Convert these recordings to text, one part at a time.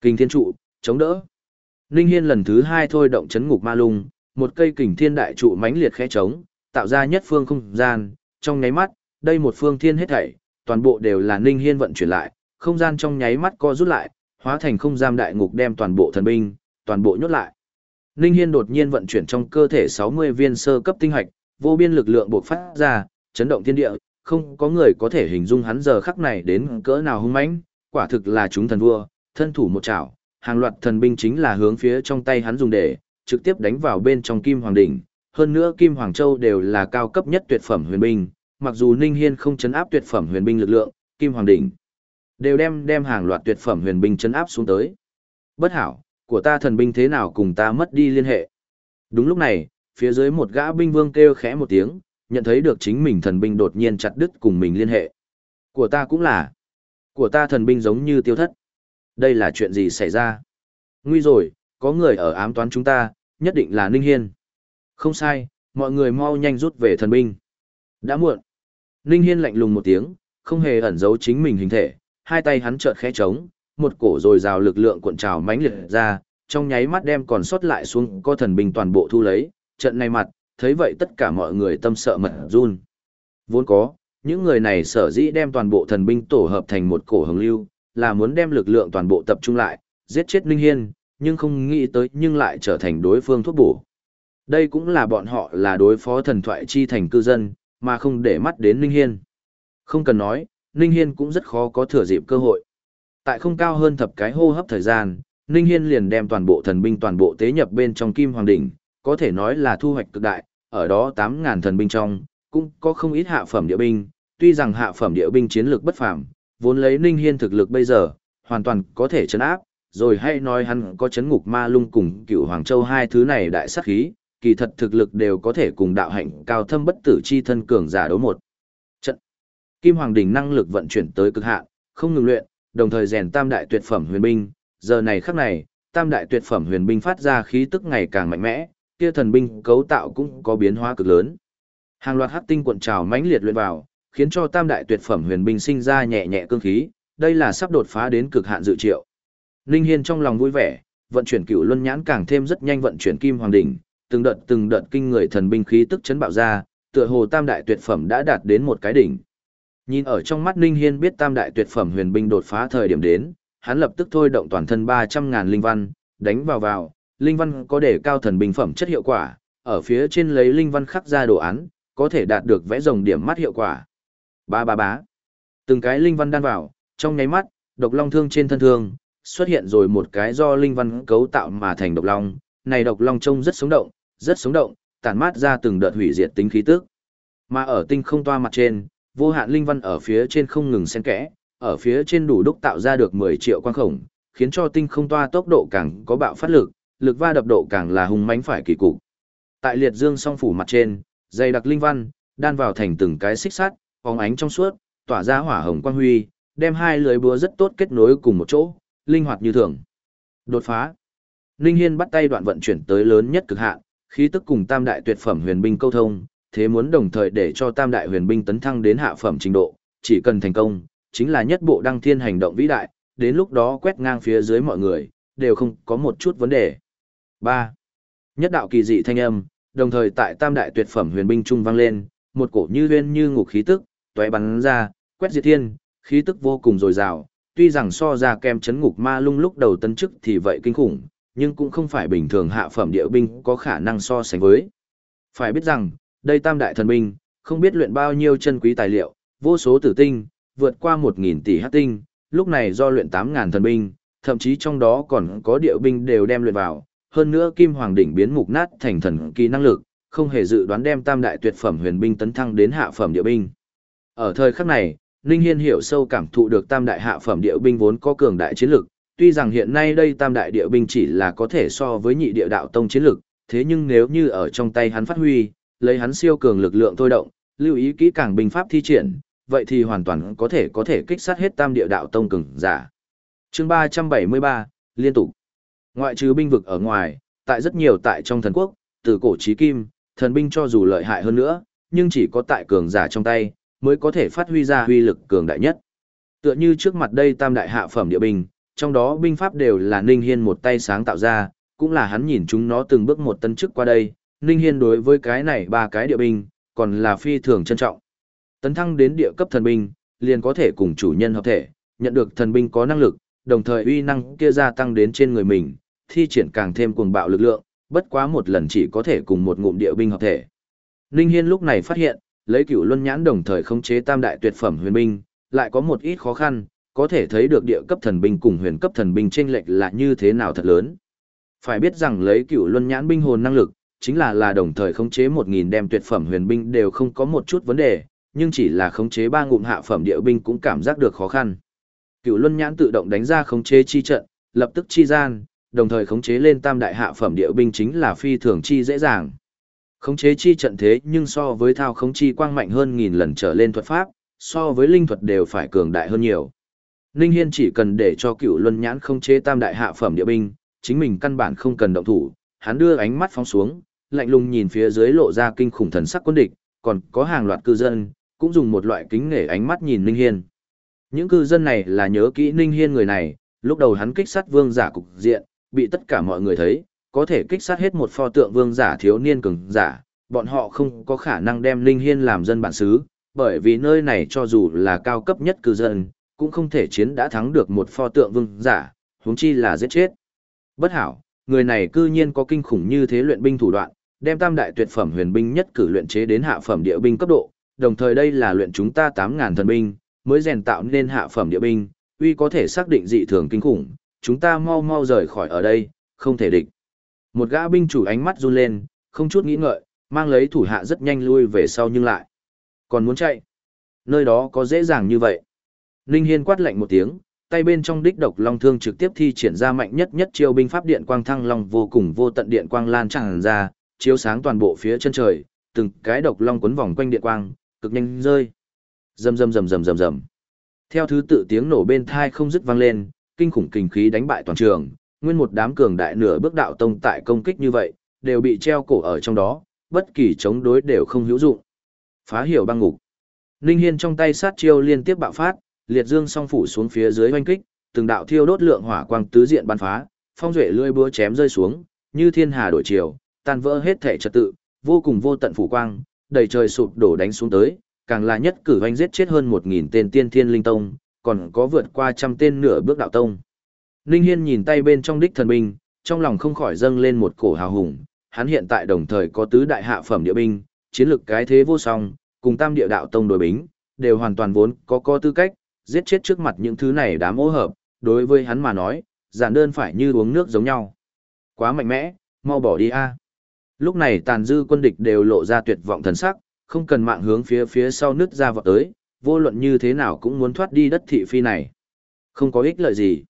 Kình thiên trụ, chống đỡ. Ninh Hiên lần thứ hai thôi động chấn ngục ma lung, một cây kình thiên đại trụ mãnh liệt khẽ chống, tạo ra nhất phương không gian, trong nháy mắt, đây một phương thiên hết thảy, toàn bộ đều là Ninh Hiên vận chuyển lại, không gian trong nháy mắt co rút lại, hóa thành không gian đại ngục đem toàn bộ thần binh, toàn bộ nhốt lại. Ninh Hiên đột nhiên vận chuyển trong cơ thể 60 viên sơ cấp tinh hạch, vô biên lực lượng bộc phát ra, chấn động thiên địa, không có người có thể hình dung hắn giờ khắc này đến cỡ nào hung mãnh, quả thực là chúng thần vua, thân thủ một chảo, hàng loạt thần binh chính là hướng phía trong tay hắn dùng để trực tiếp đánh vào bên trong Kim Hoàng đỉnh, hơn nữa Kim Hoàng Châu đều là cao cấp nhất tuyệt phẩm huyền binh, mặc dù Ninh Hiên không chấn áp tuyệt phẩm huyền binh lực lượng, Kim Hoàng đỉnh đều đem đem hàng loạt tuyệt phẩm huyền binh chấn áp xuống tới. Bất hảo, của ta thần binh thế nào cùng ta mất đi liên hệ. Đúng lúc này, phía dưới một gã binh vương kêu khẽ một tiếng, nhận thấy được chính mình thần binh đột nhiên chặt đứt cùng mình liên hệ. Của ta cũng là. Của ta thần binh giống như tiêu thất. Đây là chuyện gì xảy ra? Nguy rồi, có người ở ám toán chúng ta, nhất định là Ninh Hiên. Không sai, mọi người mau nhanh rút về thần binh. Đã muộn. Ninh Hiên lạnh lùng một tiếng, không hề ẩn giấu chính mình hình thể, hai tay hắn chợt khẽ trống, một cổ rồi rào lực lượng cuộn trào mãnh liệt ra, trong nháy mắt đem còn sót lại xuống có thần binh toàn bộ thu lấy, trận này mặt, thấy vậy tất cả mọi người tâm sợ mật run. Vốn có, những người này sở dĩ đem toàn bộ thần binh tổ hợp thành một cổ hồng lưu, là muốn đem lực lượng toàn bộ tập trung lại, giết chết Ninh Hiên, nhưng không nghĩ tới nhưng lại trở thành đối phương thuốc bổ. Đây cũng là bọn họ là đối phó thần thoại chi thành cư dân, mà không để mắt đến Ninh Hiên. Không cần nói, Ninh Hiên cũng rất khó có thừa dịp cơ hội. Tại không cao hơn thập cái hô hấp thời gian, Ninh Hiên liền đem toàn bộ thần binh toàn bộ tế nhập bên trong Kim Hoàng Đỉnh, có thể nói là thu hoạch cực đại, ở đó 8.000 thần binh trong, cũng có không ít hạ phẩm địa binh, tuy rằng hạ phẩm địa binh chiến lược bất phàm, vốn lấy Ninh Hiên thực lực bây giờ, hoàn toàn có thể chấn áp, rồi hay nói hắn có chấn ngục ma lung cùng cựu Hoàng Châu hai thứ này đại sát khí, kỳ thật thực lực đều có thể cùng đạo hạnh cao thâm bất tử chi thân cường giả đấu một. Trận. Kim Hoàng Đỉnh năng lực vận chuyển tới cực hạn, không ngừng luyện, đồng thời rèn tam đại tuyệt phẩm huyền binh, giờ này khắc này, tam đại tuyệt phẩm huyền binh phát ra khí tức ngày càng mạnh mẽ, kia thần binh cấu tạo cũng có biến hóa cực lớn. Hàng loạt hắc tinh cuộn trào mãnh liệt luyện vào, khiến cho tam đại tuyệt phẩm huyền binh sinh ra nhẹ nhẹ cương khí, đây là sắp đột phá đến cực hạn dự triệu. Linh Hiên trong lòng vui vẻ, vận chuyển cựu luân nhãn càng thêm rất nhanh vận chuyển kim hoàng đỉnh, từng đợt từng đợt kinh người thần binh khí tức chấn bạo ra, tựa hồ tam đại tuyệt phẩm đã đạt đến một cái đỉnh. Nhìn ở trong mắt Ninh Hiên biết tam đại tuyệt phẩm huyền binh đột phá thời điểm đến, hắn lập tức thôi động toàn thân 300.000 linh văn, đánh vào vào, linh văn có để cao thần binh phẩm chất hiệu quả, ở phía trên lấy linh văn khắc ra đồ án, có thể đạt được vẽ rồng điểm mắt hiệu quả. Ba ba bá. Từng cái linh văn đan vào, trong nháy mắt, độc long thương trên thân thương, xuất hiện rồi một cái do linh văn cấu tạo mà thành độc long, này độc long trông rất sống động, rất sống động, tản mát ra từng đợt hủy diệt tính khí tức. Mà ở tinh không toa mặt trên, vô hạn linh văn ở phía trên không ngừng xen kẽ, ở phía trên đủ đúc tạo ra được 10 triệu quang khổng, khiến cho tinh không toa tốc độ càng có bạo phát lực, lực va đập độ càng là hung mãnh phải kỳ cục. Tại liệt dương song phủ mặt trên, dày đặc linh văn, đan vào thành từng cái xích sắt, phóng ánh trong suốt, tỏa ra hỏa hồng quang huy, đem hai lưới búa rất tốt kết nối cùng một chỗ, linh hoạt như thường. Đột phá. Linh Hiên bắt tay đoạn vận chuyển tới lớn nhất cực hạn, khí tức cùng tam đại tuyệt phẩm huyền binh câu thông, thế muốn đồng thời để cho tam đại huyền binh tấn thăng đến hạ phẩm trình độ, chỉ cần thành công, chính là nhất bộ đăng thiên hành động vĩ đại, đến lúc đó quét ngang phía dưới mọi người, đều không có một chút vấn đề. 3. Nhất đạo kỳ dị thanh âm, đồng thời tại tam đại tuyệt phẩm huyền binh trung vang lên, một cổ như huyên như ngục khí tức, tóe bắn ra, quét diệt thiên, khí tức vô cùng dồi dào, tuy rằng so ra kem chấn ngục ma lung lúc đầu tân chức thì vậy kinh khủng, nhưng cũng không phải bình thường hạ phẩm địa binh có khả năng so sánh với. Phải biết rằng, đây tam đại thần binh, không biết luyện bao nhiêu chân quý tài liệu, vô số tử tinh, vượt qua 1.000 tỷ hát tinh, lúc này do luyện 8.000 thần binh, thậm chí trong đó còn có địa binh đều đem luyện vào, hơn nữa kim hoàng đỉnh biến mục nát thành thần kỳ năng lực, không hề dự đoán đem tam đại tuyệt phẩm huyền binh tấn thăng đến hạ phẩm địa binh. Ở thời khắc này, Ninh Hiên hiểu sâu cảm thụ được tam đại hạ phẩm địa binh vốn có cường đại chiến lực, tuy rằng hiện nay đây tam đại địa binh chỉ là có thể so với nhị địa đạo tông chiến lực, thế nhưng nếu như ở trong tay hắn phát huy, lấy hắn siêu cường lực lượng thôi động, lưu ý kỹ càng binh pháp thi triển, vậy thì hoàn toàn có thể có thể kích sát hết tam địa đạo tông cường giả. Chương 373, liên tục. Ngoại trừ binh vực ở ngoài, tại rất nhiều tại trong thần quốc, từ cổ chí kim, thần binh cho dù lợi hại hơn nữa, nhưng chỉ có tại cường giả trong tay, mới có thể phát huy ra huy lực cường đại nhất. Tựa như trước mặt đây tam đại hạ phẩm địa binh, trong đó binh pháp đều là Ninh Hiên một tay sáng tạo ra, cũng là hắn nhìn chúng nó từng bước một tân chức qua đây, Ninh Hiên đối với cái này ba cái địa binh, còn là phi thường trân trọng. Tấn thăng đến địa cấp thần binh, liền có thể cùng chủ nhân hợp thể, nhận được thần binh có năng lực, đồng thời uy năng kia gia tăng đến trên người mình, thi triển càng thêm cuồng bạo lực lượng, bất quá một lần chỉ có thể cùng một ngụm địa binh hợp thể. Ninh Hiên lúc này phát hiện, lấy cửu luân nhãn đồng thời khống chế tam đại tuyệt phẩm huyền binh, lại có một ít khó khăn, có thể thấy được địa cấp thần binh cùng huyền cấp thần binh chênh lệch là như thế nào thật lớn. Phải biết rằng lấy cửu luân nhãn binh hồn năng lực, chính là là đồng thời khống chế 1000 đem tuyệt phẩm huyền binh đều không có một chút vấn đề, nhưng chỉ là khống chế ba ngụm hạ phẩm địa binh cũng cảm giác được khó khăn. Cửu luân nhãn tự động đánh ra khống chế chi trận, lập tức chi gian, đồng thời khống chế lên tam đại hạ phẩm địa binh chính là phi thường chi dễ dàng. Khống chế chi trận thế nhưng so với thao khống chi quang mạnh hơn nghìn lần trở lên thuật pháp, so với linh thuật đều phải cường đại hơn nhiều. Ninh Hiên chỉ cần để cho cựu luân nhãn khống chế tam đại hạ phẩm địa binh, chính mình căn bản không cần động thủ, hắn đưa ánh mắt phóng xuống, lạnh lùng nhìn phía dưới lộ ra kinh khủng thần sắc quân địch, còn có hàng loạt cư dân, cũng dùng một loại kính nể ánh mắt nhìn Ninh Hiên. Những cư dân này là nhớ kỹ Ninh Hiên người này, lúc đầu hắn kích sát vương giả cục diện, bị tất cả mọi người thấy, có thể kích sát hết một pho tượng vương giả thiếu niên cường giả, bọn họ không có khả năng đem Linh Hiên làm dân bản xứ, bởi vì nơi này cho dù là cao cấp nhất cư dân, cũng không thể chiến đã thắng được một pho tượng vương giả, huống chi là giết chết. Bất hảo, người này cư nhiên có kinh khủng như thế luyện binh thủ đoạn, đem tam đại tuyệt phẩm huyền binh nhất cử luyện chế đến hạ phẩm địa binh cấp độ, đồng thời đây là luyện chúng ta 8000 thần binh, mới rèn tạo nên hạ phẩm địa binh, uy có thể xác định dị thường kinh khủng, chúng ta mau mau rời khỏi ở đây, không thể địch. Một gã binh chủ ánh mắt run lên, không chút nghĩ ngợi, mang lấy thủ hạ rất nhanh lui về sau nhưng lại. Còn muốn chạy? Nơi đó có dễ dàng như vậy. Ninh Hiên quát lạnh một tiếng, tay bên trong đích độc long thương trực tiếp thi triển ra mạnh nhất nhất chiêu binh pháp điện quang thăng long vô cùng vô tận điện quang lan tràn ra, chiếu sáng toàn bộ phía chân trời, từng cái độc long quấn vòng quanh điện quang, cực nhanh rơi. Rầm rầm rầm rầm rầm rầm. Theo thứ tự tiếng nổ bên tai không dứt vang lên, kinh khủng kinh khí đánh bại toàn trường, nguyên một đám cường đại nửa bước đạo tông tại công kích như vậy, đều bị treo cổ ở trong đó, bất kỳ chống đối đều không hữu dụng. Phá hiểu băng ngục. Ninh Hiên trong tay sát chiêu liên tiếp bạo phát, liệt dương song phủ xuống phía dưới hoanh kích, từng đạo thiêu đốt lượng hỏa quang tứ diện bắn phá, phong duệ lưỡi búa chém rơi xuống, như thiên hà đổi chiều, tan vỡ hết thể trật tự, vô cùng vô tận phủ quang, đầy trời sụp đổ đánh xuống tới, càng là nhất cử hoanh giết chết hơn 1000 tên tiên thiên linh tông, còn có vượt qua trăm tên nửa bước đạo tông. Ninh Hiên nhìn tay bên trong đích thần binh, trong lòng không khỏi dâng lên một cổ hào hùng, hắn hiện tại đồng thời có tứ đại hạ phẩm địa binh, chiến lực cái thế vô song, cùng tam địa đạo tông đối bính, đều hoàn toàn vốn có có tư cách, giết chết trước mặt những thứ này đám ô hợp, đối với hắn mà nói, giản đơn phải như uống nước giống nhau. Quá mạnh mẽ, mau bỏ đi a. Lúc này tàn dư quân địch đều lộ ra tuyệt vọng thần sắc, không cần mạng hướng phía phía sau nứt ra vọt tới, vô luận như thế nào cũng muốn thoát đi đất thị phi này. Không có ích lợi gì.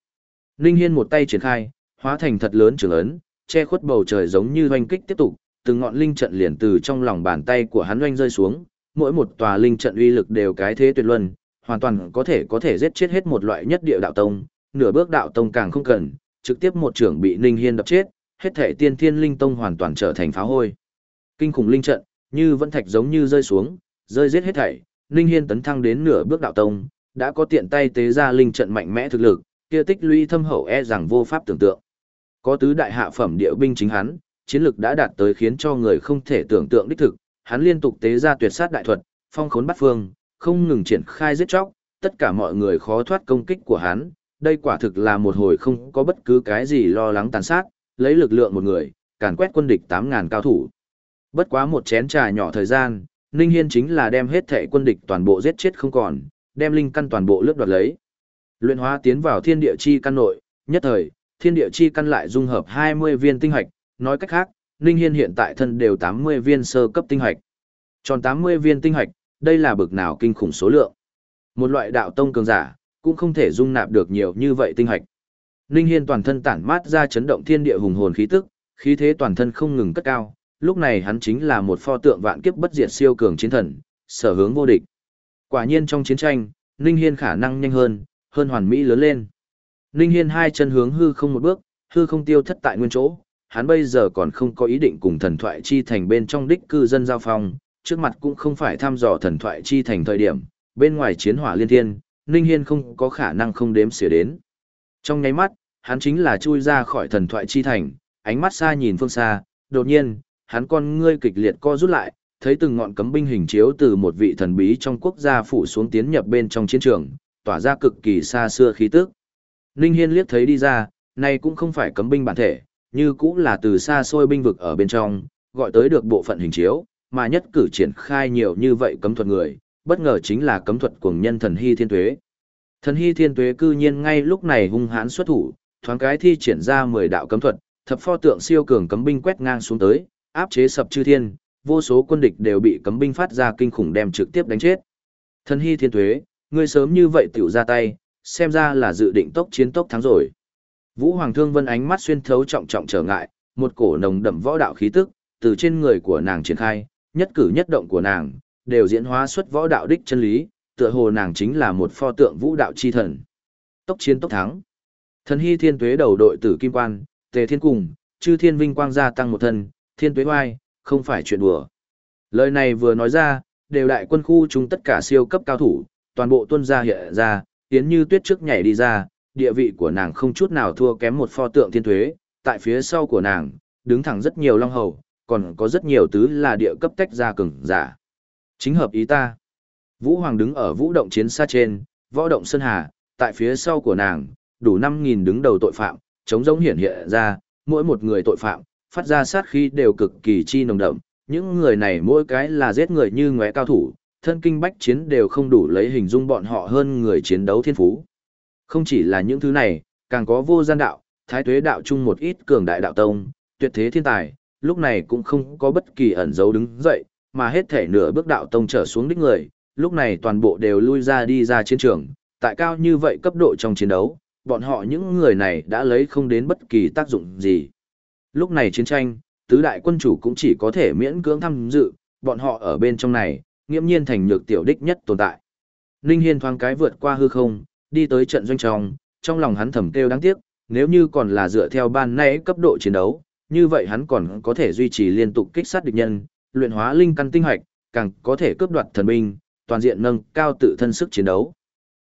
Ninh Hiên một tay triển khai, hóa thành thật lớn trường ấn, che khuất bầu trời giống như hoanh kích tiếp tục, từng ngọn linh trận liền từ trong lòng bàn tay của hắn hoanh rơi xuống, mỗi một tòa linh trận uy lực đều cái thế tuyệt luân, hoàn toàn có thể có thể giết chết hết một loại nhất địa đạo tông, nửa bước đạo tông càng không cần, trực tiếp một trưởng bị Ninh Hiên đập chết, hết thể tiên thiên linh tông hoàn toàn trở thành phá hôi. Kinh khủng linh trận, như vẫn thạch giống như rơi xuống, rơi giết hết thảy, Ninh Hiên tấn thăng đến nửa bước đạo tông, đã có tiện tay tế ra linh trận mạnh mẽ thực lực, kia tích lũy thâm hậu e rằng vô pháp tưởng tượng. Có tứ đại hạ phẩm địa binh chính hắn, chiến lực đã đạt tới khiến cho người không thể tưởng tượng đích thực, hắn liên tục tế ra tuyệt sát đại thuật, phong khốn bắt phương, không ngừng triển khai giết chóc, tất cả mọi người khó thoát công kích của hắn, đây quả thực là một hồi không có bất cứ cái gì lo lắng tàn sát, lấy lực lượng một người, càn quét quân địch 8000 cao thủ. Bất quá một chén trà nhỏ thời gian, Ninh Hiên chính là đem hết thệ quân địch toàn bộ giết chết không còn, đem linh căn toàn bộ lướt đoạt lấy. Luyện hóa tiến vào thiên địa chi căn nội, nhất thời, thiên địa chi căn lại dung hợp 20 viên tinh hạch, nói cách khác, Ninh Hiên hiện tại thân đều 80 viên sơ cấp tinh hạch. Tròn 80 viên tinh hạch, đây là bực nào kinh khủng số lượng. Một loại đạo tông cường giả, cũng không thể dung nạp được nhiều như vậy tinh hạch. Ninh Hiên toàn thân tản mát ra chấn động thiên địa hùng hồn khí tức, khí thế toàn thân không ngừng cất cao, lúc này hắn chính là một pho tượng vạn kiếp bất diệt siêu cường chiến thần, sở hướng vô địch. Quả nhiên trong chiến tranh, Ninh Hiên khả năng nhanh hơn, hơn hoàn mỹ lớn lên. Ninh Hiên hai chân hướng hư không một bước, hư không tiêu thất tại nguyên chỗ, hắn bây giờ còn không có ý định cùng thần thoại chi thành bên trong đích cư dân giao phong, trước mặt cũng không phải thăm dò thần thoại chi thành thời điểm, bên ngoài chiến hỏa liên thiên, Ninh Hiên không có khả năng không đếm xỉa đến. Trong nháy mắt, hắn chính là chui ra khỏi thần thoại chi thành, ánh mắt xa nhìn phương xa, đột nhiên, hắn con ngươi kịch liệt co rút lại, thấy từng ngọn cấm binh hình chiếu từ một vị thần bí trong quốc gia phủ xuống tiến nhập bên trong chiến trường, tỏa ra cực kỳ xa xưa khí tức. Ninh Hiên liếc thấy đi ra, này cũng không phải cấm binh bản thể, như cũng là từ xa xôi binh vực ở bên trong, gọi tới được bộ phận hình chiếu, mà nhất cử triển khai nhiều như vậy cấm thuật người, bất ngờ chính là cấm thuật cuồng nhân thần hy thiên tuế. Thần hy thiên tuế cư nhiên ngay lúc này hung hãn xuất thủ, thoáng cái thi triển ra 10 đạo cấm thuật, thập pho tượng siêu cường cấm binh quét ngang xuống tới, áp chế sập chư thiên, vô số quân địch đều bị cấm binh phát ra kinh khủng đem trực tiếp đánh chết. Thần hy thiên tuế, ngươi sớm như vậy tiểu ra tay, xem ra là dự định tốc chiến tốc thắng rồi. Vũ Hoàng Thương Vân ánh mắt xuyên thấu trọng trọng trở ngại, một cổ nồng đậm võ đạo khí tức từ trên người của nàng triển khai, nhất cử nhất động của nàng đều diễn hóa xuất võ đạo đích chân lý, tựa hồ nàng chính là một pho tượng vũ đạo chi thần. Tốc chiến tốc thắng. Thần hy thiên tuế đầu đội tử kim quan, tề thiên cùng, chư thiên vinh quang gia tăng một thân, thiên tuế oai, không phải chuyện đùa. Lời này vừa nói ra, đều đại quân khu chúng tất cả siêu cấp cao thủ, toàn bộ tuân gia hiện ra, tiến như tuyết trước nhảy đi ra, địa vị của nàng không chút nào thua kém một pho tượng thiên tuế, tại phía sau của nàng, đứng thẳng rất nhiều long hầu, còn có rất nhiều tứ là địa cấp tách ra cường giả. Chính hợp ý ta. Vũ Hoàng đứng ở vũ động chiến xa trên, võ động Sơn Hà, tại phía sau của nàng, đủ 5.000 đứng đầu tội phạm, chống giống hiển hiện ra, mỗi một người tội phạm, phát ra sát khí đều cực kỳ chi nồng đậm, những người này mỗi cái là giết người như ngóe cao thủ, thân kinh bách chiến đều không đủ lấy hình dung bọn họ hơn người chiến đấu thiên phú. Không chỉ là những thứ này, càng có vô gian đạo, thái tuế đạo chung một ít cường đại đạo tông, tuyệt thế thiên tài, lúc này cũng không có bất kỳ ẩn dấu đứng dậy, mà hết thể nửa bước đạo tông trở xuống đích người, lúc này toàn bộ đều lui ra đi ra chiến trường, tại cao như vậy cấp độ trong chiến đấu, bọn họ những người này đã lấy không đến bất kỳ tác dụng gì. Lúc này chiến tranh, tứ đại quân chủ cũng chỉ có thể miễn cưỡng tham dự, bọn họ ở bên trong này, nghiễm nhiên thành nhược tiểu đích nhất tồn tại. Ninh Hiên thoáng cái vượt qua hư không, đi tới trận doanh trong, trong lòng hắn thầm kêu đáng tiếc, nếu như còn là dựa theo ban nãy cấp độ chiến đấu, như vậy hắn còn có thể duy trì liên tục kích sát địch nhân, luyện hóa linh căn tinh hoạch, càng có thể cướp đoạt thần binh, toàn diện nâng cao tự thân sức chiến đấu.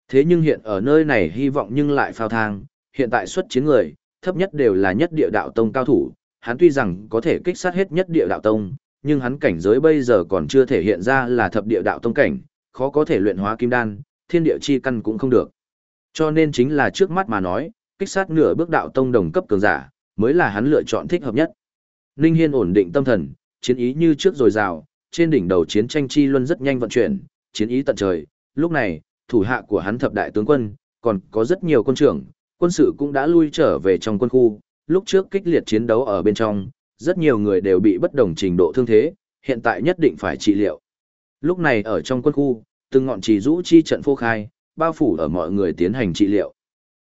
Thế nhưng hiện ở nơi này hy vọng nhưng lại phao thang, hiện tại xuất chiến người, thấp nhất đều là nhất địa đạo tông cao thủ, hắn tuy rằng có thể kích sát hết nhất địa đạo tông, nhưng hắn cảnh giới bây giờ còn chưa thể hiện ra là thập địa đạo tông cảnh, khó có thể luyện hóa kim đan, thiên địa chi căn cũng không được. Cho nên chính là trước mắt mà nói, kích sát nửa bước đạo tông đồng cấp cường giả, mới là hắn lựa chọn thích hợp nhất. Ninh Hiên ổn định tâm thần, chiến ý như trước rồi rào, trên đỉnh đầu chiến tranh chi luân rất nhanh vận chuyển, chiến ý tận trời. Lúc này, thủ hạ của hắn thập đại tướng quân, còn có rất nhiều quân trưởng, quân sự cũng đã lui trở về trong quân khu. Lúc trước kích liệt chiến đấu ở bên trong, rất nhiều người đều bị bất đồng trình độ thương thế, hiện tại nhất định phải trị liệu. Lúc này ở trong quân khu, từng ngọn trì rũ chi trận phô khai, bao phủ ở mọi người tiến hành trị liệu.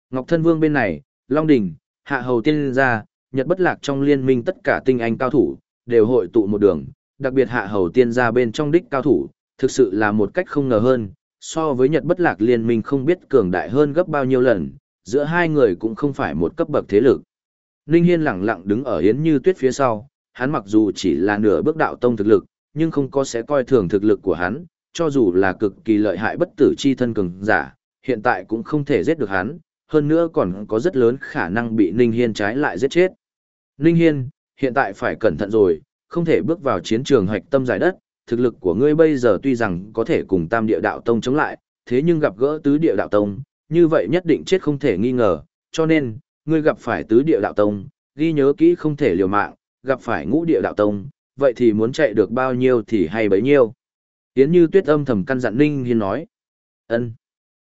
Ngọc Thân Vương bên này, Long Đình, Hạ Hầu Tiên gia, Nhật Bất Lạc trong liên minh tất cả tinh anh cao thủ, đều hội tụ một đường, đặc biệt Hạ Hầu Tiên gia bên trong đích cao thủ, thực sự là một cách không ngờ hơn, so với Nhật Bất Lạc liên minh không biết cường đại hơn gấp bao nhiêu lần, giữa hai người cũng không phải một cấp bậc thế lực. Ninh Hiên lặng lặng đứng ở Yến Như Tuyết phía sau, hắn mặc dù chỉ là nửa bước đạo tông thực lực, nhưng không có sẽ coi thường thực lực của hắn, cho dù là cực kỳ lợi hại bất tử chi thân cường giả, hiện tại cũng không thể giết được hắn, hơn nữa còn có rất lớn khả năng bị Ninh Hiên trái lại giết chết. Ninh Hiên, hiện tại phải cẩn thận rồi, không thể bước vào chiến trường hoạch tâm giải đất, thực lực của ngươi bây giờ tuy rằng có thể cùng tam địa đạo tông chống lại, thế nhưng gặp gỡ tứ địa đạo tông, như vậy nhất định chết không thể nghi ngờ, cho nên, ngươi gặp phải tứ địa đạo tông, ghi nhớ kỹ không thể liều mạng, gặp phải ngũ địa đạo tông, vậy thì muốn chạy được bao nhiêu thì hay bấy nhiêu. Yến như tuyết âm thầm căn dặn Ninh Hiên nói. ân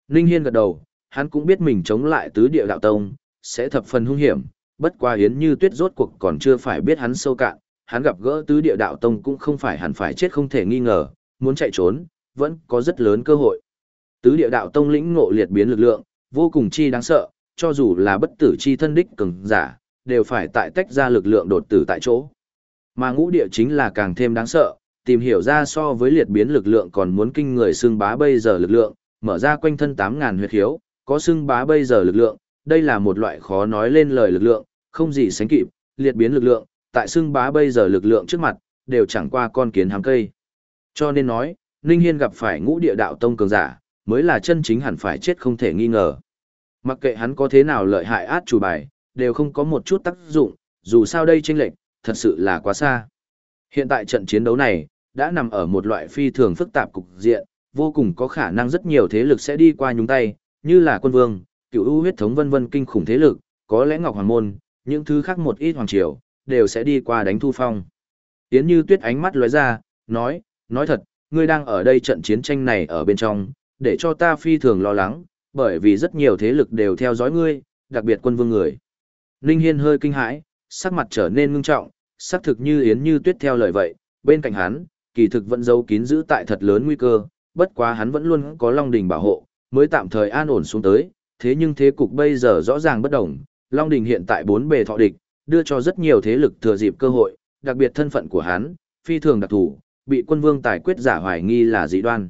Ninh Hiên gật đầu, hắn cũng biết mình chống lại tứ địa đạo tông, sẽ thập phần hung hiểm, bất qua Yến như tuyết rốt cuộc còn chưa phải biết hắn sâu cạn, hắn gặp gỡ tứ địa đạo tông cũng không phải hẳn phải chết không thể nghi ngờ, muốn chạy trốn, vẫn có rất lớn cơ hội. Tứ địa đạo tông lĩnh ngộ liệt biến lực lượng, vô cùng chi đáng sợ, cho dù là bất tử chi thân đích cường giả, đều phải tại tách ra lực lượng đột tử tại chỗ. Mà ngũ địa chính là càng thêm đáng sợ, tìm hiểu ra so với liệt biến lực lượng còn muốn kinh người xương bá bây giờ lực lượng, mở ra quanh thân 8.000 huyệt khiếu, có xương bá bây giờ lực lượng, đây là một loại khó nói lên lời lực lượng, không gì sánh kịp, liệt biến lực lượng, tại xương bá bây giờ lực lượng trước mặt, đều chẳng qua con kiến hám cây. Cho nên nói, Ninh Hiên gặp phải ngũ địa đạo tông cường giả, mới là chân chính hẳn phải chết không thể nghi ngờ. Mặc kệ hắn có thế nào lợi hại át chủ bài, đều không có một chút tác dụng, dù sao đây chênh lệch thật sự là quá xa. Hiện tại trận chiến đấu này đã nằm ở một loại phi thường phức tạp cục diện, vô cùng có khả năng rất nhiều thế lực sẽ đi qua nhúng tay, như là quân vương, cựu ưu huyết thống vân vân kinh khủng thế lực, có lẽ Ngọc Hoàng môn, những thứ khác một ít hoàng triều, đều sẽ đi qua đánh thu phong. Tiến như tuyết ánh mắt lóe ra, nói, nói thật, ngươi đang ở đây trận chiến tranh này ở bên trong, để cho ta phi thường lo lắng, bởi vì rất nhiều thế lực đều theo dõi ngươi, đặc biệt quân vương người. Ninh Hiên hơi kinh hãi, sắc mặt trở nên ngưng trọng, sắc thực như Yến như tuyết theo lời vậy, bên cạnh hắn, kỳ thực vẫn giấu kín giữ tại thật lớn nguy cơ, bất quá hắn vẫn luôn có Long Đình bảo hộ, mới tạm thời an ổn xuống tới, thế nhưng thế cục bây giờ rõ ràng bất đồng, Long Đình hiện tại bốn bề thọ địch, đưa cho rất nhiều thế lực thừa dịp cơ hội, đặc biệt thân phận của hắn, phi thường đặc thù, bị quân vương tài quyết giả hoài nghi là dị đoan.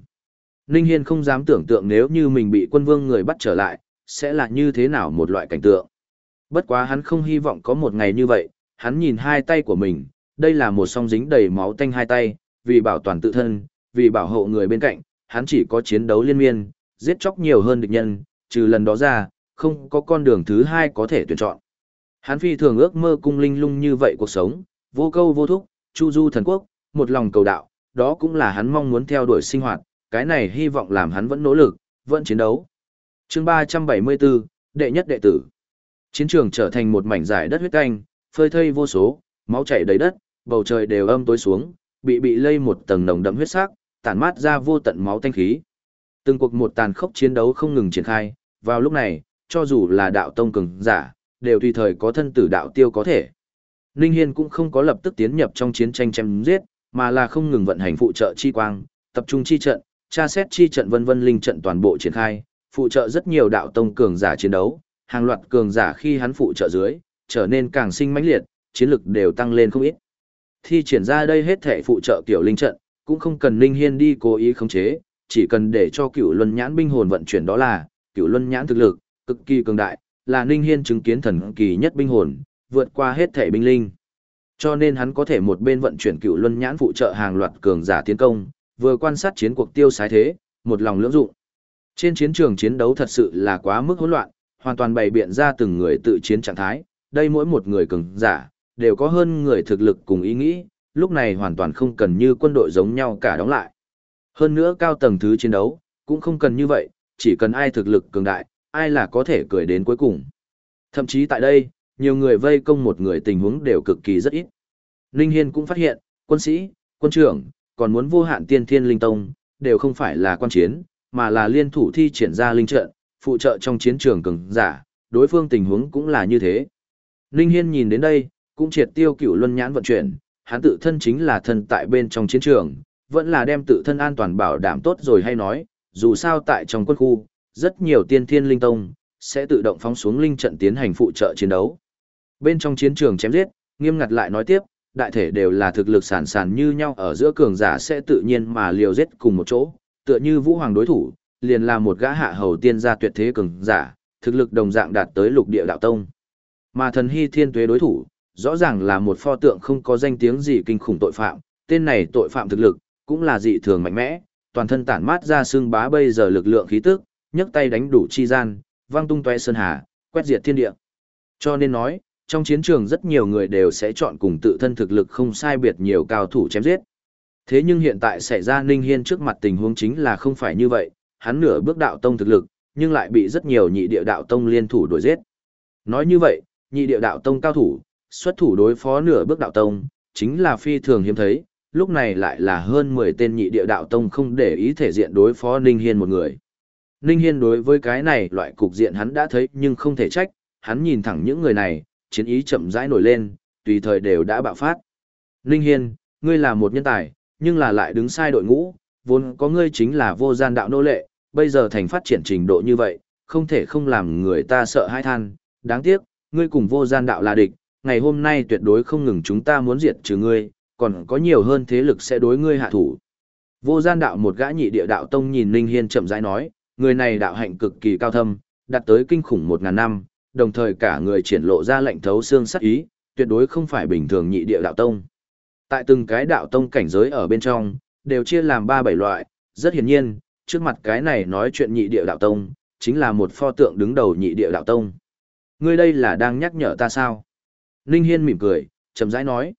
Ninh Hiên không dám tưởng tượng nếu như mình bị quân vương người bắt trở lại, sẽ là như thế nào một loại cảnh tượng. Bất quá hắn không hy vọng có một ngày như vậy, hắn nhìn hai tay của mình, đây là một song dính đầy máu tanh hai tay, vì bảo toàn tự thân, vì bảo hộ người bên cạnh, hắn chỉ có chiến đấu liên miên, giết chóc nhiều hơn địch nhân, trừ lần đó ra, không có con đường thứ hai có thể tuyển chọn. Hắn phi thường ước mơ cung linh lung như vậy cuộc sống, vô câu vô thúc, chu du thần quốc, một lòng cầu đạo, đó cũng là hắn mong muốn theo đuổi sinh hoạt, cái này hy vọng làm hắn vẫn nỗ lực, vẫn chiến đấu. chương 374, đệ nhất đệ tử. Chiến trường trở thành một mảnh giải đất huyết canh, phơi thây vô số, máu chảy đầy đất, bầu trời đều âm tối xuống, bị bị lây một tầng nồng đậm huyết sắc, tản mát ra vô tận máu tanh khí. Từng cuộc một tàn khốc chiến đấu không ngừng triển khai, vào lúc này, cho dù là đạo tông cường giả, đều tùy thời có thân tử đạo tiêu có thể. Ninh Hiên cũng không có lập tức tiến nhập trong chiến tranh chém giết, mà là không ngừng vận hành phụ trợ chi quang, tập trung chi trận, tra xét chi trận vân vân linh trận toàn bộ triển khai, phụ trợ rất nhiều đạo tông cường giả chiến đấu, hàng loạt cường giả khi hắn phụ trợ dưới, trở nên càng sinh mãnh liệt, chiến lực đều tăng lên không ít. Thi triển ra đây hết thể phụ trợ kiểu linh trận, cũng không cần linh Hiên đi cố ý khống chế, chỉ cần để cho cựu luân nhãn binh hồn vận chuyển đó là, cựu luân nhãn thực lực, cực kỳ cường đại, là linh Hiên chứng kiến thần kỳ nhất binh hồn, vượt qua hết thể binh linh. Cho nên hắn có thể một bên vận chuyển cựu luân nhãn phụ trợ hàng loạt cường giả tiến công, vừa quan sát chiến cuộc tiêu sái thế, một lòng lưỡng dụng. Trên chiến trường chiến đấu thật sự là quá mức hỗn loạn, hoàn toàn bày biện ra từng người tự chiến trạng thái, đây mỗi một người cường giả, đều có hơn người thực lực cùng ý nghĩ, lúc này hoàn toàn không cần như quân đội giống nhau cả đóng lại. Hơn nữa cao tầng thứ chiến đấu, cũng không cần như vậy, chỉ cần ai thực lực cường đại, ai là có thể cười đến cuối cùng. Thậm chí tại đây, nhiều người vây công một người tình huống đều cực kỳ rất ít. Linh Hiên cũng phát hiện, quân sĩ, quân trưởng, còn muốn vô hạn tiên thiên linh tông, đều không phải là quan chiến, mà là liên thủ thi triển ra linh trận, phụ trợ trong chiến trường cường giả, đối phương tình huống cũng là như thế. linh Hiên nhìn đến đây, cũng triệt tiêu cửu luân nhãn vận chuyển, hắn tự thân chính là thân tại bên trong chiến trường, vẫn là đem tự thân an toàn bảo đảm tốt rồi hay nói, dù sao tại trong quân khu, rất nhiều tiên thiên linh tông, sẽ tự động phóng xuống linh trận tiến hành phụ trợ chiến đấu. Bên trong chiến trường chém giết, nghiêm ngặt lại nói tiếp, đại thể đều là thực lực sản sản như nhau ở giữa cường giả sẽ tự nhiên mà liều giết cùng một chỗ, tựa như vũ hoàng đối thủ, liền là một gã hạ hầu tiên gia tuyệt thế cường giả, thực lực đồng dạng đạt tới lục địa đạo tông. Mà thần hy thiên tuế đối thủ, rõ ràng là một pho tượng không có danh tiếng gì kinh khủng tội phạm, tên này tội phạm thực lực, cũng là dị thường mạnh mẽ, toàn thân tản mát ra xương bá bây giờ lực lượng khí tức, nhấc tay đánh đủ chi gian, vang tung tóe sơn hà, quét diệt thiên địa. Cho nên nói, trong chiến trường rất nhiều người đều sẽ chọn cùng tự thân thực lực không sai biệt nhiều cao thủ chém giết. Thế nhưng hiện tại xảy ra Ninh Hiên trước mặt tình huống chính là không phải như vậy, hắn nửa bước đạo tông thực lực, nhưng lại bị rất nhiều nhị địa đạo tông liên thủ đuổi giết. Nói như vậy, nhị địa đạo tông cao thủ, xuất thủ đối phó nửa bước đạo tông, chính là phi thường hiếm thấy, lúc này lại là hơn 10 tên nhị địa đạo tông không để ý thể diện đối phó Ninh Hiên một người. Ninh Hiên đối với cái này loại cục diện hắn đã thấy nhưng không thể trách, hắn nhìn thẳng những người này, chiến ý chậm rãi nổi lên, tùy thời đều đã bạo phát. Ninh Hiên, ngươi là một nhân tài, nhưng là lại đứng sai đội ngũ, vốn có ngươi chính là vô gian đạo nô lệ, bây giờ thành phát triển trình độ như vậy, không thể không làm người ta sợ hãi than, đáng tiếc, ngươi cùng vô gian đạo là địch, ngày hôm nay tuyệt đối không ngừng chúng ta muốn diệt trừ ngươi, còn có nhiều hơn thế lực sẽ đối ngươi hạ thủ. Vô gian đạo một gã nhị địa đạo tông nhìn Ninh Hiên chậm rãi nói, người này đạo hạnh cực kỳ cao thâm, đạt tới kinh khủng một ngàn năm, đồng thời cả người triển lộ ra lệnh thấu xương sắc ý, tuyệt đối không phải bình thường nhị địa đạo tông. Tại từng cái đạo tông cảnh giới ở bên trong, đều chia làm ba bảy loại, rất hiển nhiên, trước mặt cái này nói chuyện nhị địa đạo tông, chính là một pho tượng đứng đầu nhị địa đạo tông. Ngươi đây là đang nhắc nhở ta sao? Ninh Hiên mỉm cười, chậm rãi nói.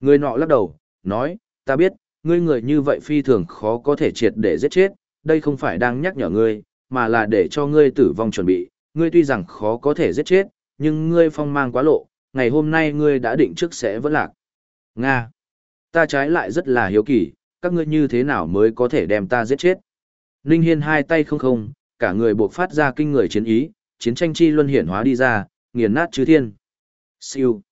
Người nọ lắc đầu, nói, ta biết, ngươi người như vậy phi thường khó có thể triệt để giết chết, đây không phải đang nhắc nhở ngươi, mà là để cho ngươi tử vong chuẩn bị, ngươi tuy rằng khó có thể giết chết, nhưng ngươi phong mang quá lộ, ngày hôm nay ngươi đã định trước sẽ vẫn lạc. Nga. Ta trái lại rất là hiếu kỳ, các ngươi như thế nào mới có thể đem ta giết chết. Ninh Hiên hai tay không không, cả người buộc phát ra kinh người chiến ý, chiến tranh chi luân hiển hóa đi ra, nghiền nát chư thiên. Siêu.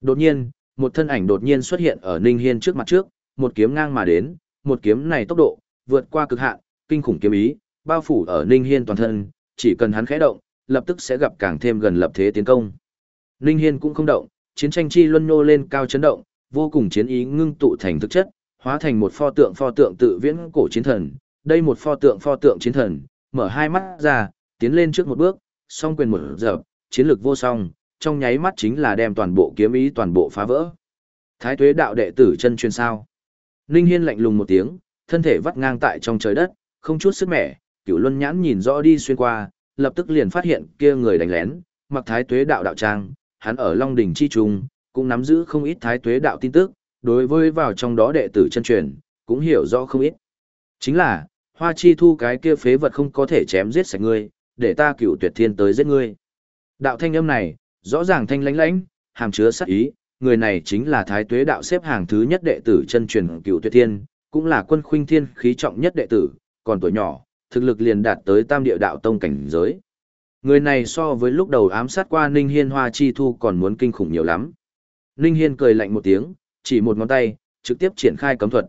Đột nhiên, một thân ảnh đột nhiên xuất hiện ở Ninh Hiên trước mặt trước, một kiếm ngang mà đến, một kiếm này tốc độ, vượt qua cực hạn, kinh khủng kiếm ý, bao phủ ở Ninh Hiên toàn thân, chỉ cần hắn khẽ động, lập tức sẽ gặp càng thêm gần lập thế tiến công. Ninh Hiên cũng không động, chiến tranh chi luân nô lên cao chấn động, vô cùng chiến ý ngưng tụ thành thực chất, hóa thành một pho tượng pho tượng tự viễn cổ chiến thần. Đây một pho tượng pho tượng chiến thần, mở hai mắt ra, tiến lên trước một bước, song quyền một dập, chiến lực vô song, trong nháy mắt chính là đem toàn bộ kiếm ý toàn bộ phá vỡ. Thái tuế đạo đệ tử chân truyền sao. Ninh Hiên lạnh lùng một tiếng, thân thể vắt ngang tại trong trời đất, không chút sức mẻ, cửu luân nhãn nhìn rõ đi xuyên qua, lập tức liền phát hiện kia người đánh lén, mặc thái tuế đạo đạo trang, hắn ở Long Đỉnh chi trung, cũng nắm giữ không ít thái tuế đạo tin tức, đối với vào trong đó đệ tử chân truyền, cũng hiểu rõ không ít. Chính là, hoa chi thu cái kia phế vật không có thể chém giết sạch ngươi, để ta cửu tuyệt thiên tới giết ngươi. Đạo thanh âm này, rõ ràng thanh lãnh lãnh, hàm chứa sát ý, người này chính là thái tuế đạo xếp hàng thứ nhất đệ tử chân truyền cửu tuyệt thiên, cũng là quân khuynh thiên khí trọng nhất đệ tử, còn tuổi nhỏ, thực lực liền đạt tới tam địa đạo tông cảnh giới. Người này so với lúc đầu ám sát qua Ninh Hiên Hoa Chi Thu còn muốn kinh khủng nhiều lắm. Ninh Hiên cười lạnh một tiếng, chỉ một ngón tay, trực tiếp triển khai cấm thuật.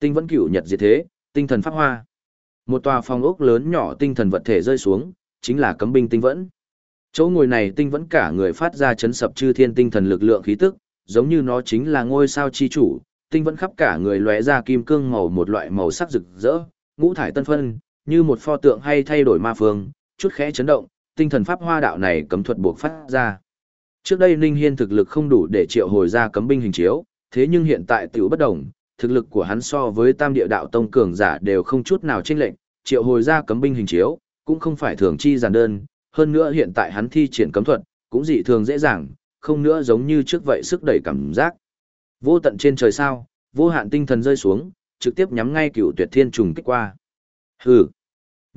Tinh vẫn cửu nhật diệt thế, tinh thần pháp hoa. Một tòa phòng ốc lớn nhỏ tinh thần vật thể rơi xuống, chính là cấm binh tinh vẫn. Chỗ ngồi này tinh vẫn cả người phát ra chấn sập chư thiên tinh thần lực lượng khí tức, giống như nó chính là ngôi sao chi chủ, tinh vẫn khắp cả người lóe ra kim cương màu một loại màu sắc rực rỡ, ngũ thải tân phân, như một pho tượng hay thay đổi ma phương, chút khẽ chấn động, tinh thần pháp hoa đạo này cấm thuật buộc phát ra. Trước đây Ninh Hiên thực lực không đủ để triệu hồi ra cấm binh hình chiếu, thế nhưng hiện tại tiểu bất đồng, thực lực của hắn so với tam địa đạo tông cường giả đều không chút nào chênh lệch, triệu hồi ra cấm binh hình chiếu, cũng không phải thường chi giản đơn, hơn nữa hiện tại hắn thi triển cấm thuật, cũng dị thường dễ dàng, không nữa giống như trước vậy sức đẩy cảm giác. Vô tận trên trời sao, vô hạn tinh thần rơi xuống, trực tiếp nhắm ngay cựu tuyệt thiên trùng kích qua. Hừ,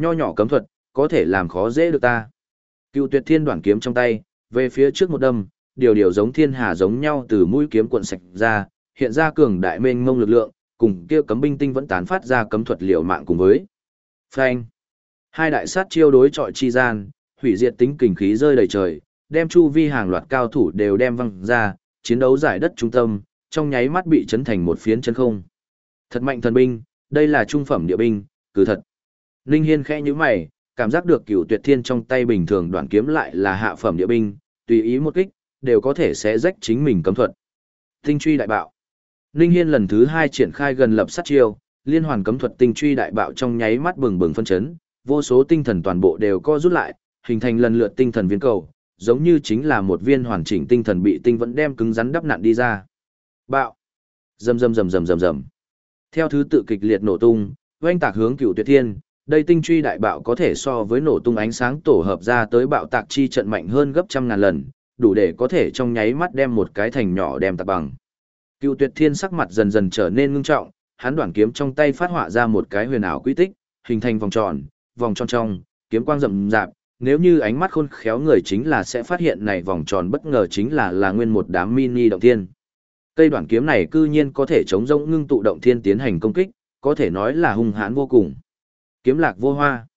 nho nhỏ cấm thuật, có thể làm khó dễ được ta. Cựu tuyệt thiên đoạn kiếm trong tay, về phía trước một đâm, điều điều giống thiên hà giống nhau từ mũi kiếm cuộn sạch ra, hiện ra cường đại mênh mông lực lượng, cùng kia cấm binh tinh vẫn tán phát ra cấm thuật liều mạng cùng với. Phanh. Hai đại sát chiêu đối chọi chi gian, hủy diệt tính kình khí rơi đầy trời, đem chu vi hàng loạt cao thủ đều đem văng ra, chiến đấu giải đất trung tâm, trong nháy mắt bị chấn thành một phiến chân không. Thật mạnh thần binh, đây là trung phẩm địa binh, cứ thật. Linh Hiên khẽ nhíu mày, cảm giác được cửu tuyệt thiên trong tay bình thường đoạn kiếm lại là hạ phẩm địa binh, tùy ý một kích, đều có thể sẽ rách chính mình cấm thuật. Tinh truy đại bạo. Linh Hiên lần thứ hai triển khai gần lập sát chiêu, liên hoàn cấm thuật tinh truy đại bạo trong nháy mắt bừng bừng phân chấn, vô số tinh thần toàn bộ đều co rút lại, hình thành lần lượt tinh thần viên cầu, giống như chính là một viên hoàn chỉnh tinh thần bị tinh vẫn đem cứng rắn đắp nặn đi ra. Bạo. Rầm rầm rầm rầm rầm rầm. Theo thứ tự kịch liệt nổ tung, oanh tạc hướng cửu tuyệt thiên, đây tinh truy đại bạo có thể so với nổ tung ánh sáng tổ hợp ra tới bạo tạc chi trận mạnh hơn gấp trăm ngàn lần, đủ để có thể trong nháy mắt đem một cái thành nhỏ đem tạc bằng. Cựu tuyệt thiên sắc mặt dần dần trở nên ngưng trọng, hắn đoạn kiếm trong tay phát họa ra một cái huyền ảo quy tích, hình thành vòng tròn, vòng tròn trong, kiếm quang rậm rạp, nếu như ánh mắt khôn khéo người chính là sẽ phát hiện này vòng tròn bất ngờ chính là là nguyên một đám mini động thiên. Cây đoạn kiếm này cư nhiên có thể chống rỗng ngưng tụ động thiên tiến hành công kích, có thể nói là hung hãn vô cùng. Kiếm lạc vô hoa.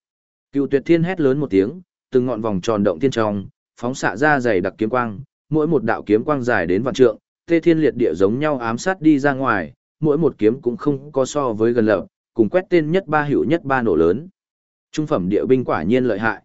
Cựu tuyệt thiên hét lớn một tiếng, từng ngọn vòng tròn động thiên trong, phóng xạ ra dày đặc kiếm quang, mỗi một đạo kiếm quang dài đến vạn trượng, tê thiên liệt địa giống nhau ám sát đi ra ngoài, mỗi một kiếm cũng không có so với gần lập, cùng quét tên nhất ba hữu nhất ba nổ lớn. Trung phẩm địa binh quả nhiên lợi hại.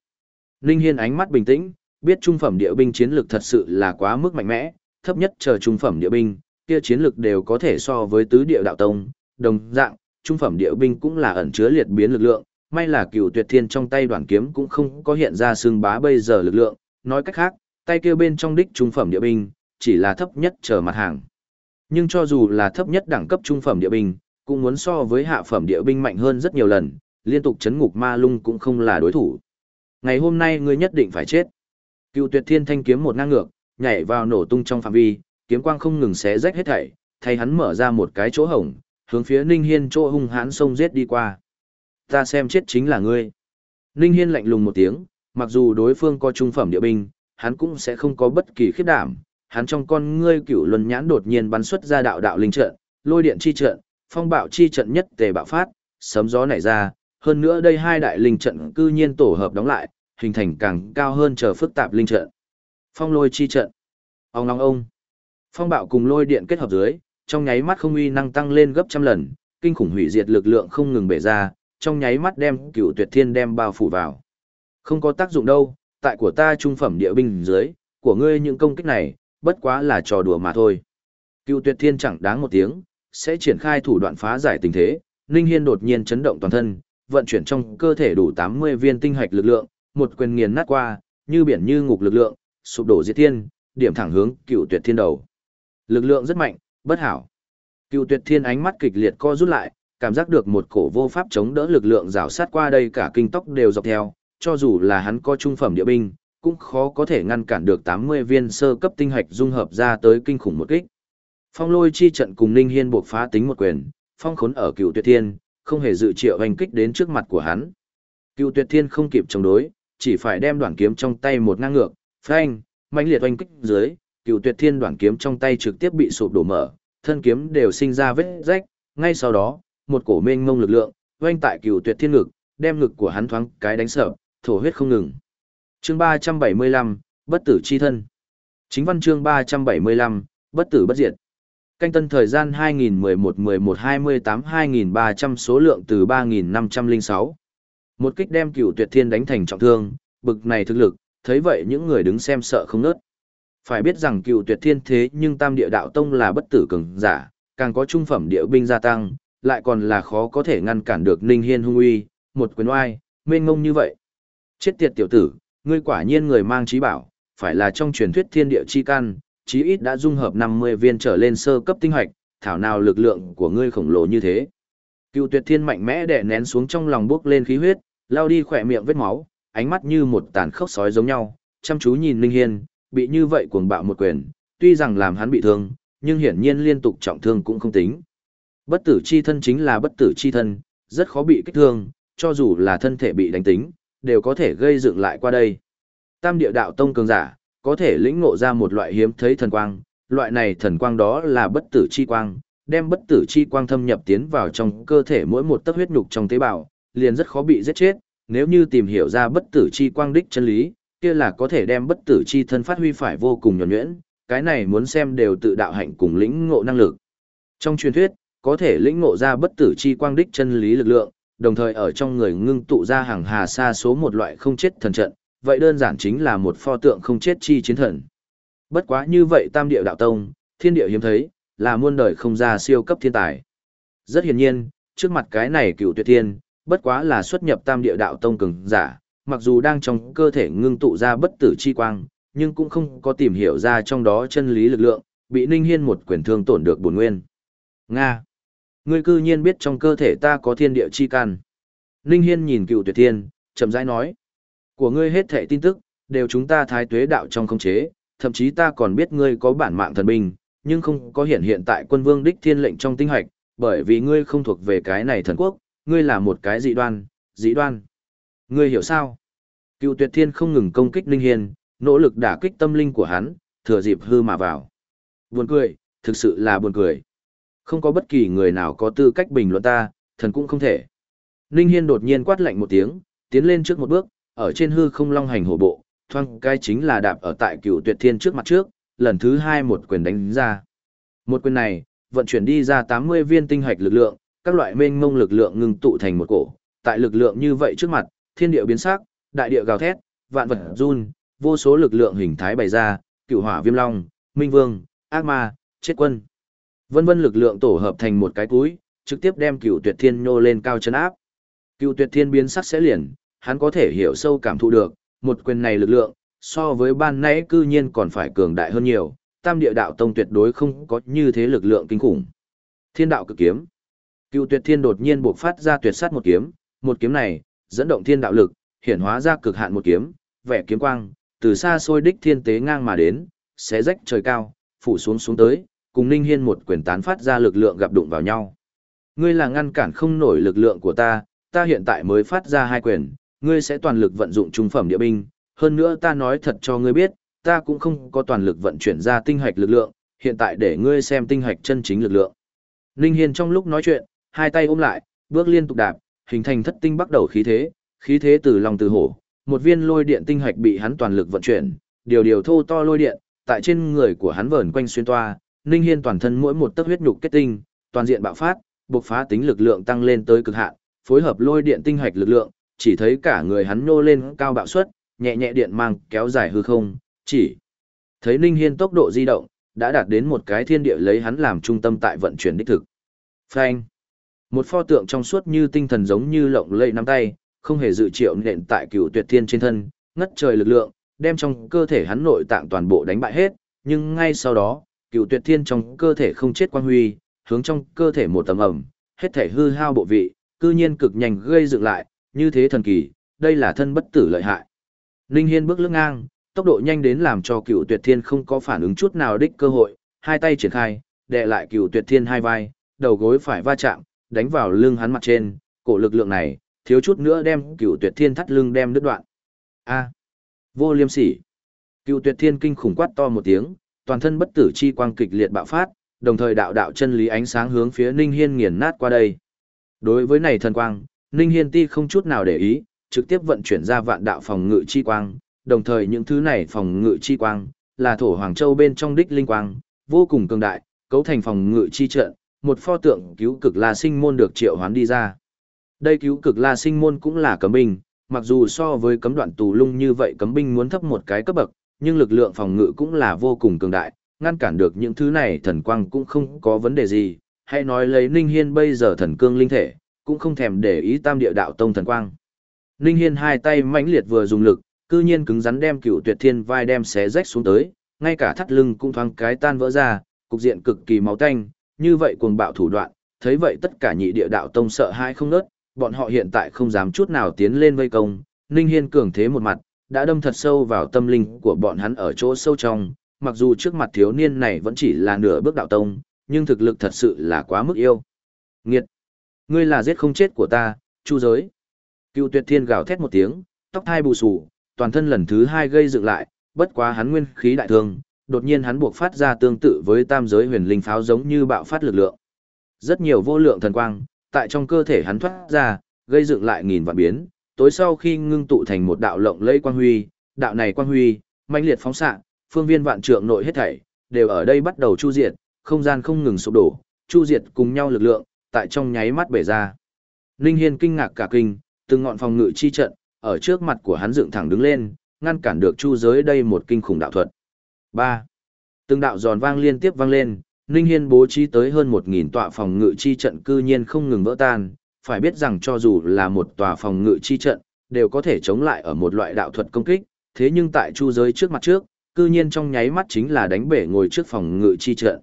Ninh Hiên ánh mắt bình tĩnh, biết trung phẩm địa binh chiến lực thật sự là quá mức mạnh mẽ, thấp nhất chờ trung phẩm địa binh, kia chiến lực đều có thể so với tứ địa đạo tông, đồng dạng, trung phẩm địa binh cũng là ẩn chứa liệt biến lực lượng, may là cựu tuyệt thiên trong tay đoạn kiếm cũng không có hiện ra xương bá bây giờ lực lượng, nói cách khác, tay kia bên trong đích trung phẩm địa binh, chỉ là thấp nhất chờ mặt hàng. Nhưng cho dù là thấp nhất đẳng cấp trung phẩm địa binh, cũng muốn so với hạ phẩm địa binh mạnh hơn rất nhiều lần, liên tục chấn ngục ma lung cũng không là đối thủ. Ngày hôm nay ngươi nhất định phải chết. Cựu tuyệt thiên thanh kiếm một ngang ngược, nhảy vào nổ tung trong phạm vi, kiếm quang không ngừng xé rách hết thảy, thay hắn mở ra một cái chỗ hổng, hướng phía Ninh Hiên chỗ hung hãn xông giết đi qua. Ta xem chết chính là ngươi. Ninh Hiên lạnh lùng một tiếng, mặc dù đối phương có trung phẩm địa binh, hắn cũng sẽ không có bất kỳ khiếp đảm. Hắn trong con ngươi cửu luân nhãn đột nhiên bắn xuất ra đạo đạo linh trận, lôi điện chi trận, phong bạo chi trận nhất tề bạo phát, sấm gió nảy ra, hơn nữa đây hai đại linh trận cư nhiên tổ hợp đóng lại, hình thành càng cao hơn chờ phức tạp linh trận. Phong lôi chi trận. Ông long ông. Phong bạo cùng lôi điện kết hợp dưới, trong nháy mắt không uy năng tăng lên gấp trăm lần, kinh khủng hủy diệt lực lượng không ngừng bể ra, trong nháy mắt đem cựu tuyệt thiên đem bao phủ vào. Không có tác dụng đâu, tại của ta trung phẩm địa binh dưới, của ngươi những công kích này, bất quá là trò đùa mà thôi. Cựu tuyệt thiên chẳng đáng một tiếng, sẽ triển khai thủ đoạn phá giải tình thế, Ninh Hiên đột nhiên chấn động toàn thân, vận chuyển trong cơ thể đủ 80 viên tinh hạch lực lượng, một quyền nghiền nát qua, như biển như ngục lực lượng, sụp đổ diệt thiên, điểm thẳng hướng cựu tuyệt thiên đầu. Lực lượng rất mạnh, bất hảo. Cựu tuyệt thiên ánh mắt kịch liệt co rút lại, cảm giác được một cổ vô pháp chống đỡ lực lượng rào sát qua đây cả kinh tóc đều dọc theo, cho dù là hắn có trung phẩm địa binh, cũng khó có thể ngăn cản được 80 viên sơ cấp tinh hạch dung hợp ra tới kinh khủng một kích. Phong lôi chi trận cùng Ninh Hiên buộc phá tính một quyền, phong khốn ở cựu tuyệt thiên, không hề dự triệu hành kích đến trước mặt của hắn. Cựu tuyệt thiên không kịp chống đối, chỉ phải đem đoạn kiếm trong tay một ngang ngược, phanh, mãnh liệt oanh kích dưới, cựu tuyệt thiên đoạn kiếm trong tay trực tiếp bị sụp đổ mở, thân kiếm đều sinh ra vết rách, ngay sau đó, một cổ mênh mông lực lượng, oanh tại cửu tuyệt thiên ngực, đem ngực của hắn thoáng cái đánh sợ, thổ huyết không ngừng. Chương 375, bất tử chi thân. Chính văn chương 375, bất tử bất diệt. Canh tân thời gian 2011-11-28-2300 số lượng từ 3506. Một kích đem cửu tuyệt thiên đánh thành trọng thương, bực này thực lực, thấy vậy những người đứng xem sợ không nớt. Phải biết rằng cựu tuyệt thiên thế nhưng tam địa đạo tông là bất tử cường giả, càng có trung phẩm địa binh gia tăng, lại còn là khó có thể ngăn cản được Ninh Hiên hung uy, một quyền oai, mênh ngông như vậy. Chết tiệt tiểu tử, ngươi quả nhiên người mang trí bảo, phải là trong truyền thuyết thiên địa chi căn, chí ít đã dung hợp 50 viên trở lên sơ cấp tinh hoạch, thảo nào lực lượng của ngươi khổng lồ như thế. Cựu tuyệt thiên mạnh mẽ đè nén xuống trong lòng bước lên khí huyết, lao đi khỏe miệng vết máu, ánh mắt như một tàn khốc sói giống nhau, chăm chú nhìn Ninh Hiên, bị như vậy cuồng bạo một quyền, tuy rằng làm hắn bị thương, nhưng hiển nhiên liên tục trọng thương cũng không tính. Bất tử chi thân chính là bất tử chi thân, rất khó bị kích thương, cho dù là thân thể bị đánh tính, đều có thể gây dựng lại qua đây. Tam địa đạo tông cường giả, có thể lĩnh ngộ ra một loại hiếm thấy thần quang, loại này thần quang đó là bất tử chi quang, đem bất tử chi quang thâm nhập tiến vào trong cơ thể mỗi một tấc huyết nhục trong tế bào, liền rất khó bị giết chết, nếu như tìm hiểu ra bất tử chi quang đích chân lý, kia là có thể đem bất tử chi thân phát huy phải vô cùng nhuần nhuyễn, cái này muốn xem đều tự đạo hạnh cùng lĩnh ngộ năng lực. Trong truyền thuyết, có thể lĩnh ngộ ra bất tử chi quang đích chân lý lực lượng, đồng thời ở trong người ngưng tụ ra hàng hà xa số một loại không chết thần trận, vậy đơn giản chính là một pho tượng không chết chi chiến thần. Bất quá như vậy tam địa đạo tông, thiên địa hiếm thấy, là muôn đời không ra siêu cấp thiên tài. Rất hiển nhiên, trước mặt cái này cựu tuyệt thiên, bất quá là xuất nhập tam địa đạo tông cường giả, mặc dù đang trong cơ thể ngưng tụ ra bất tử chi quang, nhưng cũng không có tìm hiểu ra trong đó chân lý lực lượng, bị Ninh Hiên một quyền thương tổn được bổn nguyên. Nga! Ngươi cư nhiên biết trong cơ thể ta có thiên địa chi căn. Ninh Hiên nhìn cựu tuyệt thiên, chậm rãi nói. Của ngươi hết thể tin tức, đều chúng ta thái tuế đạo trong không chế, thậm chí ta còn biết ngươi có bản mạng thần binh, nhưng không có hiện hiện tại quân vương đích thiên lệnh trong tinh hạch, bởi vì ngươi không thuộc về cái này thần quốc, ngươi là một cái dị đoan, dị đoan. Ngươi hiểu sao? Cựu tuyệt thiên không ngừng công kích Ninh Hiên, nỗ lực đả kích tâm linh của hắn, thừa dịp hư mà vào. Buồn cười, thực sự là buồn cười. Không có bất kỳ người nào có tư cách bình luận ta, thần cũng không thể. Ninh Hiên đột nhiên quát lạnh một tiếng, tiến lên trước một bước, ở trên hư không long hành hổ bộ, thoang cái chính là đạp ở tại cựu tuyệt thiên trước mặt trước, lần thứ hai một quyền đánh ra. Một quyền này, vận chuyển đi ra 80 viên tinh hạch lực lượng, các loại mênh mông lực lượng ngưng tụ thành một cổ, tại lực lượng như vậy trước mặt, thiên địa biến sắc, đại địa gào thét, vạn vật run, vô số lực lượng hình thái bày ra, cựu hỏa viêm long, minh vương, ác ma, chết quân. Vân vân lực lượng tổ hợp thành một cái túi, trực tiếp đem cựu tuyệt thiên nhô lên cao chân áp. Cựu tuyệt thiên biến sắc sẽ liền, hắn có thể hiểu sâu cảm thụ được, một quyền này lực lượng, so với ban nãy cư nhiên còn phải cường đại hơn nhiều, tam địa đạo tông tuyệt đối không có như thế lực lượng kinh khủng. Thiên đạo cực kiếm. Cựu tuyệt thiên đột nhiên buộc phát ra tuyệt sát một kiếm, một kiếm này, dẫn động thiên đạo lực, hiển hóa ra cực hạn một kiếm, vẻ kiếm quang, từ xa xôi đích thiên tế ngang mà đến, xé rách trời cao, phủ xuống xuống tới, cùng Ninh Hiên một quyền tán phát ra lực lượng gặp đụng vào nhau. Ngươi là ngăn cản không nổi lực lượng của ta, ta hiện tại mới phát ra hai quyền, ngươi sẽ toàn lực vận dụng trung phẩm địa binh, hơn nữa ta nói thật cho ngươi biết, ta cũng không có toàn lực vận chuyển ra tinh hạch lực lượng, hiện tại để ngươi xem tinh hạch chân chính lực lượng. Ninh Hiên trong lúc nói chuyện, hai tay ôm lại, bước liên tục đạp, hình thành thất tinh bắt đầu khí thế, khí thế từ lòng từ hổ, một viên lôi điện tinh hạch bị hắn toàn lực vận chuyển, điều điều thô to lôi điện, tại trên người của hắn vờn quanh xuyên toa, Ninh Hiên toàn thân mỗi một tấc huyết nhục kết tinh, toàn diện bạo phát, bộc phá tính lực lượng tăng lên tới cực hạn, phối hợp lôi điện tinh hạch lực lượng, chỉ thấy cả người hắn nô lên cao bạo suất, nhẹ nhẹ điện mang kéo dài hư không, chỉ thấy Ninh Hiên tốc độ di động đã đạt đến một cái thiên địa lấy hắn làm trung tâm tại vận chuyển đích thực. Phanh. Một pho tượng trong suốt như tinh thần giống như lộng lẫy nắm tay, không hề dự triệu nện tại cửu tuyệt thiên trên thân, ngất trời lực lượng, đem trong cơ thể hắn nội tạng toàn bộ đánh bại hết, nhưng ngay sau đó, cựu tuyệt thiên trong cơ thể không chết quang huy, hướng trong cơ thể một tầm ẩm, hết thể hư hao bộ vị, cư nhiên cực nhanh gây dựng lại, như thế thần kỳ, đây là thân bất tử lợi hại. Ninh Hiên bước lưng ngang, tốc độ nhanh đến làm cho cựu tuyệt thiên không có phản ứng chút nào đích cơ hội, hai tay triển khai, đè lại cựu tuyệt thiên hai vai, đầu gối phải va chạm, đánh vào lưng hắn mặt trên, cổ lực lượng này, thiếu chút nữa đem cựu tuyệt thiên thắt lưng đem đứt đoạn. A. vô liêm sỉ. Cựu tuyệt thiên kinh khủng quát to một tiếng, toàn thân bất tử chi quang kịch liệt bạo phát, đồng thời đạo đạo chân lý ánh sáng hướng phía Ninh Hiên nghiền nát qua đây. Đối với này thần quang, Ninh Hiên ti không chút nào để ý, trực tiếp vận chuyển ra vạn đạo phòng ngự chi quang, đồng thời những thứ này phòng ngự chi quang, là thổ Hoàng Châu bên trong đích linh quang, vô cùng cường đại, cấu thành phòng ngự chi trận, một pho tượng cứu cực la sinh môn được triệu hoán đi ra. Đây cứu cực la sinh môn cũng là cấm binh, mặc dù so với cấm đoạn tù lung như vậy cấm binh muốn thấp một cái cấp bậc, nhưng lực lượng phòng ngự cũng là vô cùng cường đại, ngăn cản được những thứ này thần quang cũng không có vấn đề gì, hay nói lấy Ninh Hiên bây giờ thần cương linh thể, cũng không thèm để ý tam địa đạo tông thần quang. Ninh Hiên hai tay mãnh liệt vừa dùng lực, cư nhiên cứng rắn đem cựu tuyệt thiên vai đem xé rách xuống tới, ngay cả thắt lưng cũng thoáng cái tan vỡ ra, cục diện cực kỳ máu tanh, như vậy cuồng bạo thủ đoạn, thấy vậy tất cả nhị địa đạo tông sợ hãi không nớt, bọn họ hiện tại không dám chút nào tiến lên vây công, Ninh Hiên cường thế một mặt, đã đâm thật sâu vào tâm linh của bọn hắn ở chỗ sâu trong, mặc dù trước mặt thiếu niên này vẫn chỉ là nửa bước đạo tông, nhưng thực lực thật sự là quá mức yêu. Nghiệt! Ngươi là giết không chết của ta, chu giới. Cựu tuyệt thiên gào thét một tiếng, tóc hai bù sù, toàn thân lần thứ hai gây dựng lại, bất quá hắn nguyên khí đại thương, đột nhiên hắn buộc phát ra tương tự với tam giới huyền linh pháo giống như bạo phát lực lượng. Rất nhiều vô lượng thần quang, tại trong cơ thể hắn thoát ra, gây dựng lại nghìn vạn biến, tối sau khi ngưng tụ thành một đạo lộng lẫy quang huy, đạo này quang huy, mãnh liệt phóng xạ, phương viên vạn trượng nội hết thảy, đều ở đây bắt đầu chu diệt, không gian không ngừng sụp đổ, chu diệt cùng nhau lực lượng, tại trong nháy mắt bể ra. Linh Hiên kinh ngạc cả kinh, từng ngọn phòng ngự chi trận, ở trước mặt của hắn dựng thẳng đứng lên, ngăn cản được chu giới đây một kinh khủng đạo thuật. 3. Từng đạo giòn vang liên tiếp vang lên, Ninh Hiên bố trí tới hơn 1.000 tọa phòng ngự chi trận cư nhiên không ngừng vỡ tan, phải biết rằng cho dù là một tòa phòng ngự chi trận, đều có thể chống lại ở một loại đạo thuật công kích, thế nhưng tại chu giới trước mặt trước, cư nhiên trong nháy mắt chính là đánh bể ngồi trước phòng ngự chi trận.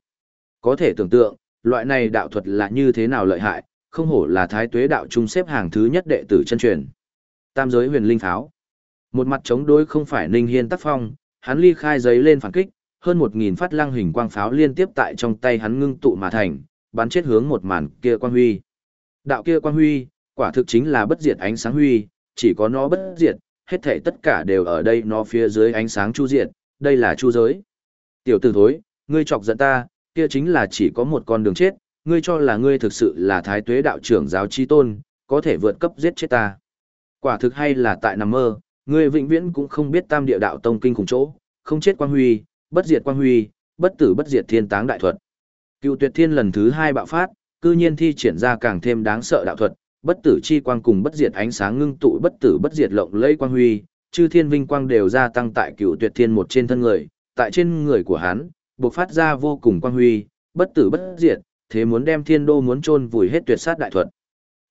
Có thể tưởng tượng, loại này đạo thuật là như thế nào lợi hại, không hổ là thái tuế đạo trung xếp hàng thứ nhất đệ tử chân truyền. Tam giới huyền linh pháo. Một mặt chống đối không phải Ninh Hiên tác phong, hắn ly khai giấy lên phản kích, hơn một nghìn phát lăng hình quang pháo liên tiếp tại trong tay hắn ngưng tụ mà thành, bắn chết hướng một màn kia quang huy. Đạo kia quang huy, quả thực chính là bất diệt ánh sáng huy, chỉ có nó bất diệt, hết thảy tất cả đều ở đây nó phía dưới ánh sáng chu diệt, đây là chu giới. Tiểu tử thối, ngươi chọc giận ta, kia chính là chỉ có một con đường chết, ngươi cho là ngươi thực sự là thái tuế đạo trưởng giáo chi tôn, có thể vượt cấp giết chết ta. Quả thực hay là tại nằm mơ, ngươi vĩnh viễn cũng không biết tam địa đạo tông kinh khủng chỗ, không chết quang huy, bất diệt quang huy, bất tử bất diệt thiên táng đại thuật. Cựu tuyệt thiên lần thứ hai bạo phát, cư nhiên thi triển ra càng thêm đáng sợ đạo thuật, bất tử chi quang cùng bất diệt ánh sáng ngưng tụ bất tử bất diệt lộng lẫy quang huy, chư thiên vinh quang đều gia tăng tại cựu tuyệt thiên một trên thân người, tại trên người của hắn, bộc phát ra vô cùng quang huy, bất tử bất diệt, thế muốn đem thiên đô muốn chôn vùi hết tuyệt sát đại thuật.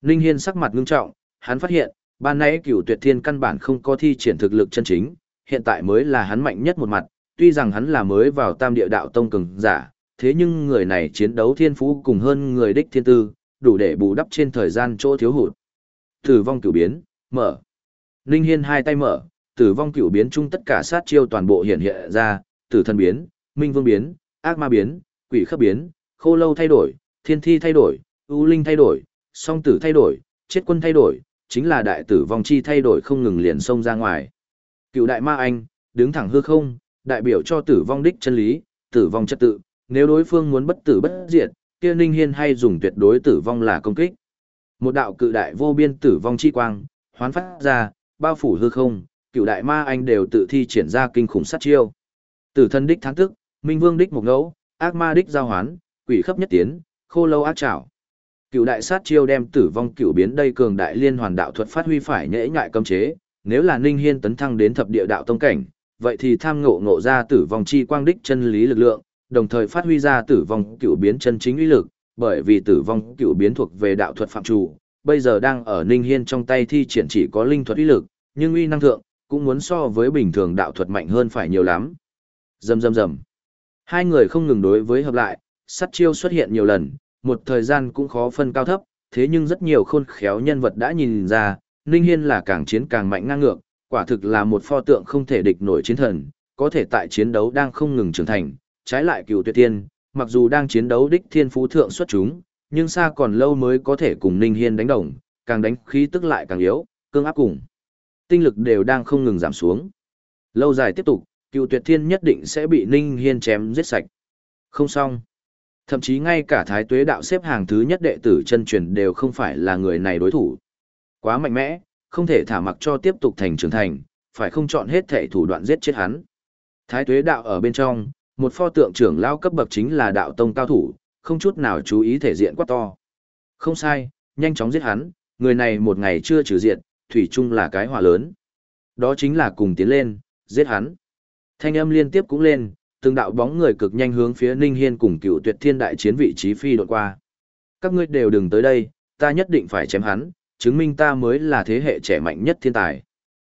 Linh Hiên sắc mặt ngưng trọng, hắn phát hiện, ban nãy cửu tuyệt thiên căn bản không có thi triển thực lực chân chính, hiện tại mới là hắn mạnh nhất một mặt, tuy rằng hắn là mới vào tam địa đạo tông cường giả, thế nhưng người này chiến đấu thiên phú cùng hơn người đích thiên tư, đủ để bù đắp trên thời gian chỗ thiếu hụt. Tử vong cửu biến, mở. linh Hiên hai tay mở, tử vong cửu biến chung tất cả sát chiêu toàn bộ hiện hiện ra, tử thần biến, minh vương biến, ác ma biến, quỷ khấp biến, khô lâu thay đổi, thiên thi thay đổi, ưu linh thay đổi, song tử thay đổi, chết quân thay đổi, chính là đại tử vong chi thay đổi không ngừng liền xông ra ngoài. Cựu đại ma anh, đứng thẳng hư không, đại biểu cho tử vong đích chân lý, tử vong trật tự, nếu đối phương muốn bất tử bất diệt, kia Ninh Hiên hay dùng tuyệt đối tử vong là công kích. Một đạo cự đại vô biên tử vong chi quang, hoán phát ra, bao phủ hư không, cựu đại ma anh đều tự thi triển ra kinh khủng sát chiêu. Tử thân đích thắng tức, minh vương đích một ngẫu, ác ma đích giao hoán, quỷ khắp nhất tiến, khô lâu ác trảo. Cựu đại sát chiêu đem tử vong cựu biến đây cường đại liên hoàn đạo thuật phát huy phải nhễ ngại cấm chế, nếu là Ninh Hiên tấn thăng đến thập địa đạo tông cảnh, vậy thì tham ngộ ngộ ra tử vong chi quang đích chân lý lực lượng, đồng thời phát huy ra tử vong cựu biến chân chính uy lực, bởi vì tử vong cựu biến thuộc về đạo thuật phạm chủ, bây giờ đang ở Ninh Hiên trong tay thi triển chỉ có linh thuật uy lực, nhưng uy năng thượng, cũng muốn so với bình thường đạo thuật mạnh hơn phải nhiều lắm. Rầm rầm rầm. Hai người không ngừng đối với hợp lại, sát chiêu xuất hiện nhiều lần, một thời gian cũng khó phân cao thấp, thế nhưng rất nhiều khôn khéo nhân vật đã nhìn ra, Ninh Hiên là càng chiến càng mạnh ngang ngược, quả thực là một pho tượng không thể địch nổi chiến thần, có thể tại chiến đấu đang không ngừng trưởng thành, trái lại cựu tuyệt thiên mặc dù đang chiến đấu đích thiên phú thượng xuất chúng, nhưng xa còn lâu mới có thể cùng Ninh Hiên đánh đồng, càng đánh khí tức lại càng yếu, cương áp cùng. Tinh lực đều đang không ngừng giảm xuống. Lâu dài tiếp tục, cựu tuyệt thiên nhất định sẽ bị Ninh Hiên chém giết sạch. Không xong. Thậm chí ngay cả thái tuế đạo xếp hàng thứ nhất đệ tử chân truyền đều không phải là người này đối thủ. Quá mạnh mẽ, không thể thả mặc cho tiếp tục thành trưởng thành, phải không chọn hết thể thủ đoạn giết chết hắn. Thái tuế đạo ở bên trong, một pho tượng trưởng lao cấp bậc chính là đạo tông cao thủ, không chút nào chú ý thể diện quá to. Không sai, nhanh chóng giết hắn, người này một ngày chưa trừ diện, thủy chung là cái hỏa lớn. Đó chính là cùng tiến lên, giết hắn. Thanh âm liên tiếp cũng lên, từng đạo bóng người cực nhanh hướng phía Ninh Hiên cùng cựu tuyệt thiên đại chiến vị trí phi đột qua. Các ngươi đều đừng tới đây, ta nhất định phải chém hắn, chứng minh ta mới là thế hệ trẻ mạnh nhất thiên tài.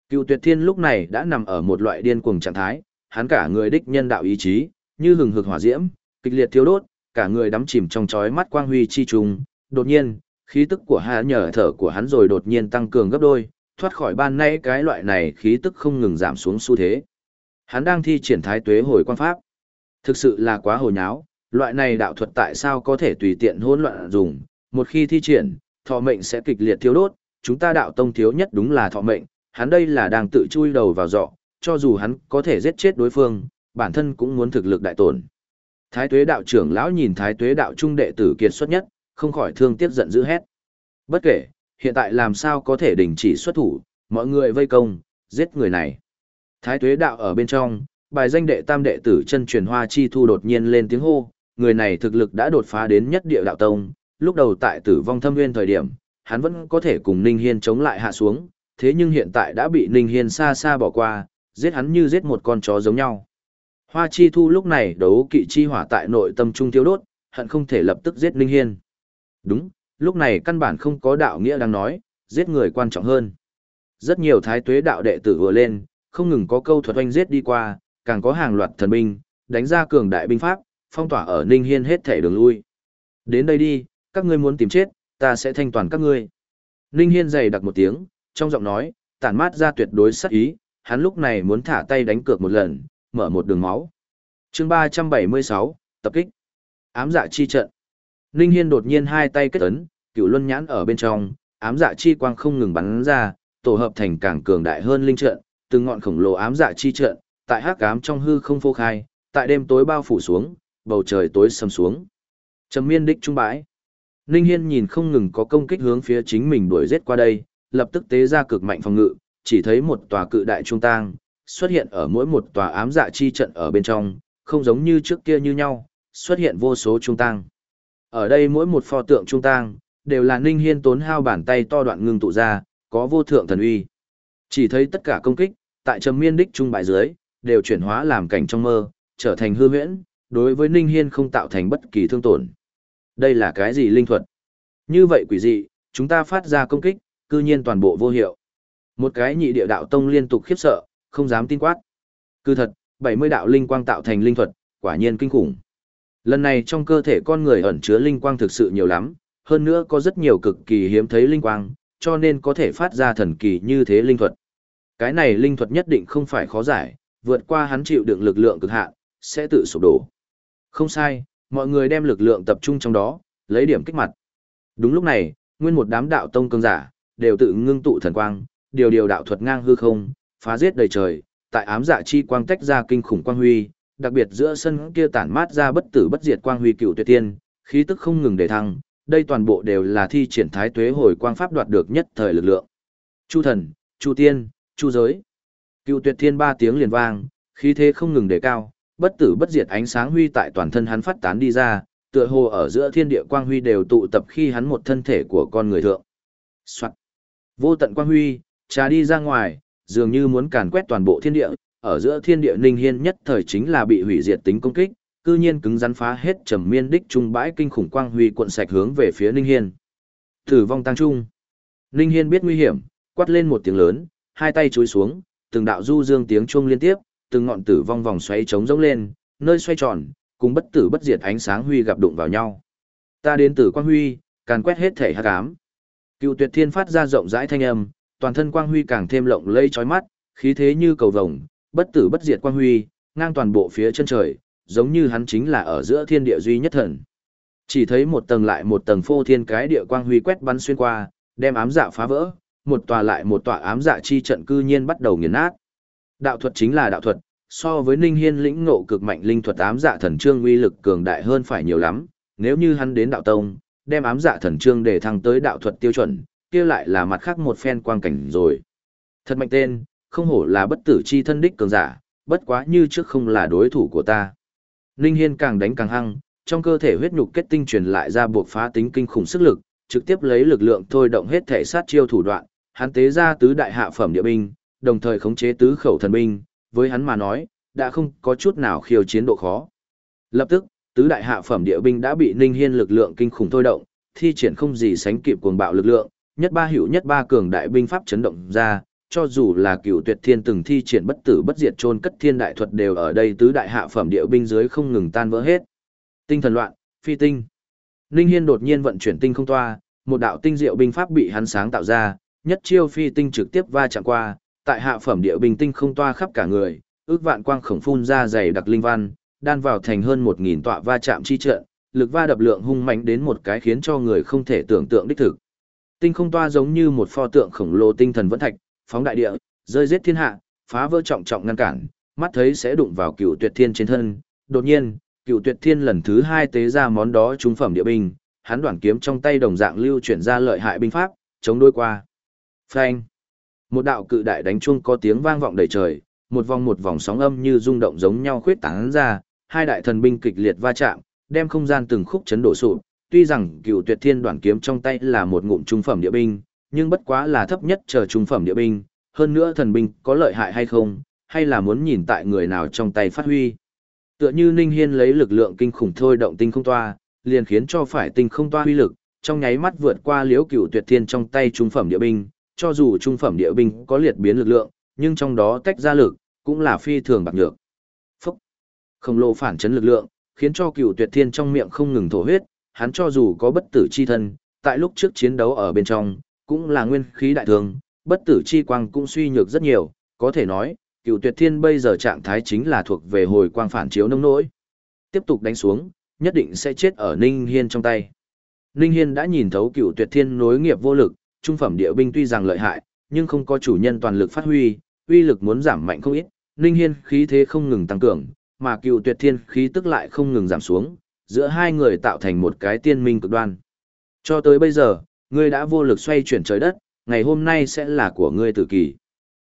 Cựu tuyệt thiên lúc này đã nằm ở một loại điên cuồng trạng thái, hắn cả người đích nhân đạo ý chí, như hừng hực hỏa diễm, kịch liệt thiêu đốt, cả người đắm chìm trong chói mắt quang huy chi trùng, đột nhiên, khí tức của hắn nhờ thở của hắn rồi đột nhiên tăng cường gấp đôi, thoát khỏi ban nay cái loại này khí tức không ngừng giảm xuống xu thế. Hắn đang thi triển thái tuế hồi quan pháp. Thực sự là quá hồ nháo, loại này đạo thuật tại sao có thể tùy tiện hỗn loạn dùng, một khi thi triển, thọ mệnh sẽ kịch liệt thiếu đốt, chúng ta đạo tông thiếu nhất đúng là thọ mệnh, hắn đây là đang tự chui đầu vào rọ cho dù hắn có thể giết chết đối phương, bản thân cũng muốn thực lực đại tổn. Thái tuế đạo trưởng lão nhìn thái tuế đạo trung đệ tử kiệt xuất nhất, không khỏi thương tiếc giận dữ hét. Bất kể, hiện tại làm sao có thể đình chỉ xuất thủ, mọi người vây công, giết người này. Thái tuế đạo ở bên trong, bài danh đệ tam đệ tử chân truyền hoa chi thu đột nhiên lên tiếng hô, người này thực lực đã đột phá đến nhất địa đạo tông, lúc đầu tại tử vong thâm nguyên thời điểm, hắn vẫn có thể cùng Ninh Hiên chống lại hạ xuống, thế nhưng hiện tại đã bị Ninh Hiên xa xa bỏ qua, giết hắn như giết một con chó giống nhau. Hoa chi thu lúc này đấu kỵ chi hỏa tại nội tâm trung tiêu đốt, hận không thể lập tức giết Ninh Hiên. Đúng, lúc này căn bản không có đạo nghĩa đang nói, giết người quan trọng hơn. Rất nhiều thái tuế đạo đệ tử vừa lên, không ngừng có câu thuật oanh giết đi qua, càng có hàng loạt thần binh, đánh ra cường đại binh pháp, phong tỏa ở Ninh Hiên hết thể đường lui. Đến đây đi, các ngươi muốn tìm chết, ta sẽ thanh toàn các ngươi. Ninh Hiên dày đặc một tiếng, trong giọng nói, tản mát ra tuyệt đối sát ý, hắn lúc này muốn thả tay đánh cược một lần, mở một đường máu. Chương 376, tập kích. Ám dạ chi trận. Ninh Hiên đột nhiên hai tay kết ấn, cửu luân nhãn ở bên trong, ám dạ chi quang không ngừng bắn ra, tổ hợp thành càng cường đại hơn linh trận, từng ngọn khổng lồ ám dạ chi trận, tại hắc ám trong hư không phô khai, tại đêm tối bao phủ xuống, bầu trời tối sầm xuống. Trầm miên đích trung bãi. Ninh Hiên nhìn không ngừng có công kích hướng phía chính mình đuổi giết qua đây, lập tức tế ra cực mạnh phòng ngự, chỉ thấy một tòa cự đại trung tang, xuất hiện ở mỗi một tòa ám dạ chi trận ở bên trong, không giống như trước kia như nhau, xuất hiện vô số trung tang. Ở đây mỗi một pho tượng trung tang, đều là Ninh Hiên tốn hao bàn tay to đoạn ngưng tụ ra, có vô thượng thần uy. Chỉ thấy tất cả công kích, tại trầm miên đích trung bại dưới, đều chuyển hóa làm cảnh trong mơ, trở thành hư huyễn, đối với Ninh Hiên không tạo thành bất kỳ thương tổn. Đây là cái gì linh thuật? Như vậy quỷ dị, chúng ta phát ra công kích, cư nhiên toàn bộ vô hiệu. Một cái nhị địa đạo tông liên tục khiếp sợ, không dám tin quát. Cứ thật, 70 đạo linh quang tạo thành linh thuật, quả nhiên kinh khủng. Lần này trong cơ thể con người ẩn chứa linh quang thực sự nhiều lắm, hơn nữa có rất nhiều cực kỳ hiếm thấy linh quang, cho nên có thể phát ra thần kỳ như thế linh thuật. Cái này linh thuật nhất định không phải khó giải, vượt qua hắn chịu đựng lực lượng cực hạn, sẽ tự sụp đổ. Không sai, mọi người đem lực lượng tập trung trong đó, lấy điểm kích mặt. Đúng lúc này, nguyên một đám đạo tông cường giả, đều tự ngưng tụ thần quang, điều điều đạo thuật ngang hư không, phá giết đầy trời, tại ám dạ chi quang tách ra kinh khủng quang huy, đặc biệt giữa sân kia tản mát ra bất tử bất diệt quang huy cựu tuyệt tiên, khí tức không ngừng để thăng, đây toàn bộ đều là thi triển thái tuế hồi quang pháp đoạt được nhất thời lực lượng. Chu thần, Chu tiên, Chu giới. Cựu tuyệt thiên ba tiếng liền vang, khí thế không ngừng để cao, bất tử bất diệt ánh sáng huy tại toàn thân hắn phát tán đi ra, tựa hồ ở giữa thiên địa quang huy đều tụ tập khi hắn một thân thể của con người thượng. Soạn. Vô tận quang huy, trà đi ra ngoài, dường như muốn càn quét toàn bộ thiên địa, ở giữa thiên địa ninh hiên nhất thời chính là bị hủy diệt tính công kích, cư nhiên cứng rắn phá hết trầm miên đích trung bãi kinh khủng quang huy cuộn sạch hướng về phía ninh hiên. Tử vong tăng trung. Ninh hiên biết nguy hiểm, quát lên một tiếng lớn, hai tay chối xuống, từng đạo du dương tiếng chuông liên tiếp, từng ngọn tử vong vòng xoáy trống rỗng lên, nơi xoay tròn, cùng bất tử bất diệt ánh sáng huy gặp đụng vào nhau. Ta đến tử quang huy, càn quét hết thể hắc ám. Cựu Tuyệt Thiên phát ra rộng rãi thanh âm, toàn thân quang huy càng thêm lộng lây chói mắt, khí thế như cầu vồng, bất tử bất diệt quang huy, ngang toàn bộ phía chân trời, giống như hắn chính là ở giữa thiên địa duy nhất thần. Chỉ thấy một tầng lại một tầng phô thiên cái địa quang huy quét bắn xuyên qua, đem ám dạ phá vỡ, một tòa lại một tòa ám dạ chi trận cư nhiên bắt đầu nghiền nát. Đạo thuật chính là đạo thuật, so với Ninh Hiên lĩnh ngộ cực mạnh linh thuật ám dạ thần trương uy lực cường đại hơn phải nhiều lắm, nếu như hắn đến đạo tông, đem ám dạ thần trương để thăng tới đạo thuật tiêu chuẩn, kia lại là mặt khác một phen quang cảnh rồi. Thật mạnh tên, không hổ là bất tử chi thân đích cường giả, bất quá như trước không là đối thủ của ta. Ninh Hiên càng đánh càng hăng, trong cơ thể huyết nhục kết tinh truyền lại ra buộc phá tính kinh khủng sức lực, trực tiếp lấy lực lượng thôi động hết thể sát chiêu thủ đoạn, hắn tế ra tứ đại hạ phẩm địa binh, đồng thời khống chế tứ khẩu thần binh, với hắn mà nói, đã không có chút nào khiêu chiến độ khó. Lập tức, tứ đại hạ phẩm địa binh đã bị Ninh Hiên lực lượng kinh khủng thôi động, thi triển không gì sánh kịp cuồng bạo lực lượng, nhất ba hữu nhất ba cường đại binh pháp chấn động ra, cho dù là cựu tuyệt thiên từng thi triển bất tử bất diệt trôn cất thiên đại thuật đều ở đây tứ đại hạ phẩm địa binh dưới không ngừng tan vỡ hết. Tinh thần loạn, phi tinh. Ninh Hiên đột nhiên vận chuyển tinh không toa, một đạo tinh diệu binh pháp bị hắn sáng tạo ra, nhất chiêu phi tinh trực tiếp va chạm qua, tại hạ phẩm địa binh tinh không toa khắp cả người, ước vạn quang khổng phun ra dày đặc linh văn, đan vào thành hơn một nghìn tọa va chạm chi trận, lực va đập lượng hung mạnh đến một cái khiến cho người không thể tưởng tượng đích thực. Tinh không toa giống như một pho tượng khổng lồ tinh thần vẫn thạch, phóng đại địa, rơi giết thiên hạ, phá vỡ trọng trọng ngăn cản, mắt thấy sẽ đụng vào cựu tuyệt thiên trên thân. Đột nhiên, cựu tuyệt thiên lần thứ hai tế ra món đó trung phẩm địa binh, hắn đoạn kiếm trong tay đồng dạng lưu chuyển ra lợi hại binh pháp, chống đối qua. Phanh! Một đạo cự đại đánh chuông có tiếng vang vọng đầy trời, một vòng một vòng sóng âm như rung động giống nhau khuyết tán ra, hai đại thần binh kịch liệt va chạm, đem không gian từng khúc chấn đổ sụp. Tuy rằng cựu tuyệt thiên đoàn kiếm trong tay là một ngụm trung phẩm địa binh, nhưng bất quá là thấp nhất chờ trung phẩm địa binh, hơn nữa thần binh có lợi hại hay không, hay là muốn nhìn tại người nào trong tay phát huy. Tựa như Ninh Hiên lấy lực lượng kinh khủng thôi động tinh không toa, liền khiến cho phải tinh không toa huy lực, trong nháy mắt vượt qua liễu cựu tuyệt thiên trong tay trung phẩm địa binh, cho dù trung phẩm địa binh có liệt biến lực lượng, nhưng trong đó tách ra lực, cũng là phi thường bạc nhược. Phúc! Khổng lồ phản chấn lực lượng, khiến cho cựu tuyệt thiên trong miệng không ngừng thổ huyết, hắn cho dù có bất tử chi thân, tại lúc trước chiến đấu ở bên trong, cũng là nguyên khí đại thường, bất tử chi quang cũng suy nhược rất nhiều, có thể nói, cựu tuyệt thiên bây giờ trạng thái chính là thuộc về hồi quang phản chiếu nông nỗi. Tiếp tục đánh xuống, nhất định sẽ chết ở Ninh Hiên trong tay. Ninh Hiên đã nhìn thấu cựu tuyệt thiên nối nghiệp vô lực, trung phẩm địa binh tuy rằng lợi hại, nhưng không có chủ nhân toàn lực phát huy, uy lực muốn giảm mạnh không ít. Ninh Hiên khí thế không ngừng tăng cường, mà cựu tuyệt thiên khí tức lại không ngừng giảm xuống, giữa hai người tạo thành một cái tiên minh cực đoan. Cho tới bây giờ, ngươi đã vô lực xoay chuyển trời đất, ngày hôm nay sẽ là của ngươi tử kỳ.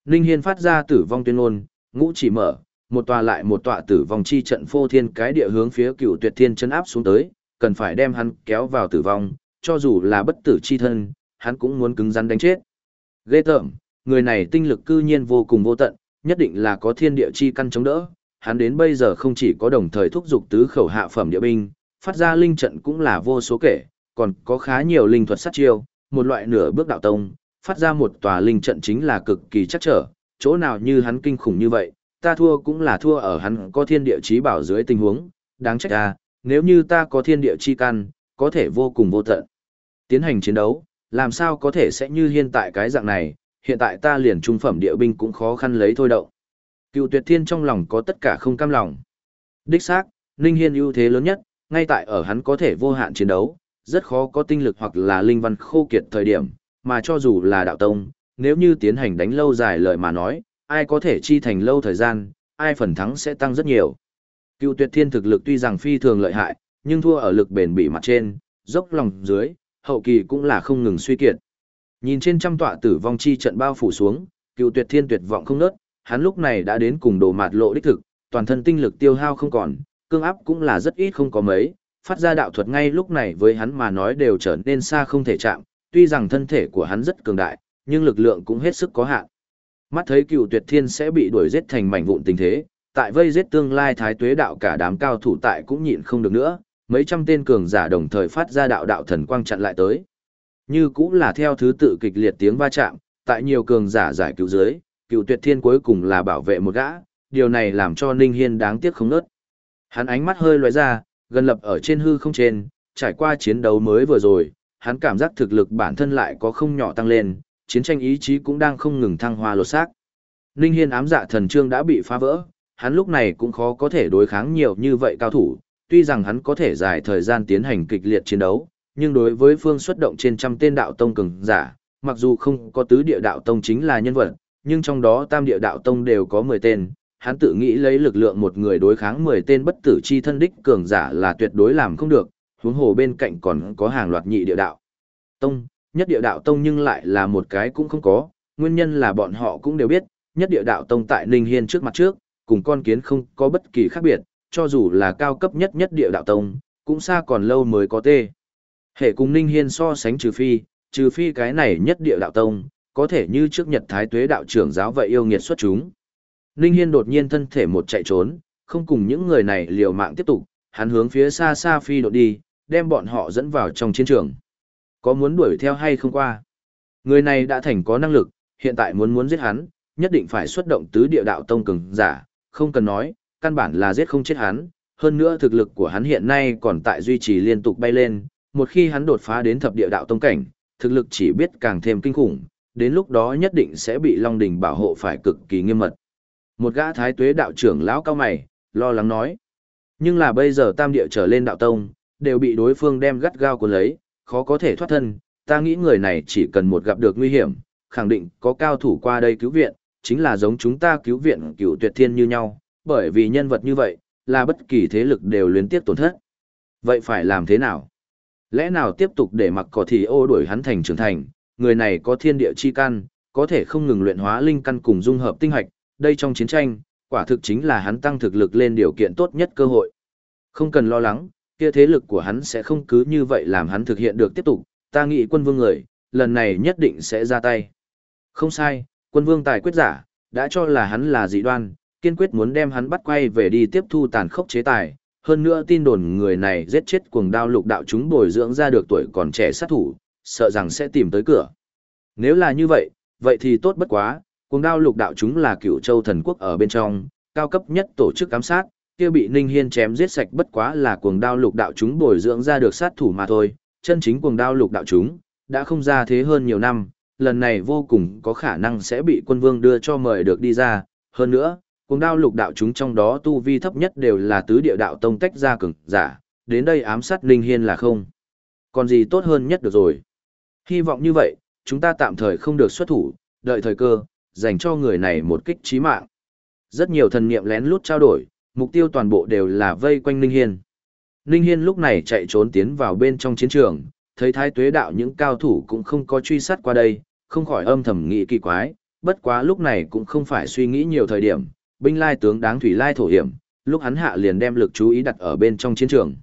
Ninh Hiên phát ra tử vong tuyên ngôn, ngũ chỉ mở, một tòa lại một tòa tử vong chi trận phô thiên cái địa hướng phía cựu tuyệt thiên chân áp xuống tới, cần phải đem hắn kéo vào tử vong, cho dù là bất tử chi thân, hắn cũng muốn cứng rắn đánh chết. Ghê tởm, người này tinh lực cư nhiên vô cùng vô tận, nhất định là có thiên địa chi căn chống đỡ, hắn đến bây giờ không chỉ có đồng thời thúc giục tứ khẩu hạ phẩm địa binh, phát ra linh trận cũng là vô số kể, còn có khá nhiều linh thuật sát chiêu, một loại nửa bước đạo tông, phát ra một tòa linh trận chính là cực kỳ chắc trở, chỗ nào như hắn kinh khủng như vậy, ta thua cũng là thua ở hắn có thiên địa chí bảo dưới tình huống, đáng trách ta, nếu như ta có thiên địa chi căn, có thể vô cùng vô tận. Tiến hành chiến đấu, làm sao có thể sẽ như hiện tại cái dạng này, hiện tại ta liền trung phẩm địa binh cũng khó khăn lấy thôi động. Cựu tuyệt thiên trong lòng có tất cả không cam lòng. Đích xác, Ninh Hiên ưu thế lớn nhất, ngay tại ở hắn có thể vô hạn chiến đấu, rất khó có tinh lực hoặc là linh văn khô kiệt thời điểm, mà cho dù là đạo tông, nếu như tiến hành đánh lâu dài lời mà nói, ai có thể chi thành lâu thời gian, ai phần thắng sẽ tăng rất nhiều. Cựu tuyệt thiên thực lực tuy rằng phi thường lợi hại, nhưng thua ở lực bền bỉ mặt trên, dốc lòng dưới, hậu kỳ cũng là không ngừng suy kiệt. Nhìn trên trăm tọa tử vong chi trận bao phủ xuống, cựu tuyệt thiên tuyệt vọng không nớt, hắn lúc này đã đến cùng đồ mạt lộ đích thực, toàn thân tinh lực tiêu hao không còn, cương áp cũng là rất ít không có mấy, phát ra đạo thuật ngay lúc này với hắn mà nói đều trở nên xa không thể chạm, tuy rằng thân thể của hắn rất cường đại, nhưng lực lượng cũng hết sức có hạn. Mắt thấy cựu tuyệt thiên sẽ bị đuổi giết thành mảnh vụn tình thế, tại vây giết tương lai thái tuế đạo cả đám cao thủ tại cũng nhịn không được nữa, mấy trăm tên cường giả đồng thời phát ra đạo đạo thần quang chặn lại tới. Như cũng là theo thứ tự kịch liệt tiếng va chạm, tại nhiều cường giả giải cứu dưới, cựu tuyệt thiên cuối cùng là bảo vệ một gã, điều này làm cho Ninh Hiên đáng tiếc không nớt. Hắn ánh mắt hơi loại ra, gần lập ở trên hư không trên, trải qua chiến đấu mới vừa rồi, hắn cảm giác thực lực bản thân lại có không nhỏ tăng lên, chiến tranh ý chí cũng đang không ngừng thăng hoa lột xác. Ninh Hiên ám dạ thần trương đã bị phá vỡ, hắn lúc này cũng khó có thể đối kháng nhiều như vậy cao thủ, tuy rằng hắn có thể dài thời gian tiến hành kịch liệt chiến đấu, nhưng đối với phương xuất động trên trăm tên đạo tông cường giả, mặc dù không có tứ địa đạo tông chính là nhân vật, nhưng trong đó tam địa đạo tông đều có 10 tên, hắn tự nghĩ lấy lực lượng một người đối kháng 10 tên bất tử chi thân đích cường giả là tuyệt đối làm không được, huống hồ bên cạnh còn có hàng loạt nhị địa đạo. Tông, nhất địa đạo tông nhưng lại là một cái cũng không có, nguyên nhân là bọn họ cũng đều biết, nhất địa đạo tông tại Ninh Hiên trước mặt trước, cùng con kiến không có bất kỳ khác biệt, cho dù là cao cấp nhất nhất địa đạo tông, cũng xa còn lâu mới có tê. Hệ cùng Ninh Hiên so sánh trừ phi, trừ phi cái này nhất địa đạo tông, có thể như trước Nhật Thái Tuế đạo trưởng giáo vậy yêu nghiệt xuất chúng. Ninh Hiên đột nhiên thân thể một chạy trốn, không cùng những người này liều mạng tiếp tục, hắn hướng phía xa xa phi đột đi, đem bọn họ dẫn vào trong chiến trường. Có muốn đuổi theo hay không qua? Người này đã thành có năng lực, hiện tại muốn muốn giết hắn, nhất định phải xuất động tứ địa đạo tông cường giả, không cần nói, căn bản là giết không chết hắn, hơn nữa thực lực của hắn hiện nay còn tại duy trì liên tục bay lên, một khi hắn đột phá đến thập địa đạo tông cảnh, thực lực chỉ biết càng thêm kinh khủng, đến lúc đó nhất định sẽ bị Long Đình bảo hộ phải cực kỳ nghiêm mật. Một gã thái tuế đạo trưởng lão cao mày, lo lắng nói. Nhưng là bây giờ tam địa trở lên đạo tông, đều bị đối phương đem gắt gao cuốn lấy, khó có thể thoát thân, ta nghĩ người này chỉ cần một gặp được nguy hiểm, khẳng định có cao thủ qua đây cứu viện, chính là giống chúng ta cứu viện cựu tuyệt thiên như nhau, bởi vì nhân vật như vậy, là bất kỳ thế lực đều liên tiếp tổn thất. Vậy phải làm thế nào? Lẽ nào tiếp tục để mặc cỏ thì ô đuổi hắn thành trưởng thành, người này có thiên địa chi căn, có thể không ngừng luyện hóa linh căn cùng dung hợp tinh hạch, đây trong chiến tranh, quả thực chính là hắn tăng thực lực lên điều kiện tốt nhất cơ hội. Không cần lo lắng, kia thế lực của hắn sẽ không cứ như vậy làm hắn thực hiện được tiếp tục, ta nghĩ quân vương người, lần này nhất định sẽ ra tay. Không sai, quân vương tài quyết giả, đã cho là hắn là dị đoan, kiên quyết muốn đem hắn bắt quay về đi tiếp thu tàn khốc chế tài. Hơn nữa tin đồn người này giết chết cuồng đao lục đạo chúng bồi dưỡng ra được tuổi còn trẻ sát thủ, sợ rằng sẽ tìm tới cửa. Nếu là như vậy, vậy thì tốt bất quá, cuồng đao lục đạo chúng là cựu châu thần quốc ở bên trong, cao cấp nhất tổ chức giám sát, kia bị Ninh Hiên chém giết sạch bất quá là cuồng đao lục đạo chúng bồi dưỡng ra được sát thủ mà thôi, chân chính cuồng đao lục đạo chúng, đã không ra thế hơn nhiều năm, lần này vô cùng có khả năng sẽ bị quân vương đưa cho mời được đi ra, hơn nữa, cuồng đao lục đạo chúng trong đó tu vi thấp nhất đều là tứ địa đạo tông tách ra cường giả, đến đây ám sát Ninh Hiên là không. Còn gì tốt hơn nhất được rồi. Hy vọng như vậy, chúng ta tạm thời không được xuất thủ, đợi thời cơ, dành cho người này một kích chí mạng. Rất nhiều thần niệm lén lút trao đổi, mục tiêu toàn bộ đều là vây quanh Ninh Hiên. Ninh Hiên lúc này chạy trốn tiến vào bên trong chiến trường, thấy thái tuế đạo những cao thủ cũng không có truy sát qua đây, không khỏi âm thầm nghĩ kỳ quái, bất quá lúc này cũng không phải suy nghĩ nhiều thời điểm, binh lai tướng đáng thủy lai thổ hiểm, lúc hắn hạ liền đem lực chú ý đặt ở bên trong chiến trường.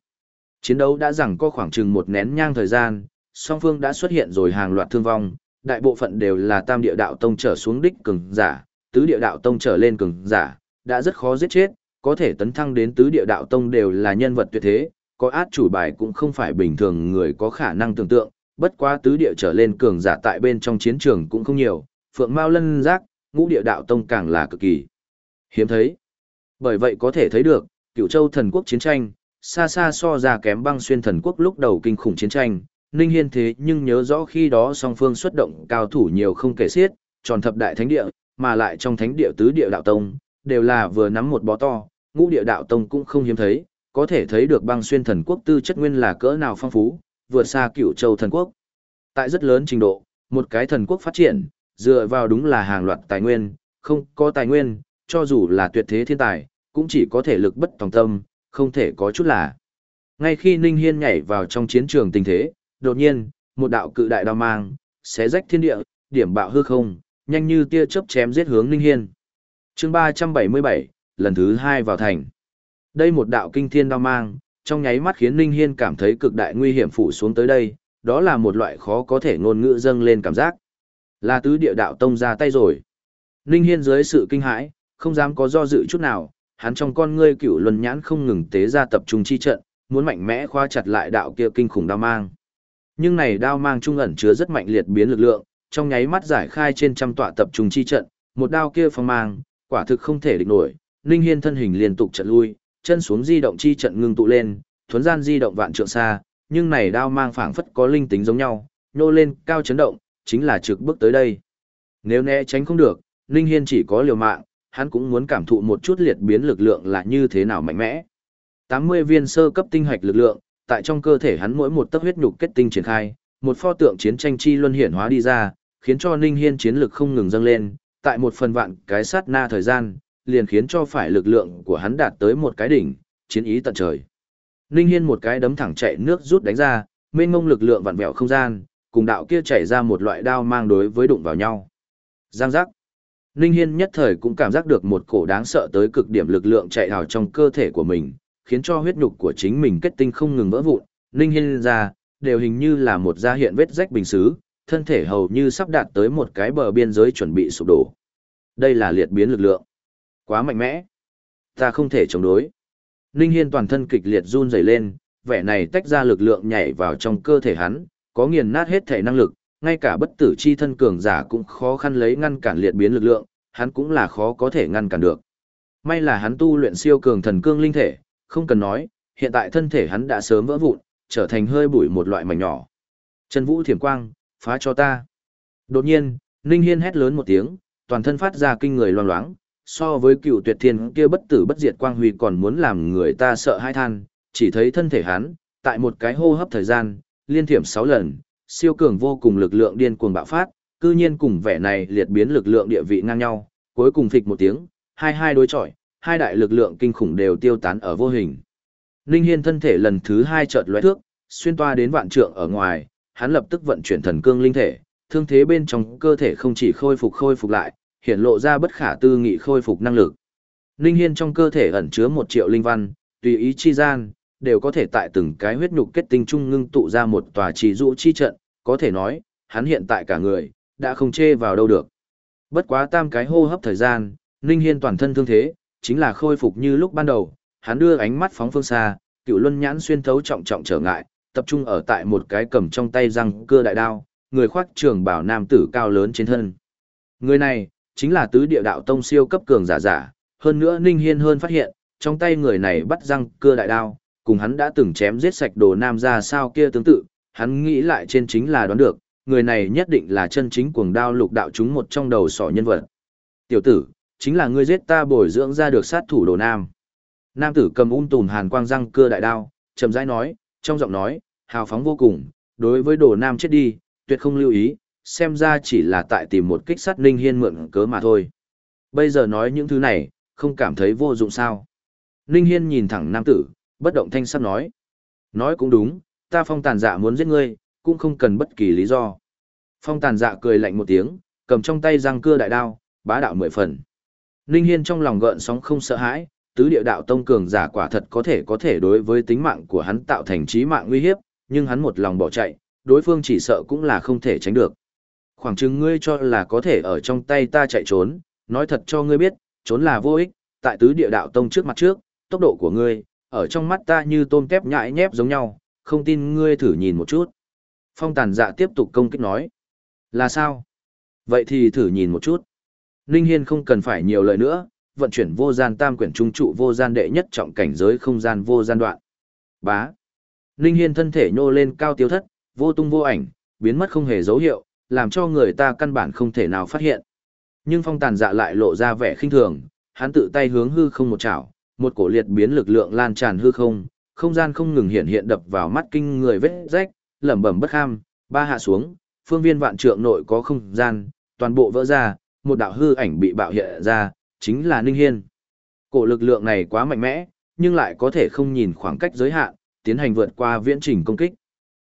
Chiến đấu đã rằng có khoảng chừng một nén nhang thời gian, song phương đã xuất hiện rồi hàng loạt thương vong, đại bộ phận đều là tam địa đạo tông trở xuống đích cường giả, tứ địa đạo tông trở lên cường giả, đã rất khó giết chết, có thể tấn thăng đến tứ địa đạo tông đều là nhân vật tuyệt thế, có át chủ bài cũng không phải bình thường người có khả năng tưởng tượng, bất quá tứ địa trở lên cường giả tại bên trong chiến trường cũng không nhiều, phượng mao lân giác, ngũ địa đạo tông càng là cực kỳ hiếm thấy. Bởi vậy có thể thấy được, cựu châu thần quốc chiến tranh, xa xa so ra kém băng xuyên thần quốc lúc đầu kinh khủng chiến tranh, Ninh Hiên thế nhưng nhớ rõ khi đó song phương xuất động cao thủ nhiều không kể xiết, tròn thập đại thánh địa, mà lại trong thánh địa tứ địa đạo tông, đều là vừa nắm một bó to, ngũ địa đạo tông cũng không hiếm thấy, có thể thấy được băng xuyên thần quốc tư chất nguyên là cỡ nào phong phú, vượt xa cửu châu thần quốc. Tại rất lớn trình độ, một cái thần quốc phát triển, dựa vào đúng là hàng loạt tài nguyên, không có tài nguyên, cho dù là tuyệt thế thiên tài, cũng chỉ có thể lực bất tòng tâm, không thể có chút là. Ngay khi Ninh Hiên nhảy vào trong chiến trường tình thế, đột nhiên, một đạo cự đại đao mang, xé rách thiên địa, điểm bạo hư không, nhanh như tia chớp chém giết hướng Ninh Hiên. Chương 377, lần thứ hai vào thành. Đây một đạo kinh thiên đao mang, trong nháy mắt khiến Ninh Hiên cảm thấy cực đại nguy hiểm phủ xuống tới đây, đó là một loại khó có thể ngôn ngữ dâng lên cảm giác. Là tứ địa đạo tông ra tay rồi. Ninh Hiên dưới sự kinh hãi, không dám có do dự chút nào, hắn trong con ngươi cựu luân nhãn không ngừng tế ra tập trung chi trận, muốn mạnh mẽ khóa chặt lại đạo kia kinh khủng đao mang. Nhưng này đao mang trung ẩn chứa rất mạnh liệt biến lực lượng, trong nháy mắt giải khai trên trăm tọa tập trung chi trận, một đao kia phong mang, quả thực không thể địch nổi. Ninh Hiên thân hình liên tục trận lui, chân xuống di động chi trận ngưng tụ lên, thuấn gian di động vạn trượng xa, nhưng này đao mang phảng phất có linh tính giống nhau, nô lên cao chấn động, chính là trực bước tới đây. Nếu né tránh không được, Ninh Hiên chỉ có liều mạng, hắn cũng muốn cảm thụ một chút liệt biến lực lượng là như thế nào mạnh mẽ. 80 viên sơ cấp tinh hạch lực lượng, tại trong cơ thể hắn mỗi một tấc huyết nhục kết tinh triển khai, một pho tượng chiến tranh chi luân hiển hóa đi ra, khiến cho Ninh Hiên chiến lực không ngừng dâng lên, tại một phần vạn cái sát na thời gian, liền khiến cho phải lực lượng của hắn đạt tới một cái đỉnh, chiến ý tận trời. Ninh Hiên một cái đấm thẳng chạy nước rút đánh ra, mênh mông lực lượng vặn vẹo không gian, cùng đạo kia chảy ra một loại đao mang đối với đụng vào nhau. Giang giác. Ninh Hiên nhất thời cũng cảm giác được một cổ đáng sợ tới cực điểm lực lượng chạy vào trong cơ thể của mình, khiến cho huyết nhục của chính mình kết tinh không ngừng vỡ vụn. Ninh Hiên ra, đều hình như là một da hiện vết rách bình xứ, thân thể hầu như sắp đạt tới một cái bờ biên giới chuẩn bị sụp đổ. Đây là liệt biến lực lượng. Quá mạnh mẽ. Ta không thể chống đối. Ninh Hiên toàn thân kịch liệt run rẩy lên, vẻ này tách ra lực lượng nhảy vào trong cơ thể hắn, có nghiền nát hết thể năng lực, ngay cả bất tử chi thân cường giả cũng khó khăn lấy ngăn cản liệt biến lực lượng, hắn cũng là khó có thể ngăn cản được. May là hắn tu luyện siêu cường thần cương linh thể, không cần nói, hiện tại thân thể hắn đã sớm vỡ vụn, trở thành hơi bụi một loại mảnh nhỏ. Trần Vũ thiểm quang, phá cho ta. Đột nhiên, Ninh Hiên hét lớn một tiếng, toàn thân phát ra kinh người loang loáng, so với cựu tuyệt thiên kia bất tử bất diệt quang huy còn muốn làm người ta sợ hai than, chỉ thấy thân thể hắn, tại một cái hô hấp thời gian, liên thiểm 6 lần, siêu cường vô cùng lực lượng điên cuồng bạo phát, cư nhiên cùng vẻ này liệt biến lực lượng địa vị ngang nhau, cuối cùng phịch một tiếng, hai hai đối chọi, hai đại lực lượng kinh khủng đều tiêu tán ở vô hình. Ninh Hiên thân thể lần thứ hai chợt lóe thước, xuyên toa đến vạn trượng ở ngoài, hắn lập tức vận chuyển thần cương linh thể, thương thế bên trong cơ thể không chỉ khôi phục khôi phục lại, hiện lộ ra bất khả tư nghị khôi phục năng lực. Ninh Hiên trong cơ thể ẩn chứa một triệu linh văn, tùy ý chi gian, đều có thể tại từng cái huyết nhục kết tinh trung ngưng tụ ra một tòa trì dụ chi trận, có thể nói, hắn hiện tại cả người, đã không chê vào đâu được. Bất quá tam cái hô hấp thời gian, Ninh Hiên toàn thân thương thế, chính là khôi phục như lúc ban đầu, hắn đưa ánh mắt phóng phương xa, cựu luân nhãn xuyên thấu trọng trọng trở ngại, tập trung ở tại một cái cầm trong tay răng cưa đại đao, người khoác trường bảo nam tử cao lớn trên thân. Người này, chính là tứ địa đạo tông siêu cấp cường giả giả, hơn nữa Ninh Hiên hơn phát hiện, trong tay người này bắt răng cưa đại đao, cùng hắn đã từng chém giết sạch đồ nam ra sao kia tương tự, hắn nghĩ lại trên chính là đoán được, người này nhất định là chân chính cuồng đao lục đạo chúng một trong đầu sỏ nhân vật. Tiểu tử, chính là ngươi giết ta bồi dưỡng ra được sát thủ đồ nam. Nam tử cầm ung tùm hàn quang răng cưa đại đao, chậm rãi nói, trong giọng nói, hào phóng vô cùng, đối với đồ nam chết đi, tuyệt không lưu ý, xem ra chỉ là tại tìm một kích sát Ninh Hiên mượn cớ mà thôi. Bây giờ nói những thứ này, không cảm thấy vô dụng sao. Ninh Hiên nhìn thẳng nam tử, bất động thanh sắc nói. Nói cũng đúng, ta phong tàn dạ muốn giết ngươi, cũng không cần bất kỳ lý do. Phong tàn dạ cười lạnh một tiếng, cầm trong tay răng cưa đại đao, bá đạo mười phần. Ninh Hiên trong lòng gợn sóng không sợ hãi, tứ địa đạo tông cường giả quả thật có thể có thể đối với tính mạng của hắn tạo thành chí mạng nguy hiểm, nhưng hắn một lòng bỏ chạy, đối phương chỉ sợ cũng là không thể tránh được. Khoảng chừng ngươi cho là có thể ở trong tay ta chạy trốn, nói thật cho ngươi biết, trốn là vô ích, tại tứ địa đạo tông trước mặt trước, tốc độ của ngươi, ở trong mắt ta như tôm tép nhãi nhép giống nhau, không tin ngươi thử nhìn một chút. Phong tàn dạ tiếp tục công kích nói. Là sao? Vậy thì thử nhìn một chút. Ninh Hiên không cần phải nhiều lời nữa, vận chuyển vô gian tam quyển trung trụ vô gian đệ nhất trọng cảnh giới không gian vô gian đoạn. Bá. Ninh Hiên thân thể nhô lên cao tiêu thất, vô tung vô ảnh, biến mất không hề dấu hiệu, làm cho người ta căn bản không thể nào phát hiện. Nhưng phong tàn dạ lại lộ ra vẻ khinh thường, hắn tự tay hướng hư không một chảo, một cổ liệt biến lực lượng lan tràn hư không, không gian không ngừng hiện hiện đập vào mắt kinh người vết rách, lẩm bẩm bất ham, ba hạ xuống, phương viên vạn trượng nội có không gian, toàn bộ vỡ ra, một đạo hư ảnh bị bạo hiện ra, chính là Ninh Hiên. Cổ lực lượng này quá mạnh mẽ, nhưng lại có thể không nhìn khoảng cách giới hạn, tiến hành vượt qua viễn trình công kích.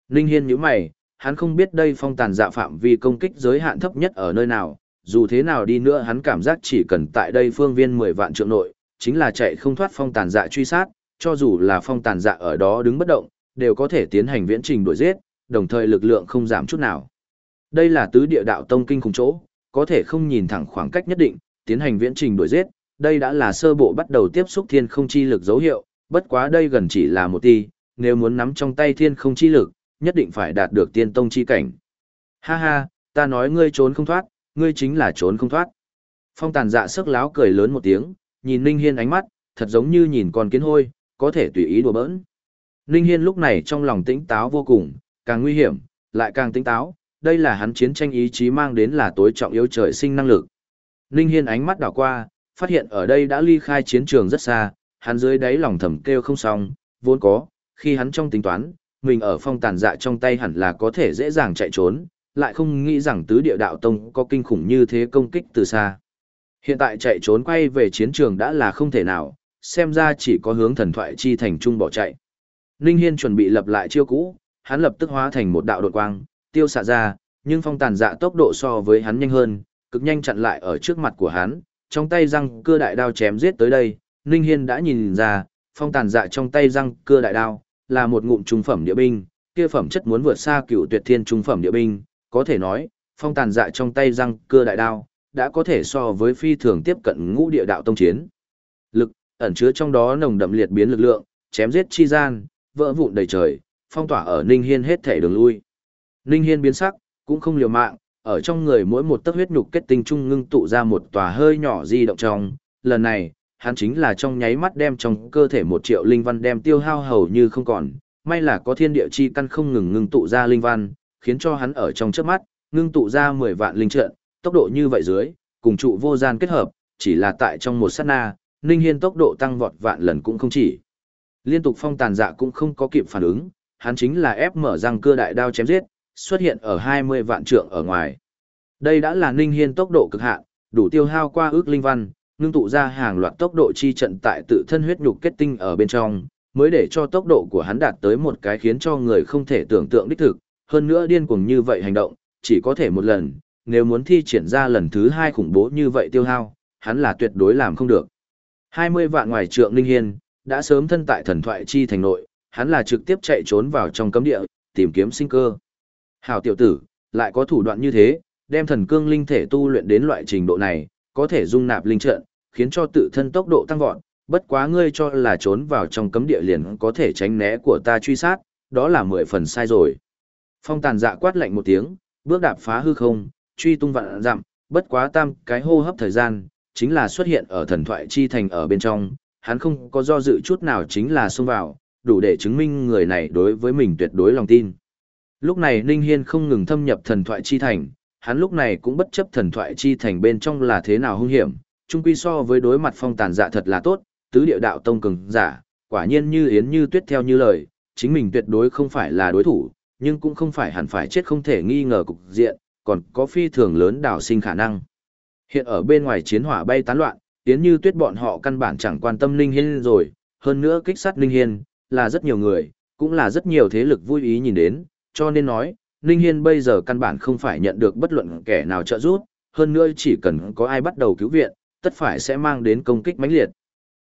Ninh Hiên nhíu mày, hắn không biết đây phong tàn dạ phạm vi công kích giới hạn thấp nhất ở nơi nào, dù thế nào đi nữa hắn cảm giác chỉ cần tại đây phương viên 10 vạn trượng nội, chính là chạy không thoát phong tàn dạ truy sát, cho dù là phong tàn dạ ở đó đứng bất động, đều có thể tiến hành viễn trình đuổi giết, đồng thời lực lượng không giảm chút nào. Đây là tứ địa đạo tông kinh khủng chỗ, có thể không nhìn thẳng khoảng cách nhất định, tiến hành viễn trình đuổi giết, đây đã là sơ bộ bắt đầu tiếp xúc thiên không chi lực dấu hiệu, bất quá đây gần chỉ là một ti, nếu muốn nắm trong tay thiên không chi lực, nhất định phải đạt được tiên tông chi cảnh. Ha ha, ta nói ngươi trốn không thoát, ngươi chính là trốn không thoát. Phong tàn dạ sức láo cười lớn một tiếng, nhìn Ninh Hiên ánh mắt, thật giống như nhìn con kiến hôi, có thể tùy ý đùa bỡn. Ninh Hiên lúc này trong lòng tĩnh táo vô cùng, càng nguy hiểm, lại càng tĩnh táo, đây là hắn chiến tranh ý chí mang đến là tối trọng yếu trời sinh năng lực. Ninh Hiên ánh mắt đảo qua, phát hiện ở đây đã ly khai chiến trường rất xa, hắn dưới đáy lòng thầm kêu không xong, vốn có, khi hắn trong tính toán, mình ở phong tàn dạ trong tay hẳn là có thể dễ dàng chạy trốn, lại không nghĩ rằng tứ địa đạo tông có kinh khủng như thế công kích từ xa. Hiện tại chạy trốn quay về chiến trường đã là không thể nào, xem ra chỉ có hướng thần thoại chi thành trung bỏ chạy. Ninh Hiên chuẩn bị lập lại chiêu cũ, hắn lập tức hóa thành một đạo đột quang, tiêu xạ ra, nhưng phong tàn dạ tốc độ so với hắn nhanh hơn, cực nhanh chặn lại ở trước mặt của hắn, trong tay răng cưa đại đao chém giết tới đây, Ninh Hiên đã nhìn ra, phong tàn dạ trong tay răng cưa đại đao, là một ngụm trung phẩm địa binh, kia phẩm chất muốn vượt xa cựu tuyệt thiên trung phẩm địa binh, có thể nói, phong tàn dạ trong tay răng cưa đại đao, đã có thể so với phi thường tiếp cận ngũ địa đạo tông chiến. Lực, ẩn chứa trong đó nồng đậm liệt biến lực lượng, chém giết chi gian, vỡ vụn đầy trời, phong tỏa ở Ninh Hiên hết thể đường lui. Ninh Hiên biến sắc, cũng không liều mạng, ở trong người mỗi một tấc huyết nhục kết tinh trung ngưng tụ ra một tòa hơi nhỏ di động trong, lần này, hắn chính là trong nháy mắt đem trong cơ thể một triệu linh văn đem tiêu hao hầu như không còn, may là có thiên địa chi căn không ngừng ngưng tụ ra linh văn, khiến cho hắn ở trong chớp mắt, ngưng tụ ra 10 vạn linh trận, tốc độ như vậy dưới, cùng trụ vô gian kết hợp, chỉ là tại trong một sát na, Ninh Hiên tốc độ tăng vọt vạn lần cũng không chỉ. Liên tục phong tàn dạ cũng không có kịp phản ứng, hắn chính là ép mở răng cưa đại đao chém giết, xuất hiện ở 20 vạn trượng ở ngoài. Đây đã là Ninh Hiên tốc độ cực hạn, đủ tiêu hao qua ước linh văn, ngưng tụ ra hàng loạt tốc độ chi trận tại tự thân huyết nhục kết tinh ở bên trong, mới để cho tốc độ của hắn đạt tới một cái khiến cho người không thể tưởng tượng đích thực, hơn nữa điên cuồng như vậy hành động, chỉ có thể một lần, nếu muốn thi triển ra lần thứ hai khủng bố như vậy tiêu hao, hắn là tuyệt đối làm không được. 20 vạn ngoài trượng Linh Hiên, đã sớm thân tại thần thoại chi thành nội, hắn là trực tiếp chạy trốn vào trong cấm địa, tìm kiếm sinh cơ. Hảo tiểu tử, lại có thủ đoạn như thế, đem thần cương linh thể tu luyện đến loại trình độ này, có thể dung nạp linh trận, khiến cho tự thân tốc độ tăng vọt, bất quá ngươi cho là trốn vào trong cấm địa liền có thể tránh né của ta truy sát, đó là mười phần sai rồi. Phong tàn dạ quát lạnh một tiếng, bước đạp phá hư không, truy tung vạn dặm, bất quá tam cái hô hấp thời gian, chính là xuất hiện ở thần thoại chi thành ở bên trong, hắn không có do dự chút nào chính là xông vào, đủ để chứng minh người này đối với mình tuyệt đối lòng tin. Lúc này Ninh Hiên không ngừng thâm nhập thần thoại chi thành, hắn lúc này cũng bất chấp thần thoại chi thành bên trong là thế nào hung hiểm, chung quy so với đối mặt phong tàn dạ thật là tốt, tứ địa đạo tông cường giả, quả nhiên như yến như tuyết theo như lời, chính mình tuyệt đối không phải là đối thủ, nhưng cũng không phải hẳn phải chết không thể nghi ngờ cục diện, còn có phi thường lớn đảo sinh khả năng. Hiện ở bên ngoài chiến hỏa bay tán loạn, yến như tuyết bọn họ căn bản chẳng quan tâm ninh Hiên rồi, hơn nữa kích sát ninh Hiên, là rất nhiều người, cũng là rất nhiều thế lực vui ý nhìn đến, cho nên nói, Ninh Hiên bây giờ căn bản không phải nhận được bất luận kẻ nào trợ giúp, hơn nữa chỉ cần có ai bắt đầu cứu viện, tất phải sẽ mang đến công kích mãnh liệt.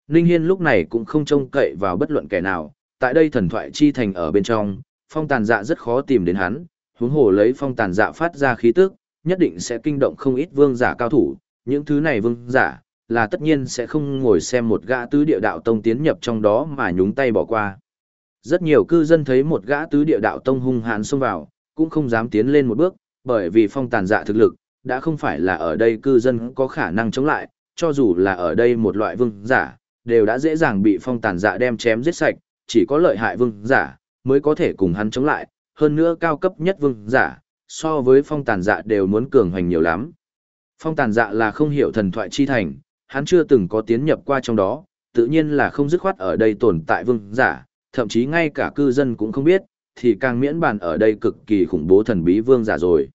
Ninh Hiên lúc này cũng không trông cậy vào bất luận kẻ nào, tại đây thần thoại chi thành ở bên trong, phong tàn dạ rất khó tìm đến hắn, huống hồ lấy phong tàn dạ phát ra khí tức, nhất định sẽ kinh động không ít vương giả cao thủ, những thứ này vương giả, là tất nhiên sẽ không ngồi xem một gã tứ địa đạo tông tiến nhập trong đó mà nhúng tay bỏ qua. Rất nhiều cư dân thấy một gã tứ địa đạo tông hung hãn xông vào, cũng không dám tiến lên một bước, bởi vì phong tàn dạ thực lực, đã không phải là ở đây cư dân có khả năng chống lại, cho dù là ở đây một loại vương giả, đều đã dễ dàng bị phong tàn dạ đem chém giết sạch, chỉ có lợi hại vương giả, mới có thể cùng hắn chống lại, hơn nữa cao cấp nhất vương giả, so với phong tàn dạ đều muốn cường hoành nhiều lắm. Phong tàn dạ là không hiểu thần thoại chi thành, hắn chưa từng có tiến nhập qua trong đó, tự nhiên là không dứt khoát ở đây tồn tại vương giả, thậm chí ngay cả cư dân cũng không biết, thì càng miễn bàn ở đây cực kỳ khủng bố thần bí vương giả rồi.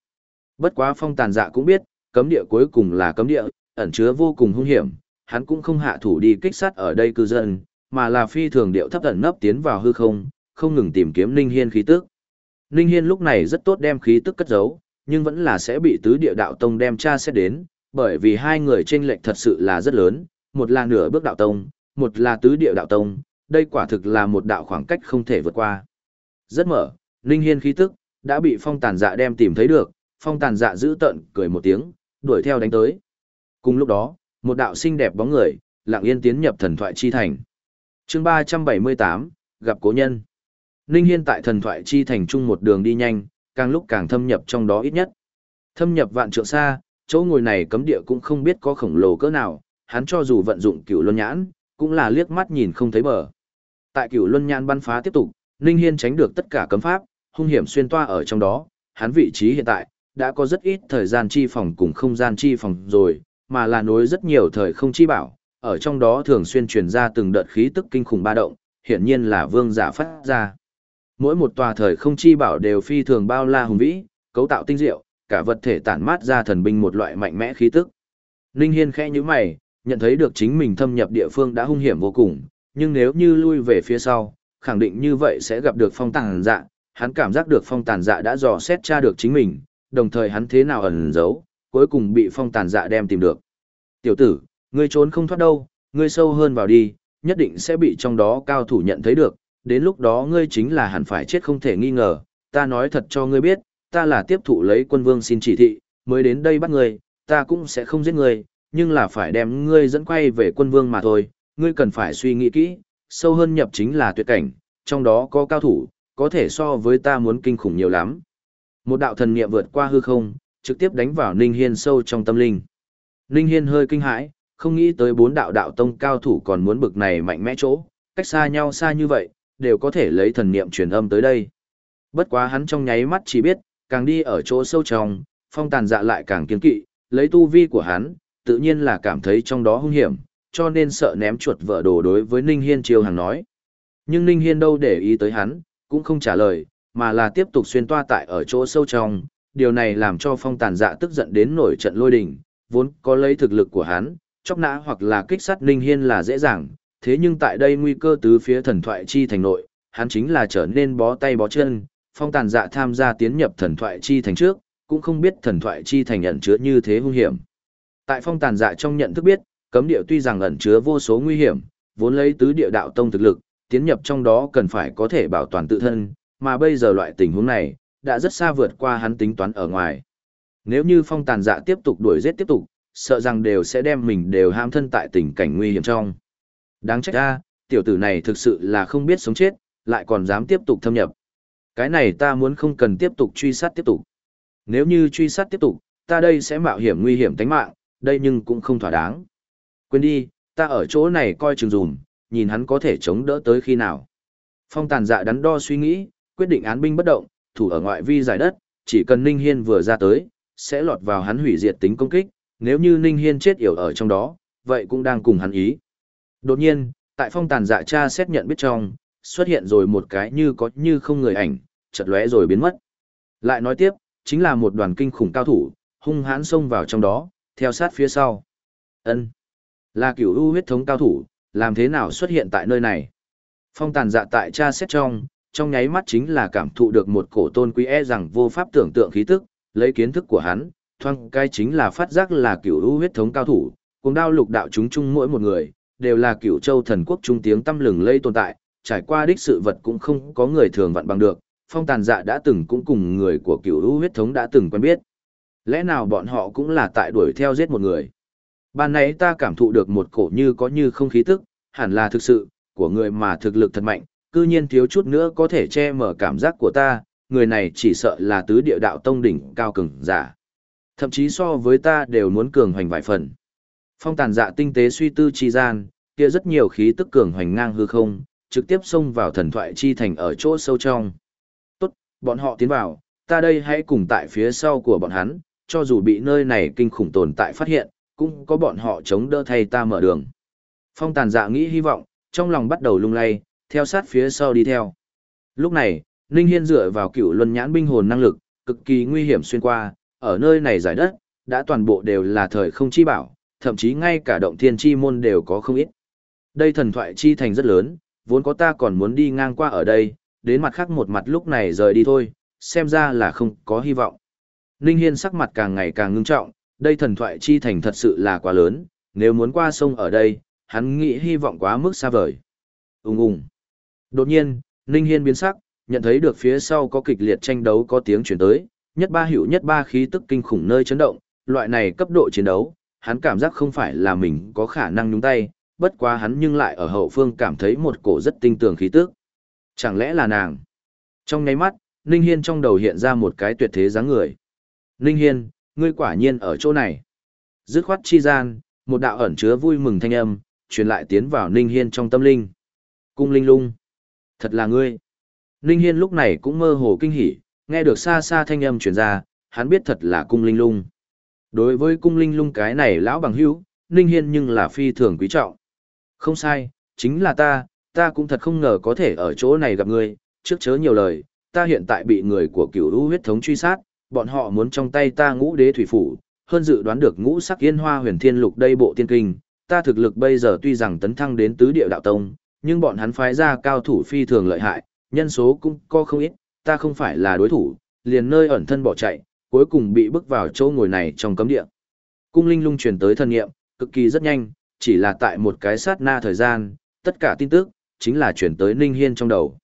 Bất quá phong tàn dạ cũng biết, cấm địa cuối cùng là cấm địa, ẩn chứa vô cùng hung hiểm, hắn cũng không hạ thủ đi kích sát ở đây cư dân, mà là phi thường điệu thấp ẩn nấp tiến vào hư không, không ngừng tìm kiếm Ninh Hiên khí tức. Ninh Hiên lúc này rất tốt đem khí tức cất giấu, nhưng vẫn là sẽ bị tứ địa đạo tông đem tra xét đến, bởi vì hai người trên lệch thật sự là rất lớn, một là nửa bước đạo tông, một là tứ địa đạo tông, đây quả thực là một đạo khoảng cách không thể vượt qua. Rất mở, Ninh Hiên khí tức, đã bị phong tàn dạ đem tìm thấy được, phong tàn dạ giữ tận, cười một tiếng, đuổi theo đánh tới. Cùng lúc đó, một đạo xinh đẹp bóng người, lặng yên tiến nhập thần thoại chi thành. chương 378, gặp cố nhân. Ninh Hiên tại thần thoại chi thành chung một đường đi nhanh, càng lúc càng thâm nhập trong đó ít nhất. Thâm nhập vạn trượng xa, chỗ ngồi này cấm địa cũng không biết có khổng lồ cỡ nào, hắn cho dù vận dụng cửu luân nhãn, cũng là liếc mắt nhìn không thấy bờ. Tại cửu luân nhãn bắn phá tiếp tục, Ninh Hiên tránh được tất cả cấm pháp, hung hiểm xuyên toa ở trong đó, hắn vị trí hiện tại, đã có rất ít thời gian chi phòng cùng không gian chi phòng rồi, mà là nối rất nhiều thời không chi bảo, ở trong đó thường xuyên truyền ra từng đợt khí tức kinh khủng ba động, hiển nhiên là vương giả phát ra. Mỗi một tòa thời không chi bảo đều phi thường bao la hùng vĩ, cấu tạo tinh diệu, cả vật thể tản mát ra thần binh một loại mạnh mẽ khí tức. Ninh Hiên khẽ nhíu mày, nhận thấy được chính mình thâm nhập địa phương đã hung hiểm vô cùng, nhưng nếu như lui về phía sau, khẳng định như vậy sẽ gặp được phong tàn dạ, hắn cảm giác được phong tàn dạ đã dò xét tra được chính mình, đồng thời hắn thế nào ẩn giấu, cuối cùng bị phong tàn dạ đem tìm được. Tiểu tử, ngươi trốn không thoát đâu, ngươi sâu hơn vào đi, nhất định sẽ bị trong đó cao thủ nhận thấy được, đến lúc đó ngươi chính là hẳn phải chết không thể nghi ngờ, ta nói thật cho ngươi biết, ta là tiếp thụ lấy quân vương xin chỉ thị, mới đến đây bắt ngươi, ta cũng sẽ không giết ngươi, nhưng là phải đem ngươi dẫn quay về quân vương mà thôi, ngươi cần phải suy nghĩ kỹ, sâu hơn nhập chính là tuyệt cảnh, trong đó có cao thủ, có thể so với ta muốn kinh khủng nhiều lắm. Một đạo thần niệm vượt qua hư không, trực tiếp đánh vào Ninh Hiên sâu trong tâm linh. Ninh Hiên hơi kinh hãi, không nghĩ tới bốn đạo đạo tông cao thủ còn muốn bực này mạnh mẽ chỗ, cách xa nhau xa như vậy, đều có thể lấy thần niệm truyền âm tới đây. Bất quá hắn trong nháy mắt chỉ biết, càng đi ở chỗ sâu trong, phong tàn dạ lại càng kiên kỵ, lấy tu vi của hắn, tự nhiên là cảm thấy trong đó hung hiểm, cho nên sợ ném chuột vợ đồ đối với Ninh Hiên chiêu hàng nói. Nhưng Ninh Hiên đâu để ý tới hắn, cũng không trả lời, mà là tiếp tục xuyên toa tại ở chỗ sâu trong, điều này làm cho phong tàn dạ tức giận đến nổi trận lôi đình, vốn có lấy thực lực của hắn, chóc nã hoặc là kích sát Ninh Hiên là dễ dàng, thế nhưng tại đây nguy cơ tứ phía thần thoại chi thành nội, hắn chính là trở nên bó tay bó chân, phong tàn dạ tham gia tiến nhập thần thoại chi thành trước, cũng không biết thần thoại chi thành ẩn chứa như thế hung hiểm. Tại phong tàn dạ trong nhận thức biết, cấm địa tuy rằng ẩn chứa vô số nguy hiểm, vốn lấy tứ địa đạo tông thực lực, tiến nhập trong đó cần phải có thể bảo toàn tự thân, mà bây giờ loại tình huống này, đã rất xa vượt qua hắn tính toán ở ngoài. Nếu như phong tàn dạ tiếp tục đuổi giết tiếp tục, sợ rằng đều sẽ đem mình đều ham thân tại tình cảnh nguy hiểm trong. Đáng trách ra, tiểu tử này thực sự là không biết sống chết, lại còn dám tiếp tục thâm nhập. Cái này ta muốn không cần tiếp tục truy sát tiếp tục. Nếu như truy sát tiếp tục, ta đây sẽ mạo hiểm nguy hiểm tính mạng, đây nhưng cũng không thỏa đáng. Quên đi, ta ở chỗ này coi chừng dùm, nhìn hắn có thể chống đỡ tới khi nào. Phong tàn dạ đắn đo suy nghĩ, quyết định án binh bất động, thủ ở ngoại vi giải đất, chỉ cần Ninh Hiên vừa ra tới, sẽ lọt vào hắn hủy diệt tính công kích, nếu như Ninh Hiên chết yểu ở trong đó, vậy cũng đang cùng hắn ý. Đột nhiên, tại phong tàn dạ cha xét nhận biết trong, xuất hiện rồi một cái như có như không người ảnh, chợt lóe rồi biến mất. Lại nói tiếp, chính là một đoàn kinh khủng cao thủ, hung hãn xông vào trong đó, theo sát phía sau. Ân, là cửu u huyết thống cao thủ, làm thế nào xuất hiện tại nơi này? Phong tàn dạ tại cha xét trong, trong nháy mắt chính là cảm thụ được một cổ tôn quý e rằng vô pháp tưởng tượng khí tức, lấy kiến thức của hắn, thoang cai chính là phát giác là cửu u huyết thống cao thủ, cùng đao lục đạo chúng chung mỗi một người, đều là cửu châu thần quốc trung tiếng tâm lừng lây tồn tại, trải qua đích sự vật cũng không có người thường vặn bằng được, phong tàn dạ đã từng cũng cùng người của cửu u huyết thống đã từng quen biết. Lẽ nào bọn họ cũng là tại đuổi theo giết một người? Ban nãy ta cảm thụ được một cổ như có như không khí tức, hẳn là thực sự, của người mà thực lực thật mạnh, cư nhiên thiếu chút nữa có thể che mở cảm giác của ta, người này chỉ sợ là tứ địa đạo tông đỉnh cao cường giả. Thậm chí so với ta đều muốn cường hoành vài phần. Phong tàn dạ tinh tế suy tư chi gian, kia rất nhiều khí tức cường hoành ngang hư không, trực tiếp xông vào thần thoại chi thành ở chỗ sâu trong. Tốt, bọn họ tiến vào, ta đây hãy cùng tại phía sau của bọn hắn, cho dù bị nơi này kinh khủng tồn tại phát hiện, cũng có bọn họ chống đỡ thay ta mở đường. Phong tàn dạ nghĩ hy vọng, trong lòng bắt đầu lung lay, theo sát phía sau đi theo. Lúc này, Ninh Hiên dựa vào cựu luân nhãn binh hồn năng lực, cực kỳ nguy hiểm xuyên qua, ở nơi này giải đất, đã toàn bộ đều là thời không chi bảo, thậm chí ngay cả động thiên chi môn đều có không ít. Đây thần thoại chi thành rất lớn, vốn có ta còn muốn đi ngang qua ở đây, đến mặt khác một mặt lúc này rời đi thôi, xem ra là không có hy vọng. Ninh Hiên sắc mặt càng ngày càng ngưng trọng, đây thần thoại chi thành thật sự là quá lớn, nếu muốn qua sông ở đây, hắn nghĩ hy vọng quá mức xa vời. Ung ung. Đột nhiên, Ninh Hiên biến sắc, nhận thấy được phía sau có kịch liệt tranh đấu có tiếng truyền tới, nhất ba hiệu nhất ba khí tức kinh khủng nơi chấn động, loại này cấp độ chiến đấu, hắn cảm giác không phải là mình có khả năng nhúng tay, bất quá hắn nhưng lại ở hậu phương cảm thấy một cổ rất tinh tường khí tức. Chẳng lẽ là nàng? Trong nháy mắt, Ninh Hiên trong đầu hiện ra một cái tuyệt thế dáng người. Ninh Hiên, ngươi quả nhiên ở chỗ này. Dứt khoát chi gian, một đạo ẩn chứa vui mừng thanh âm, truyền lại tiến vào Ninh Hiên trong tâm linh. Cung linh lung. Thật là ngươi. Ninh Hiên lúc này cũng mơ hồ kinh hỉ, nghe được xa xa thanh âm truyền ra, hắn biết thật là cung linh lung. Đối với cung linh lung cái này lão bằng hữu, Ninh Hiên nhưng là phi thường quý trọng. Không sai, chính là ta, ta cũng thật không ngờ có thể ở chỗ này gặp ngươi, trước chớ nhiều lời, ta hiện tại bị người của cửu lũ huyết thống truy sát, bọn họ muốn trong tay ta ngũ đế thủy phủ, hơn dự đoán được ngũ sắc yên hoa huyền thiên lục đây bộ tiên kinh, ta thực lực bây giờ tuy rằng tấn thăng đến tứ địa đạo tông, nhưng bọn hắn phái ra cao thủ phi thường lợi hại, nhân số cũng có không ít, ta không phải là đối thủ, liền nơi ẩn thân bỏ chạy, cuối cùng bị bước vào chỗ ngồi này trong cấm địa. Cung linh lung truyền tới thân nghiệm, cực kỳ rất nhanh, chỉ là tại một cái sát na thời gian, tất cả tin tức, chính là chuyển tới Ninh Hiên trong đầu.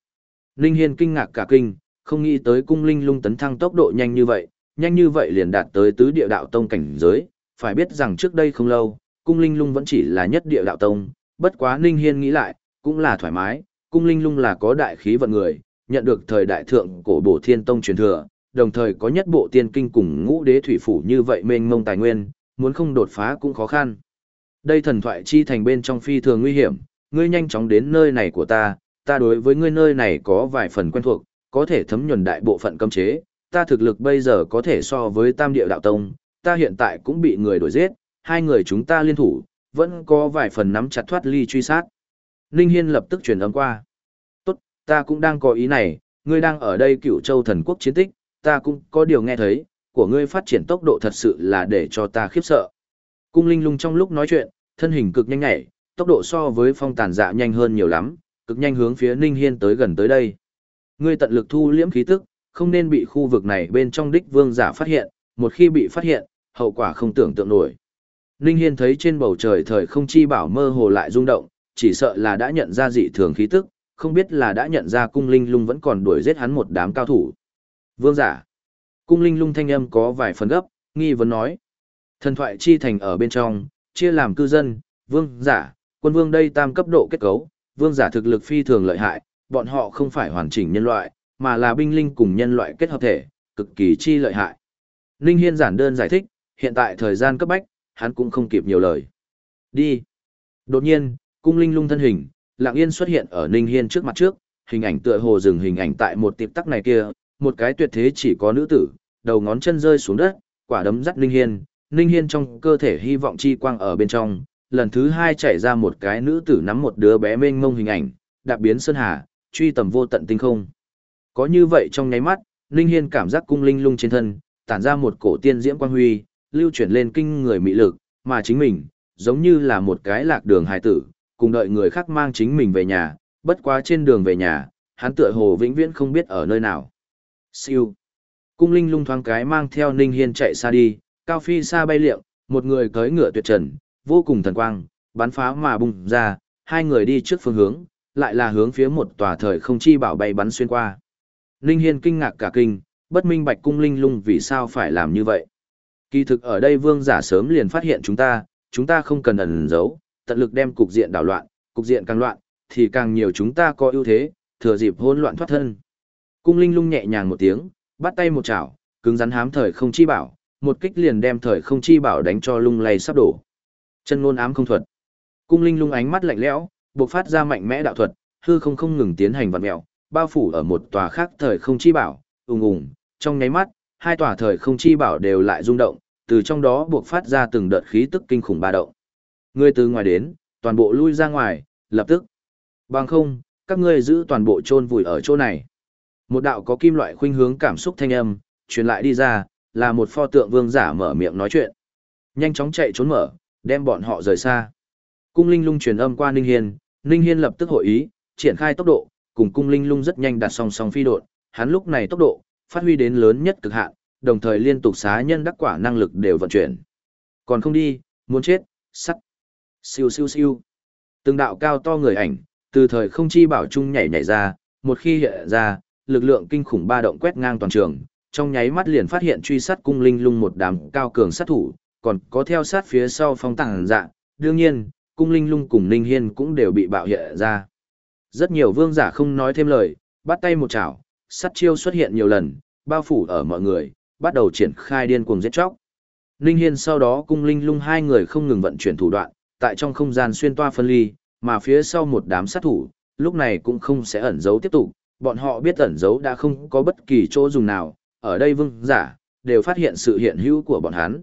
Ninh Hiên kinh ngạc cả kinh, không nghĩ tới cung linh lung tấn thăng tốc độ nhanh như vậy, nhanh như vậy liền đạt tới tứ địa đạo tông cảnh giới, phải biết rằng trước đây không lâu, cung linh lung vẫn chỉ là nhất địa đạo tông, bất quá Ninh Hiên nghĩ lại, cũng là thoải mái, cung linh lung là có đại khí vận người, nhận được thời đại thượng cổ bổ thiên tông truyền thừa, đồng thời có nhất bộ tiên kinh cùng ngũ đế thủy phủ như vậy mênh mông tài nguyên, muốn không đột phá cũng khó khăn. Đây thần thoại chi thành bên trong phi thường nguy hiểm, ngươi nhanh chóng đến nơi này của ta, ta đối với ngươi nơi này có vài phần quen thuộc, có thể thấm nhuần đại bộ phận cấm chế, ta thực lực bây giờ có thể so với tam địa đạo tông, ta hiện tại cũng bị người đuổi giết, hai người chúng ta liên thủ, vẫn có vài phần nắm chặt thoát ly truy sát. Ninh Hiên lập tức truyền âm qua. Tốt, ta cũng đang có ý này, ngươi đang ở đây cựu châu thần quốc chiến tích, ta cũng có điều nghe thấy, của ngươi phát triển tốc độ thật sự là để cho ta khiếp sợ. Cung Linh lung trong lúc nói chuyện, thân hình cực nhanh nhảy, tốc độ so với phong tàn dạ nhanh hơn nhiều lắm, cực nhanh hướng phía Ninh Hiên tới gần tới đây. Ngươi tận lực thu liễm khí tức, không nên bị khu vực này bên trong đích vương giả phát hiện, một khi bị phát hiện, hậu quả không tưởng tượng nổi. Ninh Hiên thấy trên bầu trời thời không chi bảo mơ hồ lại rung động, chỉ sợ là đã nhận ra dị thường khí tức, không biết là đã nhận ra cung linh lung vẫn còn đuổi giết hắn một đám cao thủ. Vương giả. Cung linh lung thanh âm có vài phần gấp, nghi vấn nói. Thần thoại chi thành ở bên trong, chia làm cư dân, vương giả, quân vương đây tam cấp độ kết cấu, vương giả thực lực phi thường lợi hại, bọn họ không phải hoàn chỉnh nhân loại, mà là binh linh cùng nhân loại kết hợp thể, cực kỳ chi lợi hại. Linh Hiên giản đơn giải thích, hiện tại thời gian cấp bách, hắn cũng không kịp nhiều lời. Đi. Đột nhiên, cung linh lung thân hình, lặng yên xuất hiện ở Ninh Hiên trước mặt trước, hình ảnh tựa hồ dừng hình ảnh tại một tiệp tắc này kia, một cái tuyệt thế chỉ có nữ tử, đầu ngón chân rơi xuống đất, quả đấm dắt Ninh Hiên, Ninh Hiên trong cơ thể hy vọng chi quang ở bên trong, lần thứ hai chảy ra một cái nữ tử nắm một đứa bé mênh mông hình ảnh, đạp biến sơn hà, truy tầm vô tận tinh không. Có như vậy trong nháy mắt, Ninh Hiên cảm giác cung linh lung trên thân, tản ra một cổ tiên diễm quang huy, lưu chuyển lên kinh người mị lực, mà chính mình, giống như là một cái lạc đường hài tử, cùng đợi người khác mang chính mình về nhà, bất quá trên đường về nhà, hắn tựa hồ vĩnh viễn không biết ở nơi nào. Siêu. Cung linh lung thoáng cái mang theo Ninh Hiên chạy xa đi, cao phi xa bay liệng, một người cưỡi ngựa tuyệt trần, vô cùng thần quang, bắn phá mà bùng ra, hai người đi trước phương hướng, lại là hướng phía một tòa thời không chi bảo bay bắn xuyên qua. linh Hiên kinh ngạc cả kinh, bất minh bạch cung linh lung vì sao phải làm như vậy. Kỳ thực ở đây vương giả sớm liền phát hiện chúng ta, chúng ta không cần ẩn giấu, tận lực đem cục diện đảo loạn, cục diện càng loạn, thì càng nhiều chúng ta có ưu thế, thừa dịp hỗn loạn thoát thân. Cung linh lung nhẹ nhàng một tiếng, bắt tay một chảo, cứng rắn hám thời không chi bảo, một kích liền đem thời không chi bảo đánh cho lung lay sắp đổ. Chân ngôn ám không thuật. Cung linh lung ánh mắt lạnh lẽo, bộc phát ra mạnh mẽ đạo thuật, hư không không ngừng tiến hành vặn mèo, bao phủ ở một tòa khác thời không chi bảo, ùng ùng, trong nháy mắt, hai tòa thời không chi bảo đều lại rung động, từ trong đó buộc phát ra từng đợt khí tức kinh khủng ba động. Người từ ngoài đến, toàn bộ lui ra ngoài, lập tức. Bằng không, các ngươi giữ toàn bộ chôn vùi ở chỗ này. Một đạo có kim loại khuynh hướng cảm xúc thanh âm, truyền lại đi ra, là một pho tượng vương giả mở miệng nói chuyện. Nhanh chóng chạy trốn mở, đem bọn họ rời xa. Cung linh lung truyền âm qua Ninh Hiên, Ninh Hiên lập tức hội ý, triển khai tốc độ, cùng cung linh lung rất nhanh đặt song song phi độn, hắn lúc này tốc độ phát huy đến lớn nhất cực hạn, đồng thời liên tục xá nhân đắc quả năng lực đều vận chuyển. Còn không đi, muốn chết, sắt. Siêu siêu siêu. Từng đạo cao to người ảnh, từ thời không chi bảo trung nhảy nhảy ra, một khi hiện ra, lực lượng kinh khủng ba động quét ngang toàn trường, trong nháy mắt liền phát hiện truy sát cung linh lung một đám cao cường sát thủ, còn có theo sát phía sau phong tàng dạ, đương nhiên, cung linh lung cùng ninh hiên cũng đều bị bạo hiện ra. Rất nhiều vương giả không nói thêm lời, bắt tay một chảo, sát chiêu xuất hiện nhiều lần, bao phủ ở mọi người, bắt đầu triển khai điên cuồng giết chóc. Ninh Hiên sau đó cung linh lung hai người không ngừng vận chuyển thủ đoạn, tại trong không gian xuyên toa phân ly, mà phía sau một đám sát thủ, lúc này cũng không sẽ ẩn giấu tiếp tục, bọn họ biết ẩn giấu đã không có bất kỳ chỗ dùng nào, ở đây vương giả, đều phát hiện sự hiện hữu của bọn hắn.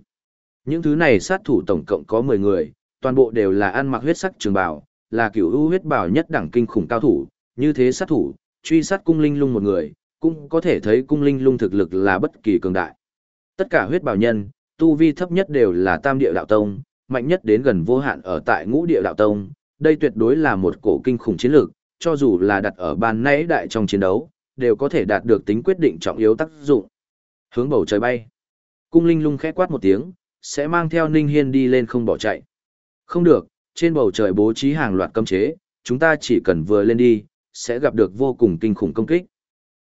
Những thứ này sát thủ tổng cộng có 10 người, toàn bộ đều là ăn mặc huyết sắc trường bào, là cửu ưu huyết bào nhất đẳng kinh khủng cao thủ, như thế sát thủ, truy sát cung linh lung một người, cũng có thể thấy cung linh lung thực lực là bất kỳ cường đại. Tất cả huyết bào nhân, tu vi thấp nhất đều là tam địa đạo tông, mạnh nhất đến gần vô hạn ở tại ngũ địa đạo tông, đây tuyệt đối là một cổ kinh khủng chiến lược, cho dù là đặt ở ban nãy đại trong chiến đấu, đều có thể đạt được tính quyết định trọng yếu tác dụng. Hướng bầu trời bay. Cung linh lung khẽ quát một tiếng, sẽ mang theo Ninh Hiên đi lên không bỏ chạy. Không được, trên bầu trời bố trí hàng loạt cấm chế, chúng ta chỉ cần vừa lên đi, sẽ gặp được vô cùng kinh khủng công kích.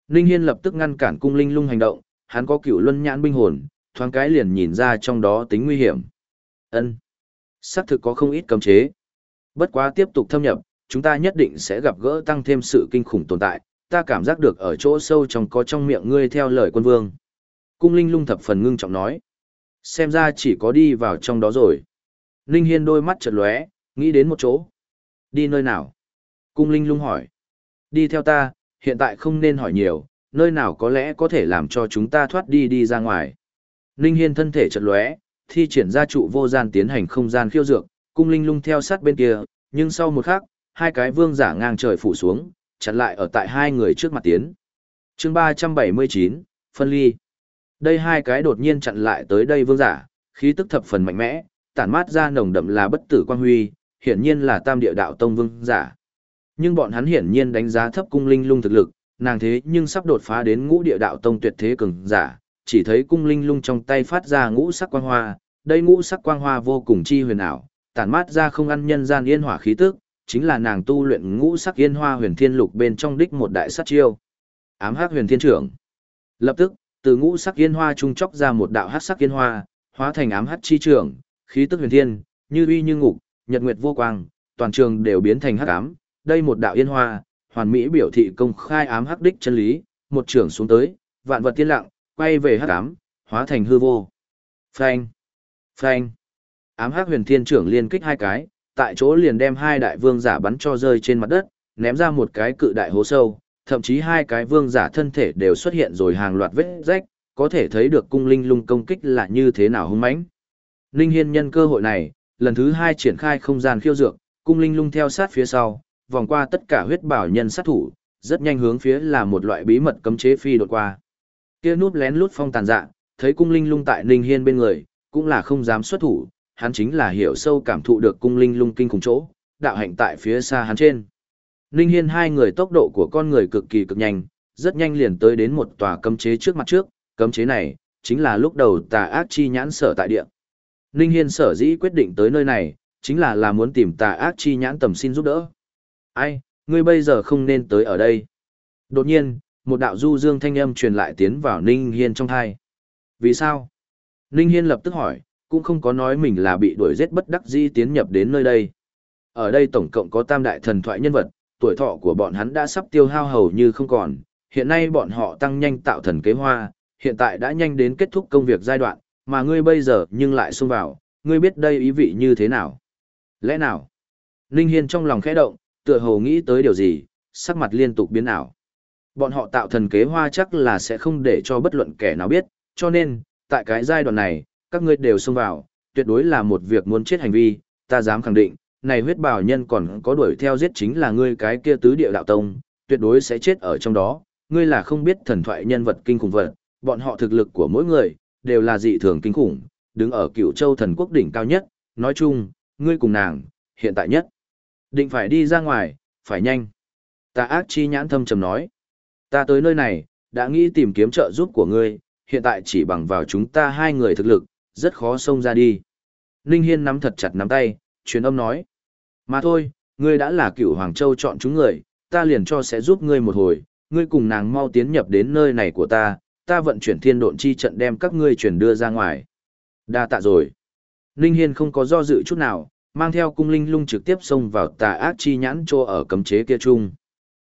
Ninh Hiên lập tức ngăn cản cung linh lung hành động, hắn có cửu luân nhãn binh hồn, thoáng cái liền nhìn ra trong đó tính nguy hiểm. Ân, xác thực có không ít cấm chế. Bất quá tiếp tục thâm nhập, chúng ta nhất định sẽ gặp gỡ tăng thêm sự kinh khủng tồn tại, ta cảm giác được ở chỗ sâu trong có trong miệng ngươi theo lời quân vương. Cung linh lung thập phần ngưng trọng nói. Xem ra chỉ có đi vào trong đó rồi. Ninh Hiên đôi mắt chợt lóe, nghĩ đến một chỗ. Đi nơi nào? Cung linh lung hỏi. Đi theo ta, hiện tại không nên hỏi nhiều, nơi nào có lẽ có thể làm cho chúng ta thoát đi đi ra ngoài. Ninh Hiên thân thể chợt lóe, thi triển ra trụ vô gian tiến hành không gian khiêu dược, cung linh lung theo sát bên kia, nhưng sau một khắc, hai cái vương giả ngang trời phủ xuống, chặn lại ở tại hai người trước mặt tiến. chương 379, phân ly. Đây hai cái đột nhiên chặn lại tới đây vương giả, khí tức thập phần mạnh mẽ, tản mát ra nồng đậm là bất tử quan huy, hiển nhiên là tam địa đạo tông vương giả. Nhưng bọn hắn hiển nhiên đánh giá thấp cung linh lung thực lực, nàng thế nhưng sắp đột phá đến ngũ địa đạo tông tuyệt thế cường giả, chỉ thấy cung linh lung trong tay phát ra ngũ sắc quang hoa, đây ngũ sắc quang hoa vô cùng chi huyền ảo, tản mát ra không ăn nhân gian yên hỏa khí tức, chính là nàng tu luyện ngũ sắc yên hoa huyền thiên lục bên trong đích một đại sát chiêu. Ám hắc huyền thiên trưởng. Lập tức, từ ngũ sắc yên hoa trung chóc ra một đạo hắc sắc yên hoa, hóa thành ám hắc chi trưởng, khí tức huyền thiên, như uy như ngục, nhật nguyệt vô quang, toàn trường đều biến thành hắc ám. Đây một đạo yên hoa, hoàn mỹ biểu thị công khai ám hắc đích chân lý, một trưởng xuống tới, vạn vật tiên lặng, quay về hắc ám, hóa thành hư vô. Phanh, phanh. Ám hắc huyền thiên trưởng liên kích hai cái, tại chỗ liền đem hai đại vương giả bắn cho rơi trên mặt đất, ném ra một cái cự đại hố sâu, thậm chí hai cái vương giả thân thể đều xuất hiện rồi hàng loạt vết rách, có thể thấy được cung linh lung công kích là như thế nào hung mãnh. Linh Hiên nhân cơ hội này, lần thứ hai triển khai không gian khiêu dược, cung linh lung theo sát phía sau, vòng qua tất cả huyết bảo nhân sát thủ, rất nhanh hướng phía là một loại bí mật cấm chế phi đột qua. Kia núp lén lút phong tàn dạ, thấy cung linh lung tại Linh Hiên bên người, cũng là không dám xuất thủ, hắn chính là hiểu sâu cảm thụ được cung linh lung kinh khủng chỗ, đạo hạnh tại phía xa hắn trên. Ninh Hiên hai người tốc độ của con người cực kỳ cực nhanh, rất nhanh liền tới đến một tòa cấm chế trước mặt trước, cấm chế này, chính là lúc đầu tà ác chi nhãn sở tại địa. Ninh Hiên sở dĩ quyết định tới nơi này, chính là là muốn tìm tà ác chi nhãn tầm xin giúp đỡ. Ai, ngươi bây giờ không nên tới ở đây. Đột nhiên, một đạo du dương thanh âm truyền lại tiến vào Ninh Hiên trong thai. Vì sao? Ninh Hiên lập tức hỏi, cũng không có nói mình là bị đuổi giết bất đắc dĩ tiến nhập đến nơi đây. Ở đây tổng cộng có tam đại thần thoại nhân vật, tuổi thọ của bọn hắn đã sắp tiêu hao hầu như không còn, hiện nay bọn họ tăng nhanh tạo thần kế hoa, hiện tại đã nhanh đến kết thúc công việc giai đoạn, mà ngươi bây giờ nhưng lại xông vào, ngươi biết đây ý vị như thế nào? Lẽ nào? Ninh Hiên trong lòng khẽ động, tựa hồ nghĩ tới điều gì, sắc mặt liên tục biến ảo. Bọn họ tạo thần kế hoa chắc là sẽ không để cho bất luận kẻ nào biết, Cho nên, tại cái giai đoạn này, các ngươi đều xông vào, tuyệt đối là một việc muốn chết hành vi, ta dám khẳng định, này huyết bảo nhân còn có đuổi theo giết chính là ngươi cái kia tứ địa đạo tông, tuyệt đối sẽ chết ở trong đó, ngươi là không biết thần thoại nhân vật kinh khủng vật, bọn họ thực lực của mỗi người, đều là dị thường kinh khủng, đứng ở cựu châu thần quốc đỉnh cao nhất, nói chung, ngươi cùng nàng, hiện tại nhất. Định phải đi ra ngoài, phải nhanh. Ta ác chi nhãn thâm trầm nói. Ta tới nơi này, đã nghĩ tìm kiếm trợ giúp của ngươi, hiện tại chỉ bằng vào chúng ta hai người thực lực, rất khó xông ra đi. Ninh Hiên nắm thật chặt nắm tay, truyền âm nói. Mà thôi, ngươi đã là cựu Hoàng Châu chọn chúng người, ta liền cho sẽ giúp ngươi một hồi, ngươi cùng nàng mau tiến nhập đến nơi này của ta, ta vận chuyển thiên độn chi trận đem các ngươi chuyển đưa ra ngoài. Đa tạ rồi. Ninh Hiên không có do dự chút nào, mang theo cung linh lung trực tiếp xông vào tà ác chi nhãn trô ở cấm chế kia chung.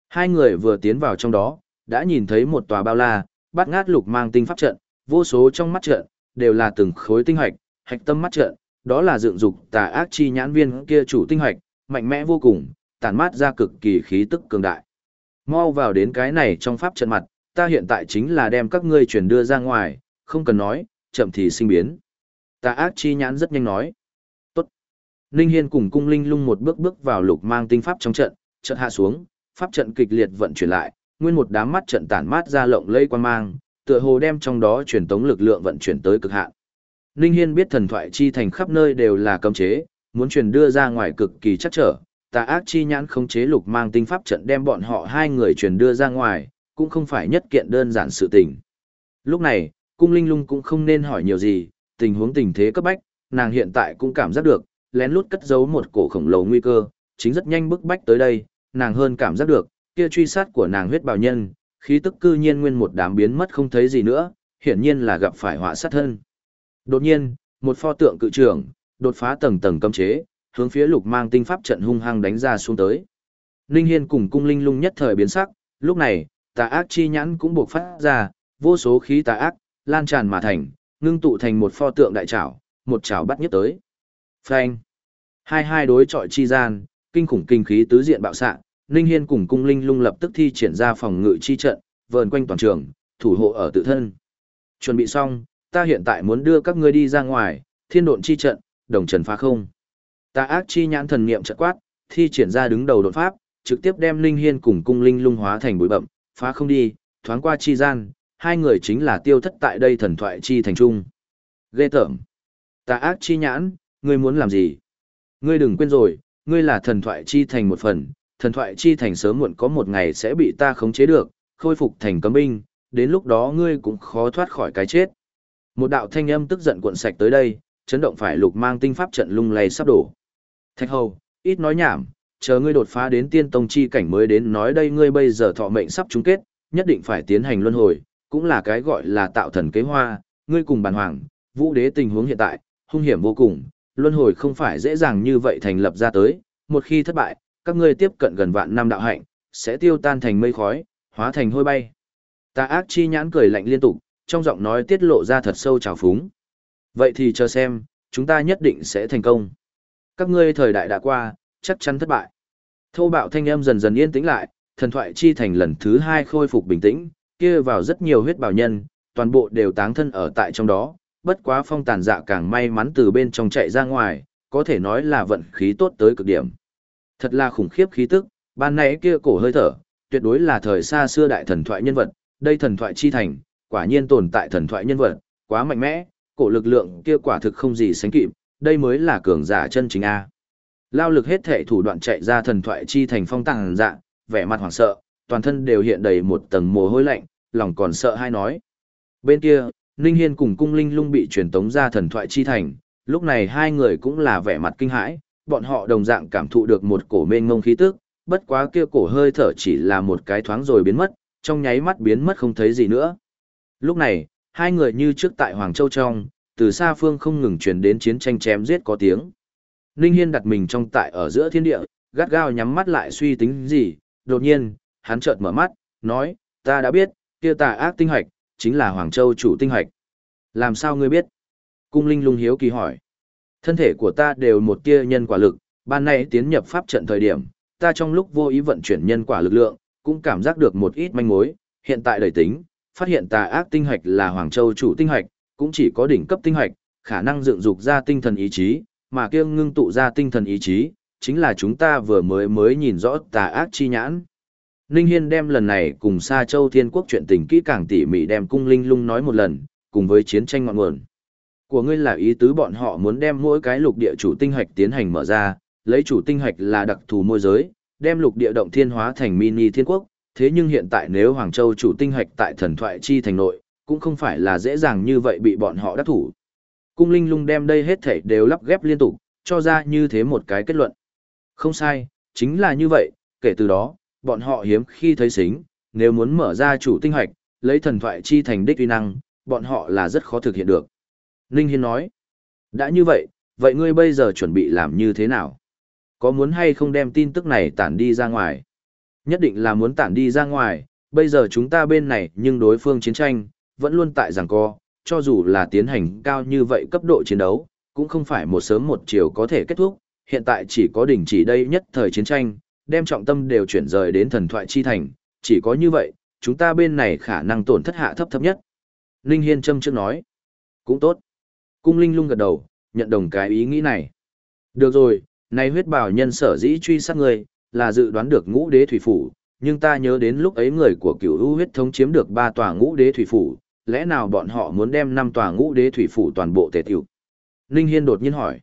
Hai người vừa tiến vào trong đó, đã nhìn thấy một tòa bao la, bát ngát lục mang tinh pháp trận, vô số trong mắt trận, đều là từng khối tinh hoạch, hạch tâm mắt trận, đó là dựng dục tà ác chi nhãn viên kia chủ tinh hoạch, mạnh mẽ vô cùng, tản mát ra cực kỳ khí tức cường đại. Mau vào đến cái này trong pháp trận mặt, ta hiện tại chính là đem các ngươi chuyển đưa ra ngoài, không cần nói, chậm thì sinh biến. Tà ác chi nhãn rất nhanh nói. Tốt. Ninh Hiên cùng cung linh lung một bước bước vào lục mang tinh pháp trong trận, trận hạ xuống, pháp trận kịch liệt vận chuyển lại, nguyên một đám mắt trận tản mát ra lộng lây quan mang, tựa hồ đem trong đó truyền tống lực lượng vận chuyển tới cực hạn. Ninh Hiên biết thần thoại chi thành khắp nơi đều là cấm chế, muốn truyền đưa ra ngoài cực kỳ chắc trở, tà ác chi nhãn không chế lục mang tinh pháp trận đem bọn họ hai người truyền đưa ra ngoài, cũng không phải nhất kiện đơn giản sự tình. Lúc này, cung linh lung cũng không nên hỏi nhiều gì, tình huống tình thế cấp bách, nàng hiện tại cũng cảm giác được, lén lút cất giấu một cổ khổng lồ nguy cơ, chính rất nhanh bức bách tới đây, nàng hơn cảm giác được, kia truy sát của nàng huyết bào nhân, khí tức cư nhiên nguyên một đám biến mất không thấy gì nữa, hiển nhiên là gặp phải họa sát thân. Đột nhiên, một pho tượng cự trưởng, đột phá tầng tầng cấm chế, hướng phía lục mang tinh pháp trận hung hăng đánh ra xuống tới. Linh Hiên cùng cung linh lung nhất thời biến sắc, lúc này, tà ác chi nhãn cũng buộc phát ra, vô số khí tà ác, lan tràn mà thành, ngưng tụ thành một pho tượng đại trảo, một trảo bắt nhất tới. Phanh. Hai hai đối trọi chi gian, kinh khủng kinh khí tứ diện bạo xạ, Ninh Hiên cùng cung linh lung lập tức thi triển ra phòng ngự chi trận, vờn quanh toàn trường, thủ hộ ở tự thân. Chuẩn bị xong, ta hiện tại muốn đưa các ngươi đi ra ngoài, thiên độn chi trận, đồng trần phá không. Ta ác chi nhãn thần niệm trận quát, thi triển ra đứng đầu đột pháp, trực tiếp đem Ninh Hiên cùng cung linh lung hóa thành bụi bậm, phá không đi, thoáng qua chi gian, hai người chính là tiêu thất tại đây thần thoại chi thành trung. Ghê tởm. Ta ác chi nhãn, ngươi muốn làm gì? Ngươi đừng quên rồi, ngươi là thần thoại chi thành một phần, thần thoại chi thành sớm muộn có một ngày sẽ bị ta khống chế được, khôi phục thành cấm binh, đến lúc đó ngươi cũng khó thoát khỏi cái chết. Một đạo thanh âm tức giận cuộn sạch tới đây, chấn động phải lục mang tinh pháp trận lung lay sắp đổ. Thạch hầu, ít nói nhảm, chờ ngươi đột phá đến tiên tông chi cảnh mới đến nói đây ngươi bây giờ thọ mệnh sắp chung kết, nhất định phải tiến hành luân hồi, cũng là cái gọi là tạo thần kế hoa, ngươi cùng bàn hoàng, vũ đế tình huống hiện tại, hung hiểm vô cùng, luân hồi không phải dễ dàng như vậy thành lập ra tới, một khi thất bại, các ngươi tiếp cận gần vạn năm đạo hạnh, sẽ tiêu tan thành mây khói, hóa thành hôi bay. ta ác chi nhãn cười lạnh liên tục, trong giọng nói tiết lộ ra thật sâu trào phúng. Vậy thì chờ xem, chúng ta nhất định sẽ thành công. Các ngươi thời đại đã qua, chắc chắn thất bại. Thô bạo thanh âm dần dần yên tĩnh lại, thần thoại chi thành lần thứ hai khôi phục bình tĩnh, kia vào rất nhiều huyết bảo nhân, toàn bộ đều táng thân ở tại trong đó, bất quá phong tàn dạ càng may mắn từ bên trong chạy ra ngoài, có thể nói là vận khí tốt tới cực điểm. Thật là khủng khiếp khí tức, ban nãy kia cổ hơi thở, tuyệt đối là thời xa xưa đại thần thoại nhân vật, đây thần thoại chi thành, quả nhiên tồn tại thần thoại nhân vật, quá mạnh mẽ, cổ lực lượng kia quả thực không gì sánh kịp, đây mới là cường giả chân chính A. Lao lực hết thể thủ đoạn chạy ra thần thoại chi thành phong tàng dạ, vẻ mặt hoảng sợ, toàn thân đều hiện đầy một tầng mồ hôi lạnh, lòng còn sợ hai nói. Bên kia, Ninh Hiên cùng cung linh lung bị truyền tống ra thần thoại chi thành, lúc này hai người cũng là vẻ mặt kinh hãi, bọn họ đồng dạng cảm thụ được một cổ mênh ngông khí tức, bất quá kia cổ hơi thở chỉ là một cái thoáng rồi biến mất, trong nháy mắt biến mất không thấy gì nữa. Lúc này, hai người như trước tại Hoàng Châu trong, từ xa phương không ngừng truyền đến chiến tranh chém giết có tiếng. Ninh Hiên đặt mình trong tại ở giữa thiên địa, gắt gao nhắm mắt lại suy tính gì, đột nhiên, hắn chợt mở mắt, nói, ta đã biết, kia tà ác tinh hạch, chính là Hoàng Châu chủ tinh hạch. Làm sao ngươi biết? Cung Linh lung hiếu kỳ hỏi. Thân thể của ta đều một tia nhân quả lực, ban nay tiến nhập pháp trận thời điểm, ta trong lúc vô ý vận chuyển nhân quả lực lượng, cũng cảm giác được một ít manh mối, hiện tại đầy tính, phát hiện tà ác tinh hạch là Hoàng Châu chủ tinh hạch, cũng chỉ có đỉnh cấp tinh hạch, khả năng dựng dục ra tinh thần ý chí, mà kia ngưng tụ ra tinh thần ý chí, chính là chúng ta vừa mới mới nhìn rõ tà ác chi nhãn. Ninh Hiên đem lần này cùng Sa Châu Thiên Quốc chuyện tình kỹ càng tỉ mỉ đem cung linh lung nói một lần, cùng với chiến tranh ngọn nguồn. Của ngươi là ý tứ bọn họ muốn đem mỗi cái lục địa chủ tinh hạch tiến hành mở ra, lấy chủ tinh hạch là đặc thù môi giới, đem lục địa động thiên hóa thành mini thiên quốc, thế nhưng hiện tại nếu Hoàng Châu chủ tinh hạch tại thần thoại chi thành nội, cũng không phải là dễ dàng như vậy bị bọn họ đắc thủ. Cung linh lung đem đây hết thảy đều lắp ghép liên tục, cho ra như thế một cái kết luận. Không sai, chính là như vậy, kể từ đó, bọn họ hiếm khi thấy xính, nếu muốn mở ra chủ tinh hạch, lấy thần thoại chi thành đích uy năng, bọn họ là rất khó thực hiện được. Ninh Hiên nói, đã như vậy, vậy ngươi bây giờ chuẩn bị làm như thế nào? Có muốn hay không đem tin tức này tản đi ra ngoài? Nhất định là muốn tản đi ra ngoài, bây giờ chúng ta bên này nhưng đối phương chiến tranh, vẫn luôn tại giảng co, cho dù là tiến hành cao như vậy cấp độ chiến đấu, cũng không phải một sớm một chiều có thể kết thúc, hiện tại chỉ có đỉnh chỉ đây nhất thời chiến tranh, đem trọng tâm đều chuyển rời đến thần thoại chi thành, chỉ có như vậy, chúng ta bên này khả năng tổn thất hạ thấp thấp nhất. Linh Hiên châm trước nói, cũng tốt. Cung Linh lung gật đầu, nhận đồng cái ý nghĩ này. Được rồi, nay huyết bảo nhân sở dĩ truy sát người, là dự đoán được ngũ đế thủy phủ, nhưng ta nhớ đến lúc ấy người của cửu u huyết thống chiếm được ba tòa ngũ đế thủy phủ, lẽ nào bọn họ muốn đem năm tòa ngũ đế thủy phủ toàn bộ tề tiểu? Ninh Hiên đột nhiên hỏi.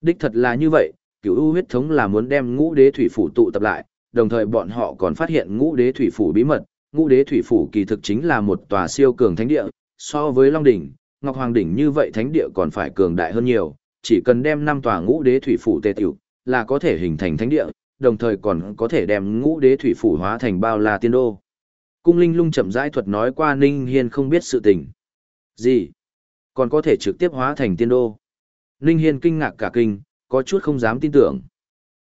Đích thật là như vậy, cửu u huyết thống là muốn đem ngũ đế thủy phủ tụ tập lại, đồng thời bọn họ còn phát hiện ngũ đế thủy phủ bí mật, ngũ đế thủy phủ kỳ thực chính là một tòa siêu cường thánh địa, so với Long đỉnh, Ngọc Hoàng đỉnh như vậy thánh địa còn phải cường đại hơn nhiều, chỉ cần đem năm tòa ngũ đế thủy phủ tề tiểu, là có thể hình thành thánh địa, đồng thời còn có thể đem ngũ đế thủy phủ hóa thành bao la tiên đô. Cung Linh Lung chậm rãi thuật nói qua Ninh Hiên không biết sự tình. Gì? Còn có thể trực tiếp hóa thành tiên đô. Ninh Hiên kinh ngạc cả kinh, có chút không dám tin tưởng.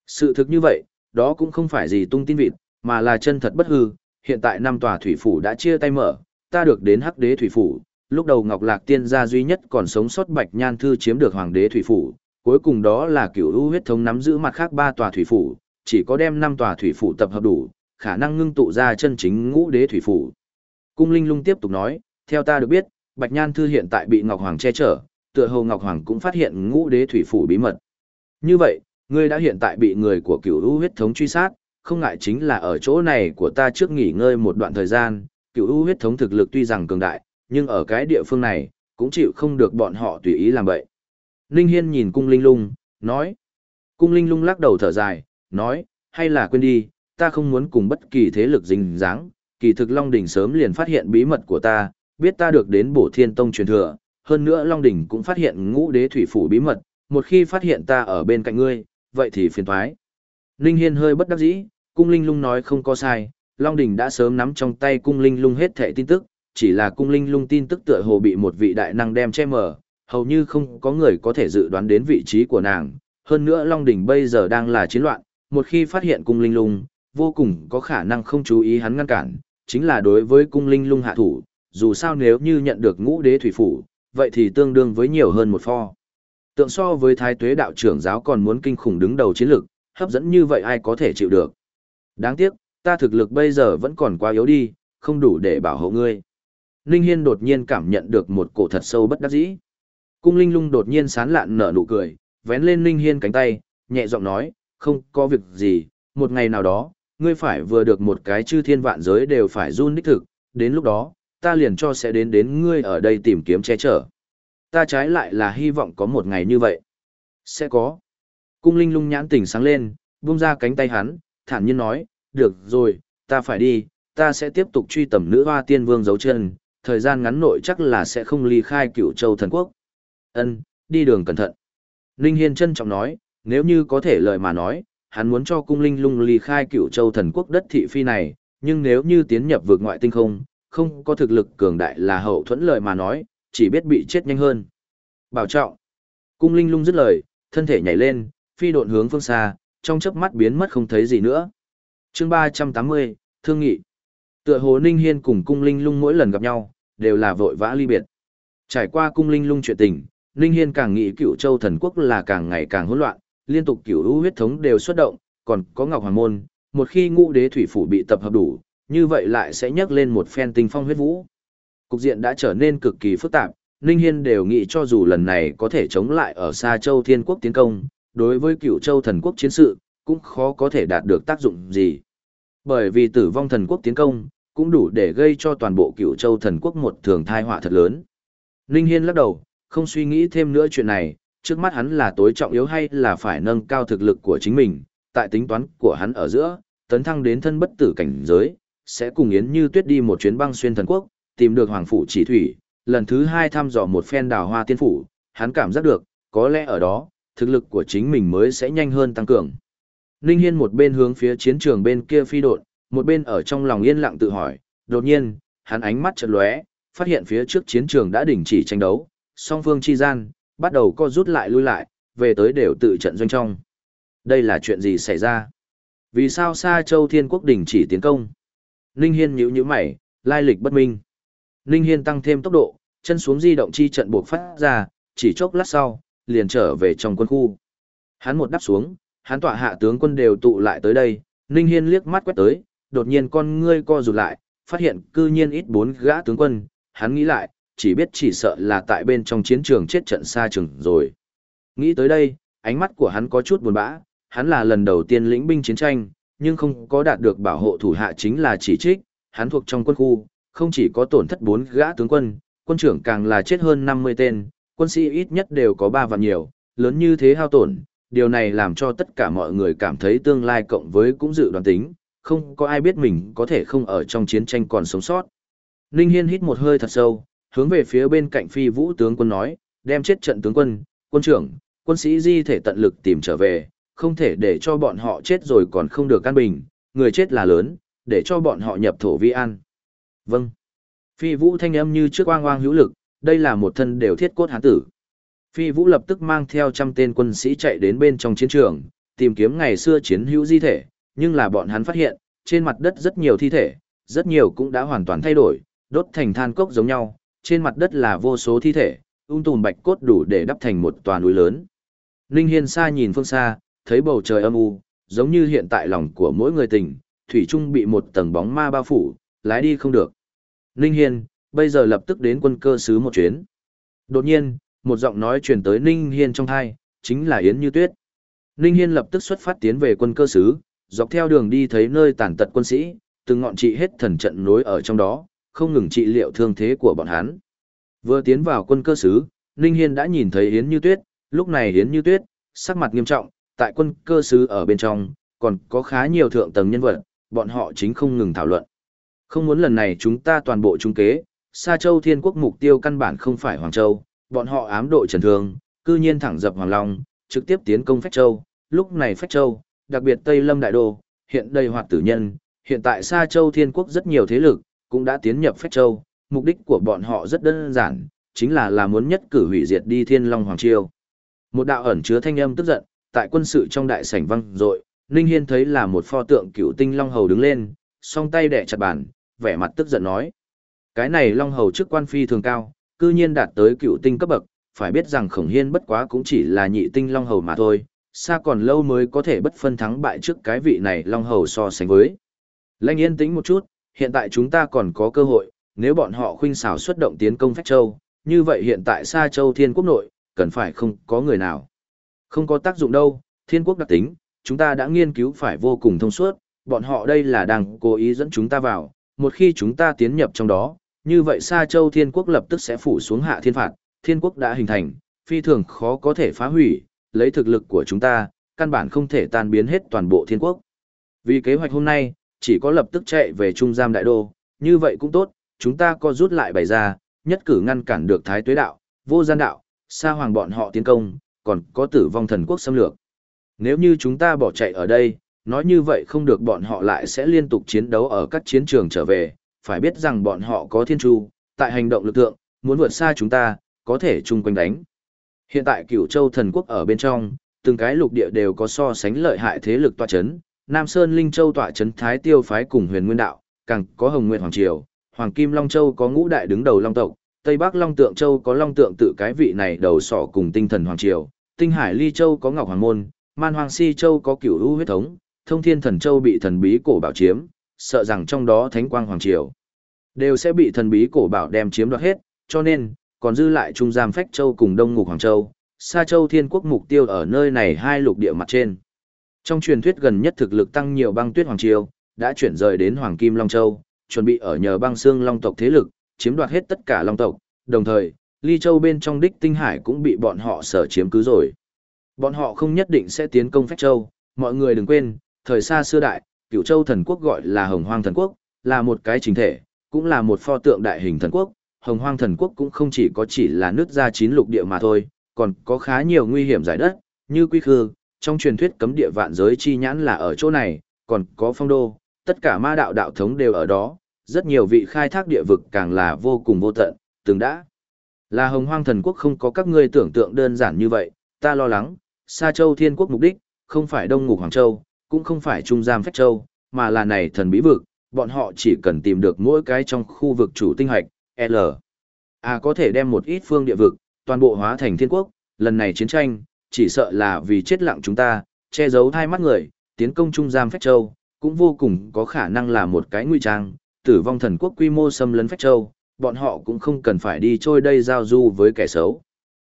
Sự thực như vậy, đó cũng không phải gì tung tin vịt, mà là chân thật bất hư. Hiện tại năm tòa thủy phủ đã chia tay mở, ta được đến hắc đế thủy phủ. Lúc đầu Ngọc Lạc Tiên gia duy nhất còn sống sót Bạch Nhan Thư chiếm được Hoàng đế thủy phủ. Cuối cùng đó là cửu ưu huyết thống nắm giữ mặt khác ba tòa thủy phủ, chỉ có đem năm tòa thủy phủ tập hợp đủ, khả năng ngưng tụ ra chân chính ngũ đế thủy phủ. Cung Linh Lung tiếp tục nói, theo ta được biết, Bạch Nhan Thư hiện tại bị Ngọc Hoàng che chở, tựa hồ Ngọc Hoàng cũng phát hiện ngũ đế thủy phủ bí mật. Như vậy, ngươi đã hiện tại bị người của cửu u huyết thống truy sát, không ngại chính là ở chỗ này của ta trước nghỉ ngơi một đoạn thời gian, cửu u huyết thống thực lực tuy rằng cường đại, nhưng ở cái địa phương này, cũng chịu không được bọn họ tùy ý làm vậy. Ninh Hiên nhìn cung linh lung, nói. Cung linh lung lắc đầu thở dài, nói, hay là quên đi, ta không muốn cùng bất kỳ thế lực dính dáng, kỳ thực Long Đỉnh sớm liền phát hiện bí mật của ta, biết ta được đến bổ thiên tông truyền thừa, hơn nữa Long Đỉnh cũng phát hiện ngũ đế thủy phủ bí mật, một khi phát hiện ta ở bên cạnh ngươi, vậy thì phiền thoái. Linh Hiên hơi bất đắc dĩ, cung linh lung nói không có sai, Long Đỉnh đã sớm nắm trong tay cung linh lung hết thẻ tin tức, chỉ là cung linh lung tin tức tựa hồ bị một vị đại năng đem che mờ, hầu như không có người có thể dự đoán đến vị trí của nàng. Hơn nữa Long Đỉnh bây giờ đang là chiến loạn, một khi phát hiện cung linh lung, vô cùng có khả năng không chú ý hắn ngăn cản, chính là đối với cung linh lung hạ thủ, dù sao nếu như nhận được ngũ đế thủy phủ, vậy thì tương đương với nhiều hơn một pho. Tượng so với thái tuế đạo trưởng giáo còn muốn kinh khủng đứng đầu chiến lực, hấp dẫn như vậy ai có thể chịu được. Đáng tiếc, ta thực lực bây giờ vẫn còn quá yếu đi, không đủ để bảo hộ ngươi. Ninh Hiên đột nhiên cảm nhận được một cổ thật sâu bất đắc dĩ. Cung Linh Lung đột nhiên sán lạn nở nụ cười, vén lên Ninh Hiên cánh tay, nhẹ giọng nói, không có việc gì, một ngày nào đó, ngươi phải vừa được một cái chư thiên vạn giới đều phải run đích thực, đến lúc đó, ta liền cho sẽ đến đến ngươi ở đây tìm kiếm che chở. Ta trái lại là hy vọng có một ngày như vậy. Sẽ có. Cung linh lung nhãn tỉnh sáng lên, buông ra cánh tay hắn, thản nhiên nói, được rồi, ta phải đi, ta sẽ tiếp tục truy tầm nữ hoa tiên vương dấu chân, thời gian ngắn nội chắc là sẽ không ly khai cựu châu thần quốc. Ân, đi đường cẩn thận. Linh Hiên trân trọng nói, nếu như có thể lời mà nói, hắn muốn cho cung linh lung ly khai cựu châu thần quốc đất thị phi này, nhưng nếu như tiến nhập vượt ngoại tinh không, không có thực lực cường đại là hậu thuẫn lời mà nói, chỉ biết bị chết nhanh hơn. Bảo trọng. Cung linh lung dứt lời, thân thể nhảy lên, phi độn hướng phương xa, trong chớp mắt biến mất không thấy gì nữa. chương 380, Thương Nghị. Tựa hồ Ninh Hiên cùng cung linh lung mỗi lần gặp nhau, đều là vội vã ly biệt. Trải qua cung linh lung chuyện tình, Ninh Hiên càng nghĩ cựu châu thần quốc là càng ngày càng hỗn loạn, liên tục cửu u huyết thống đều xuất động, còn có Ngọc Hoàng môn, một khi ngũ đế thủy phủ bị tập hợp đủ, như vậy lại sẽ nhấc lên một phen tinh phong huyết vũ. Cục diện đã trở nên cực kỳ phức tạp, Ninh Hiên đều nghĩ cho dù lần này có thể chống lại ở xa châu thiên quốc tiến công, đối với cựu châu thần quốc chiến sự, cũng khó có thể đạt được tác dụng gì. Bởi vì tử vong thần quốc tiến công, cũng đủ để gây cho toàn bộ cựu châu thần quốc một thường thai họa thật lớn. Ninh Hiên lắc đầu, không suy nghĩ thêm nữa chuyện này, trước mắt hắn là tối trọng yếu hay là phải nâng cao thực lực của chính mình, tại tính toán của hắn ở giữa, tấn thăng đến thân bất tử cảnh giới, sẽ cùng Yến Như Tuyết đi một chuyến băng xuyên thần quốc, tìm được hoàng phủ chỉ thủy, lần thứ hai thăm dò một phen đào hoa tiên phủ, hắn cảm giác được, có lẽ ở đó, thực lực của chính mình mới sẽ nhanh hơn tăng cường. Ninh Hiên một bên hướng phía chiến trường bên kia phi đột, một bên ở trong lòng yên lặng tự hỏi, đột nhiên, hắn ánh mắt chợt lóe, phát hiện phía trước chiến trường đã đình chỉ tranh đấu, song phương chi gian, bắt đầu co rút lại lui lại, về tới đều tự trận doanh trong. Đây là chuyện gì xảy ra? Vì sao Sa Châu Thiên Quốc đình chỉ tiến công? Ninh Hiên nhíu nhíu mày, lai lịch bất minh. Ninh Hiên tăng thêm tốc độ, chân xuống di động chi trận buộc phát ra, chỉ chốc lát sau, liền trở về trong quân khu. Hắn một đáp xuống, hắn tọa hạ tướng quân đều tụ lại tới đây, Ninh Hiên liếc mắt quét tới, đột nhiên con ngươi co rụt lại, phát hiện cư nhiên ít bốn gã tướng quân, hắn nghĩ lại, chỉ biết chỉ sợ là tại bên trong chiến trường chết trận xa trường rồi. Nghĩ tới đây, ánh mắt của hắn có chút buồn bã, hắn là lần đầu tiên lĩnh binh chiến tranh, nhưng không có đạt được bảo hộ thủ hạ chính là chỉ trích, hắn thuộc trong quân khu, không chỉ có tổn thất bốn gã tướng quân, quân trưởng càng là chết hơn 50 tên, quân sĩ ít nhất đều có 3 vạn nhiều, lớn như thế hao tổn, điều này làm cho tất cả mọi người cảm thấy tương lai cộng với cũng dự đoán tính, không có ai biết mình có thể không ở trong chiến tranh còn sống sót. Ninh Hiên hít một hơi thật sâu, hướng về phía bên cạnh phi vũ tướng quân nói, đem chết trận tướng quân, quân trưởng, quân sĩ di thể tận lực tìm trở về, không thể để cho bọn họ chết rồi còn không được căn bình, người chết là lớn, để cho bọn họ nhập thổ vi an. Vâng. Phi vũ thanh âm như trước oang oang hữu lực, đây là một thân đều thiết cốt hán tử. Phi vũ lập tức mang theo trăm tên quân sĩ chạy đến bên trong chiến trường, tìm kiếm ngày xưa chiến hữu di thể, nhưng là bọn hắn phát hiện, trên mặt đất rất nhiều thi thể, rất nhiều cũng đã hoàn toàn thay đổi, đốt thành than cốc giống nhau, trên mặt đất là vô số thi thể, ung tùm bạch cốt đủ để đắp thành một tòa núi lớn. Ninh Hiên xa nhìn phương xa, thấy bầu trời âm u, giống như hiện tại lòng của mỗi người tình, thủy trung bị một tầng bóng ma bao phủ, lái đi không được. Ninh Hiên, bây giờ lập tức đến quân cơ sứ một chuyến. Đột nhiên, một giọng nói truyền tới Ninh Hiên trong thai, chính là Yến Như Tuyết. Ninh Hiên lập tức xuất phát tiến về quân cơ sứ, dọc theo đường đi thấy nơi tàn tật quân sĩ, từng ngọn trị hết thần trận nối ở trong đó, không ngừng trị liệu thương thế của bọn hắn. Vừa tiến vào quân cơ sứ, Ninh Hiên đã nhìn thấy Yến Như Tuyết, lúc này Yến Như Tuyết, sắc mặt nghiêm trọng, tại quân cơ sứ ở bên trong, còn có khá nhiều thượng tầng nhân vật, bọn họ chính không ngừng thảo luận. Không muốn lần này chúng ta toàn bộ trung kế, Sa Châu Thiên Quốc mục tiêu căn bản không phải Hoàng Châu, bọn họ ám đội trần thương, cư nhiên thẳng dập Hoàng Long, trực tiếp tiến công Phách Châu, lúc này Phách Châu, đặc biệt Tây Lâm Đại Đô, hiện đầy hoạt tử nhân, hiện tại Sa Châu Thiên Quốc rất nhiều thế lực, cũng đã tiến nhập Phách Châu, mục đích của bọn họ rất đơn giản, chính là là muốn nhất cử hủy diệt đi Thiên Long Hoàng Triều. Một đạo ẩn chứa thanh âm tức giận, tại quân sự trong đại sảnh vang dội, Ninh Hiên thấy là một pho tượng cựu tinh Long Hầu đứng lên, song tay đè chặt bàn, vẻ mặt tức giận nói. Cái này Long Hầu chức quan phi thường cao, cư nhiên đạt tới cựu tinh cấp bậc, phải biết rằng khổng hiên bất quá cũng chỉ là nhị tinh Long Hầu mà thôi, xa còn lâu mới có thể bất phân thắng bại trước cái vị này Long Hầu so sánh với. Lanh yên tĩnh một chút, hiện tại chúng ta còn có cơ hội, nếu bọn họ khuynh xảo xuất động tiến công Phách Châu, như vậy hiện tại Sa Châu Thiên Quốc nội, cần phải không có người nào. Không có tác dụng đâu, Thiên Quốc đặc tính, chúng ta đã nghiên cứu phải vô cùng thông suốt, bọn họ đây là đang cố ý dẫn chúng ta vào, một khi chúng ta tiến nhập trong đó, như vậy Sa Châu Thiên Quốc lập tức sẽ phủ xuống hạ thiên phạt, Thiên Quốc đã hình thành, phi thường khó có thể phá hủy, lấy thực lực của chúng ta, căn bản không thể tan biến hết toàn bộ Thiên Quốc. Vì kế hoạch hôm nay, chỉ có lập tức chạy về Trung Giam Đại Đô, như vậy cũng tốt, chúng ta có rút lại bày ra, nhất cử ngăn cản được Thái Tuế Đạo, Vô Gian Đạo, xa Hoàng bọn họ tiến công, còn có tử vong thần quốc xâm lược. Nếu như chúng ta bỏ chạy ở đây, nói như vậy không được bọn họ lại sẽ liên tục chiến đấu ở các chiến trường trở về, phải biết rằng bọn họ có thiên tru, tại hành động lực lượng, muốn vượt xa chúng ta, có thể chung quanh đánh. Hiện tại cửu châu thần quốc ở bên trong, từng cái lục địa đều có so sánh lợi hại thế lực toa chấn, Nam Sơn Linh Châu tọa chấn Thái Tiêu phái cùng huyền nguyên đạo, càng có Hồng Nguyệt Hoàng Triều, Hoàng Kim Long Châu có ngũ đại đứng đầu Long tộc, Tây Bắc Long Tượng Châu có Long Tượng tự cái vị này đầu sỏ cùng tinh thần Hoàng Triều, Tinh Hải Ly Châu có Ngọc Hoàng Môn, Man Hoàng Si Châu có cửu Vũ huyết thống, thông thiên thần châu bị thần bí cổ bảo chiếm, sợ rằng trong đó thánh quang hoàng triều. đều sẽ bị thần bí cổ bảo đem chiếm đoạt hết, cho nên, còn dư lại Trung Giam Phách Châu cùng Đông Ngục Hoàng Châu, Sa Châu Thiên Quốc mục tiêu ở nơi này hai lục địa mặt trên. Trong truyền thuyết gần nhất thực lực tăng nhiều băng tuyết Hoàng Triều, đã chuyển rời đến Hoàng Kim Long Châu, chuẩn bị ở nhờ băng xương Long tộc thế lực, chiếm đoạt hết tất cả Long tộc, đồng thời, Ly Châu bên trong đích tinh hải cũng bị bọn họ sở chiếm cứ rồi. Bọn họ không nhất định sẽ tiến công Phách Châu, mọi người đừng quên, thời xa xưa đại, cửu châu thần quốc gọi là hồng hoang thần quốc, là một cái chính thể, cũng là một pho tượng đại hình thần quốc. Hồng hoang thần quốc cũng không chỉ có chỉ là nước ra chín lục địa mà thôi, còn có khá nhiều nguy hiểm giải đất, như quy khư, trong truyền thuyết cấm địa vạn giới chi nhãn là ở chỗ này, còn có phong đô, tất cả ma đạo đạo thống đều ở đó, rất nhiều vị khai thác địa vực càng là vô cùng vô tận, từng đã. Là hồng hoang thần quốc không có các ngươi tưởng tượng đơn giản như vậy, ta lo lắng, Sa Châu Thiên Quốc mục đích, không phải Đông Ngục Hoàng Châu, cũng không phải Trung Giam Phách Châu, mà là này thần bí vực, bọn họ chỉ cần tìm được mỗi cái trong khu vực chủ tinh hạch, L. À có thể đem một ít phương địa vực, toàn bộ hóa thành thiên quốc, lần này chiến tranh, chỉ sợ là vì chết lặng chúng ta, che giấu hai mắt người, tiến công Trung Giam Phách Châu, cũng vô cùng có khả năng là một cái nguy trang, tử vong thần quốc quy mô xâm lấn Phách Châu, bọn họ cũng không cần phải đi trôi đây giao du với kẻ xấu.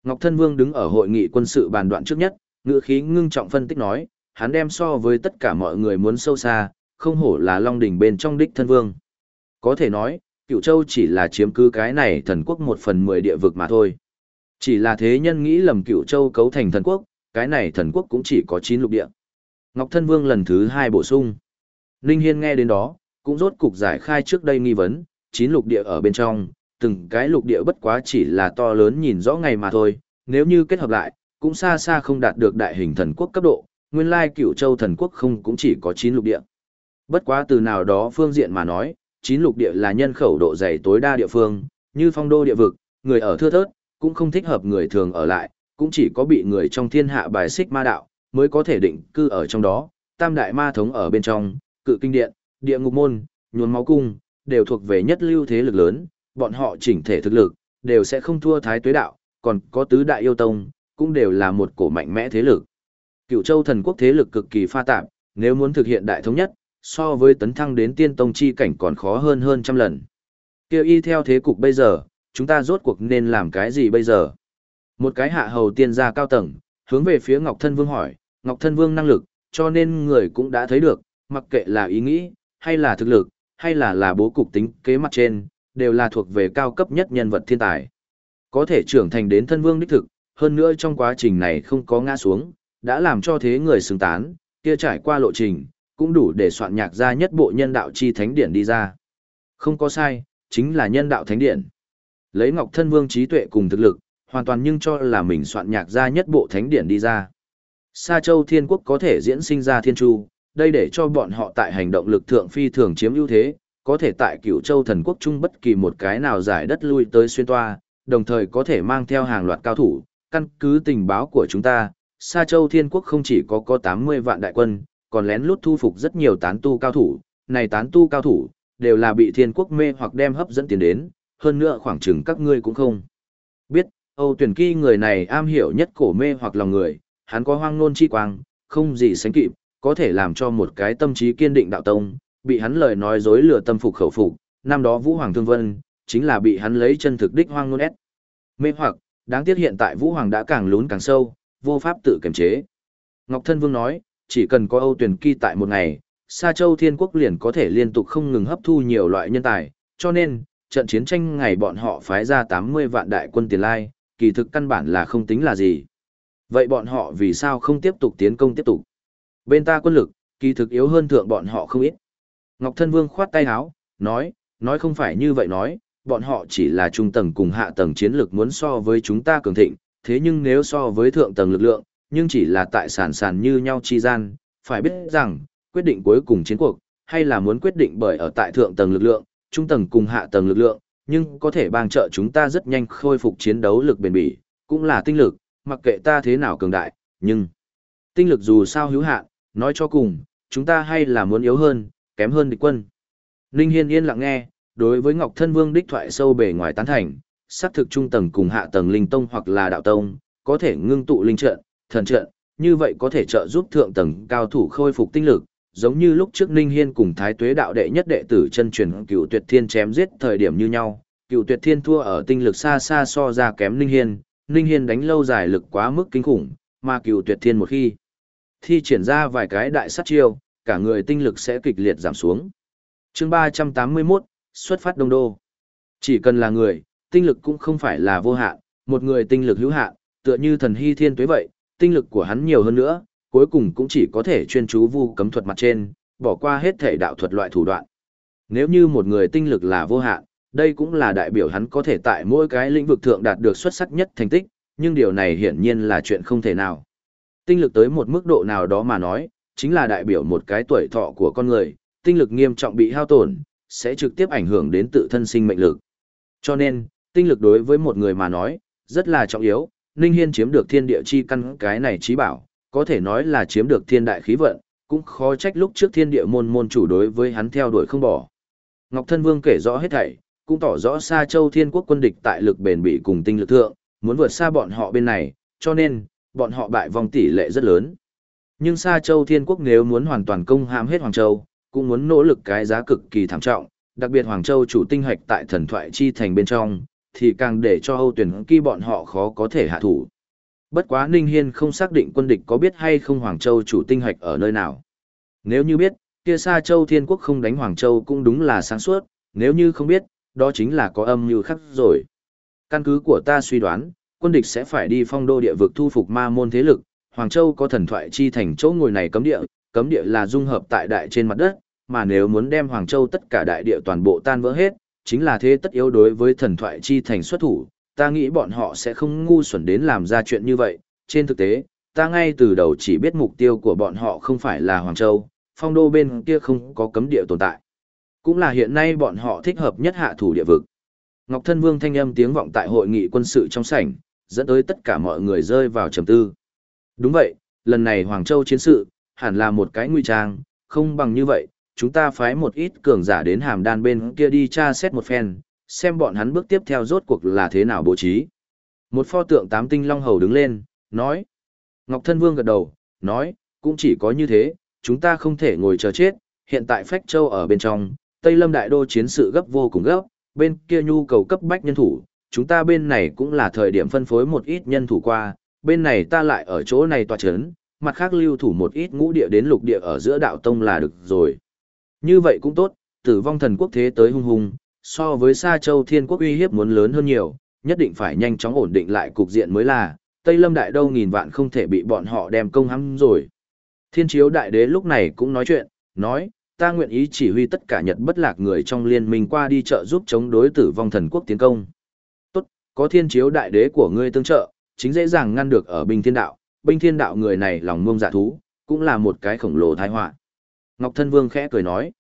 Ngọc Thân Vương đứng ở hội nghị quân sự bàn đoạn trước nhất, ngữ khí ngưng trọng phân tích nói, hắn đem so với tất cả mọi người muốn sâu xa, không hổ là Long Đỉnh bên trong đích thân vương. Có thể nói, Cửu châu chỉ là chiếm cứ cái này thần quốc một phần mười địa vực mà thôi. Chỉ là thế nhân nghĩ lầm cựu châu cấu thành thần quốc, cái này thần quốc cũng chỉ có chín lục địa. Ngọc Thân Vương lần thứ hai bổ sung. Ninh Hiên nghe đến đó, cũng rốt cục giải khai trước đây nghi vấn, chín lục địa ở bên trong, từng cái lục địa bất quá chỉ là to lớn nhìn rõ ngày mà thôi, nếu như kết hợp lại, cũng xa xa không đạt được đại hình thần quốc cấp độ, nguyên lai cựu châu thần quốc không cũng chỉ có 9 lục địa. Bất quá từ nào đó phương diện mà nói, 9 lục địa là nhân khẩu độ dày tối đa địa phương, như phong đô địa vực, người ở thưa thớt, cũng không thích hợp người thường ở lại, cũng chỉ có bị người trong thiên hạ bài xích ma đạo, mới có thể định cư ở trong đó, tam đại ma thống ở bên trong, cự kinh điện, địa ngục môn, nhuồn máu cung, đều thuộc về nhất lưu thế lực lớn, bọn họ chỉnh thể thực lực, đều sẽ không thua thái tuế đạo, còn có tứ đại yêu tông, cũng đều là một cổ mạnh mẽ thế lực. Cựu châu thần quốc thế lực cực kỳ pha tạp, nếu muốn thực hiện đại thống nhất, so với tấn thăng đến tiên tông chi cảnh còn khó hơn hơn trăm lần. Kêu y theo thế cục bây giờ, chúng ta rốt cuộc nên làm cái gì bây giờ? Một cái hạ hầu tiên gia cao tầng, hướng về phía Ngọc Thân Vương hỏi, Ngọc Thân Vương năng lực, cho nên người cũng đã thấy được, mặc kệ là ý nghĩ, hay là thực lực, hay là là bố cục tính kế mặt trên, đều là thuộc về cao cấp nhất nhân vật thiên tài. Có thể trưởng thành đến thân vương đích thực, hơn nữa trong quá trình này không có ngã xuống, đã làm cho thế người xứng tán, kia trải qua lộ trình, cũng đủ để soạn nhạc ra nhất bộ nhân đạo chi thánh điển đi ra. Không có sai, chính là nhân đạo thánh điển. Lấy Ngọc Thân Vương trí tuệ cùng thực lực, hoàn toàn nhưng cho là mình soạn nhạc ra nhất bộ thánh điển đi ra. Sa Châu Thiên Quốc có thể diễn sinh ra Thiên Chu, đây để cho bọn họ tại hành động lực thượng phi thường chiếm ưu thế, có thể tại Cửu Châu Thần Quốc chung bất kỳ một cái nào giải đất lui tới xuyên toa, đồng thời có thể mang theo hàng loạt cao thủ, căn cứ tình báo của chúng ta, Sa Châu Thiên Quốc không chỉ có có 80 vạn đại quân, còn lén lút thu phục rất nhiều tán tu cao thủ, này tán tu cao thủ, đều là bị Thiên Quốc mê hoặc đem hấp dẫn tiền đến, hơn nữa khoảng chừng các ngươi cũng không. Biết, Âu tuyển kỳ người này am hiểu nhất cổ mê hoặc lòng người, hắn có hoang nôn chi quang, không gì sánh kịp, có thể làm cho một cái tâm trí kiên định đạo tông, bị hắn lời nói dối lừa tâm phục khẩu phục, năm đó Vũ Hoàng Thương Vân, chính là bị hắn lấy chân thực đích hoang nôn ép. Mê hoặc, đáng tiếc hiện tại Vũ Hoàng đã càng lún càng sâu, vô pháp tự kiềm chế. Ngọc Thân Vương nói, chỉ cần có Âu Tuyền Kỳ tại một ngày, Sa Châu Thiên Quốc liền có thể liên tục không ngừng hấp thu nhiều loại nhân tài, cho nên, trận chiến tranh ngày bọn họ phái ra 80 vạn đại quân tiền lai, kỳ thực căn bản là không tính là gì. Vậy bọn họ vì sao không tiếp tục tiến công tiếp tục? Bên ta quân lực, kỳ thực yếu hơn thượng bọn họ không ít. Ngọc Thân Vương khoát tay áo, nói, nói không phải như vậy nói, bọn họ chỉ là trung tầng cùng hạ tầng chiến lược muốn so với chúng ta cường thịnh, thế nhưng nếu so với thượng tầng lực lượng, nhưng chỉ là tại sản sản như nhau chi gian, phải biết rằng, quyết định cuối cùng chiến cuộc, hay là muốn quyết định bởi ở tại thượng tầng lực lượng, trung tầng cùng hạ tầng lực lượng, nhưng có thể bang trợ chúng ta rất nhanh khôi phục chiến đấu lực bền bỉ, cũng là tinh lực, mặc kệ ta thế nào cường đại, nhưng tinh lực dù sao hữu hạn, nói cho cùng, chúng ta hay là muốn yếu hơn, kém hơn địch quân. Ninh Hiên yên lặng nghe, đối với Ngọc Thân Vương đích thoại sâu bề ngoài tán thành, xác thực trung tầng cùng hạ tầng linh tông hoặc là đạo tông, có thể ngưng tụ linh trận, thần trận, như vậy có thể trợ giúp thượng tầng cao thủ khôi phục tinh lực, giống như lúc trước Ninh Hiên cùng Thái Tuế đạo đệ nhất đệ tử chân truyền cựu tuyệt thiên chém giết thời điểm như nhau, cựu tuyệt thiên thua ở tinh lực xa xa so ra kém Ninh Hiên, Ninh Hiên đánh lâu dài lực quá mức kinh khủng, mà cựu tuyệt thiên một khi thi triển ra vài cái đại sát chiêu, cả người tinh lực sẽ kịch liệt giảm xuống. Chương 381, xuất phát đông đô. Chỉ cần là người, tinh lực cũng không phải là vô hạn, một người tinh lực hữu hạn, tựa như thần hy thiên tuế vậy, tinh lực của hắn nhiều hơn nữa, cuối cùng cũng chỉ có thể chuyên chú vu cấm thuật mặt trên, bỏ qua hết thể đạo thuật loại thủ đoạn. Nếu như một người tinh lực là vô hạn, đây cũng là đại biểu hắn có thể tại mỗi cái lĩnh vực thượng đạt được xuất sắc nhất thành tích, nhưng điều này hiển nhiên là chuyện không thể nào. Tinh lực tới một mức độ nào đó mà nói, chính là đại biểu một cái tuổi thọ của con người, tinh lực nghiêm trọng bị hao tổn, sẽ trực tiếp ảnh hưởng đến tự thân sinh mệnh lực. Cho nên, tinh lực đối với một người mà nói, rất là trọng yếu, Ninh Hiên chiếm được thiên địa chi căn cái này trí bảo, có thể nói là chiếm được thiên đại khí vận, cũng khó trách lúc trước thiên địa môn môn chủ đối với hắn theo đuổi không bỏ. Ngọc Thân Vương kể rõ hết thảy, cũng tỏ rõ xa Châu Thiên Quốc quân địch tại lực bền bị cùng tinh lực thượng, muốn vượt xa bọn họ bên này, cho nên, bọn họ bại vong tỷ lệ rất lớn. Nhưng xa Châu Thiên Quốc nếu muốn hoàn toàn công hãm hết Hoàng Châu, cũng muốn nỗ lực cái giá cực kỳ thảm trọng, đặc biệt Hoàng Châu chủ tinh hoạch tại thần thoại chi thành bên trong, thì càng để cho Âu tuyển kỳ bọn họ khó có thể hạ thủ. Bất quá Ninh Hiên không xác định quân địch có biết hay không Hoàng Châu chủ tinh hạch ở nơi nào. Nếu như biết, kia Sa Châu Thiên Quốc không đánh Hoàng Châu cũng đúng là sáng suốt, nếu như không biết, đó chính là có âm như khắc rồi. Căn cứ của ta suy đoán, quân địch sẽ phải đi phong đô địa vực thu phục ma môn thế lực, Hoàng Châu có thần thoại chi thành chỗ ngồi này cấm địa, cấm địa là dung hợp tại đại trên mặt đất, mà nếu muốn đem Hoàng Châu tất cả đại địa toàn bộ tan vỡ hết, chính là thế tất yếu đối với thần thoại chi thành xuất thủ, ta nghĩ bọn họ sẽ không ngu xuẩn đến làm ra chuyện như vậy, trên thực tế, ta ngay từ đầu chỉ biết mục tiêu của bọn họ không phải là Hoàng Châu, phong đô bên kia không có cấm địa tồn tại. Cũng là hiện nay bọn họ thích hợp nhất hạ thủ địa vực. Ngọc Thân Vương thanh âm tiếng vọng tại hội nghị quân sự trong sảnh, dẫn tới tất cả mọi người rơi vào trầm tư. Đúng vậy, lần này Hoàng Châu chiến sự, hẳn là một cái nguy trang, không bằng như vậy, chúng ta phái một ít cường giả đến hàm đan bên kia đi tra xét một phen, xem bọn hắn bước tiếp theo rốt cuộc là thế nào bố trí. Một pho tượng tám tinh long hầu đứng lên, nói. Ngọc Thân Vương gật đầu, nói, cũng chỉ có như thế, chúng ta không thể ngồi chờ chết, hiện tại Phách Châu ở bên trong, Tây Lâm Đại Đô chiến sự gấp vô cùng gấp, bên kia nhu cầu cấp bách nhân thủ, chúng ta bên này cũng là thời điểm phân phối một ít nhân thủ qua, bên này ta lại ở chỗ này tòa chấn, mặt khác lưu thủ một ít ngũ địa đến lục địa ở giữa đạo tông là được rồi. Như vậy cũng tốt, tử vong thần quốc thế tới hung hung, so với Sa Châu Thiên Quốc uy hiếp muốn lớn hơn nhiều, nhất định phải nhanh chóng ổn định lại cục diện mới là, Tây Lâm Đại Đâu nghìn vạn không thể bị bọn họ đem công hãm rồi. Thiên Chiếu Đại Đế lúc này cũng nói chuyện, nói, ta nguyện ý chỉ huy tất cả Nhật bất lạc người trong liên minh qua đi trợ giúp chống đối tử vong thần quốc tiến công. Tốt, có Thiên Chiếu Đại Đế của ngươi tương trợ, chính dễ dàng ngăn được ở binh thiên đạo, binh thiên đạo người này lòng ngông dạ thú, cũng là một cái khổng lồ tai họa. Ngọc Thân Vương khẽ cười nói,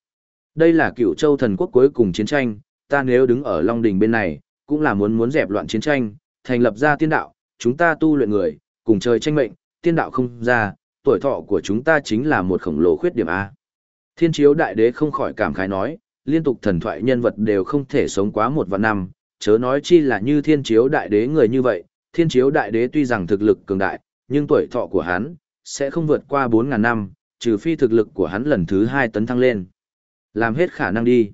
đây là cựu châu thần quốc cuối cùng chiến tranh, ta nếu đứng ở Long Đình bên này, cũng là muốn muốn dẹp loạn chiến tranh, thành lập ra tiên đạo, chúng ta tu luyện người, cùng trời tranh mệnh, tiên đạo không ra, tuổi thọ của chúng ta chính là một khổng lồ khuyết điểm A. Thiên chiếu đại đế không khỏi cảm khái nói, liên tục thần thoại nhân vật đều không thể sống quá một vạn năm, chớ nói chi là như thiên chiếu đại đế người như vậy, thiên chiếu đại đế tuy rằng thực lực cường đại, nhưng tuổi thọ của hắn, sẽ không vượt qua 4.000 năm, trừ phi thực lực của hắn lần thứ hai tấn thăng lên. Làm hết khả năng đi.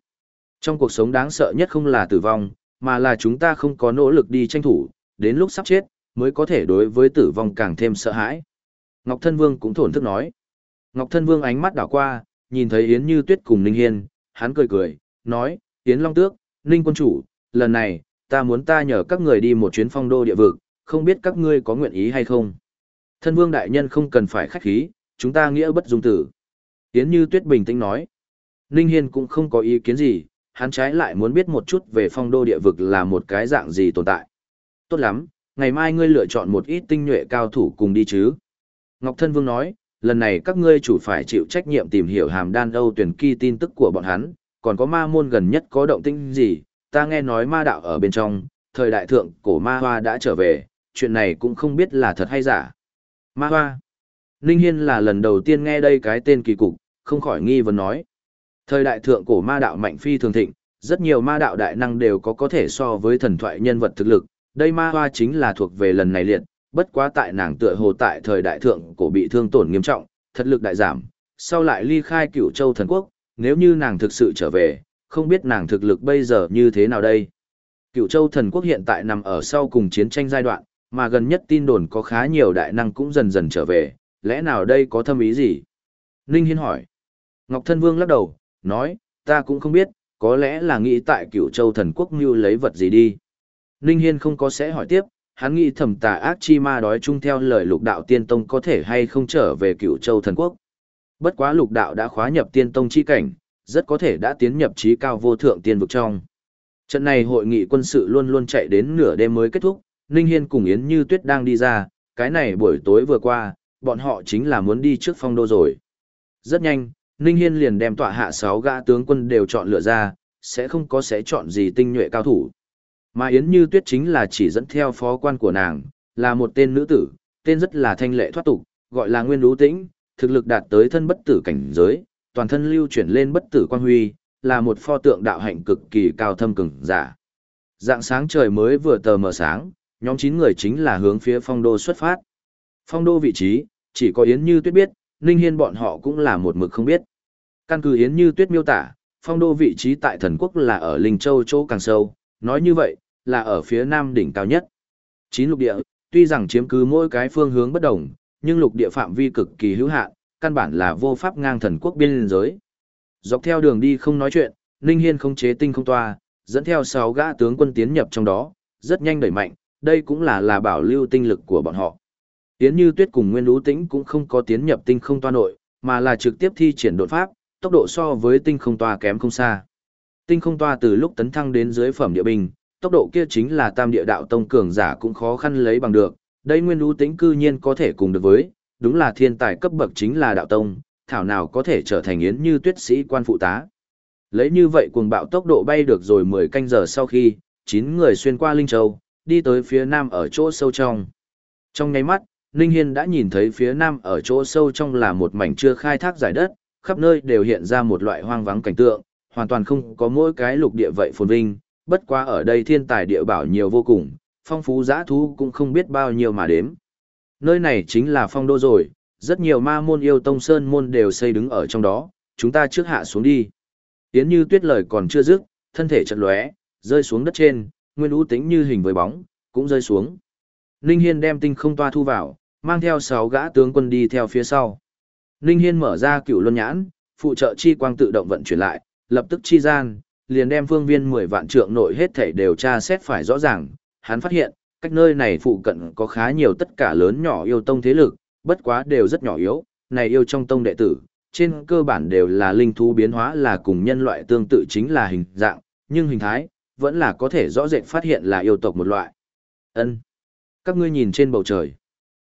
Trong cuộc sống đáng sợ nhất không là tử vong, mà là chúng ta không có nỗ lực đi tranh thủ, đến lúc sắp chết, mới có thể đối với tử vong càng thêm sợ hãi. Ngọc Thân Vương cũng thổn thức nói. Ngọc Thân Vương ánh mắt đảo qua, nhìn thấy Yến Như Tuyết cùng Ninh Hiên, hắn cười cười, nói, Yến Long Tước, Ninh Quân Chủ, lần này, ta muốn ta nhờ các người đi một chuyến phong đô địa vực, không biết các ngươi có nguyện ý hay không. Thân Vương Đại Nhân không cần phải khách khí, chúng ta nghĩa bất dung tử. Yến Như Tuyết bình tĩnh nói. Ninh Hiên cũng không có ý kiến gì, hắn trái lại muốn biết một chút về phong đô địa vực là một cái dạng gì tồn tại. Tốt lắm, ngày mai ngươi lựa chọn một ít tinh nhuệ cao thủ cùng đi chứ. Ngọc Thân Vương nói, lần này các ngươi chủ phải chịu trách nhiệm tìm hiểu hàm đan âu tuyển kỳ tin tức của bọn hắn, còn có ma môn gần nhất có động tĩnh gì, ta nghe nói ma đạo ở bên trong, thời đại thượng cổ ma hoa đã trở về, chuyện này cũng không biết là thật hay giả. Ma hoa. Ninh Hiên là lần đầu tiên nghe đây cái tên kỳ cục, không khỏi nghi vấn nói. Thời đại thượng cổ ma đạo mạnh phi thường thịnh, rất nhiều ma đạo đại năng đều có có thể so với thần thoại nhân vật thực lực, đây ma hoa chính là thuộc về lần này liệt, bất quá tại nàng tựa hồ tại thời đại thượng cổ bị thương tổn nghiêm trọng, thật lực đại giảm, sau lại ly khai cựu châu thần quốc, nếu như nàng thực sự trở về, không biết nàng thực lực bây giờ như thế nào đây. Cựu châu thần quốc hiện tại nằm ở sau cùng chiến tranh giai đoạn, mà gần nhất tin đồn có khá nhiều đại năng cũng dần dần trở về, lẽ nào đây có thâm ý gì? Ninh Hiên hỏi. Ngọc Thân Vương lắc đầu, nói, ta cũng không biết, có lẽ là nghĩ tại cựu châu thần quốc như lấy vật gì đi. Ninh Hiên không có sẽ hỏi tiếp, hắn nghĩ thầm tà ác chi ma đói chung theo lời lục đạo tiên tông có thể hay không trở về cựu châu thần quốc. Bất quá lục đạo đã khóa nhập tiên tông chi cảnh, rất có thể đã tiến nhập trí cao vô thượng tiên vực trong. Trận này hội nghị quân sự luôn luôn chạy đến nửa đêm mới kết thúc, Ninh Hiên cùng Yến Như Tuyết đang đi ra, cái này buổi tối vừa qua, bọn họ chính là muốn đi trước phong đô rồi. Rất nhanh, Ninh Hiên liền đem tọa hạ 6 gã tướng quân đều chọn lựa ra, sẽ không có sẽ chọn gì tinh nhuệ cao thủ. Mà Yến Như Tuyết chính là chỉ dẫn theo phó quan của nàng, là một tên nữ tử, tên rất là thanh lệ thoát tục, gọi là Nguyên Đú Tĩnh, thực lực đạt tới thân bất tử cảnh giới, toàn thân lưu chuyển lên bất tử quang huy, là một pho tượng đạo hạnh cực kỳ cao thâm cường giả. Dạng sáng trời mới vừa tờ mờ sáng, nhóm 9 người chính là hướng phía phong đô xuất phát. Phong đô vị trí, chỉ có Yến Như Tuyết biết, Ninh Hiên bọn họ cũng là một mực không biết. Căn cứ Yến Như Tuyết miêu tả, phong đô vị trí tại thần quốc là ở Linh Châu chỗ càng sâu, nói như vậy, là ở phía nam đỉnh cao nhất. Chín lục địa, tuy rằng chiếm cứ mỗi cái phương hướng bất đồng, nhưng lục địa phạm vi cực kỳ hữu hạn, căn bản là vô pháp ngang thần quốc biên giới. Dọc theo đường đi không nói chuyện, Ninh Hiên không chế tinh không toa, dẫn theo 6 gã tướng quân tiến nhập trong đó, rất nhanh đẩy mạnh, đây cũng là là bảo lưu tinh lực của bọn họ. Tiến như tuyết cùng Nguyên Lũ Tĩnh cũng không có tiến nhập tinh không toa nội, mà là trực tiếp thi triển đột pháp, tốc độ so với tinh không toa kém không xa. Tinh không toa từ lúc tấn thăng đến dưới phẩm địa bình, tốc độ kia chính là tam địa đạo tông cường giả cũng khó khăn lấy bằng được, đây Nguyên Lũ Tĩnh cư nhiên có thể cùng được với, đúng là thiên tài cấp bậc chính là đạo tông, thảo nào có thể trở thành yến như tuyết sĩ quan phụ tá. Lấy như vậy cuồng bạo tốc độ bay được rồi 10 canh giờ sau khi, 9 người xuyên qua Linh Châu, đi tới phía nam ở chỗ sâu trong. Trong ngay mắt, Ninh Hiên đã nhìn thấy phía nam ở chỗ sâu trong là một mảnh chưa khai thác giải đất, khắp nơi đều hiện ra một loại hoang vắng cảnh tượng, hoàn toàn không có mỗi cái lục địa vậy phồn vinh, bất quá ở đây thiên tài địa bảo nhiều vô cùng, phong phú giã thú cũng không biết bao nhiêu mà đếm. Nơi này chính là phong đô rồi, rất nhiều ma môn yêu tông sơn môn đều xây đứng ở trong đó, chúng ta trước hạ xuống đi. Tiến như tuyết lời còn chưa dứt, thân thể chật lóe, rơi xuống đất trên, nguyên ú tính như hình với bóng, cũng rơi xuống. Ninh Hiên đem tinh không toa thu vào, mang theo sáu gã tướng quân đi theo phía sau. Ninh Hiên mở ra cựu luân nhãn, phụ trợ chi quang tự động vận chuyển lại, lập tức chi gian, liền đem phương viên 10 vạn trượng nội hết thảy đều tra xét phải rõ ràng. Hắn phát hiện, cách nơi này phụ cận có khá nhiều tất cả lớn nhỏ yêu tông thế lực, bất quá đều rất nhỏ yếu, này yêu trong tông đệ tử, trên cơ bản đều là linh thú biến hóa là cùng nhân loại tương tự chính là hình dạng, nhưng hình thái, vẫn là có thể rõ rệt phát hiện là yêu tộc một loại. Ân, Các ngươi nhìn trên bầu trời.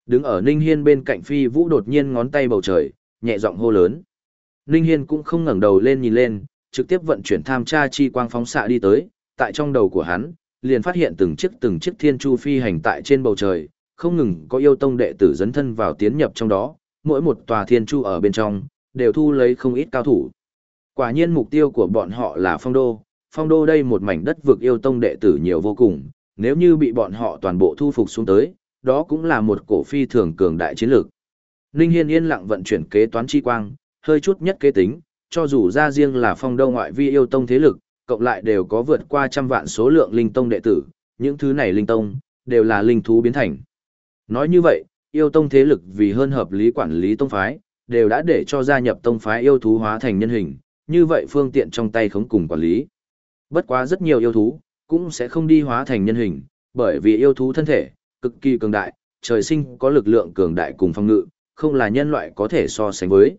Đứng ở Ninh Hiên bên cạnh Phi Vũ đột nhiên ngón tay bầu trời, nhẹ giọng hô lớn. Ninh Hiên cũng không ngẩng đầu lên nhìn lên, trực tiếp vận chuyển tham tra chi quang phóng xạ đi tới, tại trong đầu của hắn, liền phát hiện từng chiếc từng chiếc thiên chu phi hành tại trên bầu trời, không ngừng có yêu tông đệ tử dấn thân vào tiến nhập trong đó, mỗi một tòa thiên chu ở bên trong, đều thu lấy không ít cao thủ. Quả nhiên mục tiêu của bọn họ là phong đô, phong đô đây một mảnh đất vực yêu tông đệ tử nhiều vô cùng, nếu như bị bọn họ toàn bộ thu phục xuống tới, đó cũng là một cổ phi thường cường đại chiến lược. Ninh Hiên yên lặng vận chuyển kế toán chi quang, hơi chút nhất kế tính, cho dù ra riêng là phong đô ngoại vi yêu tông thế lực, cộng lại đều có vượt qua trăm vạn số lượng linh tông đệ tử, những thứ này linh tông, đều là linh thú biến thành. Nói như vậy, yêu tông thế lực vì hơn hợp lý quản lý tông phái, đều đã để cho gia nhập tông phái yêu thú hóa thành nhân hình, như vậy phương tiện trong tay không cùng quản lý. Bất quá rất nhiều yêu thú, cũng sẽ không đi hóa thành nhân hình, bởi vì yêu thú thân thể, cực kỳ cường đại, trời sinh có lực lượng cường đại cùng phong ngự, không là nhân loại có thể so sánh với.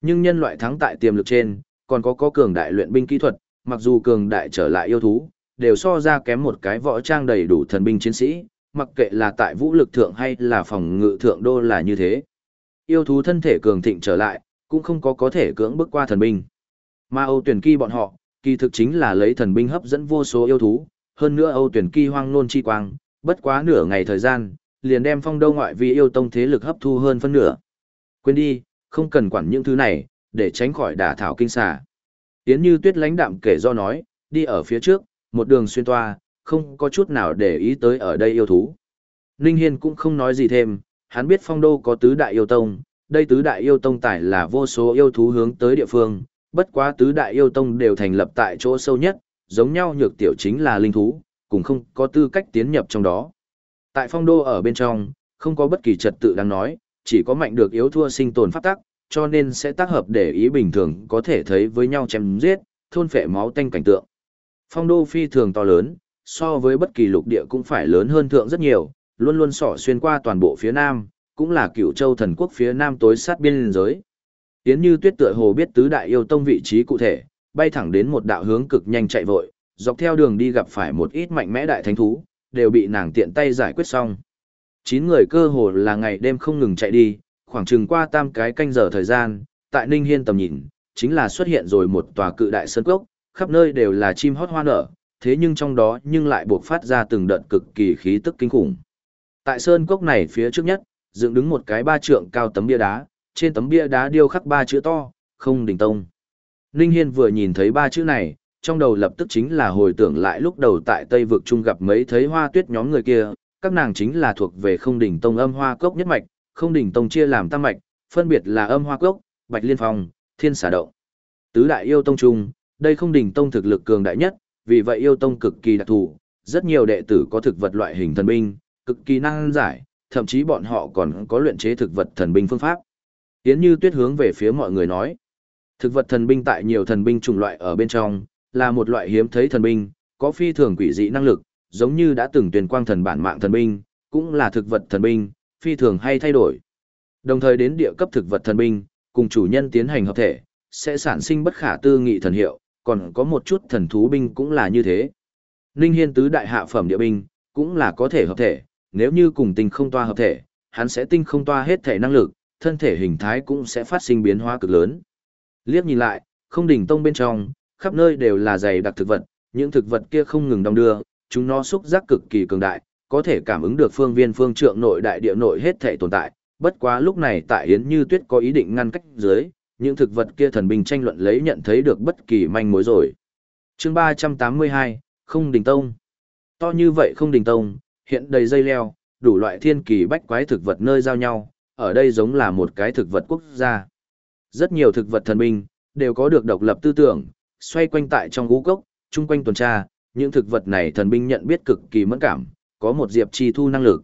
Nhưng nhân loại thắng tại tiềm lực trên, còn có có cường đại luyện binh kỹ thuật, mặc dù cường đại trở lại yêu thú, đều so ra kém một cái võ trang đầy đủ thần binh chiến sĩ, mặc kệ là tại vũ lực thượng hay là phòng ngự thượng đô là như thế. Yêu thú thân thể cường thịnh trở lại, cũng không có có thể cưỡng bức qua thần binh. Mà Âu tuyển kỳ bọn họ, kỳ thực chính là lấy thần binh hấp dẫn vô số yêu thú, hơn nữa Âu tuyển kỳ hoang nôn chi quang, bất quá nửa ngày thời gian, liền đem phong đô ngoại vi yêu tông thế lực hấp thu hơn phân nửa. Quên đi, không cần quản những thứ này, để tránh khỏi đả thảo kinh xà. Tiến như tuyết lãnh đạm kể do nói, đi ở phía trước, một đường xuyên toa, không có chút nào để ý tới ở đây yêu thú. Ninh Hiên cũng không nói gì thêm, hắn biết phong đô có tứ đại yêu tông, đây tứ đại yêu tông tải là vô số yêu thú hướng tới địa phương, bất quá tứ đại yêu tông đều thành lập tại chỗ sâu nhất, giống nhau nhược tiểu chính là linh thú, cũng không có tư cách tiến nhập trong đó. Tại phong đô ở bên trong, không có bất kỳ trật tự đang nói, chỉ có mạnh được yếu thua sinh tồn pháp tắc, cho nên sẽ tác hợp để ý bình thường có thể thấy với nhau chém giết, thôn phệ máu tanh cảnh tượng. Phong đô phi thường to lớn, so với bất kỳ lục địa cũng phải lớn hơn thượng rất nhiều, luôn luôn sỏ xuyên qua toàn bộ phía nam, cũng là cựu châu thần quốc phía nam tối sát biên giới. Tiến như tuyết tựa hồ biết tứ đại yêu tông vị trí cụ thể, bay thẳng đến một đạo hướng cực nhanh chạy vội, dọc theo đường đi gặp phải một ít mạnh mẽ đại thánh thú, đều bị nàng tiện tay giải quyết xong. Chín người cơ hồ là ngày đêm không ngừng chạy đi, khoảng chừng qua tam cái canh giờ thời gian, tại Ninh Hiên tầm nhìn, chính là xuất hiện rồi một tòa cự đại sơn cốc, khắp nơi đều là chim hót hoa nở, thế nhưng trong đó nhưng lại buộc phát ra từng đợt cực kỳ khí tức kinh khủng. Tại sơn cốc này phía trước nhất, dựng đứng một cái ba trượng cao tấm bia đá, trên tấm bia đá điêu khắc ba chữ to, không đỉnh tông. Ninh Hiên vừa nhìn thấy ba chữ này, trong đầu lập tức chính là hồi tưởng lại lúc đầu tại Tây vực trung gặp mấy thấy hoa tuyết nhóm người kia, các nàng chính là thuộc về không đỉnh tông âm hoa cốc nhất mạch, không đỉnh tông chia làm tam mạch, phân biệt là âm hoa cốc, bạch liên phong, thiên xà động. Tứ đại yêu tông trung, đây không đỉnh tông thực lực cường đại nhất, vì vậy yêu tông cực kỳ đặc thù, rất nhiều đệ tử có thực vật loại hình thần binh, cực kỳ năng giải, thậm chí bọn họ còn có luyện chế thực vật thần binh phương pháp. Yến Như Tuyết hướng về phía mọi người nói, thực vật thần binh tại nhiều thần binh chủng loại ở bên trong, là một loại hiếm thấy thần binh, có phi thường quỷ dị năng lực, giống như đã từng tuyển quang thần bản mạng thần binh, cũng là thực vật thần binh, phi thường hay thay đổi. Đồng thời đến địa cấp thực vật thần binh, cùng chủ nhân tiến hành hợp thể, sẽ sản sinh bất khả tư nghị thần hiệu, còn có một chút thần thú binh cũng là như thế. Ninh Hiên tứ đại hạ phẩm địa binh, cũng là có thể hợp thể, nếu như cùng tinh không toa hợp thể, hắn sẽ tinh không toa hết thể năng lực, thân thể hình thái cũng sẽ phát sinh biến hóa cực lớn. Liếc nhìn lại, không đỉnh tông bên trong, khắp nơi đều là dày đặc thực vật, những thực vật kia không ngừng đong đưa, chúng nó xúc giác cực kỳ cường đại, có thể cảm ứng được phương viên phương trượng nội đại địa nội hết thể tồn tại. Bất quá lúc này tại Yến Như Tuyết có ý định ngăn cách dưới, những thực vật kia thần binh tranh luận lấy nhận thấy được bất kỳ manh mối rồi. Chương 382, Không Đình Tông. To như vậy Không Đình Tông, hiện đầy dây leo, đủ loại thiên kỳ bách quái thực vật nơi giao nhau, ở đây giống là một cái thực vật quốc gia. Rất nhiều thực vật thần binh, đều có được độc lập tư tưởng, xoay quanh tại trong gú cốc, chung quanh tuần tra, những thực vật này thần binh nhận biết cực kỳ mẫn cảm, có một diệp chi thu năng lực.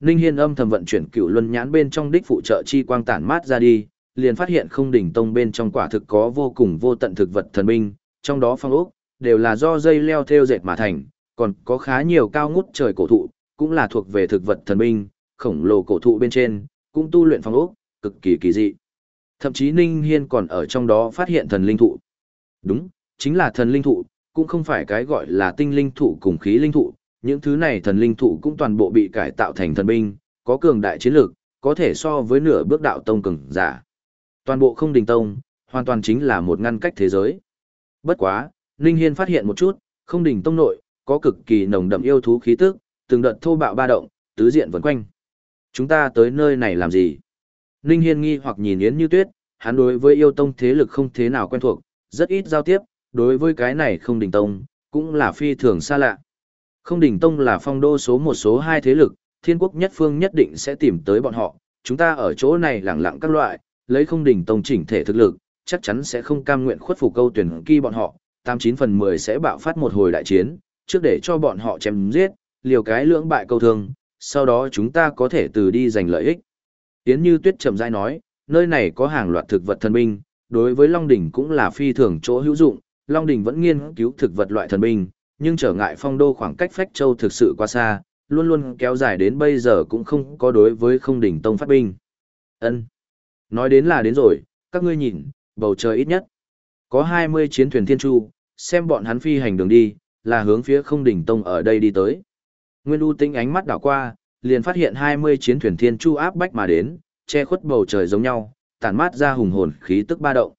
Ninh Hiên âm thầm vận chuyển cựu luân nhãn bên trong đích phụ trợ chi quang tản mát ra đi, liền phát hiện không đỉnh tông bên trong quả thực có vô cùng vô tận thực vật thần binh, trong đó phong ốc, đều là do dây leo theo dệt mà thành, còn có khá nhiều cao ngút trời cổ thụ, cũng là thuộc về thực vật thần binh, khổng lồ cổ thụ bên trên, cũng tu luyện phong ốc, cực kỳ kỳ dị. Thậm chí Ninh Hiên còn ở trong đó phát hiện thần linh thụ. Đúng, chính là thần linh thụ, cũng không phải cái gọi là tinh linh thụ cùng khí linh thụ, những thứ này thần linh thụ cũng toàn bộ bị cải tạo thành thần binh, có cường đại chiến lược, có thể so với nửa bước đạo tông cường giả. Toàn bộ không đình tông, hoàn toàn chính là một ngăn cách thế giới. Bất quá, Ninh Hiên phát hiện một chút, không đình tông nội, có cực kỳ nồng đậm yêu thú khí tức, từng đợt thô bạo ba động, tứ diện vần quanh. Chúng ta tới nơi này làm gì? Ninh Hiên nghi hoặc nhìn Yến Như Tuyết, hắn đối với yêu tông thế lực không thế nào quen thuộc, rất ít giao tiếp, đối với cái này không đình tông, cũng là phi thường xa lạ. Không đình tông là phong đô số một số hai thế lực, thiên quốc nhất phương nhất định sẽ tìm tới bọn họ, chúng ta ở chỗ này lẳng lặng các loại, lấy không đình tông chỉnh thể thực lực, chắc chắn sẽ không cam nguyện khuất phục câu tuyển kỳ bọn họ, 89 phần 10 sẽ bạo phát một hồi đại chiến, trước để cho bọn họ chém giết, liều cái lưỡng bại câu thương, sau đó chúng ta có thể từ đi giành lợi ích. Tiến như tuyết trầm rãi nói, nơi này có hàng loạt thực vật thần binh, đối với Long Đỉnh cũng là phi thường chỗ hữu dụng, Long Đỉnh vẫn nghiên cứu thực vật loại thần binh, nhưng trở ngại phong đô khoảng cách phách châu thực sự quá xa, luôn luôn kéo dài đến bây giờ cũng không có đối với không đỉnh tông phát binh. Ân, Nói đến là đến rồi, các ngươi nhìn, bầu trời ít nhất. Có 20 chiến thuyền thiên chu, xem bọn hắn phi hành đường đi, là hướng phía không đỉnh tông ở đây đi tới. Nguyên U tinh ánh mắt đảo qua, liền phát hiện 20 chiến thuyền thiên chu áp bách mà đến, che khuất bầu trời giống nhau, tản mát ra hùng hồn khí tức ba động.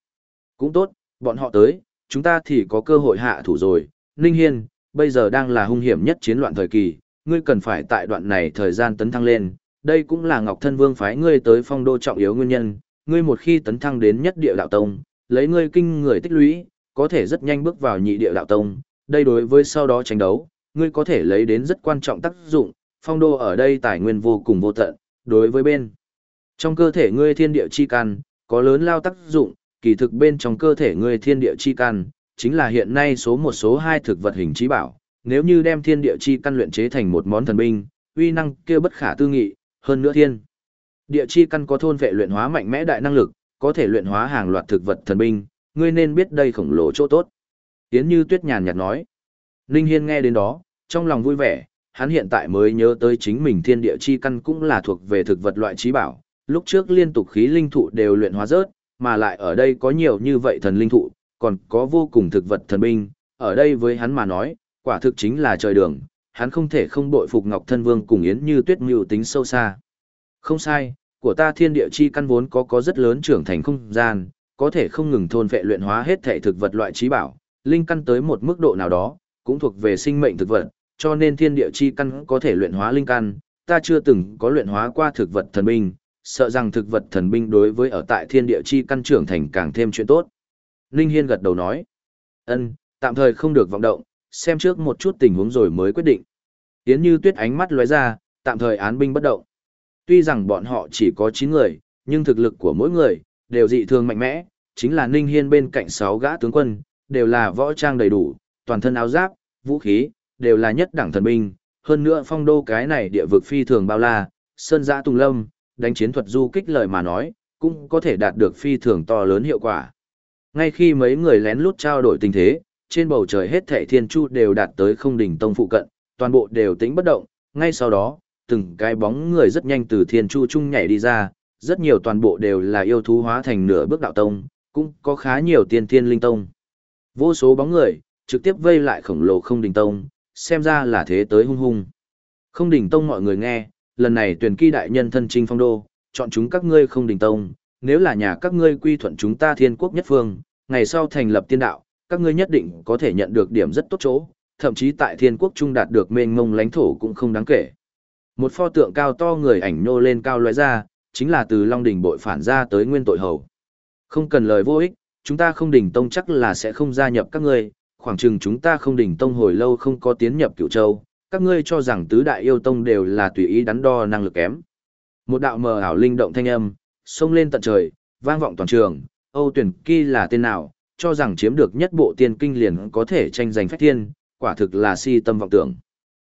Cũng tốt, bọn họ tới, chúng ta thì có cơ hội hạ thủ rồi. Ninh Hiên, bây giờ đang là hung hiểm nhất chiến loạn thời kỳ, ngươi cần phải tại đoạn này thời gian tấn thăng lên. Đây cũng là Ngọc Thân Vương phái ngươi tới phong đô trọng yếu nguyên nhân, ngươi một khi tấn thăng đến nhất địa đạo tông, lấy ngươi kinh người tích lũy, có thể rất nhanh bước vào nhị địa đạo tông. Đây đối với sau đó tranh đấu, ngươi có thể lấy đến rất quan trọng tác dụng, phong đô ở đây tài nguyên vô cùng vô tận, đối với bên trong cơ thể ngươi thiên địa chi căn, có lớn lao tác dụng, kỳ thực bên trong cơ thể ngươi thiên địa chi căn, chính là hiện nay số một số hai thực vật hình trí bảo. Nếu như đem thiên địa chi căn luyện chế thành một món thần binh, uy năng kia bất khả tư nghị, hơn nữa thiên. Địa chi căn có thôn vệ luyện hóa mạnh mẽ đại năng lực, có thể luyện hóa hàng loạt thực vật thần binh, ngươi nên biết đây khổng lồ chỗ tốt. Yến Như Tuyết nhàn nhạt nói. Ninh Hiên nghe đến đó, trong lòng vui vẻ, hắn hiện tại mới nhớ tới chính mình thiên địa chi căn cũng là thuộc về thực vật loại trí bảo, lúc trước liên tục khí linh thụ đều luyện hóa rớt, mà lại ở đây có nhiều như vậy thần linh thụ, còn có vô cùng thực vật thần binh, ở đây với hắn mà nói, quả thực chính là trời đường, hắn không thể không bội phục Ngọc Thân Vương cùng Yến Như Tuyết mưu tính sâu xa. Không sai, của ta thiên địa chi căn vốn có có rất lớn trưởng thành không gian, có thể không ngừng thôn vệ luyện hóa hết thể thực vật loại trí bảo, linh căn tới một mức độ nào đó, cũng thuộc về sinh mệnh thực vật, cho nên thiên địa chi căn có thể luyện hóa linh căn, ta chưa từng có luyện hóa qua thực vật thần binh, sợ rằng thực vật thần binh đối với ở tại thiên địa chi căn trưởng thành càng thêm chuyện tốt. Ninh Hiên gật đầu nói, ân, tạm thời không được vọng động, xem trước một chút tình huống rồi mới quyết định. Yến Như Tuyết ánh mắt lóe ra, tạm thời án binh bất động. Tuy rằng bọn họ chỉ có 9 người, nhưng thực lực của mỗi người đều dị thường mạnh mẽ, chính là Ninh Hiên bên cạnh 6 gã tướng quân, đều là võ trang đầy đủ, toàn thân áo giáp, vũ khí, đều là nhất đẳng thần binh, hơn nữa phong đô cái này địa vực phi thường bao la, sơn giã tùng lâm, đánh chiến thuật du kích lời mà nói, cũng có thể đạt được phi thường to lớn hiệu quả. Ngay khi mấy người lén lút trao đổi tình thế, trên bầu trời hết thảy thiên chu đều đạt tới không đỉnh tông phụ cận, toàn bộ đều tĩnh bất động, ngay sau đó, từng cái bóng người rất nhanh từ thiên chu trung nhảy đi ra, rất nhiều toàn bộ đều là yêu thú hóa thành nửa bước đạo tông, cũng có khá nhiều tiên thiên linh tông. Vô số bóng người, trực tiếp vây lại khổng lồ không đỉnh tông, xem ra là thế tới hung hung. Không đỉnh tông mọi người nghe, lần này tuyển kỳ đại nhân thân trinh phong đô, chọn chúng các ngươi không đình tông, nếu là nhà các ngươi quy thuận chúng ta thiên quốc nhất phương, ngày sau thành lập tiên đạo, các ngươi nhất định có thể nhận được điểm rất tốt chỗ, thậm chí tại thiên quốc trung đạt được mênh mông lãnh thổ cũng không đáng kể. Một pho tượng cao to người ảnh nô lên cao lóe ra, chính là từ Long Đỉnh bội phản ra tới nguyên tội hầu. Không cần lời vô ích, chúng ta không đỉnh tông chắc là sẽ không gia nhập các ngươi, khoảng chừng chúng ta không đỉnh tông hồi lâu không có tiến nhập cựu châu, các ngươi cho rằng tứ đại yêu tông đều là tùy ý đắn đo năng lực kém. Một đạo mờ ảo linh động thanh âm, xông lên tận trời, vang vọng toàn trường, Âu tuyển kỳ là tên nào, cho rằng chiếm được nhất bộ tiên kinh liền có thể tranh giành phách thiên, quả thực là si tâm vọng tưởng.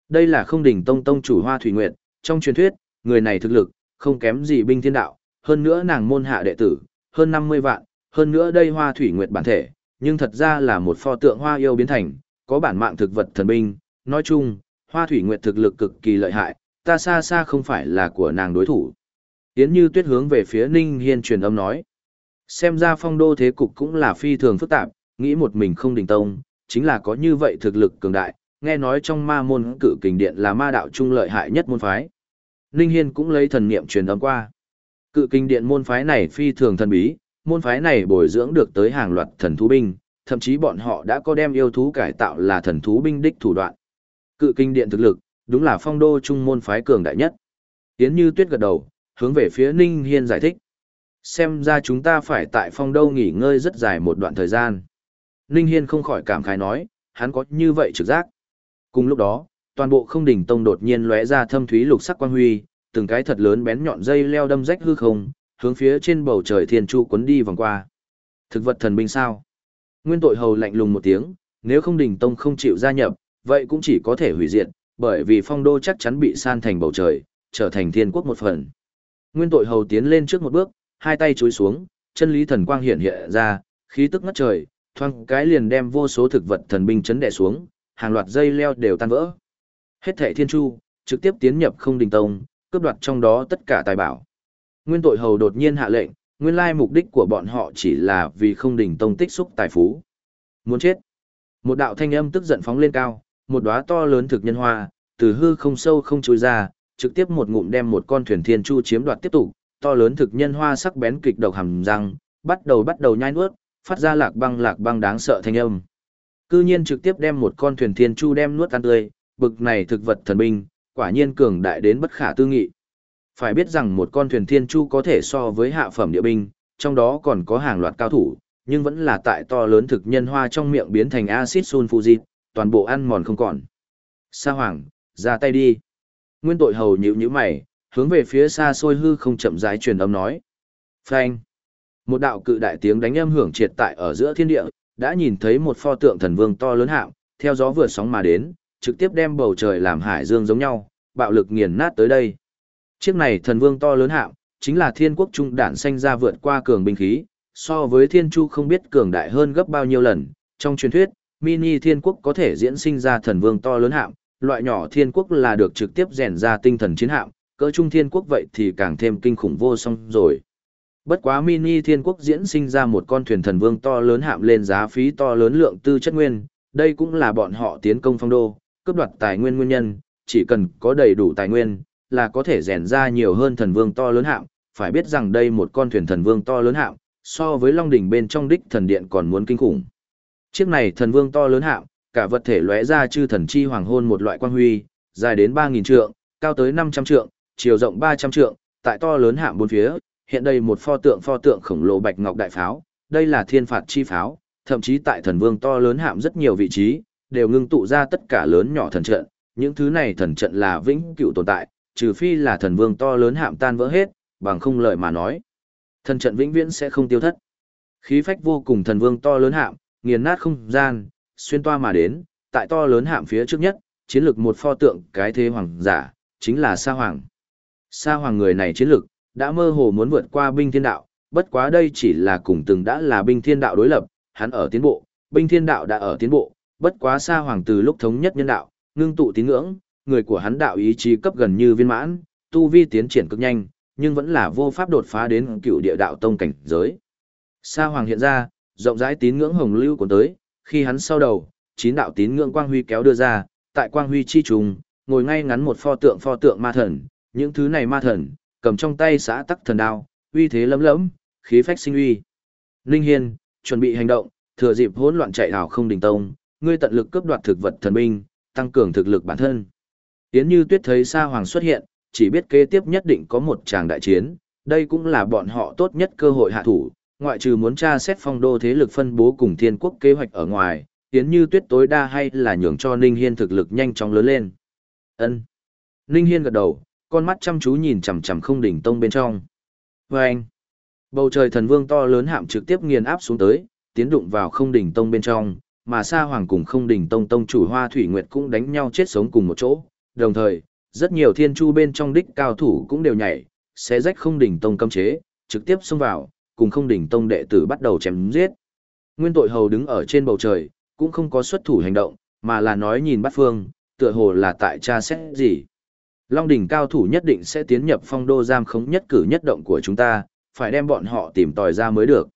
Đây là không đỉnh tông tông chủ hoa thủy nguyệt, trong truyền thuyết, người này thực lực, không kém gì binh thiên đạo, hơn nữa nàng môn hạ đệ tử, hơn 50 vạn, hơn nữa đây hoa thủy nguyệt bản thể, nhưng thật ra là một pho tượng hoa yêu biến thành, có bản mạng thực vật thần binh, nói chung, hoa thủy nguyệt thực lực cực kỳ lợi hại, ta xa xa không phải là của nàng đối thủ. Yến như tuyết hướng về phía Ninh Hiên truyền âm nói. Xem ra phong đô thế cục cũng là phi thường phức tạp, nghĩ một mình không đình tông, chính là có như vậy thực lực cường đại, nghe nói trong ma môn cử kình điện là ma đạo trung lợi hại nhất môn phái. Ninh Hiên cũng lấy thần niệm truyền âm qua. Cự kinh điện môn phái này phi thường thần bí, môn phái này bồi dưỡng được tới hàng loạt thần thú binh, thậm chí bọn họ đã có đem yêu thú cải tạo là thần thú binh đích thủ đoạn. Cự kinh điện thực lực, đúng là phong đô trung môn phái cường đại nhất. Tiến như tuyết gật đầu, hướng về phía Ninh Hiên giải thích. Xem ra chúng ta phải tại phong đô nghỉ ngơi rất dài một đoạn thời gian. Ninh Hiên không khỏi cảm khái nói, hắn có như vậy trực giác. Cùng lúc đó, toàn bộ không đỉnh tông đột nhiên lóe ra thâm thúy lục sắc quang huy, từng cái thật lớn bén nhọn dây leo đâm rách hư không, hướng phía trên bầu trời thiên chu quấn đi vòng qua. Thực vật thần binh sao? Nguyên tội hầu lạnh lùng một tiếng, nếu không đỉnh tông không chịu gia nhập, vậy cũng chỉ có thể hủy diệt, bởi vì phong đô chắc chắn bị san thành bầu trời, trở thành thiên quốc một phần. Nguyên tội hầu tiến lên trước một bước, hai tay chối xuống, chân lý thần quang hiện hiện ra, khí tức ngất trời, thoang cái liền đem vô số thực vật thần binh chấn đè xuống, hàng loạt dây leo đều tan vỡ. Hết thệ thiên chu, trực tiếp tiến nhập không đình tông, cướp đoạt trong đó tất cả tài bảo. Nguyên tội hầu đột nhiên hạ lệnh, nguyên lai mục đích của bọn họ chỉ là vì không đình tông tích xúc tài phú. Muốn chết. Một đạo thanh âm tức giận phóng lên cao, một đóa to lớn thực nhân hoa, từ hư không sâu không trôi ra, trực tiếp một ngụm đem một con thuyền thiên chu chiếm đoạt tiếp tục, to lớn thực nhân hoa sắc bén kịch độc hầm răng, bắt đầu bắt đầu nhai nuốt, phát ra lạc băng lạc băng đáng sợ thanh âm. Cư nhiên trực tiếp đem một con thuyền thiên chu đem nuốt ăn tươi, bực này thực vật thần binh, quả nhiên cường đại đến bất khả tư nghị. Phải biết rằng một con thuyền thiên chu có thể so với hạ phẩm địa binh, trong đó còn có hàng loạt cao thủ, nhưng vẫn là tại to lớn thực nhân hoa trong miệng biến thành axit sulfuric, toàn bộ ăn mòn không còn. Sa Hoàng, ra tay đi. Nguyên tội hầu nhíu nhíu mày, hướng về phía xa xôi hư không chậm rãi truyền âm nói. Phanh. Một đạo cự đại tiếng đánh âm hưởng triệt tại ở giữa thiên địa, đã nhìn thấy một pho tượng thần vương to lớn hạng, theo gió vượt sóng mà đến, trực tiếp đem bầu trời làm hải dương giống nhau, bạo lực nghiền nát tới đây. Chiếc này thần vương to lớn hạng, chính là thiên quốc trung đản sanh ra vượt qua cường binh khí, so với thiên chu không biết cường đại hơn gấp bao nhiêu lần. Trong truyền thuyết, mini thiên quốc có thể diễn sinh ra thần vương to lớn hạng, loại nhỏ thiên quốc là được trực tiếp rèn ra tinh thần chiến hạng, cỡ trung thiên quốc vậy thì càng thêm kinh khủng vô song rồi. Bất quá mini thiên quốc diễn sinh ra một con thuyền thần vương to lớn hạm lên giá phí to lớn lượng tư chất nguyên, đây cũng là bọn họ tiến công phong đô, cướp đoạt tài nguyên nguyên nhân, chỉ cần có đầy đủ tài nguyên, là có thể rèn ra nhiều hơn thần vương to lớn hạm, phải biết rằng đây một con thuyền thần vương to lớn hạm, so với Long đỉnh bên trong đích thần điện còn muốn kinh khủng. Chiếc này thần vương to lớn hạm, cả vật thể lóe ra chư thần chi hoàng hôn một loại quang huy, dài đến 3000 trượng, cao tới 500 trượng, chiều rộng 300 trượng, tại to lớn hạm bốn phía, hiện đây một pho tượng pho tượng khổng lồ bạch ngọc đại pháo, đây là thiên phạt chi pháo, thậm chí tại thần vương to lớn hạm rất nhiều vị trí, đều ngưng tụ ra tất cả lớn nhỏ thần trận, những thứ này thần trận là vĩnh cửu tồn tại, trừ phi là thần vương to lớn hạm tan vỡ hết, bằng không lời mà nói. Thần trận vĩnh viễn sẽ không tiêu thất. Khí phách vô cùng thần vương to lớn hạm, nghiền nát không gian, xuyên toa mà đến, tại to lớn hạm phía trước nhất, chiến lược một pho tượng cái thế hoàng giả, chính là Sa Hoàng. Sa Hoàng người này chiến lược, đã mơ hồ muốn vượt qua binh thiên đạo, bất quá đây chỉ là cùng từng đã là binh thiên đạo đối lập, hắn ở tiến bộ, binh thiên đạo đã ở tiến bộ, bất quá Sa Hoàng từ lúc thống nhất nhân đạo, ngưng tụ tín ngưỡng, người của hắn đạo ý chí cấp gần như viên mãn, tu vi tiến triển cực nhanh, nhưng vẫn là vô pháp đột phá đến cựu địa đạo tông cảnh giới. Sa Hoàng hiện ra, rộng rãi tín ngưỡng hồng lưu của tới, khi hắn sau đầu, chín đạo tín ngưỡng quang huy kéo đưa ra, tại quang huy chi trùng, ngồi ngay ngắn một pho tượng pho tượng ma thần, những thứ này ma thần, cầm trong tay xã tắc thần đao, uy thế lấm lẫm, khí phách sinh uy. Linh Hiên, chuẩn bị hành động, thừa dịp hỗn loạn chạy đảo không đình tông, ngươi tận lực cướp đoạt thực vật thần binh, tăng cường thực lực bản thân. Yến Như Tuyết thấy Sa Hoàng xuất hiện, chỉ biết kế tiếp nhất định có một tràng đại chiến, đây cũng là bọn họ tốt nhất cơ hội hạ thủ, ngoại trừ muốn tra xét phong đô thế lực phân bố cùng thiên quốc kế hoạch ở ngoài, Yến Như Tuyết tối đa hay là nhường cho Ninh Hiên thực lực nhanh chóng lớn lên. Ân. Ninh Hiên gật đầu, con mắt chăm chú nhìn chằm chằm không đỉnh tông bên trong. Và anh. Bầu trời thần vương to lớn hạm trực tiếp nghiền áp xuống tới, tiến đụng vào không đỉnh tông bên trong, mà Sa Hoàng cùng không đỉnh tông tông chủ Hoa Thủy Nguyệt cũng đánh nhau chết sống cùng một chỗ. Đồng thời, rất nhiều thiên chu bên trong đích cao thủ cũng đều nhảy, xé rách không đỉnh tông cấm chế, trực tiếp xông vào, cùng không đỉnh tông đệ tử bắt đầu chém giết. Nguyên tội hầu đứng ở trên bầu trời, cũng không có xuất thủ hành động, mà là nói nhìn bắt phương, tựa hồ là tại cha xét gì. Long đỉnh cao thủ nhất định sẽ tiến nhập phong đô giam khống nhất cử nhất động của chúng ta, phải đem bọn họ tìm tòi ra mới được.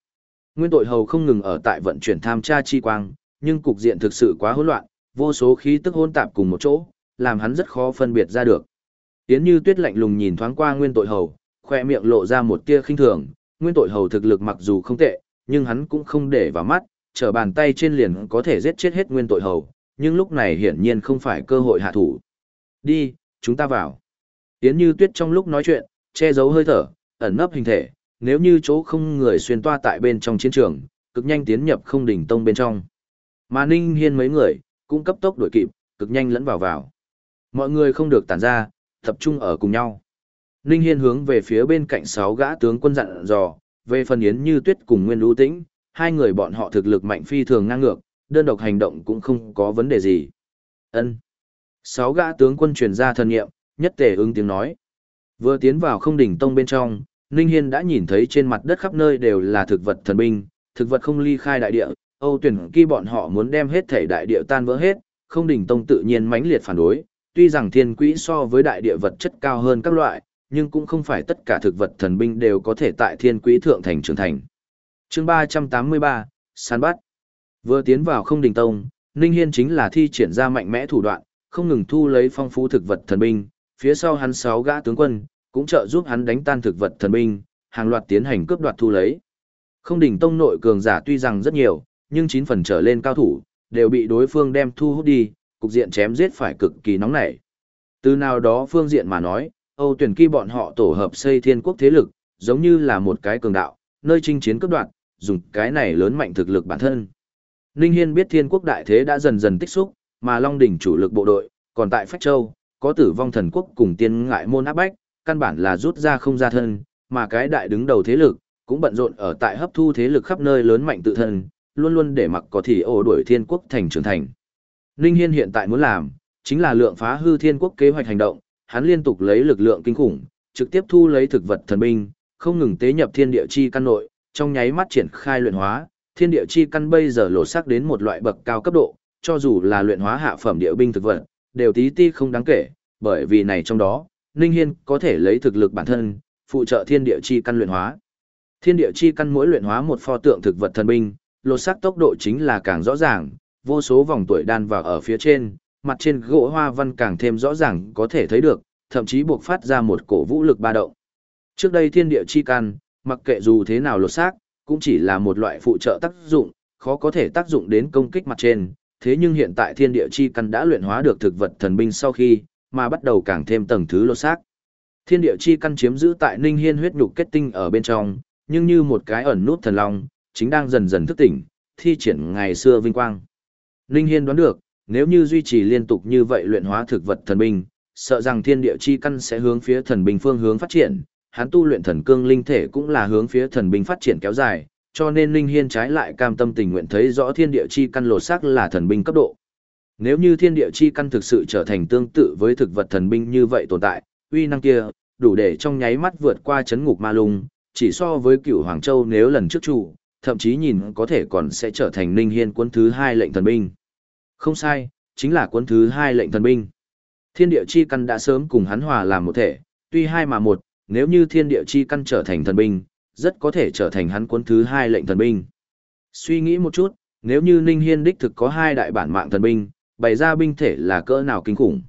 Nguyên tội hầu không ngừng ở tại vận chuyển tham tra chi quang, nhưng cục diện thực sự quá hỗn loạn, vô số khí tức hỗn tạp cùng một chỗ, làm hắn rất khó phân biệt ra được. Yến Như Tuyết lạnh lùng nhìn thoáng qua Nguyên tội hầu, khoe miệng lộ ra một tia khinh thường, Nguyên tội hầu thực lực mặc dù không tệ, nhưng hắn cũng không để vào mắt, trở bàn tay trên liền có thể giết chết hết Nguyên tội hầu, nhưng lúc này hiển nhiên không phải cơ hội hạ thủ. Đi, chúng ta vào. Yến Như Tuyết trong lúc nói chuyện, che giấu hơi thở, ẩn nấp hình thể, nếu như chỗ không người xuyên toa tại bên trong chiến trường, cực nhanh tiến nhập không đỉnh tông bên trong. Mà Ninh Hiên mấy người, cũng cấp tốc đuổi kịp, cực nhanh lẫn vào vào. Mọi người không được tản ra, tập trung ở cùng nhau. Ninh Hiên hướng về phía bên cạnh sáu gã tướng quân dặn dò, về phần Yến Như Tuyết cùng Nguyên Lũ Tĩnh, hai người bọn họ thực lực mạnh phi thường ngang ngược, đơn độc hành động cũng không có vấn đề gì. Ân. Sáu gã tướng quân truyền ra thần nghiệm, nhất tề ứng tiếng nói. Vừa tiến vào không đỉnh tông bên trong, Ninh Hiên đã nhìn thấy trên mặt đất khắp nơi đều là thực vật thần binh, thực vật không ly khai đại địa, Âu tuyển kỳ bọn họ muốn đem hết thể đại địa tan vỡ hết, không đỉnh tông tự nhiên mãnh liệt phản đối, tuy rằng thiên quỹ so với đại địa vật chất cao hơn các loại, nhưng cũng không phải tất cả thực vật thần binh đều có thể tại thiên quỹ thượng thành trưởng thành. Chương 383, săn bắt. Vừa tiến vào không đỉnh tông, Ninh Hiên chính là thi triển ra mạnh mẽ thủ đoạn, không ngừng thu lấy phong phú thực vật thần binh, phía sau hắn sáu gã tướng quân, cũng trợ giúp hắn đánh tan thực vật thần binh, hàng loạt tiến hành cướp đoạt thu lấy. Không đỉnh tông nội cường giả tuy rằng rất nhiều, nhưng chín phần trở lên cao thủ, đều bị đối phương đem thu hút đi, cục diện chém giết phải cực kỳ nóng nảy. Từ nào đó phương diện mà nói, Âu tuyển kỳ bọn họ tổ hợp xây thiên quốc thế lực, giống như là một cái cường đạo, nơi chinh chiến cấp đoạn, dùng cái này lớn mạnh thực lực bản thân. Ninh Hiên biết thiên quốc đại thế đã dần dần tích xúc, mà Long đỉnh chủ lực bộ đội, còn tại Phách Châu, có tử vong thần quốc cùng tiên ngại môn áp bách, căn bản là rút ra không ra thân, mà cái đại đứng đầu thế lực, cũng bận rộn ở tại hấp thu thế lực khắp nơi lớn mạnh tự thân, luôn luôn để mặc có thì ổ đuổi thiên quốc thành trưởng thành. Ninh Hiên hiện tại muốn làm, chính là lượng phá hư thiên quốc kế hoạch hành động, hắn liên tục lấy lực lượng kinh khủng, trực tiếp thu lấy thực vật thần binh, không ngừng tế nhập thiên địa chi căn nội, trong nháy mắt triển khai luyện hóa, thiên địa chi căn bây giờ lộ sắc đến một loại bậc cao cấp độ, cho dù là luyện hóa hạ phẩm địa binh thực vật, đều tí ti không đáng kể, bởi vì này trong đó, Ninh Hiên có thể lấy thực lực bản thân, phụ trợ thiên địa chi căn luyện hóa. Thiên địa chi căn mỗi luyện hóa một pho tượng thực vật thần binh, lột xác tốc độ chính là càng rõ ràng, vô số vòng tuổi đan vào ở phía trên, mặt trên gỗ hoa văn càng thêm rõ ràng có thể thấy được, thậm chí buộc phát ra một cổ vũ lực ba động. Trước đây thiên địa chi căn, mặc kệ dù thế nào lột xác, cũng chỉ là một loại phụ trợ tác dụng, khó có thể tác dụng đến công kích mặt trên, thế nhưng hiện tại thiên địa chi căn đã luyện hóa được thực vật thần binh sau khi, mà bắt đầu càng thêm tầng thứ lột xác. Thiên địa chi căn chiếm giữ tại Ninh Hiên huyết nhục kết tinh ở bên trong, nhưng như một cái ẩn nút thần long, chính đang dần dần thức tỉnh, thi triển ngày xưa vinh quang. Ninh Hiên đoán được, nếu như duy trì liên tục như vậy luyện hóa thực vật thần binh, sợ rằng thiên địa chi căn sẽ hướng phía thần binh phương hướng phát triển, hắn tu luyện thần cương linh thể cũng là hướng phía thần binh phát triển kéo dài, cho nên linh Hiên trái lại cam tâm tình nguyện thấy rõ thiên địa chi căn lột xác là thần binh cấp độ. Nếu như thiên địa chi căn thực sự trở thành tương tự với thực vật thần binh như vậy tồn tại, uy năng kia, đủ để trong nháy mắt vượt qua chấn ngục ma lung, chỉ so với cửu Hoàng Châu nếu lần trước chủ, thậm chí nhìn có thể còn sẽ trở thành linh Hiên quân thứ hai lệnh thần binh. Không sai, chính là quân thứ hai lệnh thần binh. Thiên địa chi căn đã sớm cùng hắn hòa làm một thể, tuy hai mà một, nếu như thiên địa chi căn trở thành thần binh, rất có thể trở thành hắn quân thứ hai lệnh thần binh. Suy nghĩ một chút, nếu như Ninh Hiên đích thực có hai đại bản mạng thần binh, bày ra binh thể là cỡ nào kinh khủng.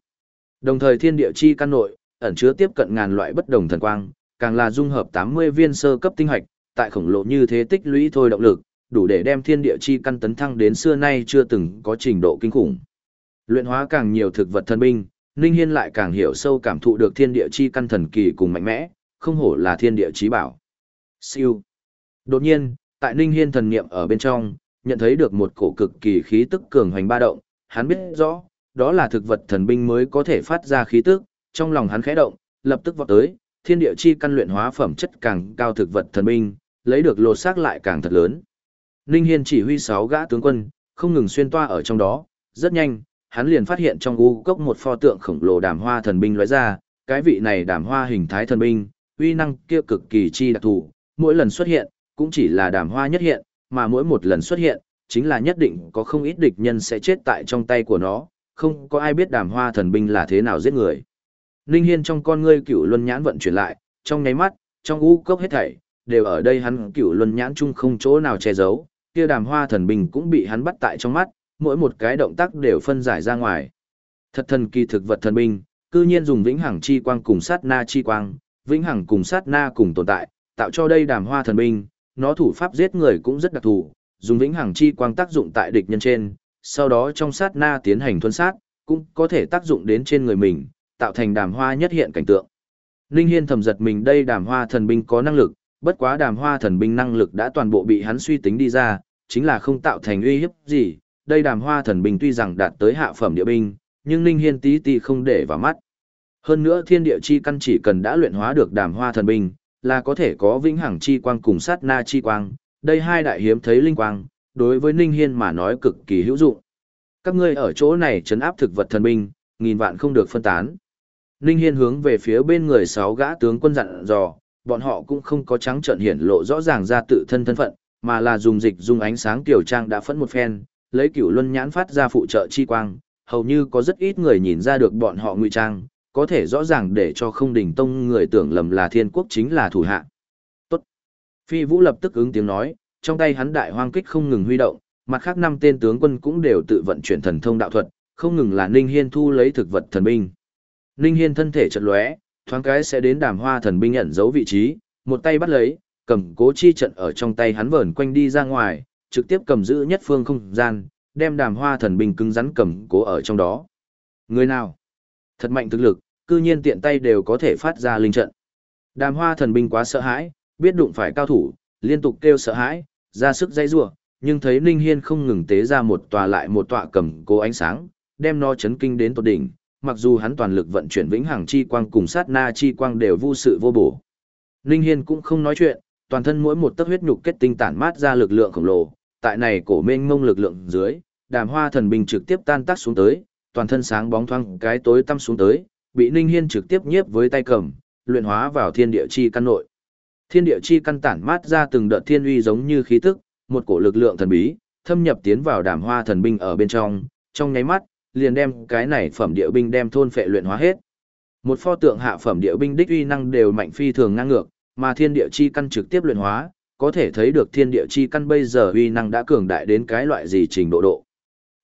Đồng thời thiên địa chi căn nội, ẩn chứa tiếp cận ngàn loại bất đồng thần quang, càng là dung hợp 80 viên sơ cấp tinh hạch, tại khổng lồ như thế tích lũy thôi động lực, đủ để đem thiên địa chi căn tấn thăng đến xưa nay chưa từng có trình độ kinh khủng. Luyện hóa càng nhiều thực vật thần binh, Ninh Hiên lại càng hiểu sâu cảm thụ được thiên địa chi căn thần kỳ cùng mạnh mẽ, không hổ là thiên địa chí bảo. Siêu. Đột nhiên, tại Ninh Hiên thần niệm ở bên trong, nhận thấy được một cổ cực kỳ khí tức cường hoành ba động, hắn biết rõ, đó là thực vật thần binh mới có thể phát ra khí tức, trong lòng hắn khẽ động, lập tức vọt tới, thiên địa chi căn luyện hóa phẩm chất càng cao thực vật thần binh, lấy được lột xác lại càng thật lớn. Ninh Hiên chỉ huy 6 gã tướng quân, không ngừng xuyên toa ở trong đó, rất nhanh, hắn liền phát hiện trong u cốc một pho tượng khổng lồ đàm hoa thần binh lóe ra, cái vị này đàm hoa hình thái thần binh, uy năng kia cực kỳ chi đặc thù, mỗi lần xuất hiện, cũng chỉ là đàm hoa nhất hiện, mà mỗi một lần xuất hiện, chính là nhất định có không ít địch nhân sẽ chết tại trong tay của nó, không có ai biết đàm hoa thần binh là thế nào giết người. Ninh Hiên trong con ngươi cựu luân nhãn vận chuyển lại, trong nháy mắt, trong u cốc hết thảy, đều ở đây hắn cựu luân nhãn chung không chỗ nào che giấu, kia đàm hoa thần binh cũng bị hắn bắt tại trong mắt, mỗi một cái động tác đều phân giải ra ngoài. Thật thần kỳ thực vật thần binh, cư nhiên dùng vĩnh hằng chi quang cùng sát na chi quang, vĩnh hằng cùng sát na cùng tồn tại, tạo cho đây đàm hoa thần binh, nó thủ pháp giết người cũng rất đặc thù, dùng vĩnh hằng chi quang tác dụng tại địch nhân trên, sau đó trong sát na tiến hành thuần sát, cũng có thể tác dụng đến trên người mình, tạo thành đàm hoa nhất hiện cảnh tượng. linh Hiên thầm giật mình đây đàm hoa thần binh có năng lực, bất quá đàm hoa thần binh năng lực đã toàn bộ bị hắn suy tính đi ra, chính là không tạo thành uy hiếp gì. Đây đàm hoa thần binh tuy rằng đạt tới hạ phẩm địa binh, nhưng Ninh Hiên tí tí không để vào mắt. Hơn nữa thiên địa chi căn chỉ cần đã luyện hóa được đàm hoa thần binh, là có thể có vĩnh hằng chi quang cùng sát na chi quang, đây hai đại hiếm thấy linh quang, đối với Ninh Hiên mà nói cực kỳ hữu dụng. Các ngươi ở chỗ này chấn áp thực vật thần binh, nghìn vạn không được phân tán. Ninh Hiên hướng về phía bên người sáu gã tướng quân dặn dò, bọn họ cũng không có trắng trợn hiển lộ rõ ràng ra tự thân thân phận, mà là dùng dịch dung ánh sáng tiểu trang đã phẫn một phen, lấy cửu luân nhãn phát ra phụ trợ chi quang, hầu như có rất ít người nhìn ra được bọn họ ngụy trang, có thể rõ ràng để cho không đỉnh tông người tưởng lầm là thiên quốc chính là thủ hạ. Tốt. Phi Vũ lập tức ứng tiếng nói, trong tay hắn đại hoang kích không ngừng huy động, mặt khác năm tên tướng quân cũng đều tự vận chuyển thần thông đạo thuật, không ngừng là Ninh Hiên thu lấy thực vật thần binh. Ninh Hiên thân thể chợt lóe, thoáng cái sẽ đến đàm hoa thần binh nhận dấu vị trí, một tay bắt lấy, cầm cố chi trận ở trong tay hắn vờn quanh đi ra ngoài, trực tiếp cầm giữ nhất phương không gian, đem đàm hoa thần binh cứng rắn cầm cố ở trong đó. Người nào? Thật mạnh thực lực, cư nhiên tiện tay đều có thể phát ra linh trận. Đàm hoa thần binh quá sợ hãi, biết đụng phải cao thủ, liên tục kêu sợ hãi, ra sức dây rủa, nhưng thấy Ninh Hiên không ngừng tế ra một tòa lại một tọa cầm cố ánh sáng, đem nó chấn kinh đến tột đỉnh, mặc dù hắn toàn lực vận chuyển vĩnh hằng chi quang cùng sát na chi quang đều vô sự vô bổ. Ninh Hiên cũng không nói chuyện, toàn thân mỗi một tấc huyết nhục kết tinh tản mát ra lực lượng khổng lồ, tại này cổ mênh mông lực lượng dưới, đàm hoa thần binh trực tiếp tan tác xuống tới, toàn thân sáng bóng thoáng cái tối tăm xuống tới, bị Ninh Hiên trực tiếp nhiếp với tay cầm, luyện hóa vào thiên địa chi căn nội. Thiên địa chi căn tản mát ra từng đợt thiên uy giống như khí tức, một cổ lực lượng thần bí, thâm nhập tiến vào đàm hoa thần binh ở bên trong, trong nháy mắt, liền đem cái này phẩm địa binh đem thôn phệ luyện hóa hết. Một pho tượng hạ phẩm địa binh đích uy năng đều mạnh phi thường ngang ngược, mà thiên địa chi căn trực tiếp luyện hóa, có thể thấy được thiên địa chi căn bây giờ uy năng đã cường đại đến cái loại gì trình độ độ.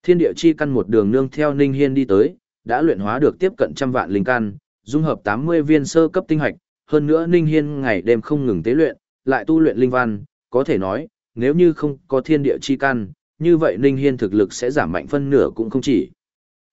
Thiên địa chi căn một đường nương theo Ninh Hiên đi tới, đã luyện hóa được tiếp cận trăm vạn linh căn, dung hợp 80 viên sơ cấp tinh hạch, hơn nữa Ninh Hiên ngày đêm không ngừng tế luyện, lại tu luyện linh văn, có thể nói, nếu như không có thiên địa chi căn, như vậy Ninh Hiên thực lực sẽ giảm mạnh phân nửa cũng không chỉ.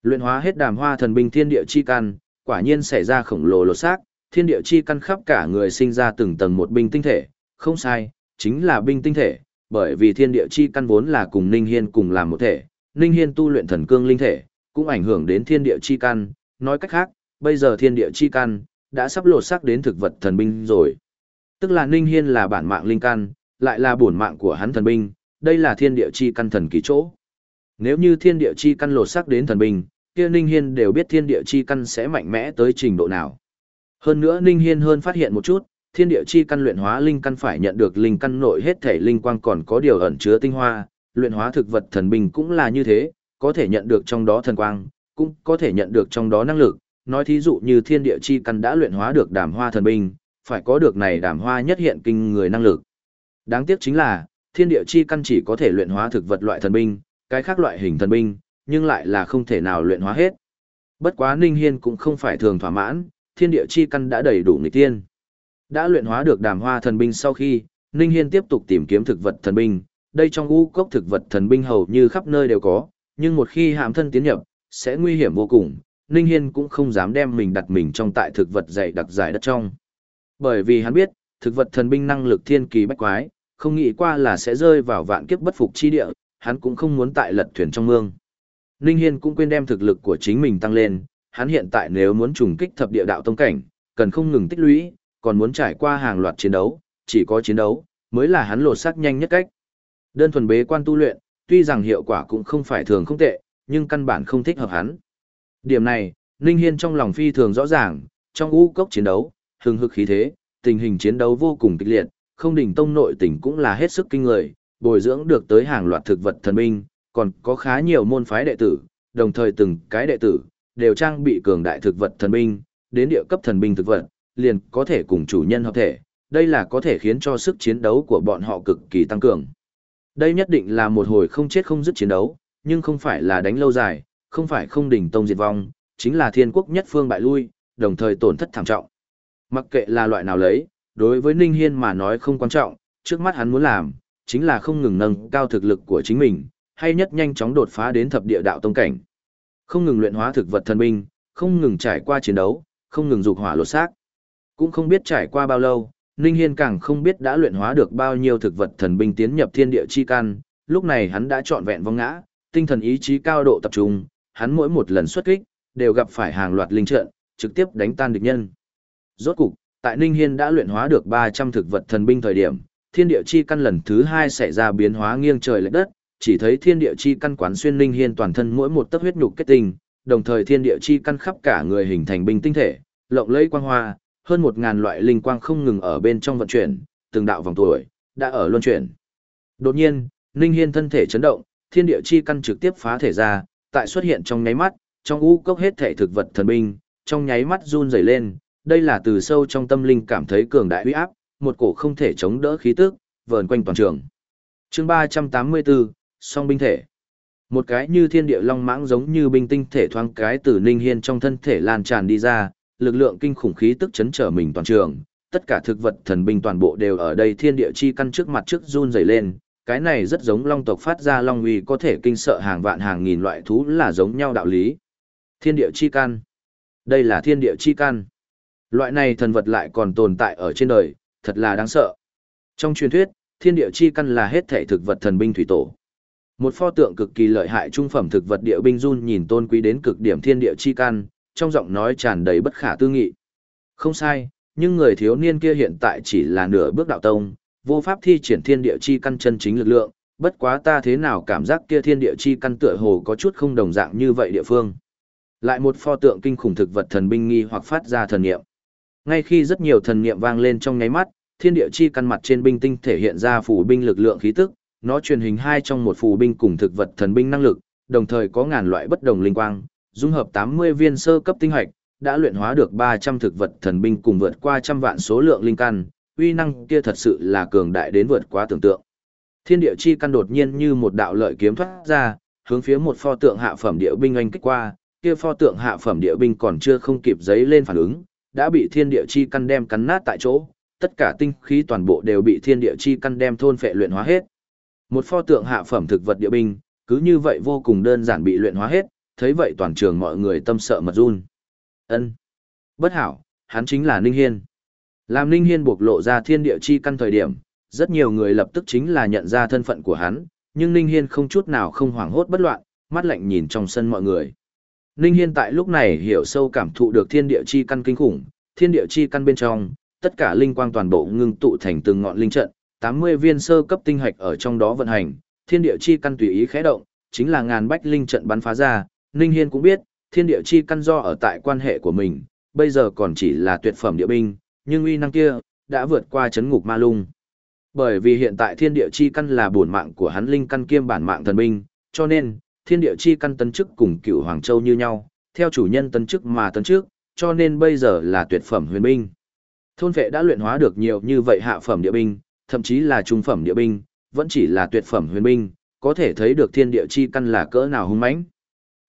Luyện hóa hết đàm hoa thần binh thiên địa chi căn, quả nhiên xảy ra khổng lồ lột xác, thiên địa chi căn khắp cả người sinh ra từng tầng một binh tinh thể, không sai, chính là binh tinh thể, bởi vì thiên địa chi căn vốn là cùng Ninh Hiên cùng làm một thể, Ninh Hiên tu luyện thần cương linh thể, cũng ảnh hưởng đến thiên địa chi căn, nói cách khác, bây giờ thiên địa chi căn đã sắp lột xác đến thực vật thần binh rồi. Tức là Ninh Hiên là bản mạng linh căn, lại là bổn mạng của hắn thần binh, đây là thiên địa chi căn thần kỳ chỗ. Nếu như thiên địa chi căn lột xác đến thần binh, kia Ninh Hiên đều biết thiên địa chi căn sẽ mạnh mẽ tới trình độ nào. Hơn nữa Ninh Hiên hơn phát hiện một chút, thiên địa chi căn luyện hóa linh căn phải nhận được linh căn nội hết thể linh quang còn có điều ẩn chứa tinh hoa, luyện hóa thực vật thần bình cũng là như thế, có thể nhận được trong đó thần quang, cũng có thể nhận được trong đó năng lực. Nói thí dụ như thiên địa chi căn đã luyện hóa được đàm hoa thần bình, phải có được này đàm hoa nhất hiện kinh người năng lực. Đáng tiếc chính là, thiên địa chi căn chỉ có thể luyện hóa thực vật loại thần binh, cái khác loại hình thần binh, nhưng lại là không thể nào luyện hóa hết. Bất quá Ninh Hiên cũng không phải thường thỏa mãn, thiên địa chi căn đã đầy đủ nghịch tiên. Đã luyện hóa được đàm hoa thần binh sau khi, Ninh Hiên tiếp tục tìm kiếm thực vật thần binh, đây trong u cốc thực vật thần binh hầu như khắp nơi đều có, nhưng một khi hạm thân tiến nhập, sẽ nguy hiểm vô cùng, Ninh Hiên cũng không dám đem mình đặt mình trong tại thực vật dày đặc giải đất trong. Bởi vì hắn biết, thực vật thần binh năng lực thiên kỳ bách quái, không nghĩ qua là sẽ rơi vào vạn kiếp bất phục chi địa, hắn cũng không muốn tại lật thuyền trong mương. Ninh Hiên cũng quên đem thực lực của chính mình tăng lên, hắn hiện tại nếu muốn trùng kích thập địa đạo tông cảnh, cần không ngừng tích lũy, còn muốn trải qua hàng loạt chiến đấu, chỉ có chiến đấu mới là hắn lột xác nhanh nhất cách. Đơn thuần bế quan tu luyện, tuy rằng hiệu quả cũng không phải thường không tệ, nhưng căn bản không thích hợp hắn. Điểm này, Ninh Hiên trong lòng phi thường rõ ràng, trong u cốc chiến đấu, hừng hực khí thế, tình hình chiến đấu vô cùng kịch liệt, không đỉnh tông nội tình cũng là hết sức kinh người, bồi dưỡng được tới hàng loạt thực vật thần binh, còn có khá nhiều môn phái đệ tử, đồng thời từng cái đệ tử, đều trang bị cường đại thực vật thần binh, đến địa cấp thần binh thực vật, liền có thể cùng chủ nhân hợp thể, đây là có thể khiến cho sức chiến đấu của bọn họ cực kỳ tăng cường. Đây nhất định là một hồi không chết không dứt chiến đấu, nhưng không phải là đánh lâu dài, không phải không đỉnh tông diệt vong, chính là thiên quốc nhất phương bại lui, đồng thời tổn thất thảm trọng. Mặc kệ là loại nào lấy, đối với Ninh Hiên mà nói không quan trọng, trước mắt hắn muốn làm, chính là không ngừng nâng cao thực lực của chính mình, hay nhất nhanh chóng đột phá đến thập địa đạo tông cảnh. Không ngừng luyện hóa thực vật thần binh, không ngừng trải qua chiến đấu, không ngừng dục hỏa lột xác. Cũng không biết trải qua bao lâu, Ninh Hiên càng không biết đã luyện hóa được bao nhiêu thực vật thần binh tiến nhập thiên địa chi căn. lúc này hắn đã trọn vẹn vong ngã, tinh thần ý chí cao độ tập trung, hắn mỗi một lần xuất kích, đều gặp phải hàng loạt linh trận, trực tiếp đánh tan địch nhân. Rốt cục, tại Ninh Hiên đã luyện hóa được 300 thực vật thần binh thời điểm, thiên địa chi căn lần thứ hai xảy ra biến hóa nghiêng trời lệch đất, chỉ thấy thiên địa chi căn quán xuyên linh Hiên toàn thân mỗi một tấc huyết nhục kết tinh, đồng thời thiên địa chi căn khắp cả người hình thành binh tinh thể, lộng lẫy quang hoa, hơn một ngàn loại linh quang không ngừng ở bên trong vận chuyển, từng đạo vòng tuổi, đã ở luân chuyển. Đột nhiên, linh Hiên thân thể chấn động, thiên địa chi căn trực tiếp phá thể ra, tại xuất hiện trong nháy mắt, trong u cốc hết thể thực vật thần binh, trong nháy mắt run rẩy lên, đây là từ sâu trong tâm linh cảm thấy cường đại uy áp, một cổ không thể chống đỡ khí tức, vờn quanh toàn trường. Chương 384, song binh thể. Một cái như thiên địa long mãng giống như binh tinh thể thoáng cái từ Ninh Hiên trong thân thể lan tràn đi ra, lực lượng kinh khủng khí tức chấn trở mình toàn trường, tất cả thực vật thần binh toàn bộ đều ở đây thiên địa chi căn trước mặt trước run rẩy lên, cái này rất giống long tộc phát ra long uy có thể kinh sợ hàng vạn hàng nghìn loại thú là giống nhau đạo lý. Thiên địa chi căn. Đây là thiên địa chi căn. Loại này thần vật lại còn tồn tại ở trên đời, thật là đáng sợ. Trong truyền thuyết, thiên địa chi căn là hết thể thực vật thần binh thủy tổ. Một pho tượng cực kỳ lợi hại trung phẩm thực vật địa binh run nhìn tôn quý đến cực điểm thiên địa chi căn, trong giọng nói tràn đầy bất khả tư nghị. Không sai, nhưng người thiếu niên kia hiện tại chỉ là nửa bước đạo tông, vô pháp thi triển thiên địa chi căn chân chính lực lượng, bất quá ta thế nào cảm giác kia thiên địa chi căn tựa hồ có chút không đồng dạng như vậy địa phương. Lại một pho tượng kinh khủng thực vật thần binh nghi hoặc phát ra thần niệm. Ngay khi rất nhiều thần niệm vang lên trong nháy mắt, thiên địa chi căn mặt trên binh tinh thể hiện ra phủ binh lực lượng khí tức, nó truyền hình hai trong một phù binh cùng thực vật thần binh năng lực, đồng thời có ngàn loại bất đồng linh quang, dung hợp 80 viên sơ cấp tinh hạch, đã luyện hóa được 300 thực vật thần binh cùng vượt qua trăm vạn số lượng linh căn, uy năng kia thật sự là cường đại đến vượt quá tưởng tượng. Thiên địa chi căn đột nhiên như một đạo lợi kiếm thoát ra, hướng phía một pho tượng hạ phẩm địa binh anh kích qua, kia pho tượng hạ phẩm địa binh còn chưa không kịp giấy lên phản ứng, đã bị thiên địa chi căn đem cắn nát tại chỗ, tất cả tinh khí toàn bộ đều bị thiên địa chi căn đem thôn phệ luyện hóa hết. Một pho tượng hạ phẩm thực vật địa binh, cứ như vậy vô cùng đơn giản bị luyện hóa hết, thấy vậy toàn trường mọi người tâm sợ mật run. Ân, Bất hảo, hắn chính là Ninh Hiên. Làm Ninh Hiên buộc lộ ra thiên địa chi căn thời điểm, rất nhiều người lập tức chính là nhận ra thân phận của hắn, nhưng Ninh Hiên không chút nào không hoảng hốt bất loạn, mắt lạnh nhìn trong sân mọi người. Ninh Hiên tại lúc này hiểu sâu cảm thụ được thiên địa chi căn kinh khủng, thiên địa chi căn bên trong, tất cả linh quang toàn bộ ngưng tụ thành từng ngọn linh trận, 80 viên sơ cấp tinh hạch ở trong đó vận hành, thiên địa chi căn tùy ý khẽ động, chính là ngàn bách linh trận bắn phá ra, Ninh Hiên cũng biết, thiên địa chi căn do ở tại quan hệ của mình, bây giờ còn chỉ là tuyệt phẩm địa binh, nhưng uy năng kia đã vượt qua chấn ngục ma lung. Bởi vì hiện tại thiên địa chi căn là bổn mạng của hắn linh căn kiêm bản mạng thần binh, cho nên thiên địa chi căn tấn chức cùng cựu Hoàng Châu như nhau, theo chủ nhân tấn chức mà tấn trước, cho nên bây giờ là tuyệt phẩm huyền binh. Thôn vệ đã luyện hóa được nhiều như vậy hạ phẩm địa binh, thậm chí là trung phẩm địa binh, vẫn chỉ là tuyệt phẩm huyền binh, có thể thấy được thiên địa chi căn là cỡ nào hung mãnh.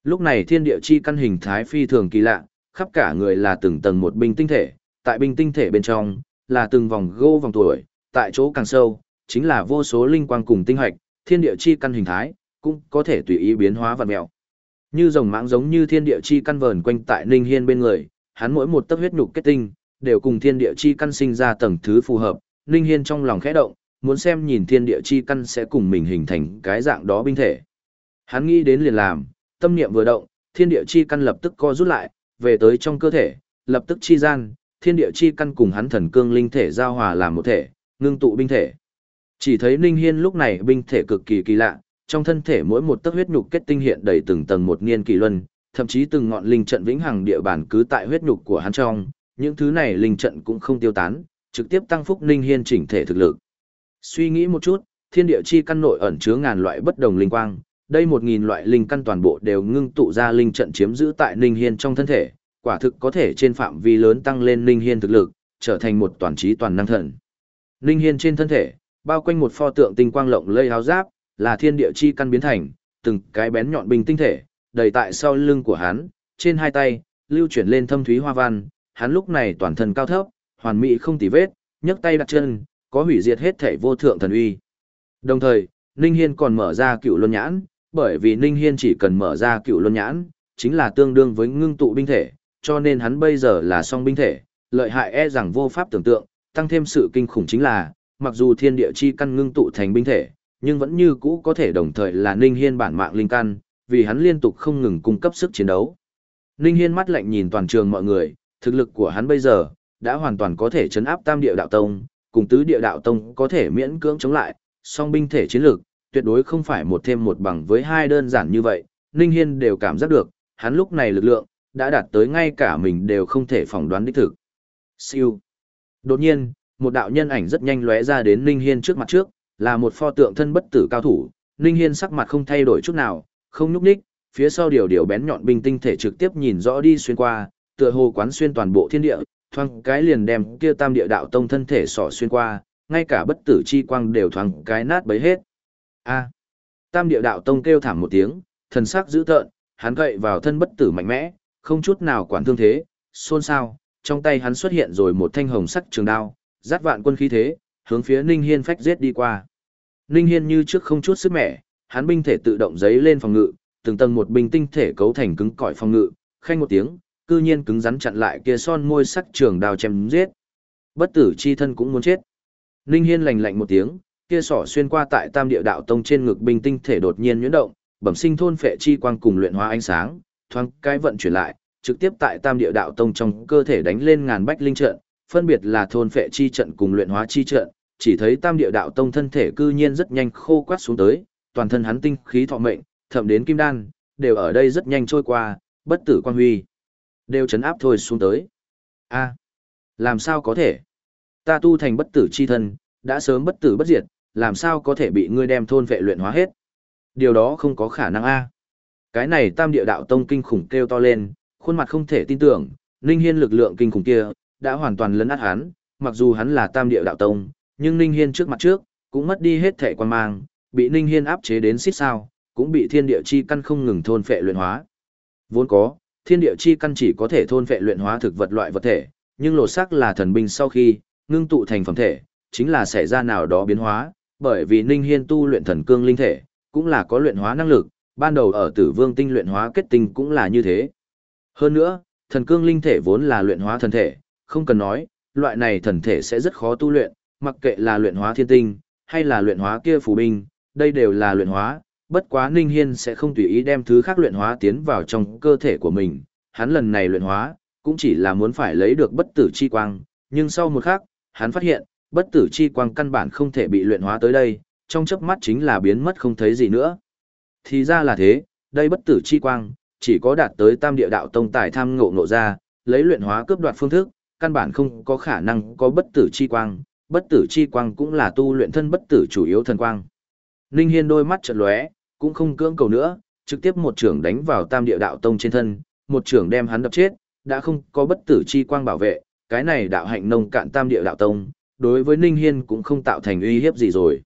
Lúc này thiên địa chi căn hình thái phi thường kỳ lạ, khắp cả người là từng tầng một binh tinh thể, tại binh tinh thể bên trong là từng vòng gô vòng tuổi, tại chỗ càng sâu chính là vô số linh quang cùng tinh hạch, thiên địa chi căn hình thái cũng có thể tùy ý biến hóa vật mèo. Như rồng mãng giống như thiên địa chi căn vờn quanh tại Ninh Hiên bên người, hắn mỗi một tấc huyết nhục kết tinh đều cùng thiên địa chi căn sinh ra tầng thứ phù hợp, Ninh Hiên trong lòng khẽ động, muốn xem nhìn thiên địa chi căn sẽ cùng mình hình thành cái dạng đó binh thể. Hắn nghĩ đến liền làm, tâm niệm vừa động, thiên địa chi căn lập tức co rút lại, về tới trong cơ thể, lập tức chi gian, thiên địa chi căn cùng hắn thần cương linh thể giao hòa làm một thể, ngưng tụ binh thể. Chỉ thấy Ninh Hiên lúc này binh thể cực kỳ kỳ lạ, trong thân thể mỗi một tấc huyết nhục kết tinh hiện đầy từng tầng một niên kỳ luân, thậm chí từng ngọn linh trận vĩnh hằng địa bàn cứ tại huyết nhục của hắn trong, những thứ này linh trận cũng không tiêu tán, trực tiếp tăng phúc Ninh Hiên chỉnh thể thực lực. Suy nghĩ một chút, thiên địa chi căn nội ẩn chứa ngàn loại bất đồng linh quang, đây một nghìn loại linh căn toàn bộ đều ngưng tụ ra linh trận chiếm giữ tại Ninh Hiên trong thân thể, quả thực có thể trên phạm vi lớn tăng lên Ninh Hiên thực lực, trở thành một toàn trí toàn năng thần. Ninh Hiên trên thân thể, bao quanh một pho tượng tinh quang lộng lây áo giáp, là thiên địa chi căn biến thành, từng cái bén nhọn bình tinh thể, đầy tại sau lưng của hắn, trên hai tay, lưu chuyển lên thâm thúy hoa văn, hắn lúc này toàn thân cao thấp, hoàn mỹ không tì vết, nhấc tay đặt chân, có hủy diệt hết thể vô thượng thần uy. Đồng thời, Ninh Hiên còn mở ra cựu luân nhãn, bởi vì Ninh Hiên chỉ cần mở ra cựu luân nhãn, chính là tương đương với ngưng tụ binh thể, cho nên hắn bây giờ là song binh thể, lợi hại e rằng vô pháp tưởng tượng, tăng thêm sự kinh khủng chính là, mặc dù thiên địa chi căn ngưng tụ thành binh thể, nhưng vẫn như cũ có thể đồng thời là Ninh Hiên bản mạng linh căn, vì hắn liên tục không ngừng cung cấp sức chiến đấu. Ninh Hiên mắt lạnh nhìn toàn trường mọi người, thực lực của hắn bây giờ đã hoàn toàn có thể chấn áp Tam Địa Đạo Tông, cùng Tứ Địa Đạo Tông có thể miễn cưỡng chống lại, song binh thể chiến lược tuyệt đối không phải một thêm một bằng với hai đơn giản như vậy, Ninh Hiên đều cảm giác được, hắn lúc này lực lượng đã đạt tới ngay cả mình đều không thể phỏng đoán đích thực. Siêu. Đột nhiên, một đạo nhân ảnh rất nhanh lóe ra đến Ninh Hiên trước mặt trước, là một pho tượng thân bất tử cao thủ, Ninh Hiên sắc mặt không thay đổi chút nào, không nhúc nhích, phía sau điều điều bén nhọn binh tinh thể trực tiếp nhìn rõ đi xuyên qua, tựa hồ quán xuyên toàn bộ thiên địa, thoáng cái liền đem kia tam địa đạo tông thân thể sọ xuyên qua, ngay cả bất tử chi quang đều thoáng cái nát bấy hết. A. tam địa đạo tông kêu thảm một tiếng, thần sắc dữ tợn, hắn gậy vào thân bất tử mạnh mẽ, không chút nào quản thương thế, xôn xao, trong tay hắn xuất hiện rồi một thanh hồng sắc trường đao, dắt vạn quân khí thế, hướng phía Ninh Hiên phách giết đi qua. Ninh Hiên như trước không chút sức mẻ, hắn binh thể tự động giấy lên phòng ngự, từng tầng một binh tinh thể cấu thành cứng cỏi phòng ngự, khanh một tiếng, cư nhiên cứng rắn chặn lại kia son môi sắc trường đao chém giết. Bất tử chi thân cũng muốn chết. Ninh Hiên lạnh lạnh một tiếng, kia sỏ xuyên qua tại Tam Địa Đạo Tông trên ngực bình tinh thể đột nhiên nhuyễn động, bẩm sinh thôn phệ chi quang cùng luyện hóa ánh sáng, thoáng cái vận chuyển lại, trực tiếp tại Tam Địa Đạo Tông trong cơ thể đánh lên ngàn bách linh trận, phân biệt là thôn phệ chi trận cùng luyện hóa chi trận, chỉ thấy Tam Địa Đạo Tông thân thể cư nhiên rất nhanh khô quát xuống tới, toàn thân hắn tinh khí thọ mệnh, thậm đến kim đan, đều ở đây rất nhanh trôi qua, bất tử quan huy, đều chấn áp thôi xuống tới. A, làm sao có thể? Ta tu thành bất tử chi thân, đã sớm bất tử bất diệt, làm sao có thể bị ngươi đem thôn vệ luyện hóa hết? Điều đó không có khả năng a. Cái này Tam Địa Đạo Tông kinh khủng kêu to lên, khuôn mặt không thể tin tưởng, Ninh Hiên lực lượng kinh khủng kia đã hoàn toàn lấn át hắn, mặc dù hắn là Tam Địa Đạo Tông, nhưng Ninh Hiên trước mặt trước cũng mất đi hết thể quan mang, bị Ninh Hiên áp chế đến xít sao, cũng bị thiên địa chi căn không ngừng thôn phệ luyện hóa. Vốn có, thiên địa chi căn chỉ có thể thôn vệ luyện hóa thực vật loại vật thể, nhưng lột xác là thần binh sau khi ngưng tụ thành phẩm thể, chính là xảy ra nào đó biến hóa, bởi vì Ninh Hiên tu luyện thần cương linh thể, cũng là có luyện hóa năng lực, ban đầu ở Tử Vương tinh luyện hóa kết tinh cũng là như thế. Hơn nữa, thần cương linh thể vốn là luyện hóa thần thể, không cần nói, loại này thần thể sẽ rất khó tu luyện, mặc kệ là luyện hóa thiên tinh, hay là luyện hóa kia phù binh, đây đều là luyện hóa, bất quá Ninh Hiên sẽ không tùy ý đem thứ khác luyện hóa tiến vào trong cơ thể của mình, hắn lần này luyện hóa, cũng chỉ là muốn phải lấy được bất tử chi quang, nhưng sau một khắc, hắn phát hiện, bất tử chi quang căn bản không thể bị luyện hóa tới đây, trong chớp mắt chính là biến mất không thấy gì nữa. Thì ra là thế, đây bất tử chi quang, chỉ có đạt tới tam địa đạo tông tài tham ngộ ngộ ra, lấy luyện hóa cướp đoạt phương thức, căn bản không có khả năng có bất tử chi quang, bất tử chi quang cũng là tu luyện thân bất tử chủ yếu thần quang. Ninh Hiên đôi mắt chợt lóe, cũng không cưỡng cầu nữa, trực tiếp một trưởng đánh vào Tam Địa Đạo Tông trên thân, một trưởng đem hắn đập chết, đã không có bất tử chi quang bảo vệ, cái này đạo hạnh nông cạn Tam Địa Đạo Tông, đối với Ninh Hiên cũng không tạo thành uy hiếp gì rồi.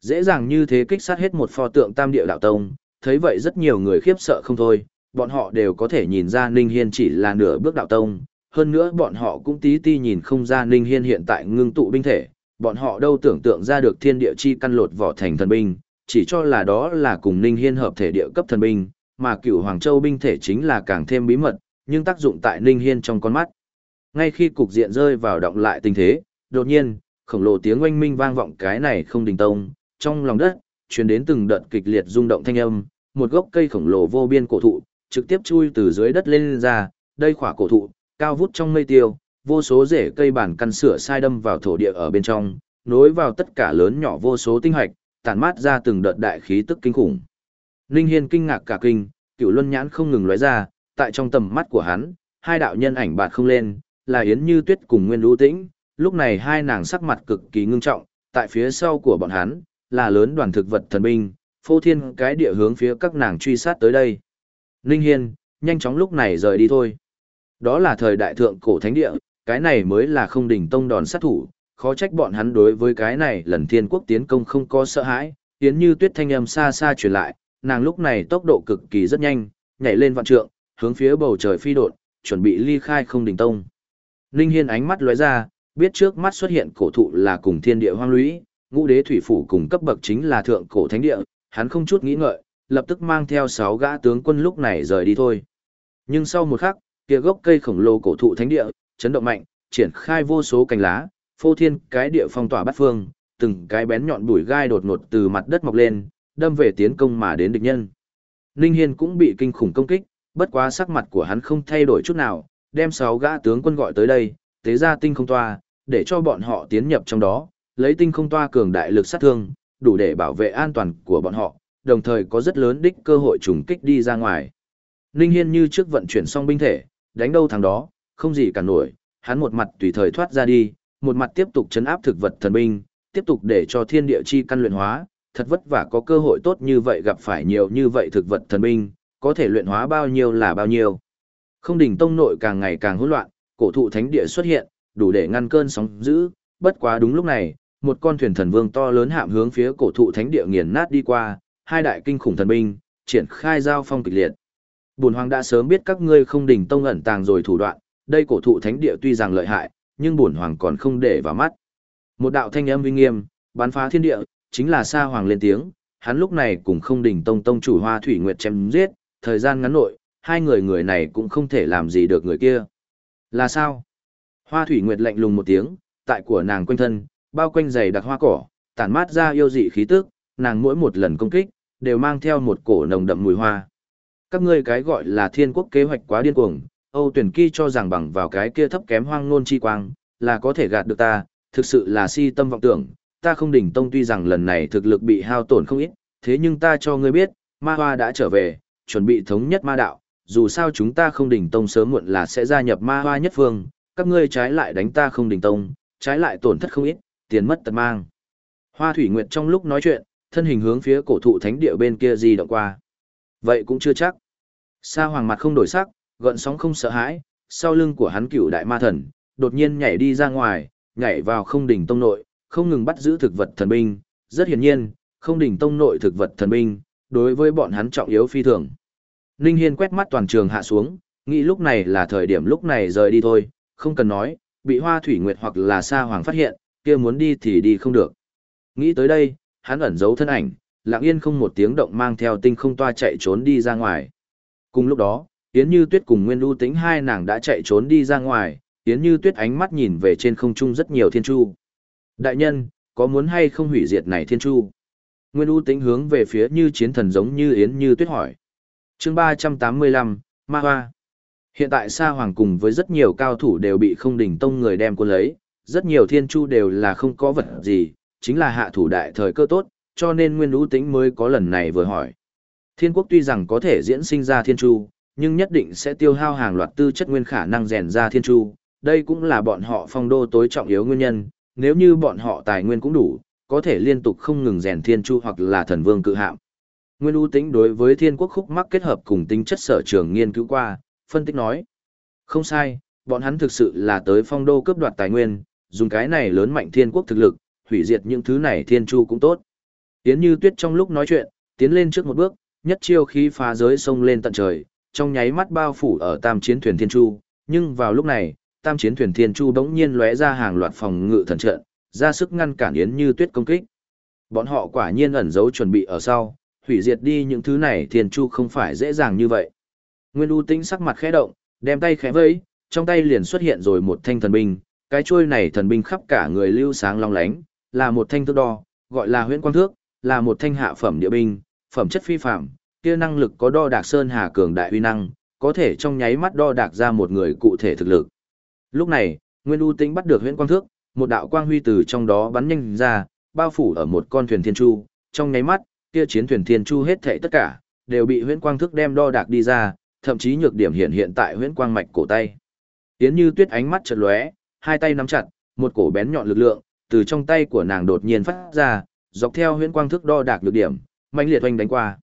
Dễ dàng như thế kích sát hết một pho tượng Tam Địa Đạo Tông, thấy vậy rất nhiều người khiếp sợ không thôi, bọn họ đều có thể nhìn ra Ninh Hiên chỉ là nửa bước đạo tông, hơn nữa bọn họ cũng tí ti nhìn không ra Ninh Hiên hiện tại ngưng tụ binh thể, bọn họ đâu tưởng tượng ra được thiên địa chi căn lột vỏ thành thần binh, chỉ cho là đó là cùng Ninh Hiên hợp thể địa cấp thần binh, mà cửu Hoàng Châu binh thể chính là càng thêm bí mật, nhưng tác dụng tại Ninh Hiên trong con mắt. Ngay khi cục diện rơi vào động lại tình thế, đột nhiên, khổng lồ tiếng oanh minh vang vọng cái này không đình tông, trong lòng đất, truyền đến từng đợt kịch liệt rung động thanh âm, một gốc cây khổng lồ vô biên cổ thụ, trực tiếp chui từ dưới đất lên, lên ra, đây khỏa cổ thụ, cao vút trong mây tiêu, vô số rễ cây bản căn sửa sai đâm vào thổ địa ở bên trong, nối vào tất cả lớn nhỏ vô số tinh hạch, tản mát ra từng đợt đại khí tức kinh khủng. Linh Hiên kinh ngạc cả kinh, cựu luân nhãn không ngừng lóe ra, tại trong tầm mắt của hắn, hai đạo nhân ảnh bạt không lên, là Yến Như Tuyết cùng Nguyên Lũ Tĩnh, lúc này hai nàng sắc mặt cực kỳ ngưng trọng, tại phía sau của bọn hắn, là lớn đoàn thực vật thần binh, phô thiên cái địa hướng phía các nàng truy sát tới đây. Linh Hiên, nhanh chóng lúc này rời đi thôi. Đó là thời đại thượng cổ thánh địa, cái này mới là không đỉnh tông đòn sát thủ, khó trách bọn hắn đối với cái này lần thiên quốc tiến công không có sợ hãi, tiến như tuyết thanh âm xa xa truyền lại, nàng lúc này tốc độ cực kỳ rất nhanh, nhảy lên vạn trượng, hướng phía bầu trời phi đột, chuẩn bị ly khai không đỉnh tông. Linh Hiên ánh mắt lóe ra, biết trước mắt xuất hiện cổ thụ là cùng thiên địa hoang lũy, ngũ đế thủy phủ cùng cấp bậc chính là thượng cổ thánh địa, hắn không chút nghĩ ngợi, lập tức mang theo sáu gã tướng quân lúc này rời đi thôi. Nhưng sau một khắc, kia gốc cây khổng lồ cổ thụ thánh địa, chấn động mạnh, triển khai vô số cành lá, phô thiên cái địa phong tỏa bát phương, từng cái bén nhọn bùi gai đột ngột từ mặt đất mọc lên, đâm về tiến công mà đến địch nhân. Ninh Hiên cũng bị kinh khủng công kích, bất quá sắc mặt của hắn không thay đổi chút nào, đem sáu gã tướng quân gọi tới đây, tế ra tinh không toa, để cho bọn họ tiến nhập trong đó, lấy tinh không toa cường đại lực sát thương, đủ để bảo vệ an toàn của bọn họ, đồng thời có rất lớn đích cơ hội trùng kích đi ra ngoài. Ninh Hiên như trước vận chuyển xong binh thể, đánh đâu thằng đó, không gì cả nổi, hắn một mặt tùy thời thoát ra đi, một mặt tiếp tục chấn áp thực vật thần binh, tiếp tục để cho thiên địa chi căn luyện hóa, thật vất vả có cơ hội tốt như vậy gặp phải nhiều như vậy thực vật thần binh, có thể luyện hóa bao nhiêu là bao nhiêu. Không đỉnh tông nội càng ngày càng hỗn loạn, cổ thụ thánh địa xuất hiện, đủ để ngăn cơn sóng dữ, bất quá đúng lúc này, một con thuyền thần vương to lớn hạm hướng phía cổ thụ thánh địa nghiền nát đi qua, hai đại kinh khủng thần binh, triển khai giao phong kịch liệt. Bùn hoàng đã sớm biết các ngươi không đỉnh tông ẩn tàng rồi thủ đoạn, đây cổ thụ thánh địa tuy rằng lợi hại, nhưng bổn hoàng còn không để vào mắt. Một đạo thanh âm uy nghiêm, bắn phá thiên địa, chính là Sa Hoàng lên tiếng, hắn lúc này cũng không đỉnh tông tông chủ Hoa Thủy Nguyệt chém giết, thời gian ngắn nội, hai người người này cũng không thể làm gì được người kia. Là sao? Hoa Thủy Nguyệt lạnh lùng một tiếng, tại của nàng quanh thân, bao quanh dày đặc hoa cỏ, tản mát ra yêu dị khí tức, nàng mỗi một lần công kích, đều mang theo một cổ nồng đậm mùi hoa. Các ngươi cái gọi là thiên quốc kế hoạch quá điên cuồng, Âu Tuyển Kỳ cho rằng bằng vào cái kia thấp kém hoang ngôn chi quang, là có thể gạt được ta, thực sự là si tâm vọng tưởng, ta không đỉnh tông tuy rằng lần này thực lực bị hao tổn không ít, thế nhưng ta cho ngươi biết, ma hoa đã trở về, chuẩn bị thống nhất ma đạo, dù sao chúng ta không đỉnh tông sớm muộn là sẽ gia nhập ma hoa nhất phương, các ngươi trái lại đánh ta không đỉnh tông, trái lại tổn thất không ít, tiền mất tật mang. Hoa Thủy Nguyệt trong lúc nói chuyện, thân hình hướng phía cổ thụ thánh địa bên kia di động qua. Vậy cũng chưa chắc. Sa Hoàng mặt không đổi sắc, gợn sóng không sợ hãi, sau lưng của hắn cựu đại ma thần, đột nhiên nhảy đi ra ngoài, nhảy vào không đỉnh tông nội, không ngừng bắt giữ thực vật thần binh, rất hiển nhiên, không đỉnh tông nội thực vật thần binh, đối với bọn hắn trọng yếu phi thường. Ninh Hiên quét mắt toàn trường hạ xuống, nghĩ lúc này là thời điểm lúc này rời đi thôi, không cần nói, bị Hoa Thủy Nguyệt hoặc là Sa Hoàng phát hiện, kia muốn đi thì đi không được. Nghĩ tới đây, hắn ẩn giấu thân ảnh, lặng yên không một tiếng động mang theo tinh không toa chạy trốn đi ra ngoài. Cùng lúc đó, Yến Như Tuyết cùng Nguyên U Tĩnh hai nàng đã chạy trốn đi ra ngoài, Yến Như Tuyết ánh mắt nhìn về trên không trung rất nhiều thiên chu. Đại nhân, có muốn hay không hủy diệt này thiên chu? Nguyên U Tĩnh hướng về phía như chiến thần giống như Yến Như Tuyết hỏi. chương 385, Ma Hoa. Hiện tại Sa Hoàng cùng với rất nhiều cao thủ đều bị không đỉnh tông người đem cuốn lấy, rất nhiều thiên chu đều là không có vật gì, chính là hạ thủ đại thời cơ tốt, cho nên Nguyên U Tĩnh mới có lần này vừa hỏi. Thiên quốc tuy rằng có thể diễn sinh ra thiên chu, nhưng nhất định sẽ tiêu hao hàng loạt tư chất nguyên khả năng rèn ra thiên chu, đây cũng là bọn họ phong đô tối trọng yếu nguyên nhân, nếu như bọn họ tài nguyên cũng đủ, có thể liên tục không ngừng rèn thiên chu hoặc là thần vương cự hạm. Nguyên u tính đối với thiên quốc khúc mắc kết hợp cùng tính chất sở trường nghiên cứu qua, phân tích nói. Không sai, bọn hắn thực sự là tới phong đô cướp đoạt tài nguyên, dùng cái này lớn mạnh thiên quốc thực lực, hủy diệt những thứ này thiên chu cũng tốt. Tiến như tuyết trong lúc nói chuyện, tiến lên trước một bước, nhất chiêu khí phá giới sông lên tận trời, trong nháy mắt bao phủ ở tam chiến thuyền thiên chu, nhưng vào lúc này, tam chiến thuyền thiên chu đống nhiên lóe ra hàng loạt phòng ngự thần trận, ra sức ngăn cản Yến Như Tuyết công kích. Bọn họ quả nhiên ẩn giấu chuẩn bị ở sau, hủy diệt đi những thứ này thiên chu không phải dễ dàng như vậy. Nguyên U Tĩnh sắc mặt khẽ động, đem tay khẽ vẫy, trong tay liền xuất hiện rồi một thanh thần binh, cái chuôi này thần binh khắp cả người lưu sáng long lánh, là một thanh thước đo, gọi là huyễn quang thước, là một thanh hạ phẩm địa binh, phẩm chất phi phạm, kia năng lực có đo đạc sơn hà cường đại uy năng, có thể trong nháy mắt đo đạc ra một người cụ thể thực lực. Lúc này, Nguyên U Tĩnh bắt được huyễn quang thước, một đạo quang huy từ trong đó bắn nhanh ra, bao phủ ở một con thuyền thiên chu, trong nháy mắt, kia chiến thuyền thiên chu hết thảy tất cả đều bị huyễn quang thước đem đo đạc đi ra, thậm chí nhược điểm hiện hiện tại huyễn quang mạch cổ tay. Tiến Như Tuyết ánh mắt chợt lóe, hai tay nắm chặt, một cổ bén nhọn lực lượng từ trong tay của nàng đột nhiên phát ra, dọc theo huyễn quang thước đo đạc nhược điểm, mãnh liệt oanh đánh qua.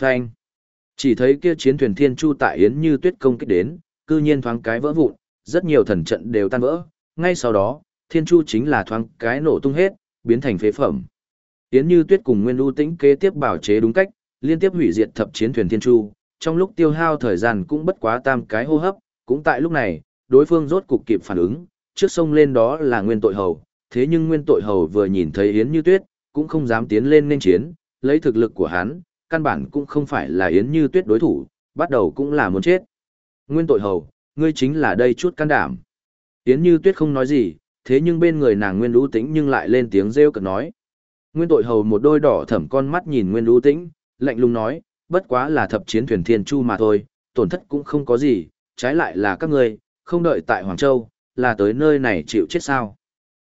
Phanh! Chỉ thấy kia chiến thuyền thiên chu tại Yến Như Tuyết công kích đến, cư nhiên thoáng cái vỡ vụn, rất nhiều thần trận đều tan vỡ, ngay sau đó, thiên chu chính là thoáng cái nổ tung hết, biến thành phế phẩm. Yến Như Tuyết cùng Nguyên U Tĩnh kế tiếp bảo chế đúng cách, liên tiếp hủy diệt thập chiến thuyền thiên chu, trong lúc tiêu hao thời gian cũng bất quá tam cái hô hấp, cũng tại lúc này, đối phương rốt cục kịp phản ứng, trước sông lên đó là Nguyên Tội Hầu, thế nhưng Nguyên Tội Hầu vừa nhìn thấy Yến Như Tuyết, cũng không dám tiến lên nên chiến, lấy thực lực của hắn, căn bản cũng không phải là Yến Như Tuyết đối thủ, bắt đầu cũng là muốn chết. Nguyên Tội Hầu, ngươi chính là đây chút can đảm. Yến Như Tuyết không nói gì, thế nhưng bên người nàng Nguyên Lũ Tĩnh nhưng lại lên tiếng rêu cợt nói. Nguyên tội hầu một đôi đỏ thẩm con mắt nhìn Nguyên Lũ Tĩnh, lạnh lùng nói, bất quá là thập chiến thuyền thiên chu mà thôi, tổn thất cũng không có gì, trái lại là các ngươi, không đợi tại Hoàng Châu, là tới nơi này chịu chết sao.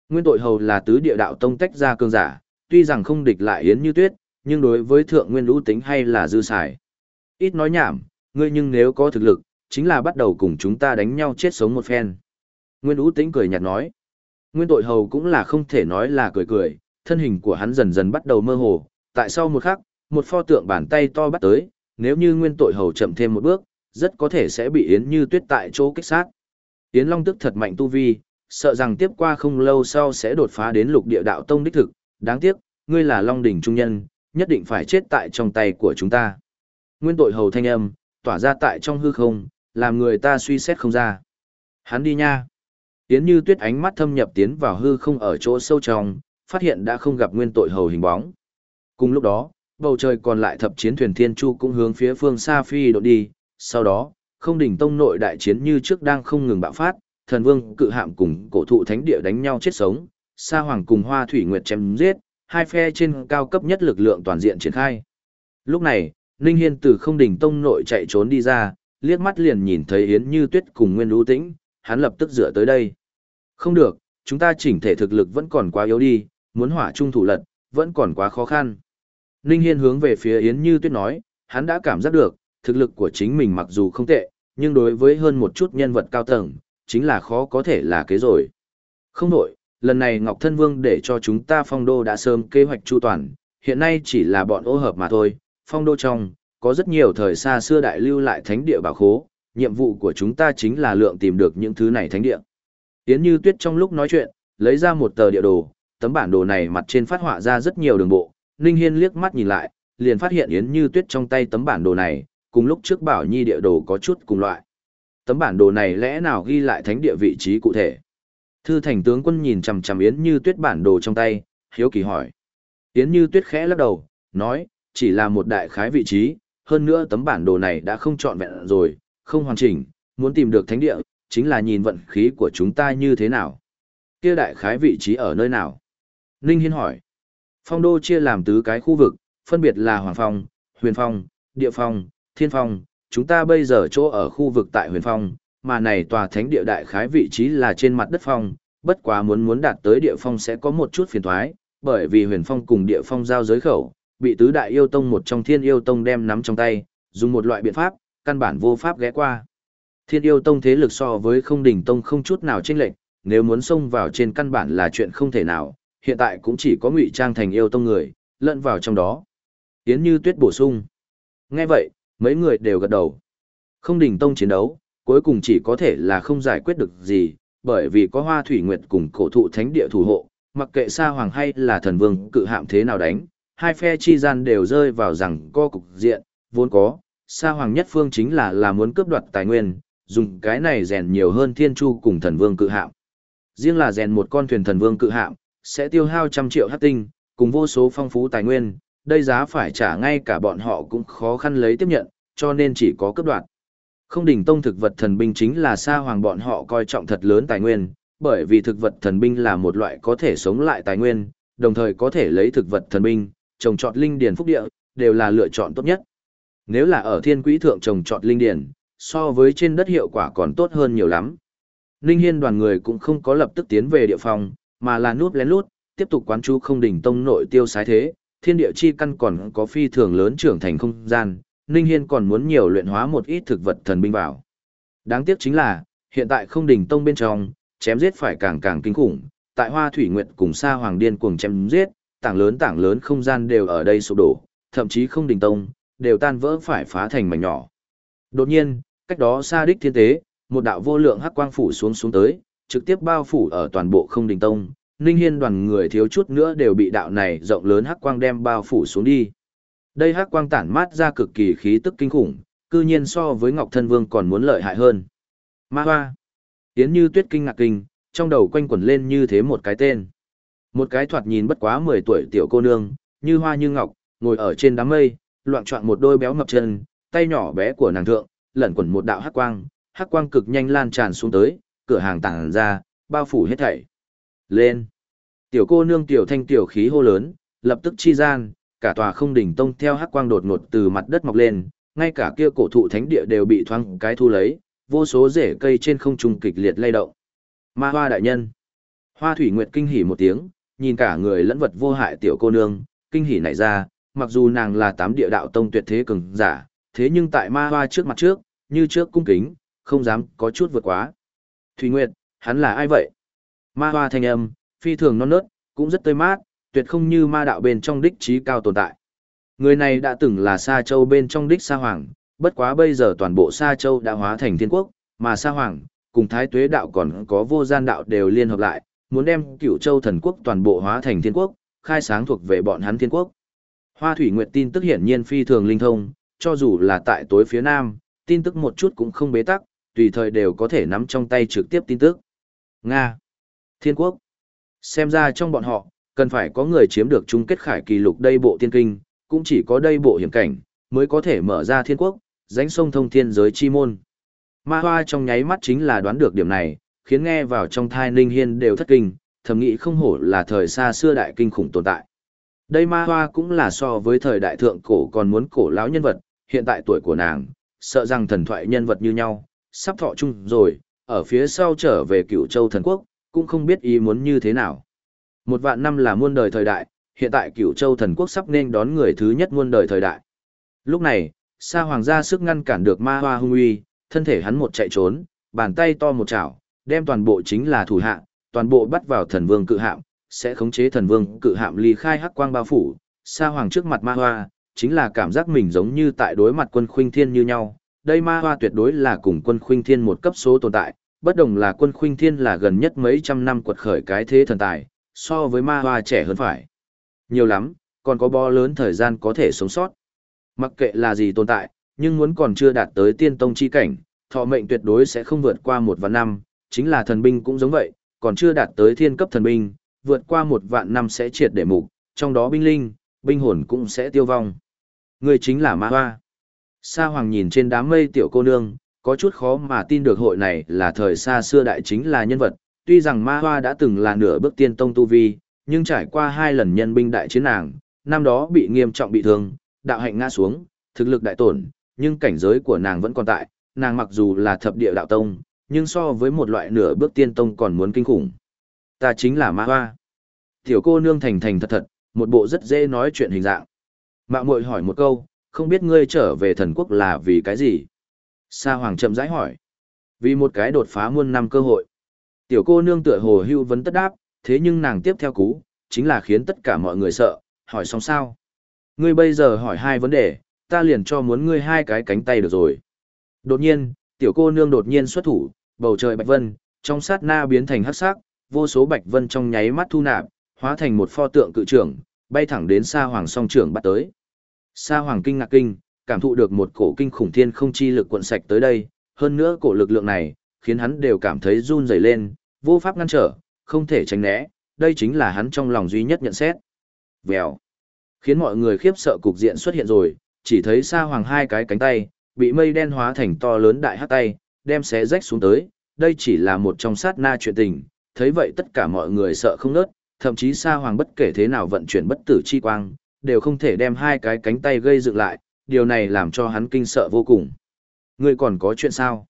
Nguyên tội hầu là tứ địa đạo tông tách ra cương giả, tuy rằng không địch lại Yến Như Tuyết, nhưng đối với thượng Nguyên Lũ tính hay là dư xài. Ít nói nhảm, ngươi nhưng nếu có thực lực, chính là bắt đầu cùng chúng ta đánh nhau chết sống một phen. Nguyên lũ tính cười nhạt nói. Nguyên tội hầu cũng là không thể nói là cười cười, thân hình của hắn dần dần bắt đầu mơ hồ, tại sau một khắc, một pho tượng bàn tay to bắt tới, nếu như nguyên tội hầu chậm thêm một bước, rất có thể sẽ bị Yến Như Tuyết tại chỗ kích sát. Yến Long tức thật mạnh tu vi, sợ rằng tiếp qua không lâu sau sẽ đột phá đến lục địa đạo tông đích thực, đáng tiếc, ngươi là Long đỉnh trung nhân, nhất định phải chết tại trong tay của chúng ta. Nguyên tội hầu thanh âm, tỏa ra tại trong hư không, làm người ta suy xét không ra. Hắn đi nha. Yến Như Tuyết ánh mắt thâm nhập tiến vào hư không ở chỗ sâu trong, phát hiện đã không gặp nguyên tội hầu hình bóng. Cùng lúc đó, bầu trời còn lại thập chiến thuyền thiên chu cũng hướng phía phương xa phi đột đi, sau đó, không đỉnh tông nội đại chiến như trước đang không ngừng bạo phát, thần vương cự hạm cùng cổ thụ thánh địa đánh nhau chết sống, sa hoàng cùng hoa thủy nguyệt chém giết, hai phe trên cao cấp nhất lực lượng toàn diện triển khai. Lúc này, Ninh Hiên từ không đỉnh tông nội chạy trốn đi ra, liếc mắt liền nhìn thấy Yến Như Tuyết cùng Nguyên Lũ Tĩnh, hắn lập tức dựa tới đây. Không được, chúng ta chỉnh thể thực lực vẫn còn quá yếu đi, muốn hỏa trung thủ lật, vẫn còn quá khó khăn. Ninh Hiên hướng về phía Yến Như Tuyết nói, hắn đã cảm giác được, thực lực của chính mình mặc dù không tệ, nhưng đối với hơn một chút nhân vật cao tầng, chính là khó có thể là kế rồi. Không đổi, lần này Ngọc Thân Vương để cho chúng ta phong đô đã sớm kế hoạch chu toàn, hiện nay chỉ là bọn ô hợp mà thôi, phong đô trong, có rất nhiều thời xa xưa đại lưu lại thánh địa bảo khố, nhiệm vụ của chúng ta chính là lượng tìm được những thứ này thánh địa. Yến Như Tuyết trong lúc nói chuyện, lấy ra một tờ địa đồ, tấm bản đồ này mặt trên phát họa ra rất nhiều đường bộ, Ninh Hiên liếc mắt nhìn lại, liền phát hiện Yến Như Tuyết trong tay tấm bản đồ này, cùng lúc trước Bảo Nhi địa đồ có chút cùng loại. Tấm bản đồ này lẽ nào ghi lại thánh địa vị trí cụ thể? Thư thành tướng quân nhìn chằm chằm Yến Như Tuyết bản đồ trong tay, hiếu kỳ hỏi. Yến Như Tuyết khẽ lắc đầu, nói, chỉ là một đại khái vị trí, hơn nữa tấm bản đồ này đã không trọn vẹn rồi, không hoàn chỉnh, muốn tìm được thánh địa, chính là nhìn vận khí của chúng ta như thế nào. Kia đại khái vị trí ở nơi nào? Ninh Hiên hỏi. Phong đô chia làm tứ cái khu vực, phân biệt là Hoàng Phong, Huyền Phong, Địa Phong, Thiên Phong. Chúng ta bây giờ chỗ ở khu vực tại Huyền Phong, mà này tòa thánh địa đại khái vị trí là trên mặt đất phong, bất quá muốn muốn đạt tới địa phong sẽ có một chút phiền toái, bởi vì Huyền Phong cùng địa phong giao giới khẩu, bị tứ đại yêu tông một trong thiên yêu tông đem nắm trong tay, dùng một loại biện pháp, căn bản vô pháp ghé qua. Thiên yêu tông thế lực so với không đỉnh tông không chút nào chênh lệch, nếu muốn xông vào trên căn bản là chuyện không thể nào, hiện tại cũng chỉ có ngụy trang thành yêu tông người, lẫn vào trong đó. Yến như tuyết bổ sung. Nghe vậy, mấy người đều gật đầu. Không đỉnh tông chiến đấu, cuối cùng chỉ có thể là không giải quyết được gì, bởi vì có hoa thủy nguyệt cùng cổ thụ thánh địa thủ hộ, mặc kệ sa hoàng hay là thần vương cự hạm thế nào đánh, hai phe chi gian đều rơi vào rằng co cục diện, vốn có, sa hoàng nhất phương chính là là muốn cướp đoạt tài nguyên, dùng cái này rèn nhiều hơn thiên chu cùng thần vương cự hạm. Riêng là rèn một con thuyền thần vương cự hạm, sẽ tiêu hao trăm triệu hắc tinh, cùng vô số phong phú tài nguyên, đây giá phải trả ngay cả bọn họ cũng khó khăn lấy tiếp nhận, cho nên chỉ có cấp đoạt. Không đỉnh tông thực vật thần binh chính là sa hoàng bọn họ coi trọng thật lớn tài nguyên, bởi vì thực vật thần binh là một loại có thể sống lại tài nguyên, đồng thời có thể lấy thực vật thần binh, trồng trọt linh điền phúc địa, đều là lựa chọn tốt nhất. Nếu là ở thiên quỹ thượng trồng trọt linh điền, so với trên đất hiệu quả còn tốt hơn nhiều lắm. Ninh Hiên đoàn người cũng không có lập tức tiến về địa phòng, mà là núp lén lút, tiếp tục quán chú không đỉnh tông nội tiêu sái thế, thiên địa chi căn còn có phi thường lớn trưởng thành không gian, Ninh Hiên còn muốn nhiều luyện hóa một ít thực vật thần binh vào. Đáng tiếc chính là, hiện tại không đỉnh tông bên trong, chém giết phải càng càng kinh khủng, tại Hoa Thủy Nguyệt cùng Sa Hoàng Điên cuồng chém giết, tảng lớn tảng lớn không gian đều ở đây sụp đổ, thậm chí không đỉnh tông, đều tan vỡ phải phá thành mảnh nhỏ. Đột nhiên, cách đó xa đích thiên tế, một đạo vô lượng hắc quang phủ xuống xuống tới, trực tiếp bao phủ ở toàn bộ không đỉnh tông. Ninh Hiên đoàn người thiếu chút nữa đều bị đạo này rộng lớn hắc quang đem bao phủ xuống đi. Đây hắc quang tản mát ra cực kỳ khí tức kinh khủng, cư nhiên so với Ngọc Thân Vương còn muốn lợi hại hơn. Ma Hoa. Tiến như tuyết kinh ngạc kinh, trong đầu quanh quẩn lên như thế một cái tên. Một cái thoạt nhìn bất quá 10 tuổi tiểu cô nương, như hoa như ngọc, ngồi ở trên đám mây, loạn trọng một đôi béo ngập chân, tay nhỏ bé của nàng thượng, lẩn quẩn một đạo hắc quang, hắc quang cực nhanh lan tràn xuống tới, cửa hàng tản ra, bao phủ hết thảy. Lên. Tiểu cô nương tiểu thanh tiểu khí hô lớn, lập tức chi gian, cả tòa không đỉnh tông theo hắc quang đột ngột từ mặt đất mọc lên, ngay cả kia cổ thụ thánh địa đều bị thoáng cái thu lấy, vô số rễ cây trên không trung kịch liệt lay động. Ma Hoa đại nhân. Hoa Thủy Nguyệt kinh hỉ một tiếng, nhìn cả người lẫn vật vô hại tiểu cô nương, kinh hỉ nảy ra, mặc dù nàng là tám địa đạo tông tuyệt thế cường giả, thế nhưng tại Ma Hoa trước mặt trước, như trước cung kính, không dám có chút vượt quá. Thủy Nguyệt, hắn là ai vậy? Ma Hoa thanh âm, phi thường non nớt, cũng rất tươi mát, tuyệt không như ma đạo bên trong đích trí cao tồn tại. Người này đã từng là Sa Châu bên trong đích Sa Hoàng, bất quá bây giờ toàn bộ Sa Châu đã hóa thành thiên quốc, mà Sa Hoàng, cùng Thái Tuế đạo còn có vô gian đạo đều liên hợp lại, muốn đem cửu châu thần quốc toàn bộ hóa thành thiên quốc, khai sáng thuộc về bọn hắn thiên quốc. Hoa Thủy Nguyệt tin tức hiển nhiên phi thường linh thông, cho dù là tại tối phía nam, tin tức một chút cũng không bế tắc, tùy thời đều có thể nắm trong tay trực tiếp tin tức. Nga. Thiên quốc. Xem ra trong bọn họ, cần phải có người chiếm được chung kết khải kỳ lục đây bộ tiên kinh, cũng chỉ có đây bộ hiểm cảnh, mới có thể mở ra thiên quốc, dánh sông thông thiên giới chi môn. Ma hoa trong nháy mắt chính là đoán được điểm này, khiến nghe vào trong thai ninh hiên đều thất kinh, thầm nghĩ không hổ là thời xa xưa đại kinh khủng tồn tại. Đây ma hoa cũng là so với thời đại thượng cổ còn muốn cổ lão nhân vật, hiện tại tuổi của nàng, sợ rằng thần thoại nhân vật như nhau, sắp thọ chung rồi, ở phía sau trở về cựu châu thần quốc, cũng không biết ý muốn như thế nào. Một vạn năm là muôn đời thời đại, hiện tại cựu châu thần quốc sắp nên đón người thứ nhất muôn đời thời đại. Lúc này, Sa Hoàng ra sức ngăn cản được ma hoa hung uy, thân thể hắn một chạy trốn, bàn tay to một chảo, đem toàn bộ chính là thủ hạ, toàn bộ bắt vào thần vương cự hạm, sẽ khống chế thần vương cự hạm ly khai hắc quang bao phủ. Sa Hoàng trước mặt ma hoa, chính là cảm giác mình giống như tại đối mặt quân khuynh thiên như nhau. Đây ma hoa tuyệt đối là cùng quân khuynh thiên một cấp số tồn tại, bất đồng là quân khuynh thiên là gần nhất mấy trăm năm quật khởi cái thế thần tài, so với ma hoa trẻ hơn phải. Nhiều lắm, còn có bo lớn thời gian có thể sống sót. Mặc kệ là gì tồn tại, nhưng muốn còn chưa đạt tới tiên tông chi cảnh, thọ mệnh tuyệt đối sẽ không vượt qua một vạn năm, chính là thần binh cũng giống vậy, còn chưa đạt tới thiên cấp thần binh, vượt qua một vạn năm sẽ triệt để mục, trong đó binh linh, binh hồn cũng sẽ tiêu vong. Người chính là ma hoa. Sa Hoàng nhìn trên đám mây tiểu cô nương, có chút khó mà tin được hội này là thời xa xưa đại chính là nhân vật, tuy rằng ma hoa đã từng là nửa bước tiên tông tu vi, nhưng trải qua hai lần nhân binh đại chiến nàng, năm đó bị nghiêm trọng bị thương, đạo hạnh ngã xuống, thực lực đại tổn, nhưng cảnh giới của nàng vẫn còn tại, nàng mặc dù là thập địa đạo tông, nhưng so với một loại nửa bước tiên tông còn muốn kinh khủng. Ta chính là ma hoa. Tiểu cô nương thành thành thật thật, một bộ rất dễ nói chuyện hình dạng. Mạng muội hỏi một câu, không biết ngươi trở về thần quốc là vì cái gì? Sa Hoàng chậm rãi hỏi. Vì một cái đột phá muôn năm cơ hội. Tiểu cô nương tựa hồ hưu vấn tất đáp, thế nhưng nàng tiếp theo cú, chính là khiến tất cả mọi người sợ, hỏi xong sao. Ngươi bây giờ hỏi hai vấn đề, ta liền cho muốn ngươi hai cái cánh tay được rồi. Đột nhiên, tiểu cô nương đột nhiên xuất thủ, bầu trời bạch vân, trong sát na biến thành hắc sắc, vô số bạch vân trong nháy mắt thu nạp, hóa thành một pho tượng cự trưởng, bay thẳng đến Sa Hoàng song trưởng bắt tới. Sa Hoàng kinh ngạc kinh, cảm thụ được một cổ kinh khủng thiên không chi lực cuộn sạch tới đây, hơn nữa cổ lực lượng này, khiến hắn đều cảm thấy run rẩy lên, vô pháp ngăn trở, không thể tránh né, đây chính là hắn trong lòng duy nhất nhận xét. Vèo. Khiến mọi người khiếp sợ cục diện xuất hiện rồi, chỉ thấy Sa Hoàng hai cái cánh tay, bị mây đen hóa thành to lớn đại hắc tay, đem xé rách xuống tới, đây chỉ là một trong sát na chuyện tình, thấy vậy tất cả mọi người sợ không nớt, thậm chí Sa Hoàng bất kể thế nào vận chuyển bất tử chi quang, đều không thể đem hai cái cánh tay gây dựng lại, điều này làm cho hắn kinh sợ vô cùng. Ngươi còn có chuyện sao?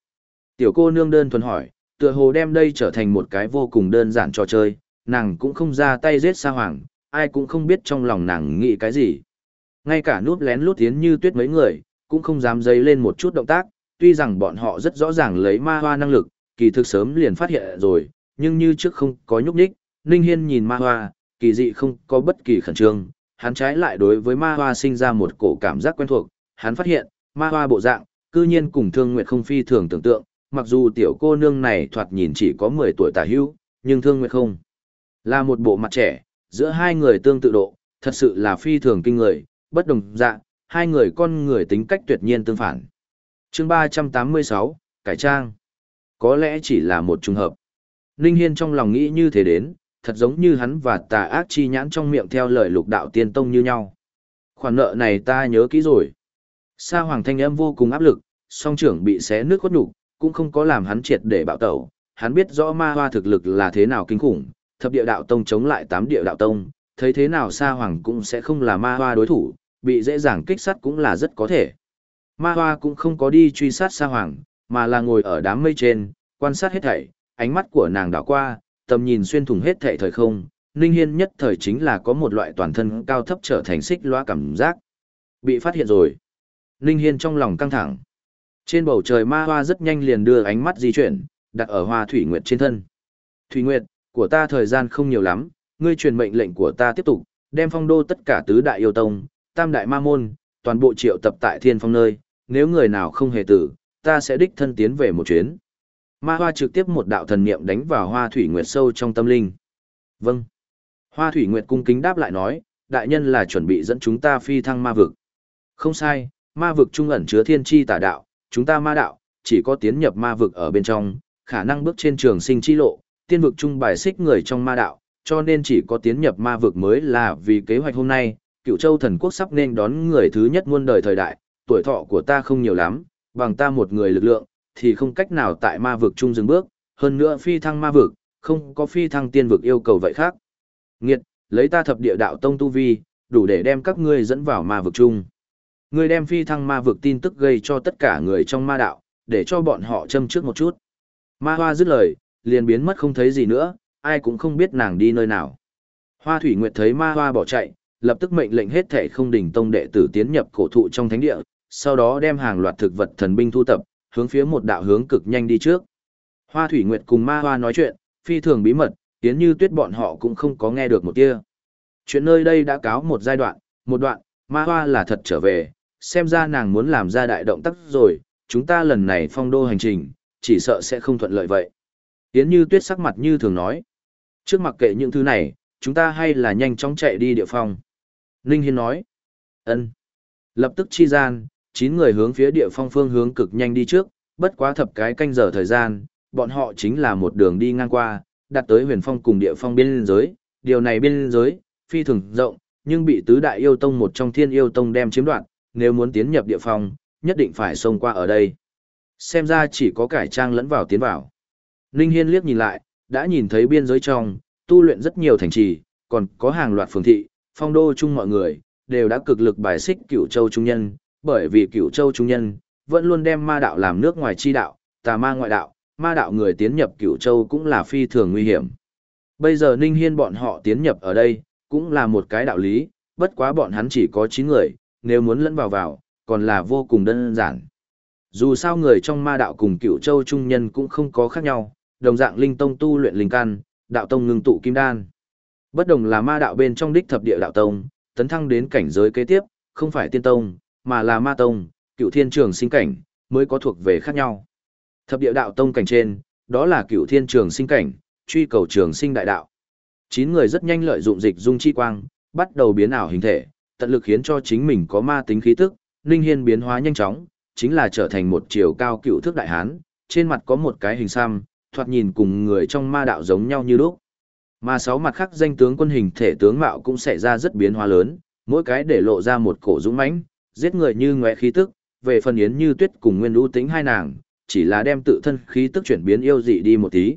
Tiểu cô nương đơn thuần hỏi, tựa hồ đem đây trở thành một cái vô cùng đơn giản trò chơi, nàng cũng không ra tay giết Sa Hoàng, ai cũng không biết trong lòng nàng nghĩ cái gì. Ngay cả núp lén lút tiến như tuyết mấy người, cũng không dám dấy lên một chút động tác, tuy rằng bọn họ rất rõ ràng lấy ma hoa năng lực, kỳ thực sớm liền phát hiện rồi, nhưng như trước không có nhúc nhích, Ninh Hiên nhìn ma hoa, kỳ dị không có bất kỳ khẩn trương, hắn trái lại đối với ma hoa sinh ra một cổ cảm giác quen thuộc, hắn phát hiện, ma hoa bộ dạng, cư nhiên cùng thương nguyệt không phi thường tưởng tượng, mặc dù tiểu cô nương này thoạt nhìn chỉ có 10 tuổi tả hữu, nhưng thương nguyệt không. Là một bộ mặt trẻ, giữa hai người tương tự độ, thật sự là phi thường kinh người, bất đồng dạng, hai người con người tính cách tuyệt nhiên tương phản. chương 386, Cải Trang. Có lẽ chỉ là một trùng hợp. Ninh Hiên trong lòng nghĩ như thế đến, thật giống như hắn và tà ác chi nhãn trong miệng theo lời lục đạo tiên tông như nhau. Khoản nợ này ta nhớ kỹ rồi. Sa hoàng thanh âm vô cùng áp lực, song trưởng bị xé nước khuất nhục cũng không có làm hắn triệt để bạo tẩu. Hắn biết rõ ma hoa thực lực là thế nào kinh khủng, thập địa đạo tông chống lại tám địa đạo tông, thấy thế nào Sa hoàng cũng sẽ không là ma hoa đối thủ, bị dễ dàng kích sát cũng là rất có thể. Ma hoa cũng không có đi truy sát Sa hoàng, mà là ngồi ở đám mây trên, quan sát hết thảy, ánh mắt của nàng đảo qua, tầm nhìn xuyên thủng hết thảy thời không, Ninh Hiên nhất thời chính là có một loại toàn thân cao thấp trở thành xích loa cảm giác. Bị phát hiện rồi. Ninh Hiên trong lòng căng thẳng. Trên bầu trời ma hoa rất nhanh liền đưa ánh mắt di chuyển, đặt ở hoa Thủy Nguyệt trên thân. Thủy Nguyệt, của ta thời gian không nhiều lắm, ngươi truyền mệnh lệnh của ta tiếp tục, đem phong đô tất cả tứ đại yêu tông, tam đại ma môn, toàn bộ triệu tập tại thiên phong nơi, nếu người nào không hề tử, ta sẽ đích thân tiến về một chuyến. Ma hoa trực tiếp một đạo thần niệm đánh vào hoa thủy nguyệt sâu trong tâm linh. Vâng. Hoa thủy nguyệt cung kính đáp lại nói, đại nhân là chuẩn bị dẫn chúng ta phi thăng ma vực. Không sai, ma vực trung ẩn chứa thiên chi tả đạo, chúng ta ma đạo, chỉ có tiến nhập ma vực ở bên trong, khả năng bước trên trường sinh chi lộ, tiên vực trung bài xích người trong ma đạo, cho nên chỉ có tiến nhập ma vực mới là vì kế hoạch hôm nay, cựu châu thần quốc sắp nên đón người thứ nhất muôn đời thời đại, tuổi thọ của ta không nhiều lắm, bằng ta một người lực lượng, thì không cách nào tại ma vực chung dừng bước, hơn nữa phi thăng ma vực, không có phi thăng tiên vực yêu cầu vậy khác. Nghiệt, lấy ta thập địa đạo tông tu vi, đủ để đem các ngươi dẫn vào ma vực chung. Ngươi đem phi thăng ma vực tin tức gây cho tất cả người trong ma đạo, để cho bọn họ châm trước một chút. Ma hoa dứt lời, liền biến mất không thấy gì nữa, ai cũng không biết nàng đi nơi nào. Hoa Thủy Nguyệt thấy ma hoa bỏ chạy, lập tức mệnh lệnh hết thể không đỉnh tông đệ tử tiến nhập cổ thụ trong thánh địa, sau đó đem hàng loạt thực vật thần binh thu tập, hướng phía một đạo hướng cực nhanh đi trước. Hoa Thủy Nguyệt cùng ma hoa nói chuyện, phi thường bí mật, tiến như tuyết bọn họ cũng không có nghe được một tia. Chuyện nơi đây đã cáo một giai đoạn, một đoạn, ma hoa là thật trở về, xem ra nàng muốn làm ra đại động tác rồi, chúng ta lần này phong đô hành trình, chỉ sợ sẽ không thuận lợi vậy. yến như tuyết sắc mặt như thường nói. Trước mặc kệ những thứ này, chúng ta hay là nhanh chóng chạy đi địa phong. Ninh Hiên nói. ân. Lập tức chi gian, 9 người hướng phía địa phong phương hướng cực nhanh đi trước, bất quá thập cái canh giờ thời gian, bọn họ chính là một đường đi ngang qua, đặt tới huyền phong cùng địa phong biên giới, điều này biên giới, phi thường rộng, nhưng bị tứ đại yêu tông một trong thiên yêu tông đem chiếm đoạt, nếu muốn tiến nhập địa phong, nhất định phải xông qua ở đây. Xem ra chỉ có cải trang lẫn vào tiến vào. Ninh Hiên liếc nhìn lại, đã nhìn thấy biên giới trong, tu luyện rất nhiều thành trì, còn có hàng loạt phường thị, phong đô chung mọi người, đều đã cực lực bài xích cửu châu trung nhân, bởi vì cửu châu trung nhân, vẫn luôn đem ma đạo làm nước ngoài chi đạo, tà ma ngoại đạo, ma đạo người tiến nhập cửu châu cũng là phi thường nguy hiểm. Bây giờ Ninh Hiên bọn họ tiến nhập ở đây, cũng là một cái đạo lý, bất quá bọn hắn chỉ có 9 người, nếu muốn lẫn vào vào, còn là vô cùng đơn giản. Dù sao người trong ma đạo cùng cựu châu trung nhân cũng không có khác nhau, đồng dạng linh tông tu luyện linh căn, đạo tông ngưng tụ kim đan. Bất đồng là ma đạo bên trong đích thập địa đạo tông, tấn thăng đến cảnh giới kế tiếp, không phải tiên tông, mà là ma tông, cựu thiên trường sinh cảnh, mới có thuộc về khác nhau. Thập địa đạo tông cảnh trên, đó là cựu thiên trường sinh cảnh, truy cầu trường sinh đại đạo. Chín người rất nhanh lợi dụng dịch dung chi quang, bắt đầu biến ảo hình thể, tận lực khiến cho chính mình có ma tính khí tức, linh hiên biến hóa nhanh chóng, chính là trở thành một chiều cao cựu thước đại hán, trên mặt có một cái hình xăm, thoạt nhìn cùng người trong ma đạo giống nhau như lúc. Mà sáu mặt khác danh tướng quân hình thể tướng mạo cũng xảy ra rất biến hóa lớn, mỗi cái để lộ ra một cổ dũng mãnh, giết người như ngóe khí tức, về phần yến như tuyết cùng nguyên lũ tính hai nàng, chỉ là đem tự thân khí tức chuyển biến yêu dị đi một tí.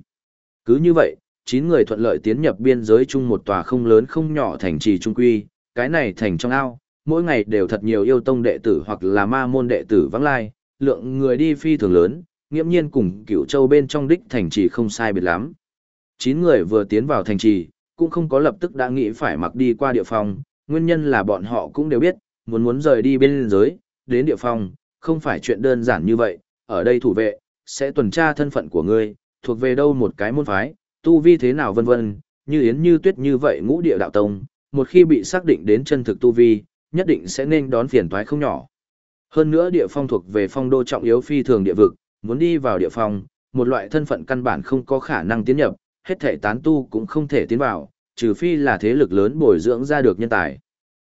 Cứ như vậy, chín người thuận lợi tiến nhập biên giới chung một tòa không lớn không nhỏ thành trì trung quy, cái này thành trong ao, mỗi ngày đều thật nhiều yêu tông đệ tử hoặc là ma môn đệ tử vắng lai, lượng người đi phi thường lớn, nghiễm nhiên cùng cựu châu bên trong đích thành trì không sai biệt lắm. Chín người vừa tiến vào thành trì, cũng không có lập tức đã nghĩ phải mặc đi qua địa phòng, nguyên nhân là bọn họ cũng đều biết, muốn muốn rời đi bên giới, đến địa phòng, không phải chuyện đơn giản như vậy, ở đây thủ vệ, sẽ tuần tra thân phận của ngươi, thuộc về đâu một cái môn phái, tu vi thế nào vân vân, như yến như tuyết như vậy ngũ địa đạo tông, một khi bị xác định đến chân thực tu vi, nhất định sẽ nên đón phiền toái không nhỏ. Hơn nữa địa phong thuộc về phong đô trọng yếu phi thường địa vực, muốn đi vào địa phong, một loại thân phận căn bản không có khả năng tiến nhập, hết thể tán tu cũng không thể tiến vào, trừ phi là thế lực lớn bồi dưỡng ra được nhân tài.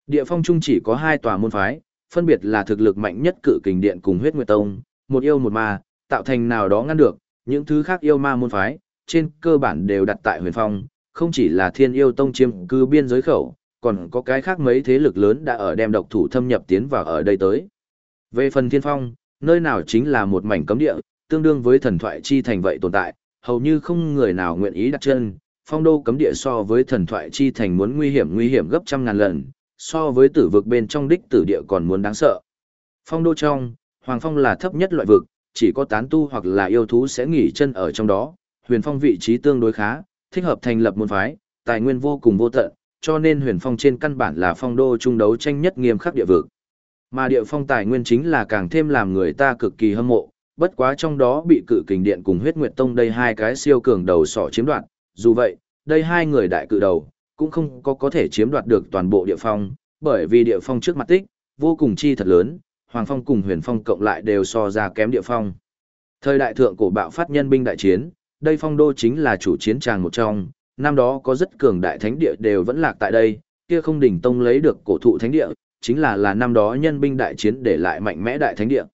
Địa phong trung chỉ có hai tòa môn phái, phân biệt là thực lực mạnh nhất cự kình điện cùng huyết nguyệt tông, một yêu một ma, tạo thành nào đó ngăn được, những thứ khác yêu ma môn phái, trên cơ bản đều đặt tại huyền phong, không chỉ là thiên yêu tông chiêm cư biên giới khẩu, còn có cái khác mấy thế lực lớn đã ở đem độc thủ thâm nhập tiến vào ở đây tới. Về phần thiên phong, nơi nào chính là một mảnh cấm địa, tương đương với thần thoại chi thành vậy tồn tại, hầu như không người nào nguyện ý đặt chân, phong đô cấm địa so với thần thoại chi thành muốn nguy hiểm nguy hiểm gấp trăm ngàn lần, so với tử vực bên trong đích tử địa còn muốn đáng sợ. Phong đô trong, hoàng phong là thấp nhất loại vực, chỉ có tán tu hoặc là yêu thú sẽ nghỉ chân ở trong đó, huyền phong vị trí tương đối khá, thích hợp thành lập môn phái, tài nguyên vô cùng vô tận, cho nên huyền phong trên căn bản là phong đô trung đấu tranh nhất nghiêm khắc địa vực. Mà địa phong tài nguyên chính là càng thêm làm người ta cực kỳ hâm mộ, bất quá trong đó bị cự kình điện cùng huyết nguyệt tông đây hai cái siêu cường đầu sỏ chiếm đoạt, dù vậy, đây hai người đại cự đầu, cũng không có có thể chiếm đoạt được toàn bộ địa phong, bởi vì địa phong trước mặt tích, vô cùng chi thật lớn, hoàng phong cùng huyền phong cộng lại đều so ra kém địa phong. Thời đại thượng cổ bạo phát nhân binh đại chiến, đây phong đô chính là chủ chiến tràng một trong, năm đó có rất cường đại thánh địa đều vẫn lạc tại đây, kia không đỉnh tông lấy được cổ thụ thánh địa, chính là là năm đó nhân binh đại chiến để lại mạnh mẽ đại thánh địa.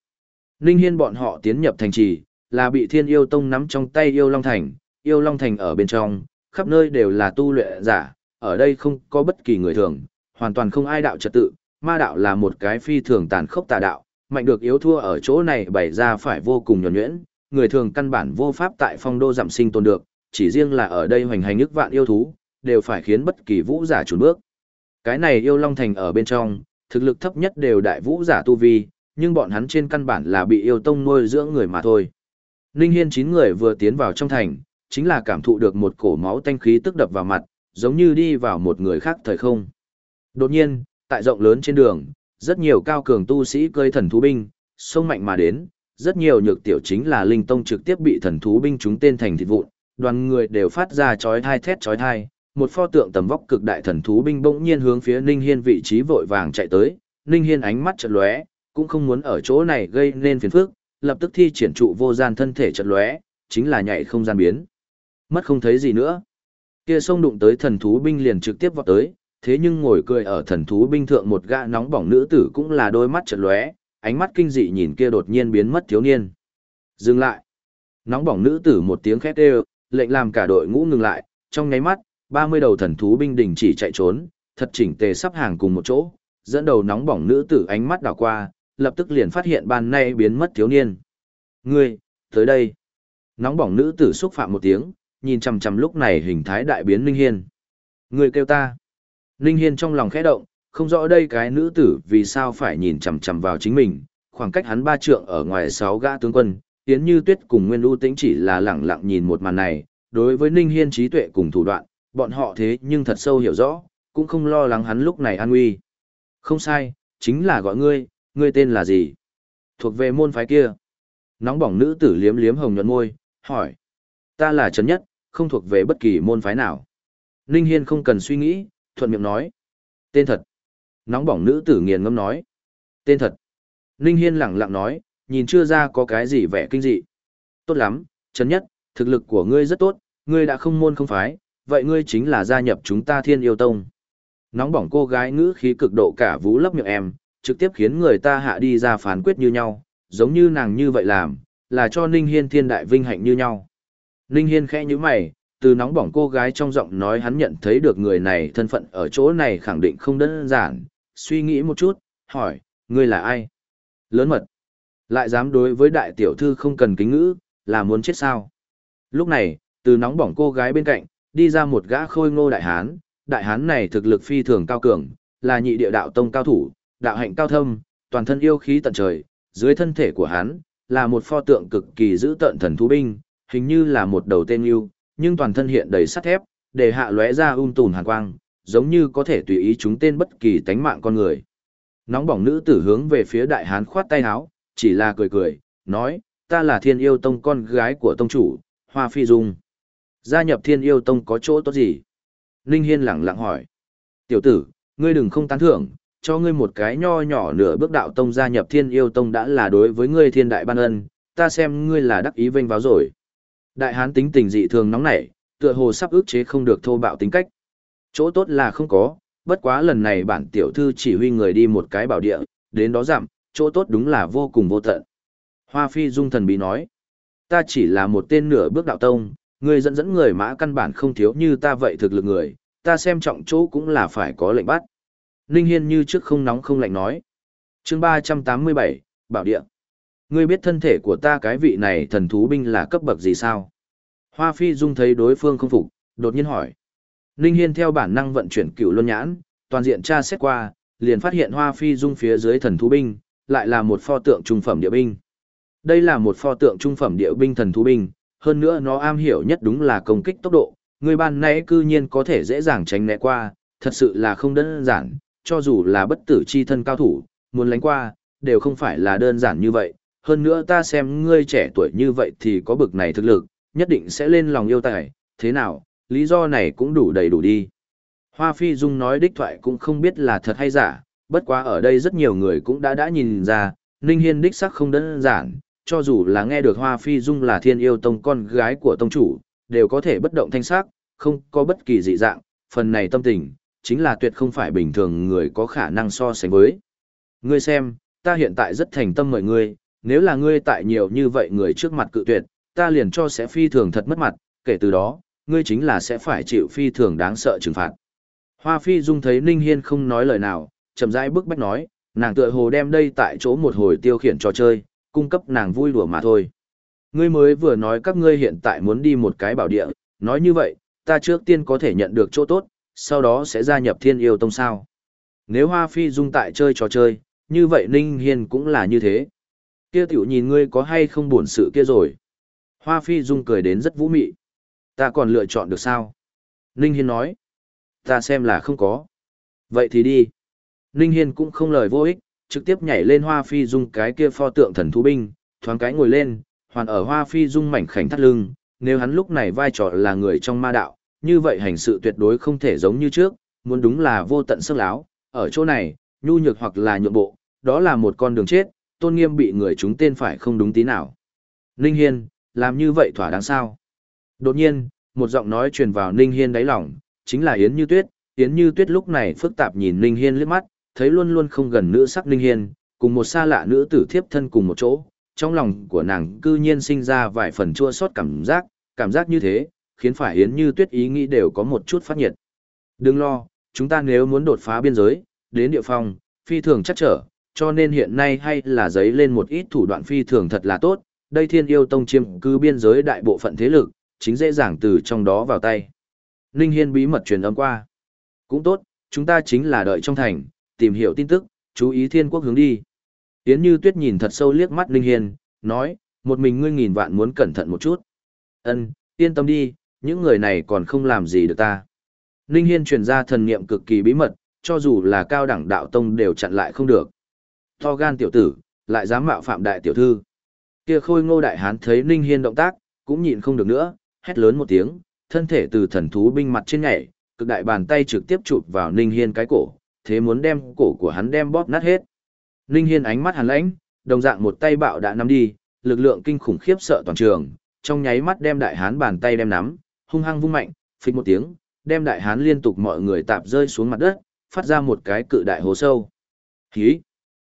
Ninh Hiên bọn họ tiến nhập thành trì, là bị Thiên Yêu Tông nắm trong tay Yêu Long Thành, Yêu Long Thành ở bên trong, khắp nơi đều là tu luyện giả, ở đây không có bất kỳ người thường, hoàn toàn không ai đạo trật tự, ma đạo là một cái phi thường tàn khốc tà đạo, mạnh được yếu thua ở chỗ này bày ra phải vô cùng nhuần nhuyễn, người thường căn bản vô pháp tại phong đô giảm sinh tồn được, chỉ riêng là ở đây hoành hành ức vạn yêu thú, đều phải khiến bất kỳ vũ giả trốn bước. Cái này yêu long thành ở bên trong, thực lực thấp nhất đều đại vũ giả tu vi, nhưng bọn hắn trên căn bản là bị yêu tông nuôi dưỡng người mà thôi. Ninh Hiên chín người vừa tiến vào trong thành, chính là cảm thụ được một cổ máu tanh khí tức đập vào mặt, giống như đi vào một người khác thời không. Đột nhiên, tại rộng lớn trên đường, rất nhiều cao cường tu sĩ cơi thần thú binh, sông mạnh mà đến, rất nhiều nhược tiểu chính là linh tông trực tiếp bị thần thú binh chúng tên thành thịt vụn, đoàn người đều phát ra chói thai thét chói thai, một pho tượng tầm vóc cực đại thần thú binh bỗng nhiên hướng phía Ninh Hiên vị trí vội vàng chạy tới, Ninh Hiên ánh mắt chợt lóe, cũng không muốn ở chỗ này gây nên phiền phức, lập tức thi triển trụ vô gian thân thể chợt lóe, chính là nhảy không gian biến. Mất không thấy gì nữa. Kia sông đụng tới thần thú binh liền trực tiếp vọt tới, thế nhưng ngồi cười ở thần thú binh thượng một gã nóng bỏng nữ tử cũng là đôi mắt chợt lóe, ánh mắt kinh dị nhìn kia đột nhiên biến mất thiếu niên. Dừng lại. Nóng bỏng nữ tử một tiếng khét đều, lệnh làm cả đội ngũ ngừng lại, trong nháy mắt, 30 đầu thần thú binh đình chỉ chạy trốn, thật chỉnh tề sắp hàng cùng một chỗ, dẫn đầu nóng bỏng nữ tử ánh mắt đảo qua, lập tức liền phát hiện ban nay biến mất thiếu niên. Ngươi, tới đây. Nóng bỏng nữ tử xúc phạm một tiếng, nhìn chằm chằm lúc này hình thái đại biến Ninh Hiên. Ngươi kêu ta. Ninh Hiên trong lòng khẽ động, không rõ đây cái nữ tử vì sao phải nhìn chằm chằm vào chính mình, khoảng cách hắn ba trượng ở ngoài sáu gã tướng quân, Yến Như Tuyết cùng Nguyên U Tĩnh chỉ là lẳng lặng nhìn một màn này, đối với Ninh Hiên trí tuệ cùng thủ đoạn, bọn họ thế nhưng thật sâu hiểu rõ, cũng không lo lắng hắn lúc này an nguy. Không sai, chính là gọi ngươi, ngươi tên là gì? Thuộc về môn phái kia. Nóng bỏng nữ tử liếm liếm hồng nhuận môi, hỏi. Ta là Trấn Nhất, không thuộc về bất kỳ môn phái nào. Ninh Hiên không cần suy nghĩ, thuận miệng nói. Tên thật. Nóng bỏng nữ tử nghiền ngâm nói. Tên thật. Ninh Hiên lặng lặng nói, nhìn chưa ra có cái gì vẻ kinh dị. Tốt lắm, Trấn Nhất, thực lực của ngươi rất tốt, ngươi đã không môn không phái, vậy ngươi chính là gia nhập chúng ta thiên yêu tông. Nóng bỏng cô gái ngữ khí cực độ cả vũ lấp miệng em, trực tiếp khiến người ta hạ đi ra phán quyết như nhau, giống như nàng như vậy làm, là cho Ninh Hiên thiên đại vinh hạnh như nhau. Ninh Hiên khẽ như mày, từ nóng bỏng cô gái trong giọng nói hắn nhận thấy được người này thân phận ở chỗ này khẳng định không đơn giản, suy nghĩ một chút, hỏi, ngươi là ai? Lớn mật. Lại dám đối với đại tiểu thư không cần kính ngữ, là muốn chết sao? Lúc này, từ nóng bỏng cô gái bên cạnh, đi ra một gã khôi ngô đại hán, đại hán này thực lực phi thường cao cường, là nhị địa đạo tông cao thủ, đạo hạnh cao thâm, toàn thân yêu khí tận trời, dưới thân thể của hắn là một pho tượng cực kỳ giữ tận thần thú binh, hình như là một đầu tên yêu, nhưng toàn thân hiện đầy sắt thép, để hạ lóe ra um tùm hàn quang, giống như có thể tùy ý chúng tên bất kỳ tánh mạng con người. Nóng bỏng nữ tử hướng về phía đại hán khoát tay áo, chỉ là cười cười, nói, ta là thiên yêu tông con gái của tông chủ, Hoa Phi Dung. Gia nhập thiên yêu tông có chỗ tốt gì? Ninh Hiên lẳng lặng hỏi. Tiểu tử, ngươi đừng không tán thưởng, cho ngươi một cái nho nhỏ nửa bước đạo tông gia nhập thiên yêu tông đã là đối với ngươi thiên đại ban ân, ta xem ngươi là đắc ý vênh vào rồi. Đại hán tính tình dị thường nóng nảy, tựa hồ sắp ức chế không được thô bạo tính cách. Chỗ tốt là không có, bất quá lần này bản tiểu thư chỉ huy người đi một cái bảo địa, đến đó giảm, chỗ tốt đúng là vô cùng vô tận. Hoa phi dung thần bí nói, ta chỉ là một tên nửa bước đạo tông, Người dẫn dẫn người mã căn bản không thiếu như ta vậy thực lực người, ta xem trọng chỗ cũng là phải có lệnh bắt. Ninh Hiên như trước không nóng không lạnh nói. chương 387, Bảo Địa. Ngươi biết thân thể của ta cái vị này thần thú binh là cấp bậc gì sao? Hoa Phi Dung thấy đối phương không phục, đột nhiên hỏi. Ninh Hiên theo bản năng vận chuyển cựu luân nhãn, toàn diện tra xét qua, liền phát hiện Hoa Phi Dung phía dưới thần thú binh, lại là một pho tượng trung phẩm địa binh. Đây là một pho tượng trung phẩm địa binh thần thú binh, hơn nữa nó am hiểu nhất đúng là công kích tốc độ, người ban nãy cư nhiên có thể dễ dàng tránh né qua, thật sự là không đơn giản, cho dù là bất tử chi thân cao thủ, muốn lánh qua, đều không phải là đơn giản như vậy, hơn nữa ta xem ngươi trẻ tuổi như vậy thì có bực này thực lực, nhất định sẽ lên lòng yêu tài, thế nào, lý do này cũng đủ đầy đủ đi. Hoa Phi Dung nói đích thoại cũng không biết là thật hay giả, bất quá ở đây rất nhiều người cũng đã đã nhìn ra, Ninh Hiên đích sắc không đơn giản, cho dù là nghe được Hoa Phi Dung là thiên yêu tông con gái của tông chủ, đều có thể bất động thanh sắc, không có bất kỳ dị dạng, phần này tâm tình, chính là tuyệt không phải bình thường người có khả năng so sánh với. Ngươi xem, ta hiện tại rất thành tâm mời ngươi, nếu là ngươi tại nhiều như vậy người trước mặt cự tuyệt, ta liền cho sẽ phi thường thật mất mặt, kể từ đó, ngươi chính là sẽ phải chịu phi thường đáng sợ trừng phạt. Hoa Phi Dung thấy Ninh Hiên không nói lời nào, chậm rãi bước bách nói, nàng tựa hồ đem đây tại chỗ một hồi tiêu khiển trò chơi, cung cấp nàng vui đùa mà thôi. Ngươi mới vừa nói các ngươi hiện tại muốn đi một cái bảo địa, nói như vậy, ta trước tiên có thể nhận được chỗ tốt, sau đó sẽ gia nhập thiên yêu tông sao. Nếu Hoa Phi Dung tại chơi trò chơi, như vậy Ninh Hiên cũng là như thế. Kia tiểu nhìn ngươi có hay không buồn sự kia rồi. Hoa Phi Dung cười đến rất vũ mị. Ta còn lựa chọn được sao? Ninh Hiên nói. Ta xem là không có. Vậy thì đi. Ninh Hiên cũng không lời vô ích, trực tiếp nhảy lên Hoa Phi Dung cái kia pho tượng thần thú binh, thoáng cái ngồi lên, hoàn ở Hoa Phi Dung mảnh khảnh thắt lưng. Nếu hắn lúc này vai trò là người trong ma đạo, như vậy hành sự tuyệt đối không thể giống như trước, muốn đúng là vô tận sức láo. Ở chỗ này, nhu nhược hoặc là nhượng bộ, đó là một con đường chết, tôn nghiêm bị người chúng tên phải không đúng tí nào. Ninh Hiên, làm như vậy thỏa đáng sao? Đột nhiên, một giọng nói truyền vào Ninh Hiên đáy lòng, chính là Yến Như Tuyết. Yến Như Tuyết lúc này phức tạp nhìn Ninh Hiên liếc mắt, thấy luôn luôn không gần nữ sắc Ninh Hiên, cùng một xa lạ nữ tử thiếp thân cùng một chỗ. Trong lòng của nàng cư nhiên sinh ra vài phần chua xót cảm giác, cảm giác như thế, khiến phải Yến Như Tuyết ý nghĩ đều có một chút phát nhiệt. Đừng lo, chúng ta nếu muốn đột phá biên giới, đến địa phòng, phi thường chắc trở, cho nên hiện nay hay là giấy lên một ít thủ đoạn phi thường thật là tốt, đây thiên yêu tông chiêm cư biên giới đại bộ phận thế lực, chính dễ dàng từ trong đó vào tay. Ninh Hiên bí mật truyền âm qua. Cũng tốt, chúng ta chính là đợi trong thành, tìm hiểu tin tức, chú ý thiên quốc hướng đi. Yến Như Tuyết nhìn thật sâu liếc mắt Ninh Hiên, nói, một mình ngươi nghìn vạn muốn cẩn thận một chút. Ân, yên tâm đi, những người này còn không làm gì được ta. Ninh Hiên truyền ra thần niệm cực kỳ bí mật, cho dù là cao đẳng đạo tông đều chặn lại không được. To gan tiểu tử, lại dám mạo phạm đại tiểu thư. Kia khôi ngô đại hán thấy Ninh Hiên động tác, cũng nhịn không được nữa, hét lớn một tiếng, thân thể từ thần thú binh mặt trên nhảy, cực đại bàn tay trực tiếp chụp vào Ninh Hiên cái cổ, thế muốn đem cổ của hắn đem bóp nát hết. Ninh Hiên ánh mắt hàn lãnh, đồng dạng một tay bạo đã nắm đi, lực lượng kinh khủng khiếp sợ toàn trường, trong nháy mắt đem đại hán bàn tay đem nắm, hung hăng vung mạnh, phịch một tiếng, đem đại hán liên tục mọi người tạp rơi xuống mặt đất, phát ra một cái cự đại hố sâu. Khí!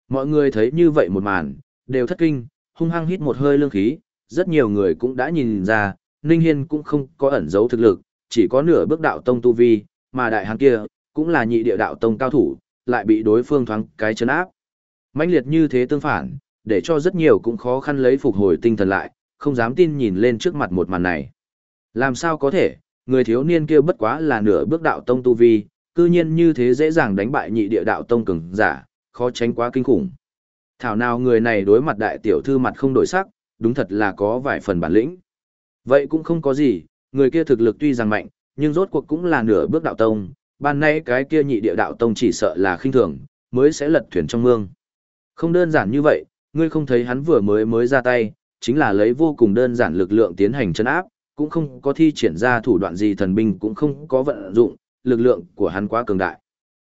Mọi người thấy như vậy một màn, đều thất kinh, hung hăng hít một hơi lương khí, rất nhiều người cũng đã nhìn ra, Ninh Hiên cũng không có ẩn giấu thực lực, chỉ có nửa bước đạo tông tu vi, mà đại hán kia, cũng là nhị địa đạo tông cao thủ, lại bị đối phương thoáng cái chấn áp. mãnh liệt như thế tương phản, để cho rất nhiều cũng khó khăn lấy phục hồi tinh thần lại, không dám tin nhìn lên trước mặt một màn này. Làm sao có thể, người thiếu niên kia bất quá là nửa bước đạo tông tu vi, cư nhiên như thế dễ dàng đánh bại nhị địa đạo tông cường giả, khó tránh quá kinh khủng. Thảo nào người này đối mặt đại tiểu thư mặt không đổi sắc, đúng thật là có vài phần bản lĩnh. Vậy cũng không có gì, người kia thực lực tuy rằng mạnh, nhưng rốt cuộc cũng là nửa bước đạo tông, ban nay cái kia nhị địa đạo tông chỉ sợ là khinh thường, mới sẽ lật thuyền trong mương. Không đơn giản như vậy, ngươi không thấy hắn vừa mới mới ra tay, chính là lấy vô cùng đơn giản lực lượng tiến hành chân áp, cũng không có thi triển ra thủ đoạn gì thần binh cũng không có vận dụng, lực lượng của hắn quá cường đại.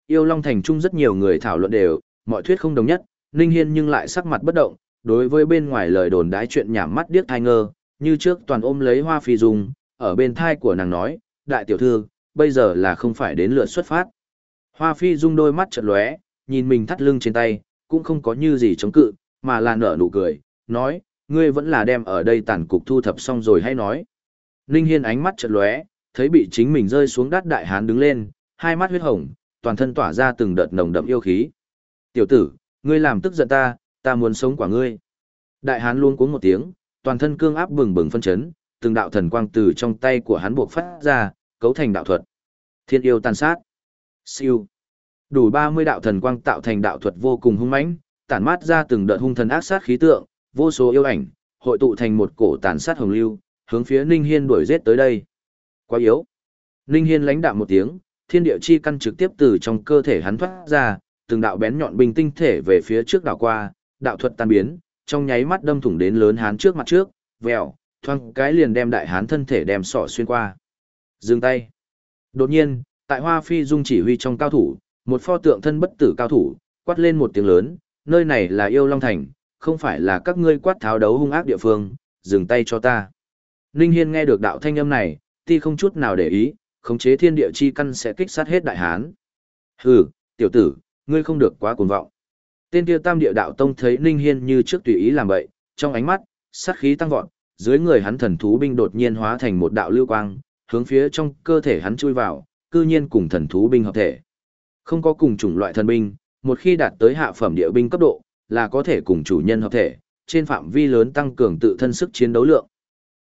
Yêu Long Thành Trung rất nhiều người thảo luận đều, mọi thuyết không đồng nhất, Ninh Hiên nhưng lại sắc mặt bất động, đối với bên ngoài lời đồn đái chuyện nhảm mắt điếc thai ngơ, như trước toàn ôm lấy hoa phi dung, ở bên thai của nàng nói, đại tiểu thư, bây giờ là không phải đến lượt xuất phát. Hoa phi dung đôi mắt chợt lóe, nhìn mình thắt lưng trên tay, cũng không có như gì chống cự, mà là nở nụ cười, nói, ngươi vẫn là đem ở đây tàn cục thu thập xong rồi hay nói. Ninh Hiên ánh mắt chợt lóe, thấy bị chính mình rơi xuống đắt đại hán đứng lên, hai mắt huyết hồng, toàn thân tỏa ra từng đợt nồng đậm yêu khí. Tiểu tử, ngươi làm tức giận ta, ta muốn sống quả ngươi. Đại hán luôn cuống một tiếng, toàn thân cương áp bừng bừng phân chấn, từng đạo thần quang từ trong tay của hắn buộc phát ra, cấu thành đạo thuật. Thiên yêu tàn sát. Siêu. Đủ 30 đạo thần quang tạo thành đạo thuật vô cùng hung mãnh, tản mát ra từng đợt hung thần ác sát khí tượng, vô số yêu ảnh, hội tụ thành một cổ tàn sát hồng lưu, hướng phía Ninh Hiên đuổi giết tới đây. Quá yếu. Ninh Hiên lãnh đạm một tiếng, thiên địa chi căn trực tiếp từ trong cơ thể hắn thoát ra, từng đạo bén nhọn binh tinh thể về phía trước đảo qua, đạo thuật tan biến, trong nháy mắt đâm thủng đến lớn hán trước mặt trước, vèo, thoang cái liền đem đại hán thân thể đem sọ xuyên qua. Dừng tay. Đột nhiên, tại Hoa Phi Dung chỉ huy trong cao thủ, một pho tượng thân bất tử cao thủ, quát lên một tiếng lớn, nơi này là yêu Long Thành, không phải là các ngươi quát tháo đấu hung ác địa phương, dừng tay cho ta. Ninh Hiên nghe được đạo thanh âm này, ti không chút nào để ý, khống chế thiên địa chi căn sẽ kích sát hết đại hán. Hừ, tiểu tử, ngươi không được quá cuồng vọng. Tên kia tam địa đạo tông thấy Ninh Hiên như trước tùy ý làm vậy, trong ánh mắt, sát khí tăng vọt, dưới người hắn thần thú binh đột nhiên hóa thành một đạo lưu quang, hướng phía trong cơ thể hắn chui vào, cư nhiên cùng thần thú binh hợp thể. Không có cùng chủng loại thần binh, một khi đạt tới hạ phẩm địa binh cấp độ, là có thể cùng chủ nhân hợp thể, trên phạm vi lớn tăng cường tự thân sức chiến đấu lượng.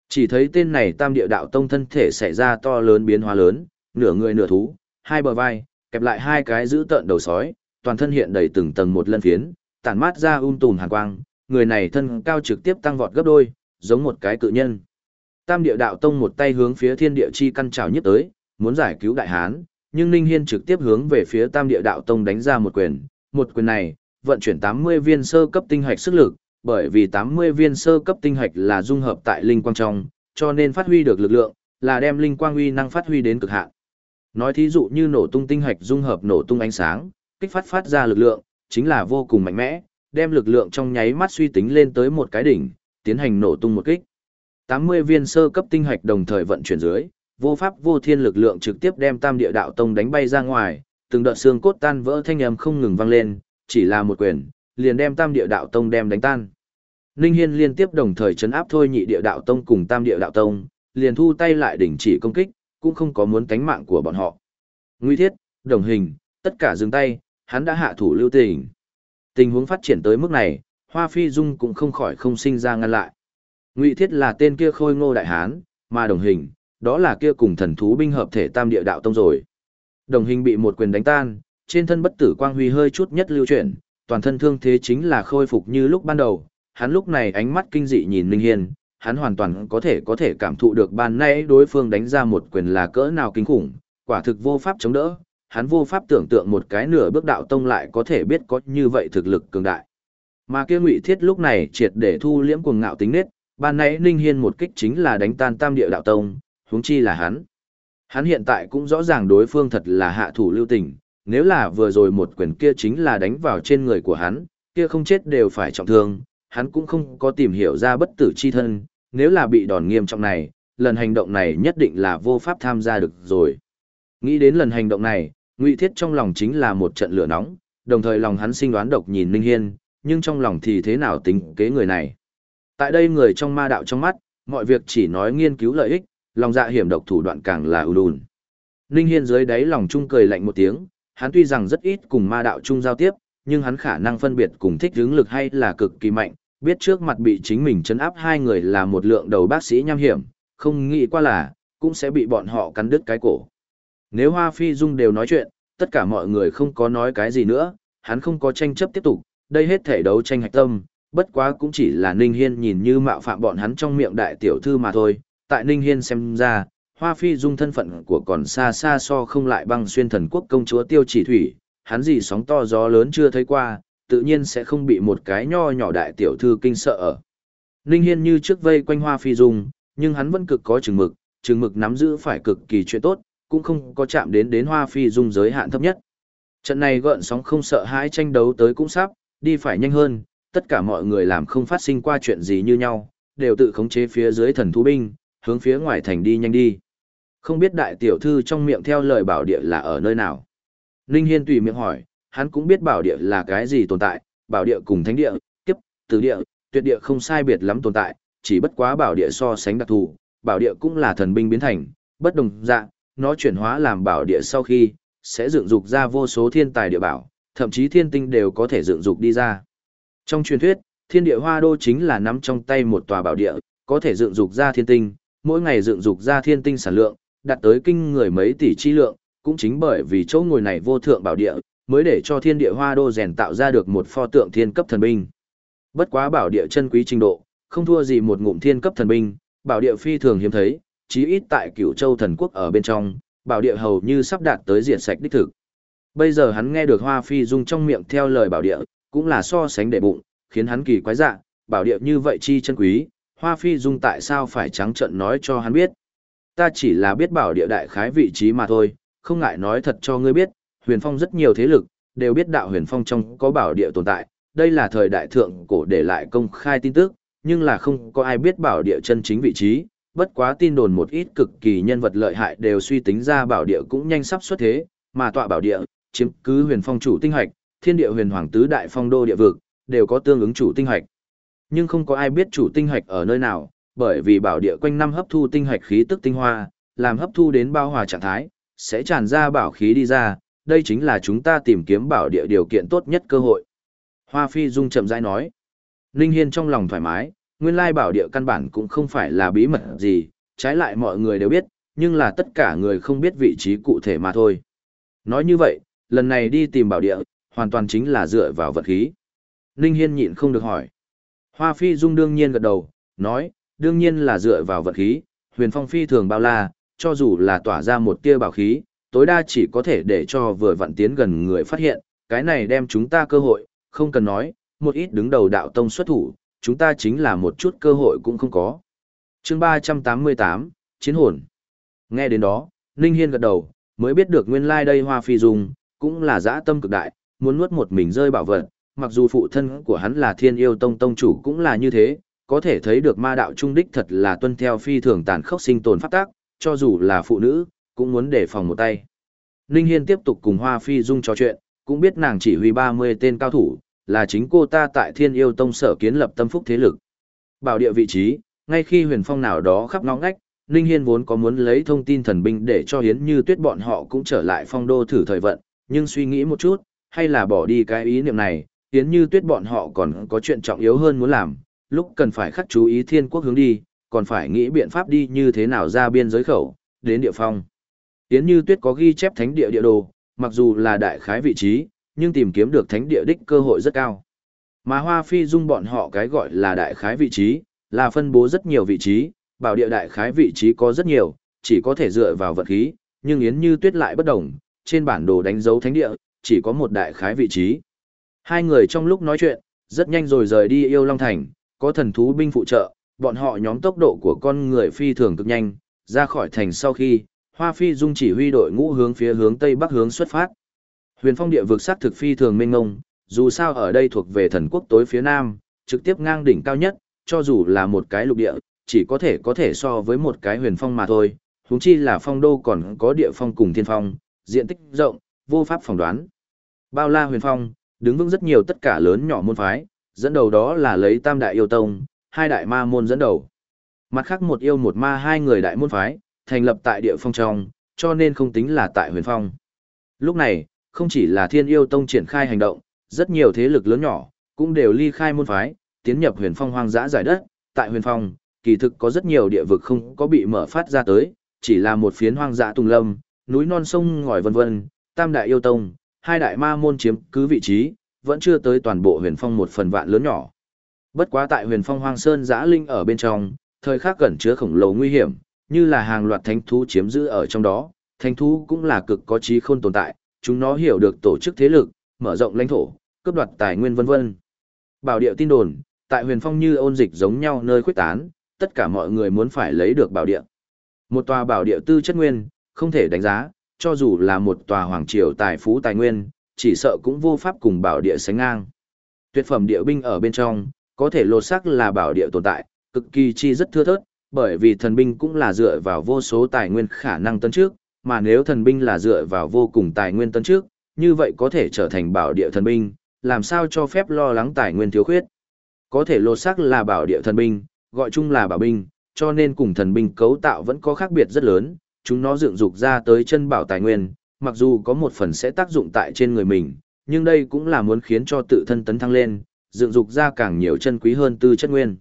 Chỉ thấy tên này tam địa đạo tông thân thể xảy ra to lớn biến hóa lớn, nửa người nửa thú, hai bờ vai, kẹp lại hai cái giữ tợn đầu sói, toàn thân hiện đầy từng tầng một lân phiến, tản mát ra um tùm hàn quang, người này thân cao trực tiếp tăng vọt gấp đôi, giống một cái cự nhân. Tam địa đạo tông một tay hướng phía thiên địa chi căn trào nhất tới, muốn giải cứu đại hán, nhưng Ninh Hiên trực tiếp hướng về phía tam địa đạo tông đánh ra một quyền, một quyền này, vận chuyển 80 viên sơ cấp tinh hạch sức lực, bởi vì 80 viên sơ cấp tinh hạch là dung hợp tại linh quang trong, cho nên phát huy được lực lượng, là đem linh quang uy năng phát huy đến cực hạn. Nói thí dụ như nổ tung tinh hạch dung hợp nổ tung ánh sáng, kích phát phát ra lực lượng, chính là vô cùng mạnh mẽ, đem lực lượng trong nháy mắt suy tính lên tới một cái đỉnh, tiến hành nổ tung một kích. 80 viên sơ cấp tinh hạch đồng thời vận chuyển dưới, vô pháp vô thiên lực lượng trực tiếp đem Tam Địa Đạo Tông đánh bay ra ngoài, từng đợt xương cốt tan vỡ thanh âm không ngừng vang lên, chỉ là một quyền, liền đem Tam Địa Đạo Tông đem đánh tan. Ninh Hiên liên tiếp đồng thời chấn áp thôi nhị Địa Đạo Tông cùng Tam Địa Đạo Tông, liền thu tay lại đình chỉ công kích, cũng không có muốn tánh mạng của bọn họ. Nguy thiết, đồng hình, tất cả dừng tay, hắn đã hạ thủ lưu tình. Tình huống phát triển tới mức này, Hoa Phi Dung cũng không khỏi không sinh ra ngăn lại. Ngụy Thiết là tên kia khôi ngô đại hán, mà đồng hình, đó là kia cùng thần thú binh hợp thể tam địa đạo tông rồi. Đồng hình bị một quyền đánh tan, trên thân bất tử quang huy hơi chút nhất lưu chuyển, toàn thân thương thế chính là khôi phục như lúc ban đầu. Hắn lúc này ánh mắt kinh dị nhìn Ninh Hiên, hắn hoàn toàn có thể có thể cảm thụ được ban nãy đối phương đánh ra một quyền là cỡ nào kinh khủng, quả thực vô pháp chống đỡ, hắn vô pháp tưởng tượng một cái nửa bước đạo tông lại có thể biết có như vậy thực lực cường đại. Mà kia Ngụy Thiết lúc này triệt để thu liễm cuồng ngạo tính nết, ban nãy Ninh Hiên một kích chính là đánh tan Tam Địa đạo tông, huống chi là hắn. Hắn hiện tại cũng rõ ràng đối phương thật là hạ thủ lưu tình, nếu là vừa rồi một quyền kia chính là đánh vào trên người của hắn, kia không chết đều phải trọng thương, hắn cũng không có tìm hiểu ra bất tử chi thân, nếu là bị đòn nghiêm trọng này, lần hành động này nhất định là vô pháp tham gia được rồi. Nghĩ đến lần hành động này, Ngụy Thiết trong lòng chính là một trận lửa nóng, đồng thời lòng hắn sinh đoán độc nhìn Ninh Hiên, nhưng trong lòng thì thế nào tính kế người này. Tại đây người trong ma đạo trong mắt, mọi việc chỉ nói nghiên cứu lợi ích, lòng dạ hiểm độc thủ đoạn càng là ưu đùn. Ninh Hiên dưới đáy lòng chung cười lạnh một tiếng, hắn tuy rằng rất ít cùng ma đạo chung giao tiếp, nhưng hắn khả năng phân biệt cùng thích hướng lực hay là cực kỳ mạnh, biết trước mặt bị chính mình chấn áp hai người là một lượng đầu bác sĩ nham hiểm, không nghĩ qua là, cũng sẽ bị bọn họ cắn đứt cái cổ. Nếu Hoa Phi Dung đều nói chuyện, tất cả mọi người không có nói cái gì nữa, hắn không có tranh chấp tiếp tục, đây hết thể đấu tranh hạch tâm, bất quá cũng chỉ là Ninh Hiên nhìn như mạo phạm bọn hắn trong miệng đại tiểu thư mà thôi. Tại Ninh Hiên xem ra, Hoa Phi Dung thân phận của còn xa xa so không lại băng xuyên thần quốc công chúa tiêu chỉ thủy, hắn gì sóng to gió lớn chưa thấy qua, tự nhiên sẽ không bị một cái nho nhỏ đại tiểu thư kinh sợ ở. Ninh Hiên như trước vây quanh Hoa Phi Dung, nhưng hắn vẫn cực có chừng mực, chừng mực nắm giữ phải cực kỳ chuyện tốt, cũng không có chạm đến đến Hoa Phi Dung giới hạn thấp nhất. Trận này gợn sóng không sợ hãi tranh đấu tới cũng sắp, đi phải nhanh hơn, tất cả mọi người làm không phát sinh qua chuyện gì như nhau, đều tự khống chế phía dưới thần thú binh, hướng phía ngoài thành đi nhanh đi. Không biết đại tiểu thư trong miệng theo lời bảo địa là ở nơi nào. Ninh Hiên tùy miệng hỏi, hắn cũng biết bảo địa là cái gì tồn tại, bảo địa cùng thánh địa, kiếp, tứ địa, tuyệt địa không sai biệt lắm tồn tại, chỉ bất quá bảo địa so sánh đặc thù, bảo địa cũng là thần binh biến thành, bất đồng dạng, nó chuyển hóa làm bảo địa sau khi, sẽ dựng dục ra vô số thiên tài địa bảo, thậm chí thiên tinh đều có thể dựng dục đi ra. Trong truyền thuyết, thiên địa hoa đô chính là nắm trong tay một tòa bảo địa, có thể dựng dục ra thiên tinh, mỗi ngày dựng dục ra thiên tinh sản lượng, đạt tới kinh người mấy tỷ chi lượng, cũng chính bởi vì chỗ ngồi này vô thượng bảo địa, mới để cho thiên địa hoa đô rèn tạo ra được một pho tượng thiên cấp thần binh. Bất quá bảo địa chân quý trình độ, không thua gì một ngụm thiên cấp thần binh, bảo địa phi thường hiếm thấy, chí ít tại cửu châu thần quốc ở bên trong, bảo địa hầu như sắp đạt tới diệt sạch đích thực. Bây giờ hắn nghe được Hoa Phi Dung trong miệng theo lời bảo địa, cũng là so sánh đệ bụng, khiến hắn kỳ quái dạ, bảo địa như vậy chi chân quý, Hoa Phi Dung tại sao phải trắng trợn nói cho hắn biết. Ta chỉ là biết bảo địa đại khái vị trí mà thôi, không ngại nói thật cho ngươi biết, huyền phong rất nhiều thế lực, đều biết đạo huyền phong trong có bảo địa tồn tại, đây là thời đại thượng cổ để lại công khai tin tức, nhưng là không có ai biết bảo địa chân chính vị trí, bất quá tin đồn một ít cực kỳ nhân vật lợi hại đều suy tính ra bảo địa cũng nhanh sắp xuất thế, mà tọa bảo địa, chiếm cứ huyền phong chủ tinh hạch, thiên địa huyền hoàng tứ đại phong đô địa vực, đều có tương ứng chủ tinh hạch. Nhưng không có ai biết chủ tinh hạch ở nơi nào, bởi vì bảo địa quanh năm hấp thu tinh hạch khí tức tinh hoa, làm hấp thu đến bao hòa trạng thái, sẽ tràn ra bảo khí đi ra, đây chính là chúng ta tìm kiếm bảo địa điều kiện tốt nhất cơ hội. Hoa Phi Dung chậm rãi nói. linh Hiên trong lòng thoải mái, nguyên lai bảo địa căn bản cũng không phải là bí mật gì, trái lại mọi người đều biết, nhưng là tất cả người không biết vị trí cụ thể mà thôi. Nói như vậy, lần này đi tìm bảo địa, hoàn toàn chính là dựa vào vật khí. Ninh Hiên nhịn không được hỏi. Hoa Phi Dung đương nhiên gật đầu, nói, đương nhiên là dựa vào vật khí, huyền phong phi thường bao la, cho dù là tỏa ra một tia bảo khí, tối đa chỉ có thể để cho vừa vặn tiến gần người phát hiện, cái này đem chúng ta cơ hội, không cần nói, một ít đứng đầu đạo tông xuất thủ, chúng ta chính là một chút cơ hội cũng không có. chương 388, Chiến hồn. Nghe đến đó, Ninh Hiên gật đầu, mới biết được nguyên lai đây hoa phi dung, cũng là dã tâm cực đại, muốn nuốt một mình rơi bảo vật, mặc dù phụ thân của hắn là thiên yêu tông tông chủ cũng là như thế, có thể thấy được ma đạo trung đích thật là tuân theo phi thường tàn khốc sinh tồn pháp tác, cho dù là phụ nữ, cũng muốn đề phòng một tay. Ninh Hiên tiếp tục cùng Hoa Phi Dung trò chuyện, cũng biết nàng chỉ huy 30 tên cao thủ, là chính cô ta tại Thiên Yêu Tông sở kiến lập tâm phúc thế lực. Bảo địa vị trí, ngay khi huyền phong nào đó khắp ngõ ngách, Ninh Hiên vốn có muốn lấy thông tin thần binh để cho Hiến Như Tuyết bọn họ cũng trở lại phong đô thử thời vận, nhưng suy nghĩ một chút, hay là bỏ đi cái ý niệm này, Hiến Như Tuyết bọn họ còn có chuyện trọng yếu hơn muốn làm, lúc cần phải khắc chú ý thiên quốc hướng đi, còn phải nghĩ biện pháp đi như thế nào ra biên giới khẩu, đến địa phong. Hiến Như Tuyết có ghi chép thánh địa địa đồ, mặc dù là đại khái vị trí, nhưng tìm kiếm được thánh địa đích cơ hội rất cao. Mà Hoa Phi Dung bọn họ cái gọi là đại khái vị trí, là phân bố rất nhiều vị trí, bảo địa đại khái vị trí có rất nhiều, chỉ có thể dựa vào vật khí, nhưng Yến Như Tuyết lại bất đồng, trên bản đồ đánh dấu thánh địa, chỉ có một đại khái vị trí. Hai người trong lúc nói chuyện, rất nhanh rồi rời đi yêu Long Thành, có thần thú binh phụ trợ, bọn họ nhóm tốc độ của con người phi thường cực nhanh, ra khỏi thành sau khi, Hoa Phi Dung chỉ huy đội ngũ hướng phía hướng Tây Bắc hướng xuất phát. Huyền Phong địa vực sát thực phi thường mênh ngông, dù sao ở đây thuộc về thần quốc tối phía Nam, trực tiếp ngang đỉnh cao nhất, cho dù là một cái lục địa, chỉ có thể có thể so với một cái huyền phong mà thôi, huống chi là phong đô còn có địa phong cùng thiên phong, diện tích rộng, vô pháp phỏng đoán. Bao la huyền phong, đứng vững rất nhiều tất cả lớn nhỏ môn phái, dẫn đầu đó là lấy tam đại yêu tông, hai đại ma môn dẫn đầu. Mặt khác một yêu một ma hai người đại môn phái, thành lập tại địa phong trong, cho nên không tính là tại huyền phong. Lúc này, không chỉ là thiên yêu tông triển khai hành động, rất nhiều thế lực lớn nhỏ, cũng đều ly khai môn phái, tiến nhập huyền phong hoang dã giải đất, tại huyền phong, kỳ thực có rất nhiều địa vực không có bị mở phát ra tới, chỉ là một phiến hoang dã tùng lâm, núi non sông ngòi vân vân, tam đại yêu tông, hai đại ma môn chiếm cứ vị trí, vẫn chưa tới toàn bộ huyền phong một phần vạn lớn nhỏ. Bất quá tại huyền phong hoang sơn giã linh ở bên trong, thời khắc gần chứa khổng lồ nguy hiểm, như là hàng loạt thánh thú chiếm giữ ở trong đó, thánh thú cũng là cực có trí khôn tồn tại, chúng nó hiểu được tổ chức thế lực, mở rộng lãnh thổ, cướp đoạt tài nguyên vân vân. Bảo địa tin đồn, tại huyền phong như ôn dịch giống nhau nơi khuếch tán, tất cả mọi người muốn phải lấy được bảo địa. Một tòa bảo địa tư chất nguyên, không thể đánh giá, cho dù là một tòa hoàng triều tài phú tài nguyên, chỉ sợ cũng vô pháp cùng bảo địa sánh ngang. Tuyệt phẩm địa binh ở bên trong, có thể lột xác là bảo địa tồn tại, cực kỳ chi rất thưa thớt, bởi vì thần binh cũng là dựa vào vô số tài nguyên khả năng tấn trước, mà nếu thần binh là dựa vào vô cùng tài nguyên tấn trước, như vậy có thể trở thành bảo địa thần binh, làm sao cho phép lo lắng tài nguyên thiếu khuyết. Có thể lột xác là bảo địa thần binh, gọi chung là bảo binh, cho nên cùng thần binh cấu tạo vẫn có khác biệt rất lớn, chúng nó dựng dục ra tới chân bảo tài nguyên, mặc dù có một phần sẽ tác dụng tại trên người mình, nhưng đây cũng là muốn khiến cho tự thân tấn thăng lên, dựng dục ra càng nhiều chân quý hơn tư chất nguyên.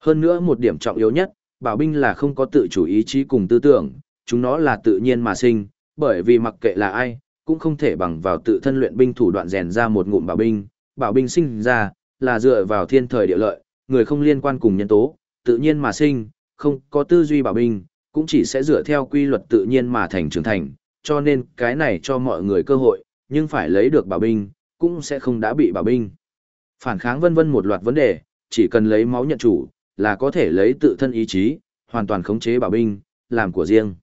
Hơn nữa một điểm trọng yếu nhất, bảo binh là không có tự chủ ý chí cùng tư tưởng, chúng nó là tự nhiên mà sinh, bởi vì mặc kệ là ai, cũng không thể bằng vào tự thân luyện binh thủ đoạn rèn ra một ngụm bảo binh, bảo binh sinh ra, là dựa vào thiên thời địa lợi, người không liên quan cùng nhân tố, tự nhiên mà sinh, không có tư duy bảo binh, cũng chỉ sẽ dựa theo quy luật tự nhiên mà thành trưởng thành, cho nên cái này cho mọi người cơ hội, nhưng phải lấy được bảo binh, cũng sẽ không đã bị bảo binh. Phản kháng vân vân một loạt vấn đề, chỉ cần lấy máu nhận chủ, là có thể lấy tự thân ý chí, hoàn toàn khống chế bảo binh, làm của riêng.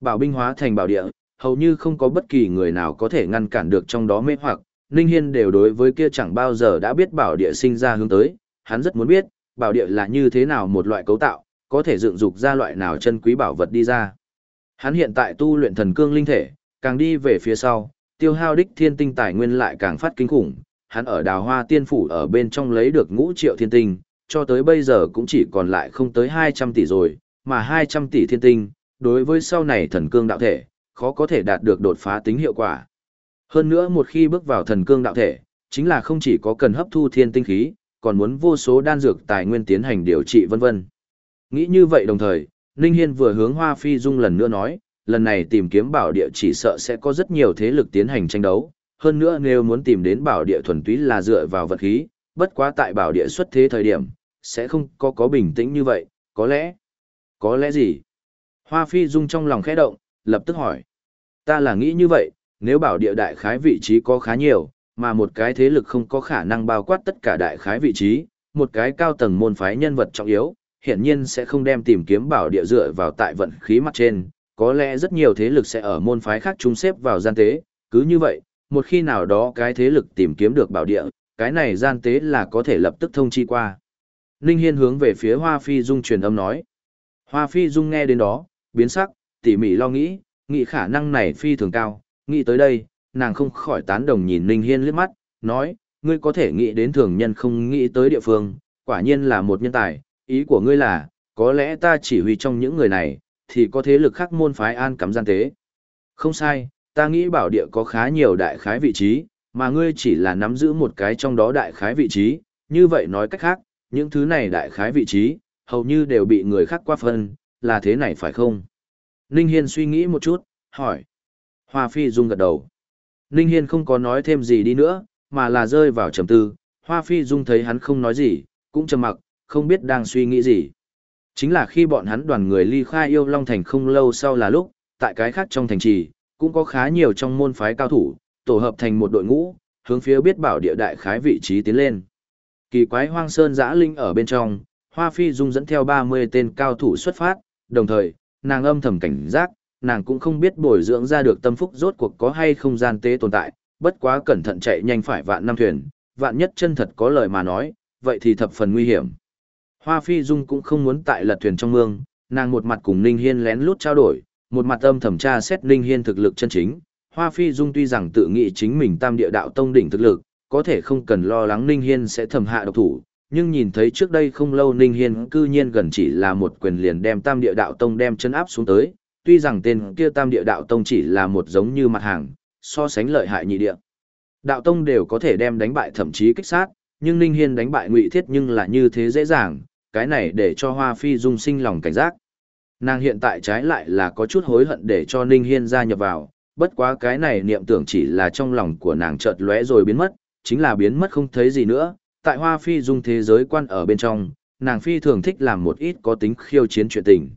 Bảo binh hóa thành bảo địa, hầu như không có bất kỳ người nào có thể ngăn cản được trong đó mê hoặc, Ninh Hiên đều đối với kia chẳng bao giờ đã biết bảo địa sinh ra hướng tới, hắn rất muốn biết, bảo địa là như thế nào một loại cấu tạo, có thể dựng dục ra loại nào chân quý bảo vật đi ra. Hắn hiện tại tu luyện thần cương linh thể, càng đi về phía sau, tiêu hao đích thiên tinh tài nguyên lại càng phát kinh khủng. Hắn ở đào hoa tiên phủ ở bên trong lấy được ngũ triệu thiên tinh, cho tới bây giờ cũng chỉ còn lại không tới 200 tỷ rồi, mà 200 tỷ thiên tinh, đối với sau này thần cương đạo thể, khó có thể đạt được đột phá tính hiệu quả. Hơn nữa một khi bước vào thần cương đạo thể, chính là không chỉ có cần hấp thu thiên tinh khí, còn muốn vô số đan dược tài nguyên tiến hành điều trị vân vân. Nghĩ như vậy đồng thời, Ninh Hiên vừa hướng Hoa Phi Dung lần nữa nói, lần này tìm kiếm bảo địa chỉ sợ sẽ có rất nhiều thế lực tiến hành tranh đấu, hơn nữa nếu muốn tìm đến bảo địa thuần túy là dựa vào vật khí, bất quá tại bảo địa xuất thế thời điểm, sẽ không có có bình tĩnh như vậy, có lẽ, có lẽ gì? Hoa Phi Dung trong lòng khẽ động, lập tức hỏi. Ta là nghĩ như vậy, nếu bảo địa đại khái vị trí có khá nhiều, mà một cái thế lực không có khả năng bao quát tất cả đại khái vị trí, một cái cao tầng môn phái nhân vật trọng yếu, hiển nhiên sẽ không đem tìm kiếm bảo địa dựa vào tại vận khí mặt trên, có lẽ rất nhiều thế lực sẽ ở môn phái khác chung xếp vào gian tế, cứ như vậy, một khi nào đó cái thế lực tìm kiếm được bảo địa, cái này gian tế là có thể lập tức thông chi qua. Ninh Hiên hướng về phía Hoa Phi Dung truyền âm nói. Hoa Phi Dung nghe đến đó, biến sắc, tỉ mỉ lo nghĩ, nghĩ khả năng này phi thường cao, nghĩ tới đây, nàng không khỏi tán đồng nhìn Ninh Hiên liếc mắt, nói, ngươi có thể nghĩ đến thường nhân không nghĩ tới địa phương, quả nhiên là một nhân tài, ý của ngươi là, có lẽ ta chỉ huy trong những người này, thì có thế lực khác môn phái an cắm gian tế. Không sai, ta nghĩ bảo địa có khá nhiều đại khái vị trí, mà ngươi chỉ là nắm giữ một cái trong đó đại khái vị trí, như vậy nói cách khác, những thứ này đại khái vị trí, hầu như đều bị người khác qua phân, là thế này phải không? Ninh Hiên suy nghĩ một chút, hỏi. Hoa Phi Dung gật đầu. Ninh Hiên không có nói thêm gì đi nữa, mà là rơi vào trầm tư. Hoa Phi Dung thấy hắn không nói gì, cũng trầm mặc, không biết đang suy nghĩ gì. Chính là khi bọn hắn đoàn người ly khai yêu Long Thành không lâu sau là lúc, tại cái khác trong thành trì, cũng có khá nhiều trong môn phái cao thủ, tổ hợp thành một đội ngũ, hướng phía biết bảo địa đại khái vị trí tiến lên. Kỳ quái hoang sơn giã linh ở bên trong, Hoa Phi Dung dẫn theo 30 tên cao thủ xuất phát, đồng thời, nàng âm thầm cảnh giác, nàng cũng không biết bồi dưỡng ra được tâm phúc rốt cuộc có hay không gian tế tồn tại, bất quá cẩn thận chạy nhanh phải vạn năm thuyền, vạn nhất chân thật có lời mà nói, vậy thì thập phần nguy hiểm. Hoa Phi Dung cũng không muốn tại lật thuyền trong mương, nàng một mặt cùng Ninh Hiên lén lút trao đổi, một mặt âm thẩm tra xét Ninh Hiên thực lực chân chính. Hoa Phi Dung tuy rằng tự nghĩ chính mình tam địa đạo tông đỉnh thực lực, có thể không cần lo lắng Ninh Hiên sẽ thầm hạ độc thủ, nhưng nhìn thấy trước đây không lâu Ninh Hiên cư nhiên gần chỉ là một quyền liền đem tam địa đạo tông đem chân áp xuống tới, tuy rằng tên kia tam địa đạo tông chỉ là một giống như mặt hàng, so sánh lợi hại nhị địa. Đạo tông đều có thể đem đánh bại thậm chí kích sát, nhưng Ninh Hiên đánh bại Ngụy Thiết nhưng là như thế dễ dàng, cái này để cho Hoa Phi Dung sinh lòng cảnh giác. Nàng hiện tại trái lại là có chút hối hận để cho Ninh Hiên gia nhập vào, bất quá cái này niệm tưởng chỉ là trong lòng của nàng chợt lóe rồi biến mất, chính là biến mất không thấy gì nữa. Tại Hoa Phi Dung thế giới quan ở bên trong, nàng phi thường thích làm một ít có tính khiêu chiến chuyện tình.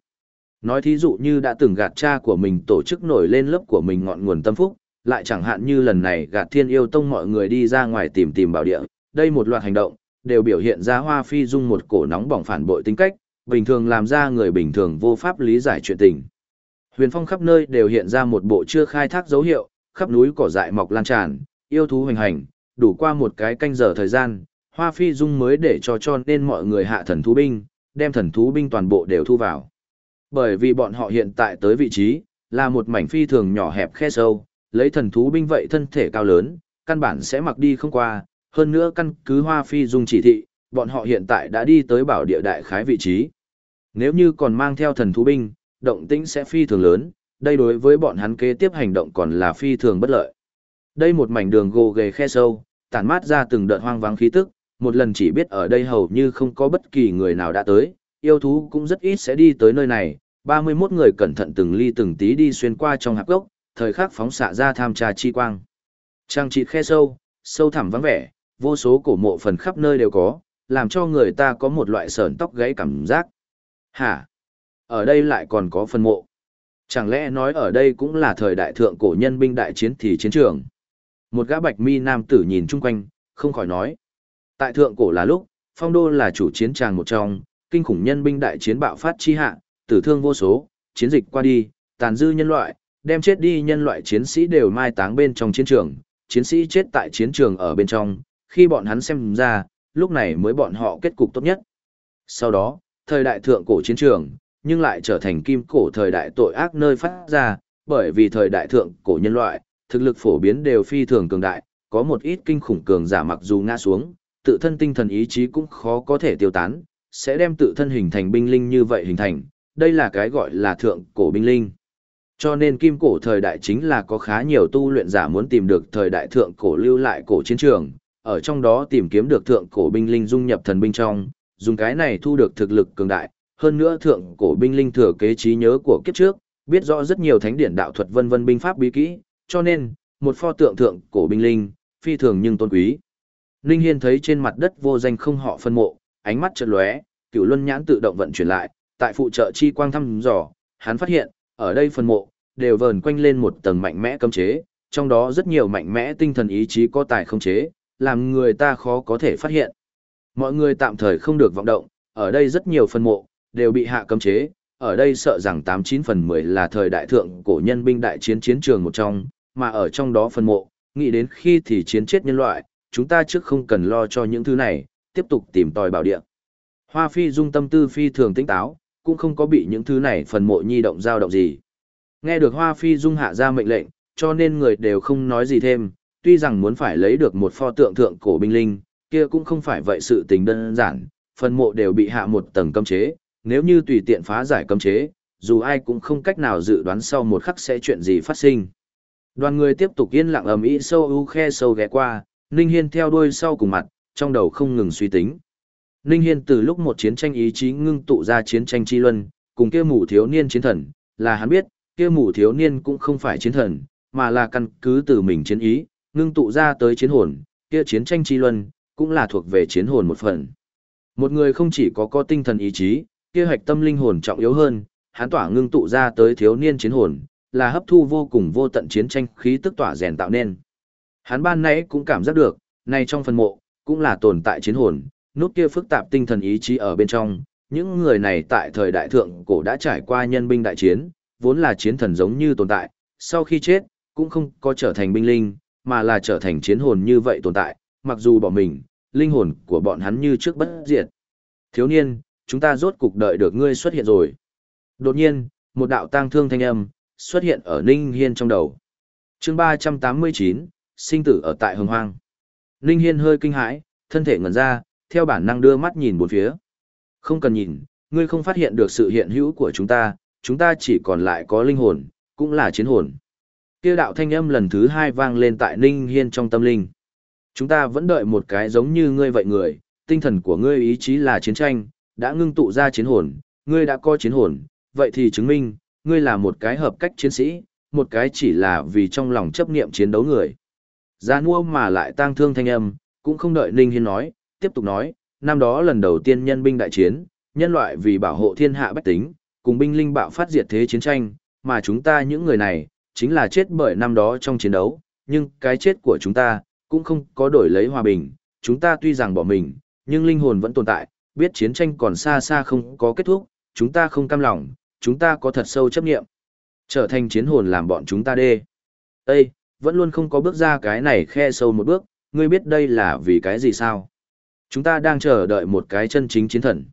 Nói thí dụ như đã từng gạt cha của mình tổ chức nổi lên lớp của mình ngọn nguồn tâm phúc, lại chẳng hạn như lần này gạt thiên yêu tông mọi người đi ra ngoài tìm tìm bảo địa, đây một loạt hành động, đều biểu hiện ra hoa phi dung một cổ nóng bỏng phản bội tính cách, bình thường làm ra người bình thường vô pháp lý giải chuyện tình. Huyền phong khắp nơi đều hiện ra một bộ chưa khai thác dấu hiệu, khắp núi cỏ dại mọc lan tràn, yêu thú hoành hành, đủ qua một cái canh giờ thời gian, hoa phi dung mới để cho cho nên mọi người hạ thần thú binh, đem thần thú binh toàn bộ đều thu vào. Bởi vì bọn họ hiện tại tới vị trí, là một mảnh phi thường nhỏ hẹp khe sâu, lấy thần thú binh vậy thân thể cao lớn, căn bản sẽ mặc đi không qua, hơn nữa căn cứ Hoa Phi Dung chỉ thị, bọn họ hiện tại đã đi tới bảo địa đại khái vị trí. Nếu như còn mang theo thần thú binh, động tĩnh sẽ phi thường lớn, đây đối với bọn hắn kế tiếp hành động còn là phi thường bất lợi. Đây một mảnh đường gồ ghề khe sâu, tản mát ra từng đợt hoang vắng khí tức, một lần chỉ biết ở đây hầu như không có bất kỳ người nào đã tới, yêu thú cũng rất ít sẽ đi tới nơi này, 31 người cẩn thận từng ly từng tí đi xuyên qua trong hạp gốc, thời khắc phóng xạ ra tham trà chi quang. Trang trị khe sâu, sâu thẳm vắng vẻ, vô số cổ mộ phần khắp nơi đều có, làm cho người ta có một loại sờn tóc gáy cảm giác. Hả? Ở đây lại còn có phần mộ. Chẳng lẽ nói ở đây cũng là thời đại thượng cổ nhân binh đại chiến thì chiến trường? Một gã bạch mi nam tử nhìn chung quanh, không khỏi nói. Tại thượng cổ là lúc, phong đô là chủ chiến tràng một trong, kinh khủng nhân binh đại chiến bạo phát chi hạ, tử thương vô số, chiến dịch qua đi, tàn dư nhân loại, đem chết đi nhân loại chiến sĩ đều mai táng bên trong chiến trường, chiến sĩ chết tại chiến trường ở bên trong, khi bọn hắn xem ra, lúc này mới bọn họ kết cục tốt nhất. Sau đó, thời đại thượng cổ chiến trường, nhưng lại trở thành kim cổ thời đại tội ác nơi phát ra, bởi vì thời đại thượng cổ nhân loại, thực lực phổ biến đều phi thường cường đại, có một ít kinh khủng cường giả mặc dù ngã xuống, tự thân tinh thần ý chí cũng khó có thể tiêu tán, sẽ đem tự thân hình thành binh linh như vậy hình thành, đây là cái gọi là thượng cổ binh linh. Cho nên kim cổ thời đại chính là có khá nhiều tu luyện giả muốn tìm được thời đại thượng cổ lưu lại cổ chiến trường, ở trong đó tìm kiếm được thượng cổ binh linh dung nhập thần binh trong, dùng cái này thu được thực lực cường đại, hơn nữa thượng cổ binh linh thừa kế trí nhớ của kiếp trước, biết rõ rất nhiều thánh điển đạo thuật vân vân binh pháp bí kỹ, cho nên, một pho tượng thượng cổ binh linh, phi thường nhưng tôn quý. Ninh Hiên thấy trên mặt đất vô danh không họ phân mộ, ánh mắt chợt lóe, cửu luân nhãn tự động vận chuyển lại, tại phụ trợ chi quang thăm dò, hắn phát hiện, ở đây phân mộ, đều vờn quanh lên một tầng mạnh mẽ cấm chế, trong đó rất nhiều mạnh mẽ tinh thần ý chí có tài không chế, làm người ta khó có thể phát hiện. Mọi người tạm thời không được vọng động, ở đây rất nhiều phân mộ, đều bị hạ cấm chế, ở đây sợ rằng 89 phần 10 là thời đại thượng cổ nhân binh đại chiến chiến trường một trong, mà ở trong đó phân mộ, nghĩ đến khi thì chiến chết nhân loại, chúng ta trước không cần lo cho những thứ này, tiếp tục tìm tòi bảo địa. Hoa phi dung tâm tư phi thường tinh táo, cũng không có bị những thứ này phần mộ nhi động dao động gì. Nghe được Hoa phi dung hạ ra mệnh lệnh, cho nên người đều không nói gì thêm, tuy rằng muốn phải lấy được một pho tượng thượng cổ binh linh, kia cũng không phải vậy sự tình đơn giản, phần mộ đều bị hạ một tầng cấm chế, nếu như tùy tiện phá giải cấm chế, dù ai cũng không cách nào dự đoán sau một khắc sẽ chuyện gì phát sinh. Đoàn người tiếp tục yên lặng ầm ĩ sâu u khe sâu ghé qua, Ninh Hiên theo đuôi sau cùng mặt, trong đầu không ngừng suy tính. Ninh Hiên từ lúc một chiến tranh ý chí ngưng tụ ra chiến tranh chi luân, cùng kia mù thiếu niên chiến thần, là hắn biết, kia mù thiếu niên cũng không phải chiến thần, mà là căn cứ từ mình chiến ý, ngưng tụ ra tới chiến hồn, kia chiến tranh chi luân, cũng là thuộc về chiến hồn một phần. Một người không chỉ có có tinh thần ý chí, kia hạch tâm linh hồn trọng yếu hơn, hắn tỏa ngưng tụ ra tới thiếu niên chiến hồn, là hấp thu vô cùng vô tận chiến tranh khí tức tỏa rèn tạo nên. Hắn ban nãy cũng cảm giác được, này trong phần mộ, cũng là tồn tại chiến hồn, nút kia phức tạp tinh thần ý chí ở bên trong, những người này tại thời đại thượng cổ đã trải qua nhân binh đại chiến, vốn là chiến thần giống như tồn tại, sau khi chết, cũng không có trở thành binh linh, mà là trở thành chiến hồn như vậy tồn tại, mặc dù bỏ mình, linh hồn của bọn hắn như trước bất diệt. Thiếu niên, chúng ta rốt cục đợi được ngươi xuất hiện rồi. Đột nhiên, một đạo tang thương thanh âm xuất hiện ở Ninh Hiên trong đầu. Chương 389, sinh tử ở tại Hồng Hoang. Ninh Hiên hơi kinh hãi, thân thể ngẩn ra, theo bản năng đưa mắt nhìn bốn phía. Không cần nhìn, ngươi không phát hiện được sự hiện hữu của chúng ta, chúng ta chỉ còn lại có linh hồn, cũng là chiến hồn. Kia đạo thanh âm lần thứ hai vang lên tại Ninh Hiên trong tâm linh. Chúng ta vẫn đợi một cái giống như ngươi vậy người, tinh thần của ngươi ý chí là chiến tranh, đã ngưng tụ ra chiến hồn, ngươi đã có chiến hồn, vậy thì chứng minh, ngươi là một cái hợp cách chiến sĩ, một cái chỉ là vì trong lòng chấp niệm chiến đấu người. Giá mua mà lại tang thương thanh âm, cũng không đợi Ninh Hiên nói, tiếp tục nói, năm đó lần đầu tiên nhân binh đại chiến, nhân loại vì bảo hộ thiên hạ bách tính, cùng binh linh bạo phát diệt thế chiến tranh, mà chúng ta những người này, chính là chết bởi năm đó trong chiến đấu, nhưng cái chết của chúng ta, cũng không có đổi lấy hòa bình, chúng ta tuy rằng bỏ mình, nhưng linh hồn vẫn tồn tại, biết chiến tranh còn xa xa không có kết thúc, chúng ta không cam lòng, chúng ta có thật sâu chấp nghiệm. Trở thành chiến hồn làm bọn chúng ta đê. Ê, vẫn luôn không có bước ra cái này khe sâu một bước, ngươi biết đây là vì cái gì sao? Chúng ta đang chờ đợi một cái chân chính chiến thần.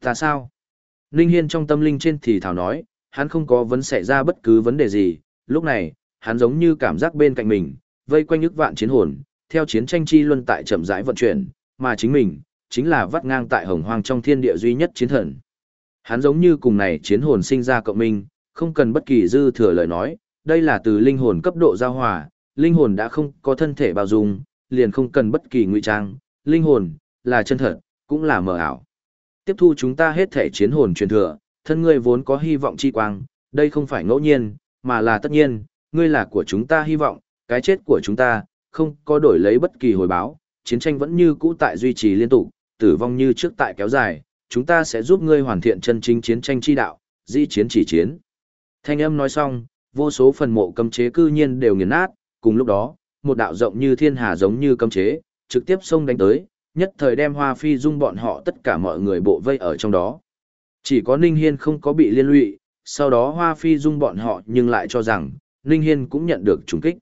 Ta sao? Ninh Hiên trong tâm linh trên thì thảo nói, hắn không có vấn xảy ra bất cứ vấn đề gì, lúc này, hắn giống như cảm giác bên cạnh mình, vây quanh ức vạn chiến hồn, theo chiến tranh chi luân tại chậm rãi vận chuyển, mà chính mình, chính là vắt ngang tại hồng hoang trong thiên địa duy nhất chiến thần. Hắn giống như cùng này chiến hồn sinh ra cộng minh, không cần bất kỳ dư thừa lời nói, đây là từ linh hồn cấp độ giao hòa, linh hồn đã không có thân thể bao dung, liền không cần bất kỳ ngụy trang, linh hồn là chân thật, cũng là mờ ảo. Tiếp thu chúng ta hết thể chiến hồn truyền thừa, thân ngươi vốn có hy vọng chi quang, đây không phải ngẫu nhiên, mà là tất nhiên, ngươi là của chúng ta hy vọng, cái chết của chúng ta, không có đổi lấy bất kỳ hồi báo, chiến tranh vẫn như cũ tại duy trì liên tục, tử vong như trước tại kéo dài, chúng ta sẽ giúp ngươi hoàn thiện chân chính chiến tranh chi đạo, di chiến chỉ chiến. Thanh âm nói xong, vô số phần mộ cấm chế cư nhiên đều nghiền nát, cùng lúc đó, một đạo rộng như thiên hà giống như cấm chế, trực tiếp xông đánh tới, nhất thời đem Hoa Phi Dung bọn họ tất cả mọi người bộ vây ở trong đó. Chỉ có Ninh Hiên không có bị liên lụy, sau đó Hoa Phi Dung bọn họ nhưng lại cho rằng, Ninh Hiên cũng nhận được trùng kích.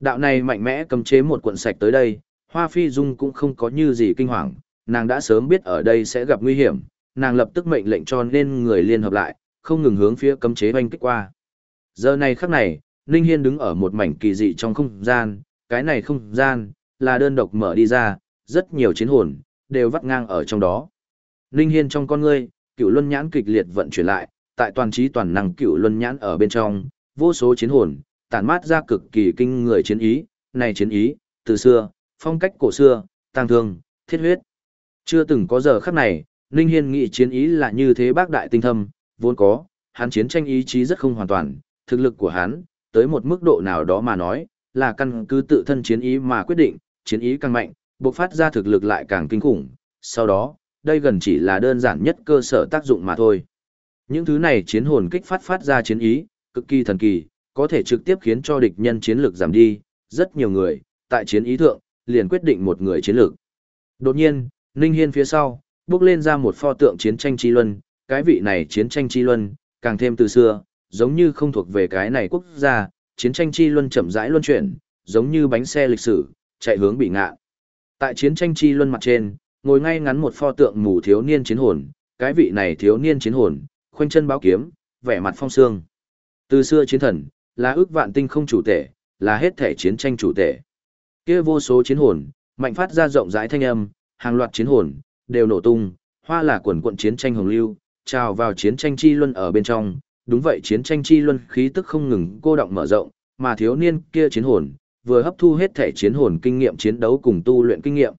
Đạo này mạnh mẽ cấm chế một cuộn sạch tới đây, Hoa Phi Dung cũng không có như gì kinh hoàng, nàng đã sớm biết ở đây sẽ gặp nguy hiểm, nàng lập tức mệnh lệnh cho nên người liên hợp lại, không ngừng hướng phía cấm chế hoanh kích qua. Giờ này khắc này, Ninh Hiên đứng ở một mảnh kỳ dị trong không gian, cái này không gian, là đơn độc mở đi ra, rất nhiều chiến hồn, đều vắt ngang ở trong đó. Ninh Hiên trong con ngươi, cựu luân nhãn kịch liệt vận chuyển lại, tại toàn trí toàn năng cựu luân nhãn ở bên trong, vô số chiến hồn, tản mát ra cực kỳ kinh người chiến ý, này chiến ý, từ xưa, phong cách cổ xưa, tăng thương, thiết huyết. Chưa từng có giờ khắc này, Ninh Hiên nghĩ chiến ý là như thế bác đại tinh thâm, vốn có, hắn chiến tranh ý chí rất không hoàn toàn, thực lực của hắn, tới một mức độ nào đó mà nói, là căn cứ tự thân chiến ý mà quyết định, chiến ý càng mạnh, bộc phát ra thực lực lại càng kinh khủng. Sau đó, đây gần chỉ là đơn giản nhất cơ sở tác dụng mà thôi. Những thứ này chiến hồn kích phát phát ra chiến ý, cực kỳ thần kỳ, có thể trực tiếp khiến cho địch nhân chiến lược giảm đi, rất nhiều người, tại chiến ý thượng, liền quyết định một người chiến lược. Đột nhiên, Ninh Hiên phía sau, bước lên ra một pho tượng chiến tranh chi luân, cái vị này chiến tranh chi luân, càng thêm từ xưa, giống như không thuộc về cái này quốc gia, chiến tranh chi luân chậm rãi luân chuyển, giống như bánh xe lịch sử, chạy hướng bị ngạ. Tại chiến tranh chi luân mặt trên, ngồi ngay ngắn một pho tượng mù thiếu niên chiến hồn, cái vị này thiếu niên chiến hồn, khoanh chân báo kiếm, vẻ mặt phong sương. Từ xưa chiến thần, là ước vạn tinh không chủ tể, là hết thể chiến tranh chủ tể. Kia vô số chiến hồn, mạnh phát ra rộng rãi thanh âm, hàng loạt chiến hồn, đều nổ tung, hoa là quần quận chiến tranh hồng lưu, trào vào chiến tranh chi luân ở bên trong, đúng vậy chiến tranh chi luân khí tức không ngừng cô động mở rộng, mà thiếu niên kia chiến hồn, vừa hấp thu hết thể chiến hồn kinh nghiệm chiến đấu cùng tu luyện kinh nghiệm.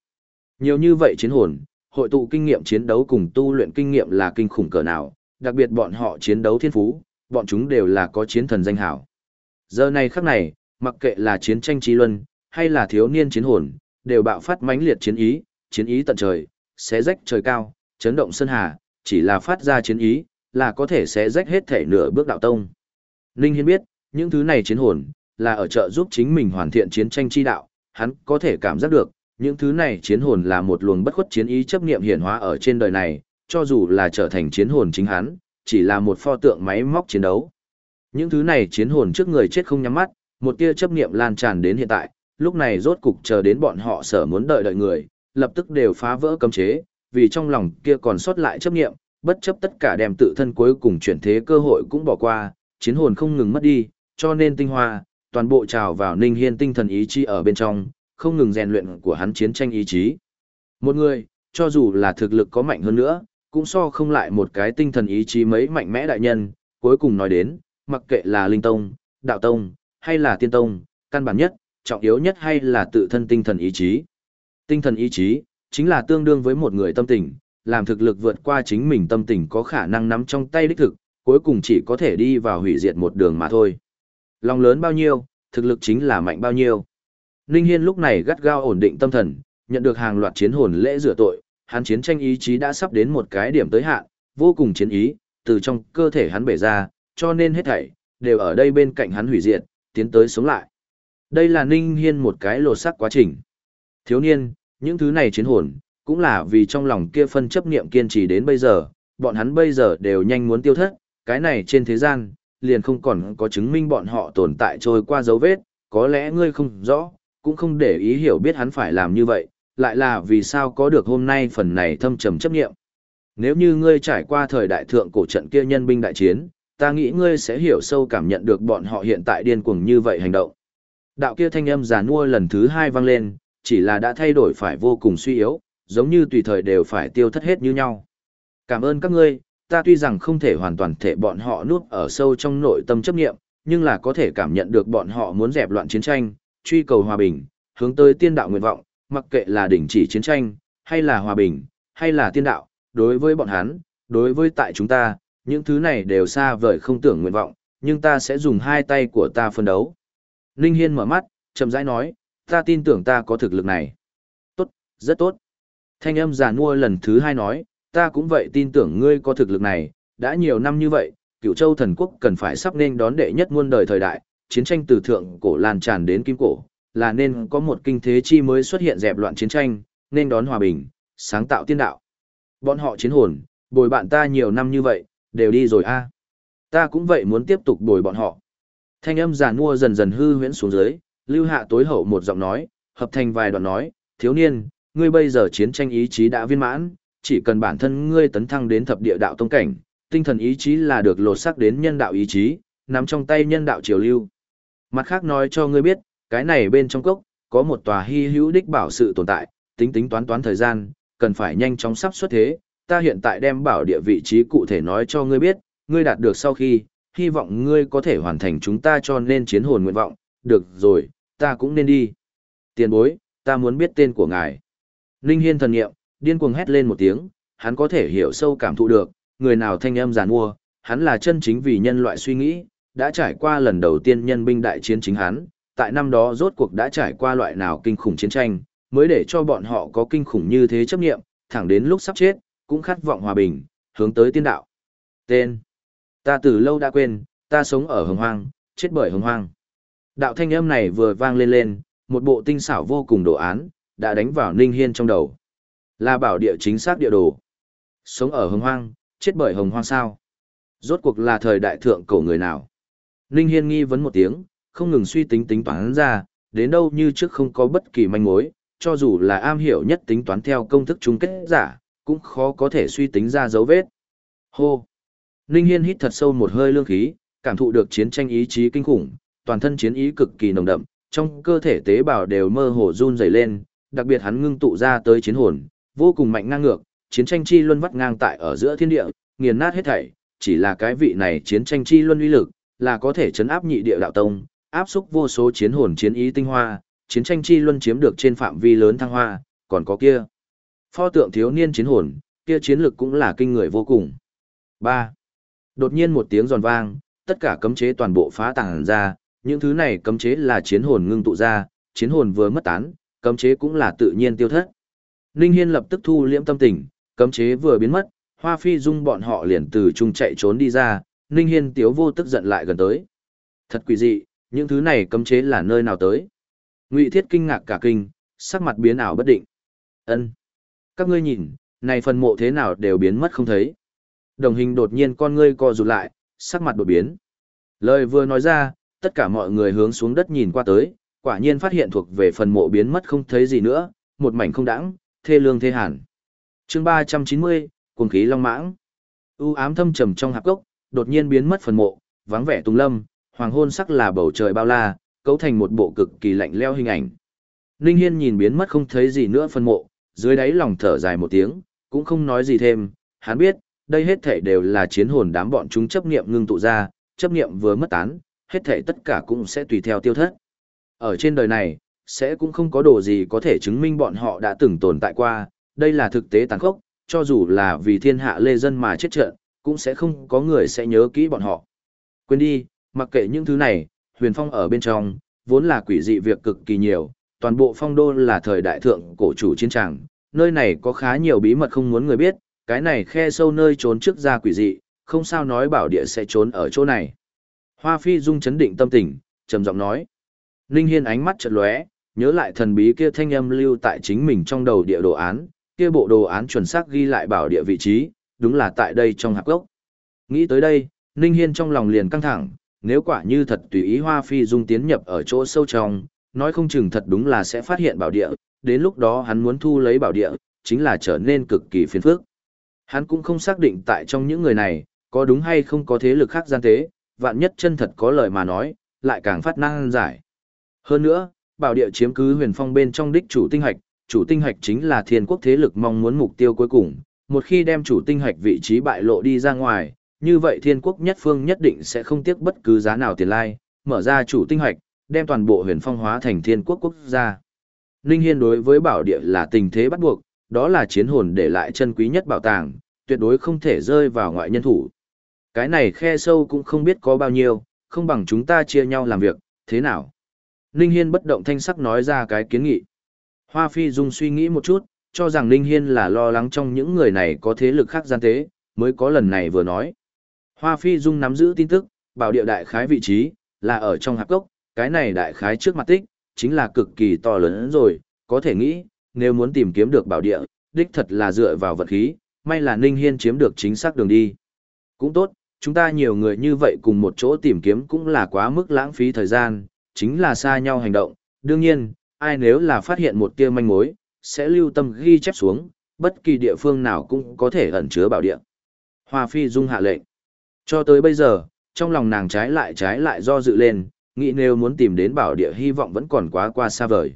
Nhiều như vậy chiến hồn, hội tụ kinh nghiệm chiến đấu cùng tu luyện kinh nghiệm là kinh khủng cỡ nào, đặc biệt bọn họ chiến đấu thiên phú, bọn chúng đều là có chiến thần danh hảo. Giờ này khắc này, mặc kệ là chiến tranh chi luân, hay là thiếu niên chiến hồn, đều bạo phát mãnh liệt chiến ý, chiến ý tận trời, xé rách trời cao, chấn động sơn hà, chỉ là phát ra chiến ý, là có thể xé rách hết thể nửa bước đạo tông. Ninh Hiên biết, những thứ này chiến hồn, là ở trợ giúp chính mình hoàn thiện chiến tranh chi đạo, hắn có thể cảm giác được, những thứ này chiến hồn là một luồng bất khuất chiến ý chấp niệm hiển hóa ở trên đời này, cho dù là trở thành chiến hồn chính hắn, chỉ là một pho tượng máy móc chiến đấu. Những thứ này chiến hồn trước người chết không nhắm mắt, một tia chấp niệm lan tràn đến hiện tại, lúc này rốt cục chờ đến bọn họ sở muốn đợi đợi người, lập tức đều phá vỡ cấm chế, vì trong lòng kia còn sót lại chấp niệm, bất chấp tất cả đem tự thân cuối cùng chuyển thế cơ hội cũng bỏ qua, chiến hồn không ngừng mất đi, cho nên tinh hoa, toàn bộ trào vào Ninh Hiên tinh thần ý chí ở bên trong, không ngừng rèn luyện của hắn chiến tranh ý chí. Một người, cho dù là thực lực có mạnh hơn nữa, cũng so không lại một cái tinh thần ý chí mấy mạnh mẽ đại nhân, cuối cùng nói đến, mặc kệ là linh tông, đạo tông, hay là tiên tông, căn bản nhất, trọng yếu nhất hay là tự thân tinh thần ý chí. Tinh thần ý chí, chính là tương đương với một người tâm tình, làm thực lực vượt qua chính mình tâm tình có khả năng nắm trong tay đích thực, cuối cùng chỉ có thể đi vào hủy diệt một đường mà thôi. Lòng lớn bao nhiêu, thực lực chính là mạnh bao nhiêu. Ninh Hiên lúc này gắt gao ổn định tâm thần, nhận được hàng loạt chiến hồn lễ rửa tội, hắn chiến tranh ý chí đã sắp đến một cái điểm tới hạn, vô cùng chiến ý, từ trong cơ thể hắn bể ra, cho nên hết thảy, đều ở đây bên cạnh hắn hủy diệt, tiến tới sống lại. Đây là Ninh Hiên một cái lột sắc quá trình. Thiếu niên, những thứ này chiến hồn, cũng là vì trong lòng kia phân chấp niệm kiên trì đến bây giờ, bọn hắn bây giờ đều nhanh muốn tiêu thất, cái này trên thế gian, liền không còn có chứng minh bọn họ tồn tại trôi qua dấu vết, có lẽ ngươi không rõ, cũng không để ý hiểu biết hắn phải làm như vậy, lại là vì sao có được hôm nay phần này thâm trầm chấp nghiệm. Nếu như ngươi trải qua thời đại thượng cổ trận kia nhân binh đại chiến, ta nghĩ ngươi sẽ hiểu sâu cảm nhận được bọn họ hiện tại điên cuồng như vậy hành động. Đạo kia thanh âm già nuôi lần thứ hai vang lên, chỉ là đã thay đổi phải vô cùng suy yếu, giống như tùy thời đều phải tiêu thất hết như nhau. Cảm ơn các ngươi, ta tuy rằng không thể hoàn toàn thể bọn họ nuốt ở sâu trong nội tâm chấp nghiệm, nhưng là có thể cảm nhận được bọn họ muốn dẹp loạn chiến tranh, truy cầu hòa bình, hướng tới tiên đạo nguyện vọng, mặc kệ là đình chỉ chiến tranh, hay là hòa bình, hay là tiên đạo, đối với bọn hắn, đối với tại chúng ta, những thứ này đều xa vời không tưởng nguyện vọng, nhưng ta sẽ dùng hai tay của ta phân đấu. Ninh Hiên mở mắt, chậm rãi nói, ta tin tưởng ta có thực lực này. Tốt, rất tốt. Thanh âm già nua lần thứ hai nói, ta cũng vậy tin tưởng ngươi có thực lực này, đã nhiều năm như vậy, cựu châu thần quốc cần phải sắp nên đón đệ nhất muôn đời thời đại, chiến tranh từ thượng cổ lan tràn đến kim cổ, là nên có một kinh thế chi mới xuất hiện dẹp loạn chiến tranh, nên đón hòa bình, sáng tạo tiên đạo. Bọn họ chiến hồn, bồi bạn ta nhiều năm như vậy, đều đi rồi a. Ta cũng vậy muốn tiếp tục bồi bọn họ. Thanh âm già nua dần dần hư huyễn xuống dưới, lưu hạ tối hậu một giọng nói, hợp thành vài đoạn nói, thiếu niên, ngươi bây giờ chiến tranh ý chí đã viên mãn, chỉ cần bản thân ngươi tấn thăng đến thập địa đạo tông cảnh, tinh thần ý chí là được lột sắc đến nhân đạo ý chí, nằm trong tay nhân đạo triều lưu. Mặt khác nói cho ngươi biết, cái này bên trong cốc, có một tòa hy hữu đích bảo sự tồn tại, tính tính toán toán thời gian, cần phải nhanh chóng sắp xuất thế, ta hiện tại đem bảo địa vị trí cụ thể nói cho ngươi biết, ngươi đạt được sau khi, hy vọng ngươi có thể hoàn thành chúng ta cho nên chiến hồn nguyện vọng, được rồi, ta cũng nên đi. Tiền bối, ta muốn biết tên của ngài. Ninh Hiên thần nghiệm, điên cuồng hét lên một tiếng, hắn có thể hiểu sâu cảm thụ được, người nào thanh âm giàn mua, hắn là chân chính vì nhân loại suy nghĩ, đã trải qua lần đầu tiên nhân binh đại chiến chính hắn, tại năm đó rốt cuộc đã trải qua loại nào kinh khủng chiến tranh, mới để cho bọn họ có kinh khủng như thế chấp nghiệm, thẳng đến lúc sắp chết, cũng khát vọng hòa bình, hướng tới tiên đạo. Tên. Ta từ lâu đã quên, ta sống ở hồng hoang, chết bởi hồng hoang. Đạo thanh âm này vừa vang lên lên, một bộ tinh xảo vô cùng đồ án, đã đánh vào Ninh Hiên trong đầu. Là bảo địa chính xác địa đồ. Sống ở hồng hoang, chết bởi hồng hoang sao. Rốt cuộc là thời đại thượng cổ người nào. Ninh Hiên nghi vấn một tiếng, không ngừng suy tính tính toán ra, đến đâu như trước không có bất kỳ manh mối, cho dù là am hiểu nhất tính toán theo công thức chung kết giả, cũng khó có thể suy tính ra dấu vết. Hô! Ninh Hiên hít thật sâu một hơi lương khí, cảm thụ được chiến tranh ý chí kinh khủng, toàn thân chiến ý cực kỳ nồng đậm, trong cơ thể tế bào đều mơ hồ run rẩy lên, đặc biệt hắn ngưng tụ ra tới chiến hồn, vô cùng mạnh ngang ngược, chiến tranh chi luân vắt ngang tại ở giữa thiên địa, nghiền nát hết thảy, chỉ là cái vị này chiến tranh chi luân uy lực, là có thể chấn áp nhị địa đạo tông, áp xúc vô số chiến hồn chiến ý tinh hoa, chiến tranh chi luân chiếm được trên phạm vi lớn thăng hoa, còn có kia. Pho tượng thiếu niên chiến hồn, kia chiến lực cũng là kinh người vô cùng. 3. Đột nhiên một tiếng giòn vang, tất cả cấm chế toàn bộ phá tàng ra, những thứ này cấm chế là chiến hồn ngưng tụ ra, chiến hồn vừa mất tán, cấm chế cũng là tự nhiên tiêu thất. Ninh Hiên lập tức thu liễm tâm tình, cấm chế vừa biến mất, Hoa Phi Dung bọn họ liền từ trung chạy trốn đi ra, Ninh Hiên tiếu vô tức giận lại gần tới. Thật quỷ dị, những thứ này cấm chế là nơi nào tới? Ngụy Thiết kinh ngạc cả kinh, sắc mặt biến ảo bất định. Ân, Các ngươi nhìn, này phần mộ thế nào đều biến mất không thấy. Đồng hình đột nhiên con ngươi co rụt lại, sắc mặt đột biến. Lời vừa nói ra, tất cả mọi người hướng xuống đất nhìn qua tới, quả nhiên phát hiện thuộc về phần mộ biến mất không thấy gì nữa, một mảnh không đãng, thê lương thê hẳn. Chương 390, cuồng khí long mãng. U ám thâm trầm trong hạp gốc, đột nhiên biến mất phần mộ, vắng vẻ tung lâm, hoàng hôn sắc là bầu trời bao la, cấu thành một bộ cực kỳ lạnh lẽo hình ảnh. Ninh Hiên nhìn biến mất không thấy gì nữa phần mộ, dưới đáy lòng thở dài một tiếng, cũng không nói gì thêm, hắn biết, đây hết thảy đều là chiến hồn đám bọn chúng chấp niệm ngưng tụ ra, chấp niệm vừa mất tán, hết thảy tất cả cũng sẽ tùy theo tiêu thất. Ở trên đời này, sẽ cũng không có đồ gì có thể chứng minh bọn họ đã từng tồn tại qua, đây là thực tế tàn khốc, cho dù là vì thiên hạ lê dân mà chết trận, cũng sẽ không có người sẽ nhớ kỹ bọn họ. Quên đi, mặc kệ những thứ này, huyền phong ở bên trong, vốn là quỷ dị việc cực kỳ nhiều, toàn bộ phong đô là thời đại thượng cổ chủ chiến tràng, nơi này có khá nhiều bí mật không muốn người biết, cái này khe sâu nơi trốn trước ra quỷ dị, không sao nói bảo địa sẽ trốn ở chỗ này. Hoa Phi Dung chấn định tâm tình, trầm giọng nói. Ninh Hiên ánh mắt chợt lóe, nhớ lại thần bí kia thanh âm lưu tại chính mình trong đầu địa đồ án, kia bộ đồ án chuẩn xác ghi lại bảo địa vị trí, đúng là tại đây trong hạp gốc. Nghĩ tới đây, Ninh Hiên trong lòng liền căng thẳng, nếu quả như thật tùy ý Hoa Phi Dung tiến nhập ở chỗ sâu trong, nói không chừng thật đúng là sẽ phát hiện bảo địa, đến lúc đó hắn muốn thu lấy bảo địa, chính là trở nên cực kỳ phiền phức. Hắn cũng không xác định tại trong những người này, có đúng hay không có thế lực khác gian tế, vạn nhất chân thật có lời mà nói, lại càng phát năng giải. Hơn nữa, bảo địa chiếm cứ huyền phong bên trong đích chủ tinh hạch, chủ tinh hạch chính là thiên quốc thế lực mong muốn mục tiêu cuối cùng, một khi đem chủ tinh hạch vị trí bại lộ đi ra ngoài, như vậy thiên quốc nhất phương nhất định sẽ không tiếc bất cứ giá nào tiền lai, mở ra chủ tinh hạch, đem toàn bộ huyền phong hóa thành thiên quốc quốc gia. Ninh Hiên đối với bảo địa là tình thế bắt buộc, đó là chiến hồn để lại chân quý nhất bảo tàng, tuyệt đối không thể rơi vào ngoại nhân thủ. Cái này khe sâu cũng không biết có bao nhiêu, không bằng chúng ta chia nhau làm việc, thế nào? Ninh Hiên bất động thanh sắc nói ra cái kiến nghị. Hoa Phi Dung suy nghĩ một chút, cho rằng Ninh Hiên là lo lắng trong những người này có thế lực khác gian tế, mới có lần này vừa nói. Hoa Phi Dung nắm giữ tin tức, bảo địa đại khái vị trí, là ở trong hạp cốc, cái này đại khái trước mặt tích, chính là cực kỳ to lớn rồi, có thể nghĩ, nếu muốn tìm kiếm được bảo địa, đích thật là dựa vào vật khí, may là Ninh Hiên chiếm được chính xác đường đi. Cũng tốt, chúng ta nhiều người như vậy cùng một chỗ tìm kiếm cũng là quá mức lãng phí thời gian, chính là xa nhau hành động. Đương nhiên, ai nếu là phát hiện một tia manh mối, sẽ lưu tâm ghi chép xuống, bất kỳ địa phương nào cũng có thể ẩn chứa bảo địa. Hoa Phi Dung hạ lệnh. Cho tới bây giờ, trong lòng nàng trái lại trái lại do dự lên, nghĩ nếu muốn tìm đến bảo địa hy vọng vẫn còn quá qua xa vời.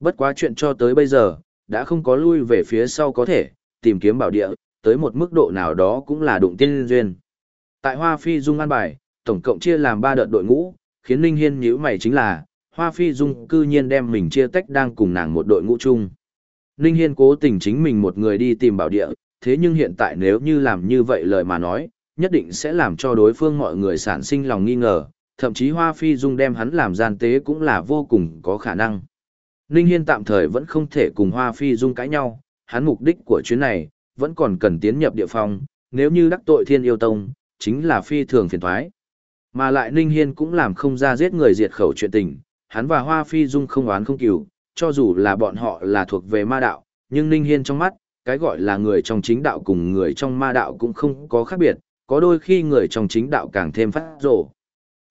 Bất quá chuyện cho tới bây giờ, đã không có lui về phía sau có thể, tìm kiếm bảo địa, tới một mức độ nào đó cũng là đụng tiên duyên. Tại Hoa Phi Dung an bài, tổng cộng chia làm 3 đợt đội ngũ, khiến Ninh Hiên nhíu mày chính là, Hoa Phi Dung cư nhiên đem mình chia tách đang cùng nàng một đội ngũ chung. Ninh Hiên cố tình chính mình một người đi tìm bảo địa, thế nhưng hiện tại nếu như làm như vậy lời mà nói, nhất định sẽ làm cho đối phương mọi người sản sinh lòng nghi ngờ, thậm chí Hoa Phi Dung đem hắn làm gian tế cũng là vô cùng có khả năng. Ninh Hiên tạm thời vẫn không thể cùng Hoa Phi Dung cãi nhau, hắn mục đích của chuyến này, vẫn còn cần tiến nhập địa phòng, nếu như đắc tội thiên yêu tông, chính là phi thường phiền toái. Mà lại Ninh Hiên cũng làm không ra giết người diệt khẩu chuyện tình, hắn và Hoa Phi Dung không oán không cừu, cho dù là bọn họ là thuộc về ma đạo, nhưng Ninh Hiên trong mắt, cái gọi là người trong chính đạo cùng người trong ma đạo cũng không có khác biệt, có đôi khi người trong chính đạo càng thêm phát rổ.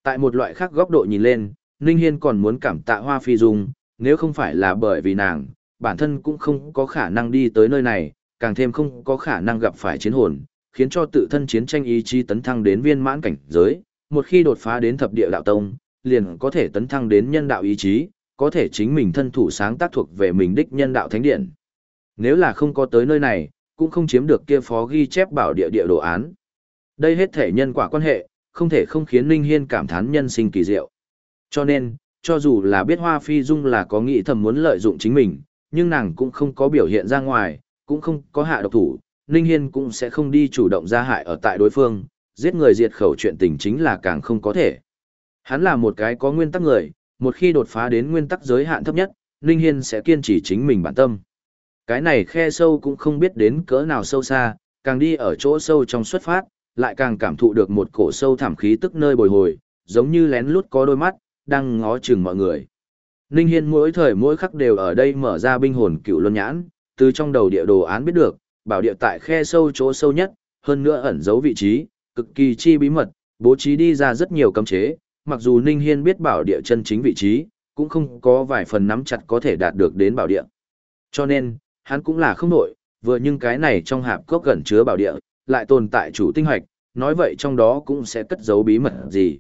Tại một loại khác góc độ nhìn lên, Ninh Hiên còn muốn cảm tạ Hoa Phi Dung, nếu không phải là bởi vì nàng, bản thân cũng không có khả năng đi tới nơi này, càng thêm không có khả năng gặp phải chiến hồn, khiến cho tự thân chiến tranh ý chí tấn thăng đến viên mãn cảnh giới, một khi đột phá đến thập địa đạo tông, liền có thể tấn thăng đến nhân đạo ý chí, có thể chính mình thân thủ sáng tác thuộc về mình đích nhân đạo thánh điện. Nếu là không có tới nơi này, cũng không chiếm được kia phó ghi chép bảo địa địa đồ án. Đây hết thể nhân quả quan hệ, không thể không khiến Ninh Hiên cảm thán nhân sinh kỳ diệu. Cho nên, cho dù là biết Hoa Phi Dung là có nghĩ thầm muốn lợi dụng chính mình, nhưng nàng cũng không có biểu hiện ra ngoài, cũng không có hạ độc thủ, Ninh Hiên cũng sẽ không đi chủ động ra hại ở tại đối phương, giết người diệt khẩu chuyện tình chính là càng không có thể. Hắn là một cái có nguyên tắc người, một khi đột phá đến nguyên tắc giới hạn thấp nhất, Ninh Hiên sẽ kiên trì chính mình bản tâm. Cái này khe sâu cũng không biết đến cỡ nào sâu xa, càng đi ở chỗ sâu trong xuất phát, lại càng cảm thụ được một cổ sâu thảm khí tức nơi bồi hồi, giống như lén lút có đôi mắt, đang ngó chừng mọi người. Ninh Hiên mỗi thời mỗi khắc đều ở đây mở ra binh hồn cựu luân nhãn, từ trong đầu địa đồ án biết được, bảo địa tại khe sâu chỗ sâu nhất, hơn nữa ẩn giấu vị trí, cực kỳ chi bí mật, bố trí đi ra rất nhiều cấm chế, mặc dù Ninh Hiên biết bảo địa chân chính vị trí, cũng không có vài phần nắm chặt có thể đạt được đến bảo địa. Cho nên, hắn cũng là không nổi, vừa nhưng cái này trong hạp cốc gần chứa bảo địa, lại tồn tại chủ tinh hoạch, nói vậy trong đó cũng sẽ cất giấu bí mật gì.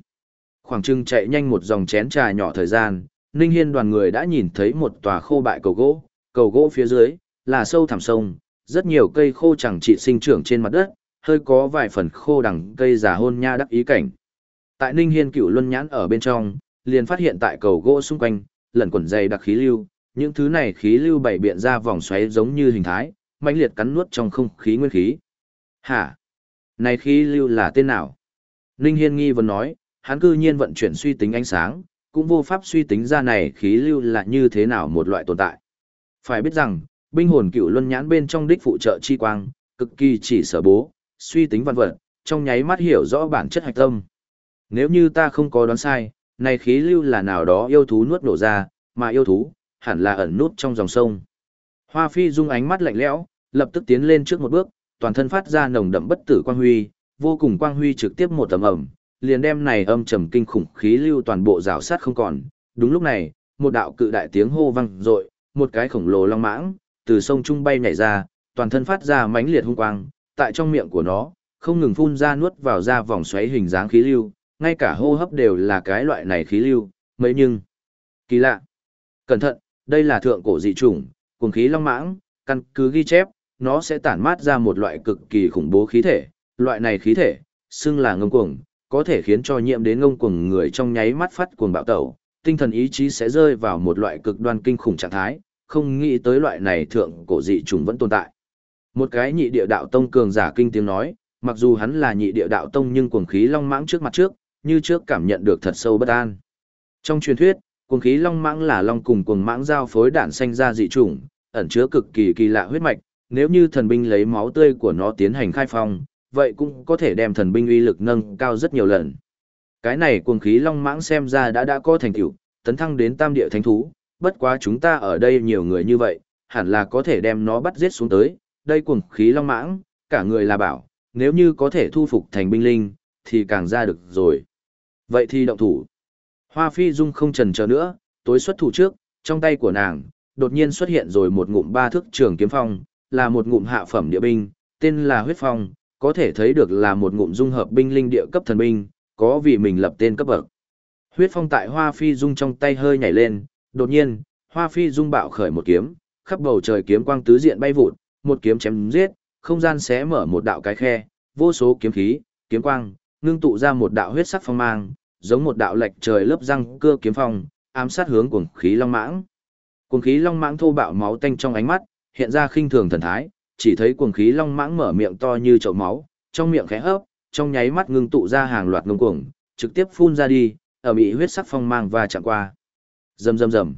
Khoảng trưng chạy nhanh một dòng chén trà nhỏ thời gian, Ninh Hiên đoàn người đã nhìn thấy một tòa khô bại cầu gỗ, cầu gỗ phía dưới, là sâu thẳm sông, rất nhiều cây khô chẳng trị sinh trưởng trên mặt đất, hơi có vài phần khô đằng cây giả hôn nha đắc ý cảnh. Tại Ninh Hiên cửu luân nhãn ở bên trong, liền phát hiện tại cầu gỗ xung quanh, lẩn quẩn dày đặc khí lưu, những thứ này khí lưu bảy biện ra vòng xoáy giống như hình thái, mãnh liệt cắn nuốt trong không khí nguyên khí. Hả? Này khí lưu là tên nào? Ninh Hiên nghi vấn nói, hắn cư nhiên vận chuyển suy tính ánh sáng, cũng vô pháp suy tính ra này khí lưu là như thế nào một loại tồn tại. Phải biết rằng, binh hồn cựu luân nhãn bên trong đích phụ trợ chi quang, cực kỳ chỉ sở bố, suy tính văn vật, trong nháy mắt hiểu rõ bản chất hạch tâm. Nếu như ta không có đoán sai, này khí lưu là nào đó yêu thú nuốt nổ ra, mà yêu thú, hẳn là ẩn nút trong dòng sông. Hoa phi dung ánh mắt lạnh lẽo, lập tức tiến lên trước một bước, toàn thân phát ra nồng đậm bất tử quang huy, vô cùng quang huy trực tiếp một tầm ẩm, liền đem này âm trầm kinh khủng khí lưu toàn bộ rào sát không còn. Đúng lúc này, một đạo cự đại tiếng hô vang dội, một cái khổng lồ long mãng từ sông trung bay nhảy ra, toàn thân phát ra mãnh liệt hung quang, tại trong miệng của nó, không ngừng phun ra nuốt vào ra vòng xoáy hình dáng khí lưu, ngay cả hô hấp đều là cái loại này khí lưu, mấy nhưng kỳ lạ. Cẩn thận, đây là thượng cổ dị chủng, cuồng khí long mãng, căn cứ ghi chép, nó sẽ tản mát ra một loại cực kỳ khủng bố khí thể, loại này khí thể, xưng là ngông cuồng, có thể khiến cho nhiễm đến ngông cuồng người trong nháy mắt phát cuồng bạo tẩu, tinh thần ý chí sẽ rơi vào một loại cực đoan kinh khủng trạng thái, không nghĩ tới loại này thượng cổ dị trùng vẫn tồn tại. Một cái nhị địa đạo tông cường giả kinh tiếng nói, mặc dù hắn là nhị địa đạo tông nhưng cuồng khí long mãng trước mặt trước, như trước cảm nhận được thật sâu bất an. Trong truyền thuyết, cuồng khí long mãng là long cùng cuồng mãng giao phối đản sinh ra dị trùng, ẩn chứa cực kỳ kỳ lạ huyết mạch, nếu như thần binh lấy máu tươi của nó tiến hành khai phong, vậy cũng có thể đem thần binh uy lực nâng cao rất nhiều lần. Cái này cuồng khí long mãng xem ra đã đã có thành tựu, tấn thăng đến tam địa thánh thú, bất quá chúng ta ở đây nhiều người như vậy, hẳn là có thể đem nó bắt giết xuống tới, đây cuồng khí long mãng, cả người là bảo, nếu như có thể thu phục thành binh linh, thì càng ra được rồi. Vậy thì động thủ. Hoa phi dung không trần chờ nữa, tối xuất thủ trước, trong tay của nàng, đột nhiên xuất hiện rồi một ngụm ba thước trường kiếm phong, là một ngụm hạ phẩm địa binh, tên là huyết phong, có thể thấy được là một ngụm dung hợp binh linh địa cấp thần binh, có vì mình lập tên cấp bậc. Huyết phong tại hoa phi dung trong tay hơi nhảy lên, đột nhiên, hoa phi dung bạo khởi một kiếm, khắp bầu trời kiếm quang tứ diện bay vụt, một kiếm chém giết, không gian xé mở một đạo cái khe, vô số kiếm khí, kiếm quang, ngưng tụ ra một đạo huyết sắc phong mang, giống một đạo lệch trời lớp răng cưa kiếm phong, ám sát hướng cuồng khí long mãng. Cuồng khí long mãng thô bạo máu tanh trong ánh mắt, hiện ra khinh thường thần thái, chỉ thấy cuồng khí long mãng mở miệng to như chậu máu, trong miệng khẽ hấp, trong nháy mắt ngưng tụ ra hàng loạt ngông cuồng, trực tiếp phun ra đi, ở bị huyết sắc phong mang và chạm qua. Rầm rầm rầm.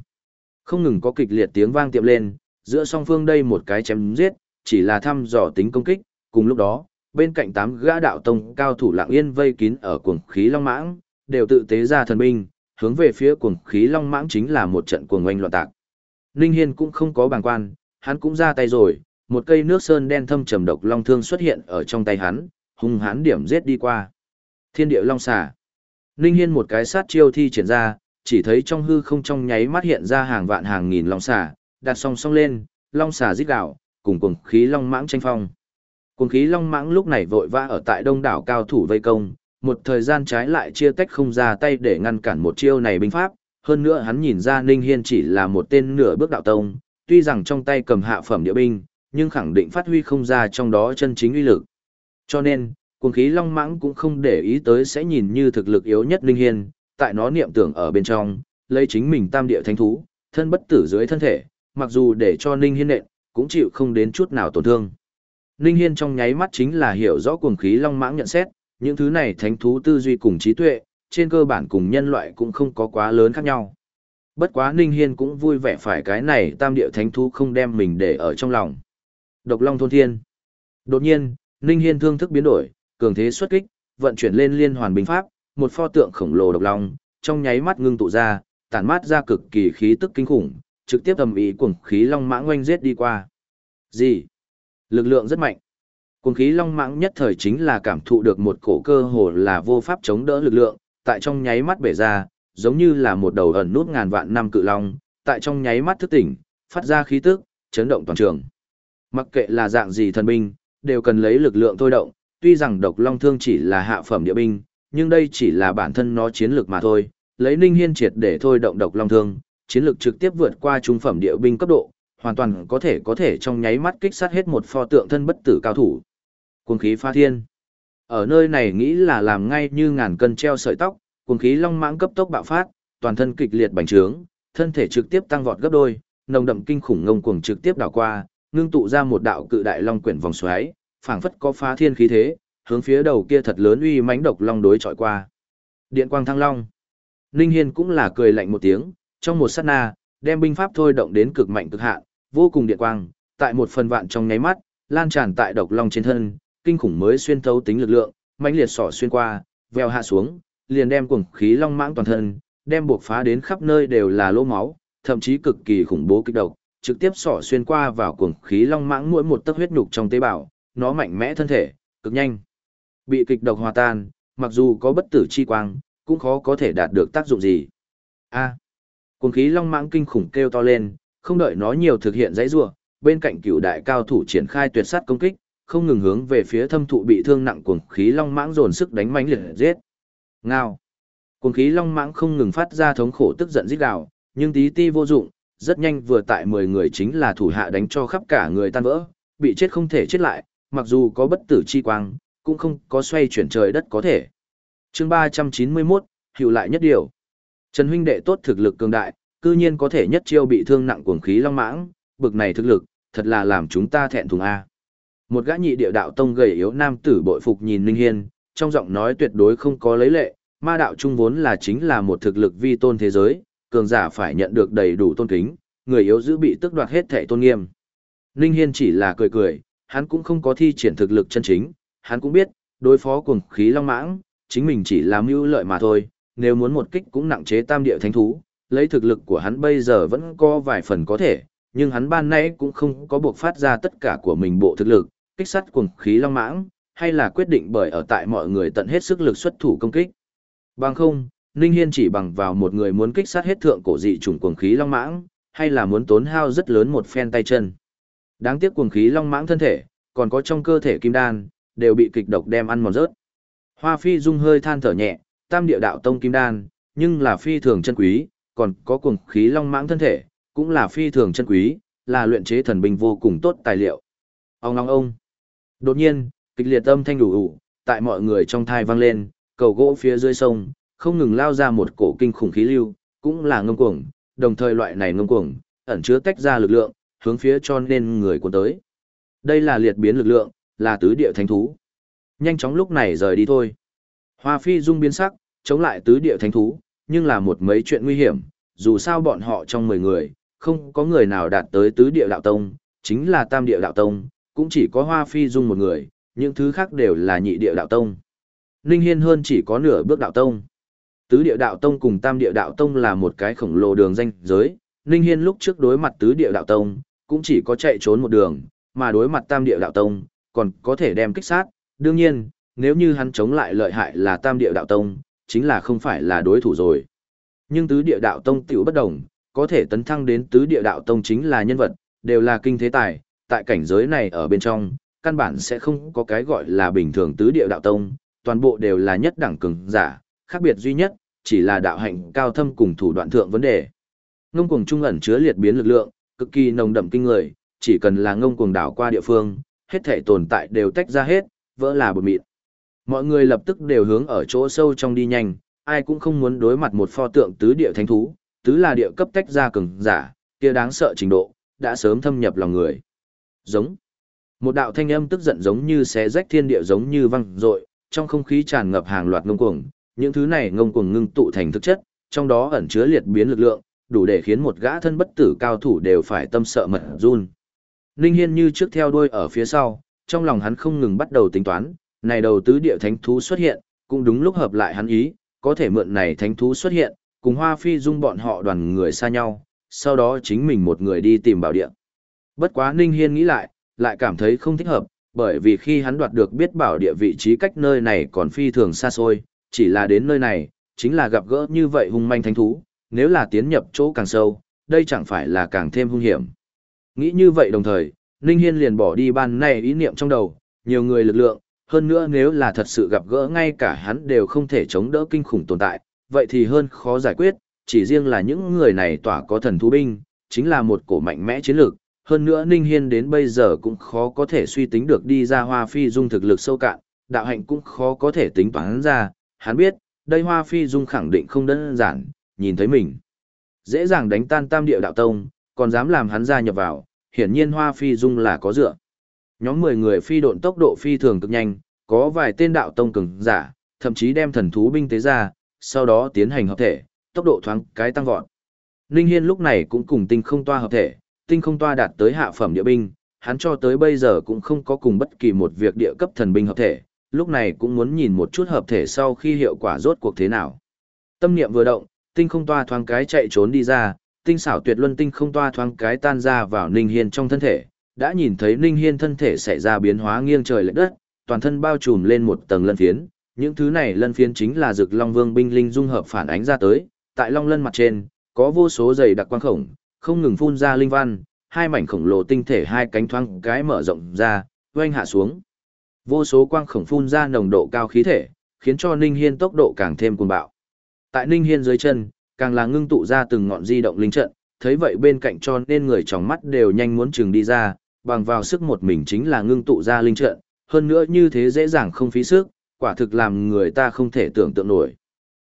Không ngừng có kịch liệt tiếng vang tiệm lên, giữa song phương đây một cái chém giết, chỉ là thăm dò tính công kích, cùng lúc đó, bên cạnh tám gã đạo tông cao thủ lặng yên vây kín ở cuồng khí long mãng, đều tự tế ra thần binh, hướng về phía cuồng khí long mãng chính là một trận cuồng oanh loạn tạc. Ninh Hiên cũng không có bàng quan, hắn cũng ra tay rồi, một cây nước sơn đen thâm trầm độc long thương xuất hiện ở trong tay hắn, hung hãn điểm giết đi qua. Thiên địa long xà. Ninh Hiên một cái sát chiêu thi triển ra, chỉ thấy trong hư không trong nháy mắt hiện ra hàng vạn hàng nghìn long xà, đặt song song lên, long xà rít đảo cùng cuồng khí long mãng tranh phong. Cuồng khí long mãng lúc này vội vã ở tại đông đảo cao thủ vây công, một thời gian trái lại chia tách không ra tay để ngăn cản một chiêu này binh pháp, hơn nữa hắn nhìn ra Ninh Hiên chỉ là một tên nửa bước đạo tông, tuy rằng trong tay cầm hạ phẩm địa binh, nhưng khẳng định phát huy không ra trong đó chân chính uy lực. Cho nên, cuồng khí long mãng cũng không để ý tới sẽ nhìn như thực lực yếu nhất Ninh Hiên, tại nó niệm tưởng ở bên trong, lấy chính mình tam địa thánh thú, thân bất tử dưới thân thể, mặc dù để cho Ninh Hiên nện, cũng chịu không đến chút nào tổn thương. Ninh Hiên trong nháy mắt chính là hiểu rõ cuồng khí long mãng nhận xét, những thứ này thánh thú tư duy cùng trí tuệ, trên cơ bản cùng nhân loại cũng không có quá lớn khác nhau. Bất quá Ninh Hiên cũng vui vẻ phải cái này tam địa thánh thú không đem mình để ở trong lòng. Độc Long Thôn Thiên Đột nhiên, Ninh Hiên thương thức biến đổi, cường thế xuất kích, vận chuyển lên liên hoàn binh pháp, một pho tượng khổng lồ độc long, trong nháy mắt ngưng tụ ra, tản mát ra cực kỳ khí tức kinh khủng, trực tiếp tầm ý cuồng khí long mãng oanh giết đi qua. Gì? Lực lượng rất mạnh. Cuồng khí long mãng nhất thời chính là cảm thụ được một cổ cơ hồ là vô pháp chống đỡ lực lượng, tại trong nháy mắt bể ra, giống như là một đầu ẩn nút ngàn vạn năm cự long, tại trong nháy mắt thức tỉnh, phát ra khí tức, chấn động toàn trường. Mặc kệ là dạng gì thần binh, đều cần lấy lực lượng thôi động, tuy rằng độc long thương chỉ là hạ phẩm địa binh, nhưng đây chỉ là bản thân nó chiến lược mà thôi. Lấy Ninh Hiên triệt để thôi động độc long thương, chiến lược trực tiếp vượt qua trung phẩm địa binh cấp độ, hoàn toàn có thể có thể trong nháy mắt kích sát hết một pho tượng thân bất tử cao thủ. Cuồng khí pha thiên. Ở nơi này nghĩ là làm ngay như ngàn cân treo sợi tóc, cuồng khí long mãng cấp tốc bạo phát, toàn thân kịch liệt bành trướng, thân thể trực tiếp tăng vọt gấp đôi, nồng đậm kinh khủng ngông cuồng trực tiếp đảo qua, ngưng tụ ra một đạo cự đại long quyển vòng xoáy, phảng phất có phá thiên khí thế, hướng phía đầu kia thật lớn uy mãnh độc long đối chọi qua. Điện quang thăng long. Ninh Hiên cũng là cười lạnh một tiếng, trong một sát na, đem binh pháp thôi động đến cực mạnh cực hạn, vô cùng điện quang, tại một phần vạn trong nháy mắt, lan tràn tại độc long trên thân, kinh khủng mới xuyên thấu tính lực lượng, mãnh liệt sỏ xuyên qua, vèo hạ xuống, liền đem cuồng khí long mãng toàn thân, đem buộc phá đến khắp nơi đều là lỗ máu, thậm chí cực kỳ khủng bố kích độc, trực tiếp sỏ xuyên qua vào cuồng khí long mãng mỗi một tấc huyết nhục trong tế bào, nó mạnh mẽ thân thể, cực nhanh. Bị kịch độc hòa tan, mặc dù có bất tử chi quang, cũng khó có thể đạt được tác dụng gì. A. À, cuồng khí long mãng kinh khủng kêu to lên, không đợi nó nhiều thực hiện dãy rủa, bên cạnh cựu đại cao thủ triển khai tuyệt sát công kích, không ngừng hướng về phía thâm thụ bị thương nặng cuồng khí long mãng dồn sức đánh mãnh liệt giết. Ngao. Cuồng khí long mãng không ngừng phát ra thống khổ tức giận rít gào, nhưng tí ti vô dụng, rất nhanh vừa tại 10 người chính là thủ hạ đánh cho khắp cả người tan vỡ, bị chết không thể chết lại, mặc dù có bất tử chi quang, cũng không có xoay chuyển trời đất có thể. Chương 391, hiệu lại nhất điều. Trần huynh đệ tốt thực lực cường đại, cư nhiên có thể nhất chiêu bị thương nặng cuồng khí long mãng, bực này thực lực, thật là làm chúng ta thẹn thùng a. Một gã nhị địa đạo tông gầy yếu nam tử bội phục nhìn Linh Hiên, trong giọng nói tuyệt đối không có lấy lệ, ma đạo trung vốn là chính là một thực lực vi tôn thế giới, cường giả phải nhận được đầy đủ tôn kính, người yếu giữ bị tước đoạt hết thể tôn nghiêm. Linh Hiên chỉ là cười cười, hắn cũng không có thi triển thực lực chân chính, hắn cũng biết, đối phó cuồng khí long mãng, chính mình chỉ làm mưu lợi mà thôi, nếu muốn một kích cũng nặng chế tam địa thánh thú, lấy thực lực của hắn bây giờ vẫn có vài phần có thể, nhưng hắn ban nãy cũng không có buộc phát ra tất cả của mình bộ thực lực, kích sát cuồng khí long mãng, hay là quyết định bởi ở tại mọi người tận hết sức lực xuất thủ công kích. Bằng không, Ninh Hiên chỉ bằng vào một người muốn kích sát hết thượng cổ dị trùng cuồng khí long mãng, hay là muốn tốn hao rất lớn một phen tay chân. Đáng tiếc cuồng khí long mãng thân thể, còn có trong cơ thể kim đan, đều bị kịch độc đem ăn mòn rớt. Hoa Phi Dung hơi than thở nhẹ, tam địa đạo tông kim đan, nhưng là phi thường chân quý, còn có cuồng khí long mãng thân thể, cũng là phi thường chân quý, là luyện chế thần binh vô cùng tốt tài liệu. Ông ngong ông. Đột nhiên, kịch liệt âm thanh đủ ủ, tại mọi người trong thai vang lên, cầu gỗ phía dưới sông, không ngừng lao ra một cổ kinh khủng khí lưu, cũng là ngâm cuồng, đồng thời loại này ngâm cuồng, ẩn chứa tách ra lực lượng, hướng phía cho nên người cuốn tới. Đây là liệt biến lực lượng, là tứ địa thánh thú. Nhanh chóng lúc này rời đi thôi. Hoa phi dung biến sắc, chống lại tứ địa thánh thú, nhưng là một mấy chuyện nguy hiểm, dù sao bọn họ trong 10 người, không có người nào đạt tới tứ địa đạo tông, chính là tam địa đạo tông, cũng chỉ có Hoa Phi Dung một người, những thứ khác đều là nhị địa đạo tông. Ninh Hiên hơn chỉ có nửa bước đạo tông. Tứ địa đạo tông cùng tam địa đạo tông là một cái khổng lồ đường danh giới, Ninh Hiên lúc trước đối mặt tứ địa đạo tông, cũng chỉ có chạy trốn một đường, mà đối mặt tam địa đạo tông, còn có thể đem kích sát. Đương nhiên, nếu như hắn chống lại lợi hại là tam địa đạo tông, chính là không phải là đối thủ rồi. Nhưng tứ địa đạo tông tiểu bất đồng, có thể tấn thăng đến tứ địa đạo tông chính là nhân vật, đều là kinh thế tài, tại cảnh giới này ở bên trong, căn bản sẽ không có cái gọi là bình thường tứ địa đạo tông, toàn bộ đều là nhất đẳng cường giả, khác biệt duy nhất, chỉ là đạo hạnh cao thâm cùng thủ đoạn thượng vấn đề. Ngông cuồng trung ẩn chứa liệt biến lực lượng, cực kỳ nồng đậm kinh người, chỉ cần là ngông cuồng đảo qua địa phương, hết thể tồn tại đều tách ra hết, vỡ là bột mịn. Mọi người lập tức đều hướng ở chỗ sâu trong đi nhanh, ai cũng không muốn đối mặt một pho tượng tứ địa thánh thú, tứ là địa cấp tách ra cường giả, kia đáng sợ trình độ, đã sớm thâm nhập lòng người. Giống. Một đạo thanh âm tức giận giống như xé rách thiên địa giống như văng rội, trong không khí tràn ngập hàng loạt ngông cuồng, những thứ này ngông cuồng ngưng tụ thành thực chất, trong đó ẩn chứa liệt biến lực lượng, đủ để khiến một gã thân bất tử cao thủ đều phải tâm sợ mật run. Ninh Hiên như trước theo đuôi ở phía sau, trong lòng hắn không ngừng bắt đầu tính toán, này đầu tứ địa thánh thú xuất hiện, cũng đúng lúc hợp lại hắn ý, có thể mượn này thánh thú xuất hiện, cùng Hoa Phi dung bọn họ đoàn người xa nhau, sau đó chính mình một người đi tìm bảo địa. Bất quá Ninh Hiên nghĩ lại, lại cảm thấy không thích hợp, bởi vì khi hắn đoạt được biết bảo địa vị trí cách nơi này còn phi thường xa xôi, chỉ là đến nơi này, chính là gặp gỡ như vậy hung manh thánh thú, nếu là tiến nhập chỗ càng sâu, đây chẳng phải là càng thêm hung hiểm. Nghĩ như vậy đồng thời, Ninh Hiên liền bỏ đi ban này ý niệm trong đầu, nhiều người lực lượng, hơn nữa nếu là thật sự gặp gỡ ngay cả hắn đều không thể chống đỡ kinh khủng tồn tại, vậy thì hơn khó giải quyết, chỉ riêng là những người này tỏa có thần thú binh, chính là một cổ mạnh mẽ chiến lược, hơn nữa Ninh Hiên đến bây giờ cũng khó có thể suy tính được đi ra Hoa Phi Dung thực lực sâu cạn, đạo hạnh cũng khó có thể tính toán ra, hắn biết, đây Hoa Phi Dung khẳng định không đơn giản, nhìn thấy mình. Dễ dàng đánh tan tam địa đạo tông, còn dám làm hắn gia nhập vào, hiển nhiên Hoa Phi Dung là có dựa. Nhóm 10 người phi độn tốc độ phi thường cực nhanh, có vài tên đạo tông cường giả, thậm chí đem thần thú binh tế ra, sau đó tiến hành hợp thể, tốc độ thoáng cái tăng vọt. Ninh Hiên lúc này cũng cùng tinh không toa hợp thể, tinh không toa đạt tới hạ phẩm địa binh, hắn cho tới bây giờ cũng không có cùng bất kỳ một việc địa cấp thần binh hợp thể, lúc này cũng muốn nhìn một chút hợp thể sau khi hiệu quả rốt cuộc thế nào. Tâm niệm vừa động, tinh không toa thoáng cái chạy trốn đi ra, tinh xảo tuyệt luân tinh không toa thoáng cái tan ra vào Ninh Hiên trong thân thể, đã nhìn thấy Ninh Hiên thân thể xảy ra biến hóa nghiêng trời lệch đất, toàn thân bao trùm lên một tầng lân phiến, những thứ này lân phiến chính là Dực Long Vương binh linh dung hợp phản ánh ra tới, tại long lân mặt trên, có vô số dày đặc quang khổng, không ngừng phun ra linh văn, hai mảnh khổng lồ tinh thể hai cánh thoáng cái mở rộng ra, oanh hạ xuống. Vô số quang khổng phun ra nồng độ cao khí thể, khiến cho Ninh Hiên tốc độ càng thêm cuồng bạo. Tại Ninh Hiên dưới chân, càng là ngưng tụ ra từng ngọn di động linh trận, thấy vậy bên cạnh cho nên người trong mắt đều nhanh muốn trừng đi ra, bằng vào sức một mình chính là ngưng tụ ra linh trận, hơn nữa như thế dễ dàng không phí sức, quả thực làm người ta không thể tưởng tượng nổi.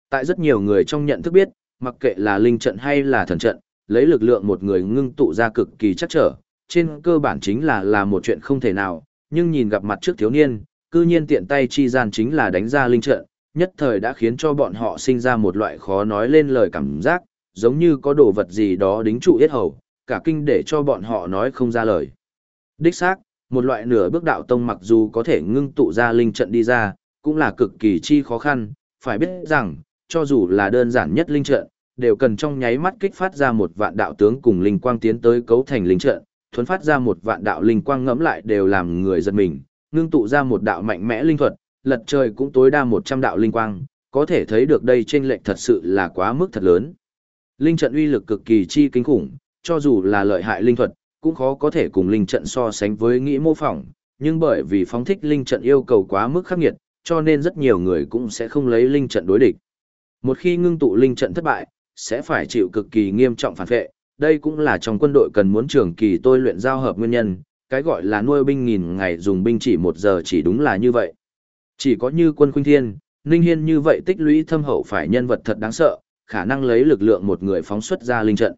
Tại rất nhiều người trong nhận thức biết, mặc kệ là linh trận hay là thần trận, lấy lực lượng một người ngưng tụ ra cực kỳ chắc trở, trên cơ bản chính là là một chuyện không thể nào, nhưng nhìn gặp mặt trước thiếu niên, cư nhiên tiện tay chi gian chính là đánh ra linh trận, nhất thời đã khiến cho bọn họ sinh ra một loại khó nói lên lời cảm giác, giống như có đồ vật gì đó đính trụ yết hầu, cả kinh để cho bọn họ nói không ra lời. Đích xác, một loại nửa bước đạo tông mặc dù có thể ngưng tụ ra linh trận đi ra, cũng là cực kỳ chi khó khăn, phải biết rằng, cho dù là đơn giản nhất linh trận, đều cần trong nháy mắt kích phát ra một vạn đạo tướng cùng linh quang tiến tới cấu thành linh trận, thuấn phát ra một vạn đạo linh quang ngẫm lại đều làm người giật mình, ngưng tụ ra một đạo mạnh mẽ linh thuật, lật trời cũng tối đa 100 đạo linh quang, có thể thấy được đây chênh lệch thật sự là quá mức thật lớn. Linh trận uy lực cực kỳ chi kinh khủng, cho dù là lợi hại linh thuật, cũng khó có thể cùng linh trận so sánh với nghĩ mô phỏng, nhưng bởi vì phóng thích linh trận yêu cầu quá mức khắc nghiệt, cho nên rất nhiều người cũng sẽ không lấy linh trận đối địch. Một khi ngưng tụ linh trận thất bại, sẽ phải chịu cực kỳ nghiêm trọng phản vệ, đây cũng là trong quân đội cần muốn trường kỳ tôi luyện giao hợp nguyên nhân, cái gọi là nuôi binh nghìn ngày dùng binh chỉ một giờ chỉ đúng là như vậy. Chỉ có như quân khuynh thiên, Ninh Hiên như vậy tích lũy thâm hậu phải nhân vật thật đáng sợ, khả năng lấy lực lượng một người phóng xuất ra linh trận.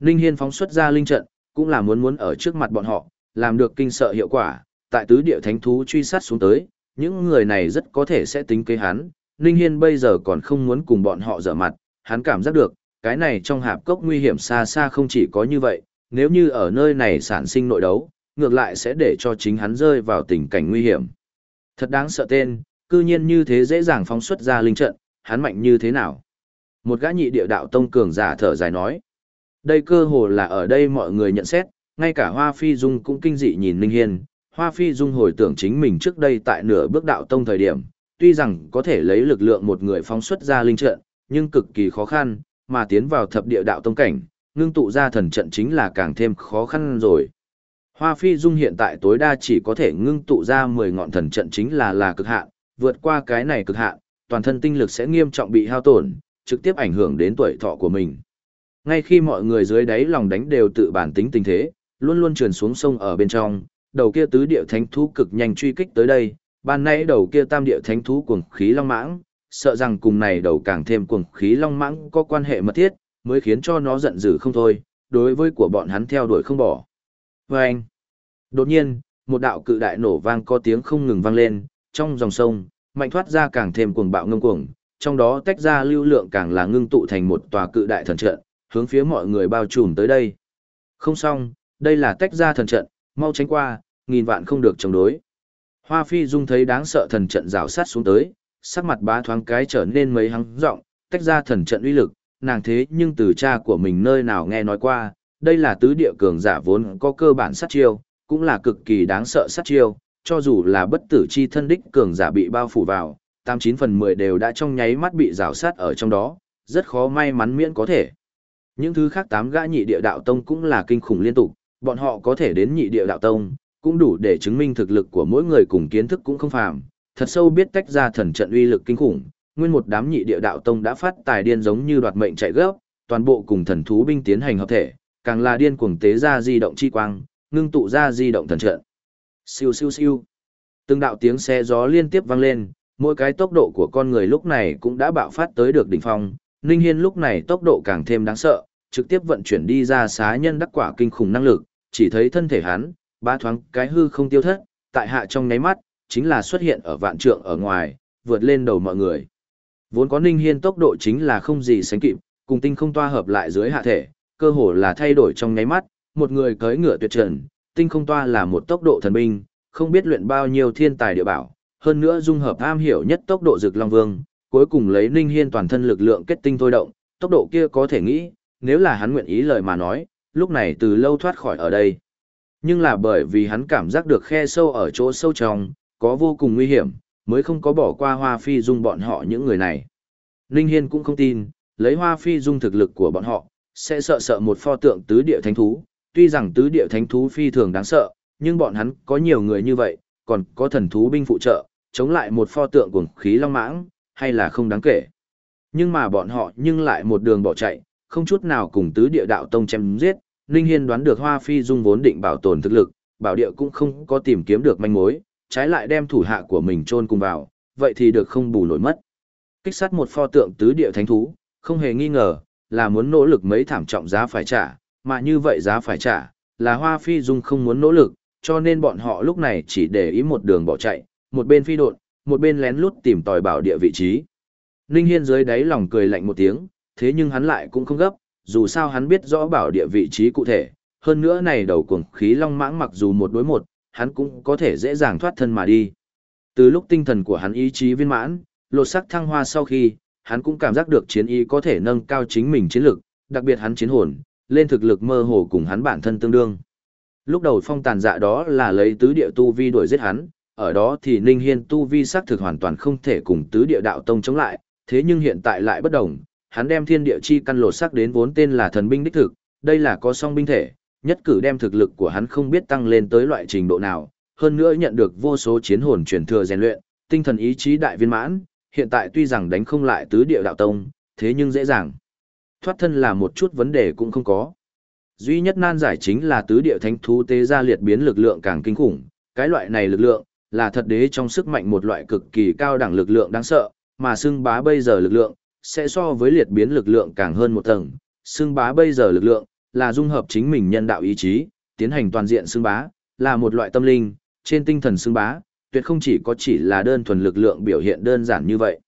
Ninh Hiên phóng xuất ra linh trận, cũng là muốn muốn ở trước mặt bọn họ, làm được kinh sợ hiệu quả, tại tứ địa thánh thú truy sát xuống tới, những người này rất có thể sẽ tính kế hắn, Ninh Hiên bây giờ còn không muốn cùng bọn họ dở mặt, hắn cảm giác được, cái này trong hạp cốc nguy hiểm xa xa không chỉ có như vậy, nếu như ở nơi này sản sinh nội đấu, ngược lại sẽ để cho chính hắn rơi vào tình cảnh nguy hiểm. Thật đáng sợ tên, cư nhiên như thế dễ dàng phóng xuất ra linh trận, hắn mạnh như thế nào? Một gã nhị địa đạo tông cường giả thở dài nói. Đây cơ hồ là ở đây mọi người nhận xét, ngay cả Hoa Phi Dung cũng kinh dị nhìn Ninh Hiên. Hoa Phi Dung hồi tưởng chính mình trước đây tại nửa bước đạo tông thời điểm, tuy rằng có thể lấy lực lượng một người phóng xuất ra linh trận, nhưng cực kỳ khó khăn, mà tiến vào thập địa đạo tông cảnh, ngưng tụ ra thần trận chính là càng thêm khó khăn rồi. Hoa Phi Dung hiện tại tối đa chỉ có thể ngưng tụ ra 10 ngọn thần trận chính là là cực hạn, vượt qua cái này cực hạn, toàn thân tinh lực sẽ nghiêm trọng bị hao tổn, trực tiếp ảnh hưởng đến tuổi thọ của mình. Ngay khi mọi người dưới đáy lòng đánh đều tự bản tính tình thế, luôn luôn trườn xuống sông ở bên trong, đầu kia tứ địa thánh thú cực nhanh truy kích tới đây, ban nãy đầu kia tam địa thánh thú cuồng khí long mãng, sợ rằng cùng này đầu càng thêm cuồng khí long mãng có quan hệ mật thiết, mới khiến cho nó giận dữ không thôi, đối với của bọn hắn theo đuổi không bỏ. Và anh, đột nhiên, một đạo cự đại nổ vang có tiếng không ngừng vang lên, trong dòng sông, mạnh thoát ra càng thêm cuồng bạo ngông cuồng, trong đó tách ra lưu lượng càng là ngưng tụ thành một tòa cự đại thần trận, hướng phía mọi người bao trùm tới đây. Không xong, đây là tách ra thần trận, mau tránh qua, nghìn vạn không được chống đối. Hoa Phi Dung thấy đáng sợ thần trận rào sát xuống tới, sắc mặt bá thoáng cái trở nên mấy hắng rộng, tách ra thần trận uy lực, nàng thế nhưng từ cha của mình nơi nào nghe nói qua, đây là tứ địa cường giả vốn có cơ bản sát chiêu, cũng là cực kỳ đáng sợ sát chiêu, cho dù là bất tử chi thân đích cường giả bị bao phủ vào, 89 phần 10 đều đã trong nháy mắt bị rào sát ở trong đó, rất khó may mắn miễn có thể. Những thứ khác tám gã nhị địa đạo tông cũng là kinh khủng liên tục, bọn họ có thể đến nhị địa đạo tông, cũng đủ để chứng minh thực lực của mỗi người cùng kiến thức cũng không phàm, thật sâu biết tách ra thần trận uy lực kinh khủng, nguyên một đám nhị địa đạo tông đã phát tài điên giống như đoạt mệnh chạy gấp, toàn bộ cùng thần thú binh tiến hành hợp thể, càng là điên cuồng tế ra di động chi quang, ngưng tụ ra di động thần trận. Siêu siêu siêu. Từng đạo tiếng xe gió liên tiếp vang lên, mỗi cái tốc độ của con người lúc này cũng đã bạo phát tới được đỉnh phong, Ninh Hiên lúc này tốc độ càng thêm đáng sợ, trực tiếp vận chuyển đi ra xá nhân đắc quả kinh khủng năng lực, chỉ thấy thân thể hắn, ba thoáng cái hư không tiêu thất, tại hạ trong nháy mắt, chính là xuất hiện ở vạn trượng ở ngoài, vượt lên đầu mọi người. Vốn có Ninh Hiên tốc độ chính là không gì sánh kịp, cùng tinh không toa hợp lại dưới hạ thể, cơ hồ là thay đổi trong nháy mắt, một người cưỡi ngựa tuyệt trần, tinh không toa là một tốc độ thần binh, không biết luyện bao nhiêu thiên tài địa bảo, hơn nữa dung hợp am hiểu nhất tốc độ rực long vương, cuối cùng lấy Ninh Hiên toàn thân lực lượng kết tinh thôi động, tốc độ kia có thể nghĩ, nếu là hắn nguyện ý lời mà nói, lúc này từ lâu thoát khỏi ở đây. Nhưng là bởi vì hắn cảm giác được khe sâu ở chỗ sâu trong, có vô cùng nguy hiểm, mới không có bỏ qua Hoa Phi Dung bọn họ những người này. Ninh Hiên cũng không tin, lấy Hoa Phi Dung thực lực của bọn họ, sẽ sợ sợ một pho tượng tứ địa thánh thú, tuy rằng tứ địa thánh thú phi thường đáng sợ, nhưng bọn hắn có nhiều người như vậy, còn có thần thú binh phụ trợ, chống lại một pho tượng cuồng khí long mãng, hay là không đáng kể. Nhưng mà bọn họ nhưng lại một đường bỏ chạy, không chút nào cùng tứ địa đạo tông chém giết, Ninh Hiên đoán được Hoa Phi Dung vốn định bảo tồn thực lực, bảo địa cũng không có tìm kiếm được manh mối, trái lại đem thủ hạ của mình trôn cùng vào, vậy thì được không bù nổi mất. Kích sát một pho tượng tứ địa thánh thú, không hề nghi ngờ, là muốn nỗ lực mấy thảm trọng giá phải trả, mà như vậy giá phải trả, là Hoa Phi Dung không muốn nỗ lực, cho nên bọn họ lúc này chỉ để ý một đường bỏ chạy, một bên phi độn, một bên lén lút tìm tòi bảo địa vị trí. Ninh Hiên dưới đáy lòng cười lạnh một tiếng, thế nhưng hắn lại cũng không gấp, dù sao hắn biết rõ bảo địa vị trí cụ thể, hơn nữa này đầu cuồng khí long mãng mặc dù một đối một, hắn cũng có thể dễ dàng thoát thân mà đi. Từ lúc tinh thần của hắn ý chí viên mãn, lột sắc thăng hoa sau khi, hắn cũng cảm giác được chiến ý có thể nâng cao chính mình chiến lực, đặc biệt hắn chiến hồn, lên thực lực mơ hồ cùng hắn bản thân tương đương. Lúc đầu phong tàn dạ đó là lấy tứ địa tu vi đuổi giết hắn, ở đó thì Ninh Hiên tu vi sắc thực hoàn toàn không thể cùng tứ địa đạo tông chống lại, thế nhưng hiện tại lại bất đồng, hắn đem thiên địa chi căn lột sắc đến vốn tên là thần binh đích thực, đây là có song binh thể, nhất cử đem thực lực của hắn không biết tăng lên tới loại trình độ nào, hơn nữa nhận được vô số chiến hồn truyền thừa rèn luyện, tinh thần ý chí đại viên mãn, hiện tại tuy rằng đánh không lại tứ địa đạo tông, thế nhưng dễ dàng. Thoát thân là một chút vấn đề cũng không có. Duy nhất nan giải chính là tứ địa thánh thú tế ra liệt biến lực lượng càng kinh khủng, cái loại này lực lượng là thật đế trong sức mạnh một loại cực kỳ cao đẳng lực lượng đáng sợ, mà xưng bá bây giờ lực lượng sẽ so với liệt biến lực lượng càng hơn một tầng. Xưng bá bây giờ lực lượng là dung hợp chính mình nhân đạo ý chí, tiến hành toàn diện xưng bá, là một loại tâm linh, trên tinh thần xưng bá, tuyệt không chỉ có chỉ là đơn thuần lực lượng biểu hiện đơn giản như vậy.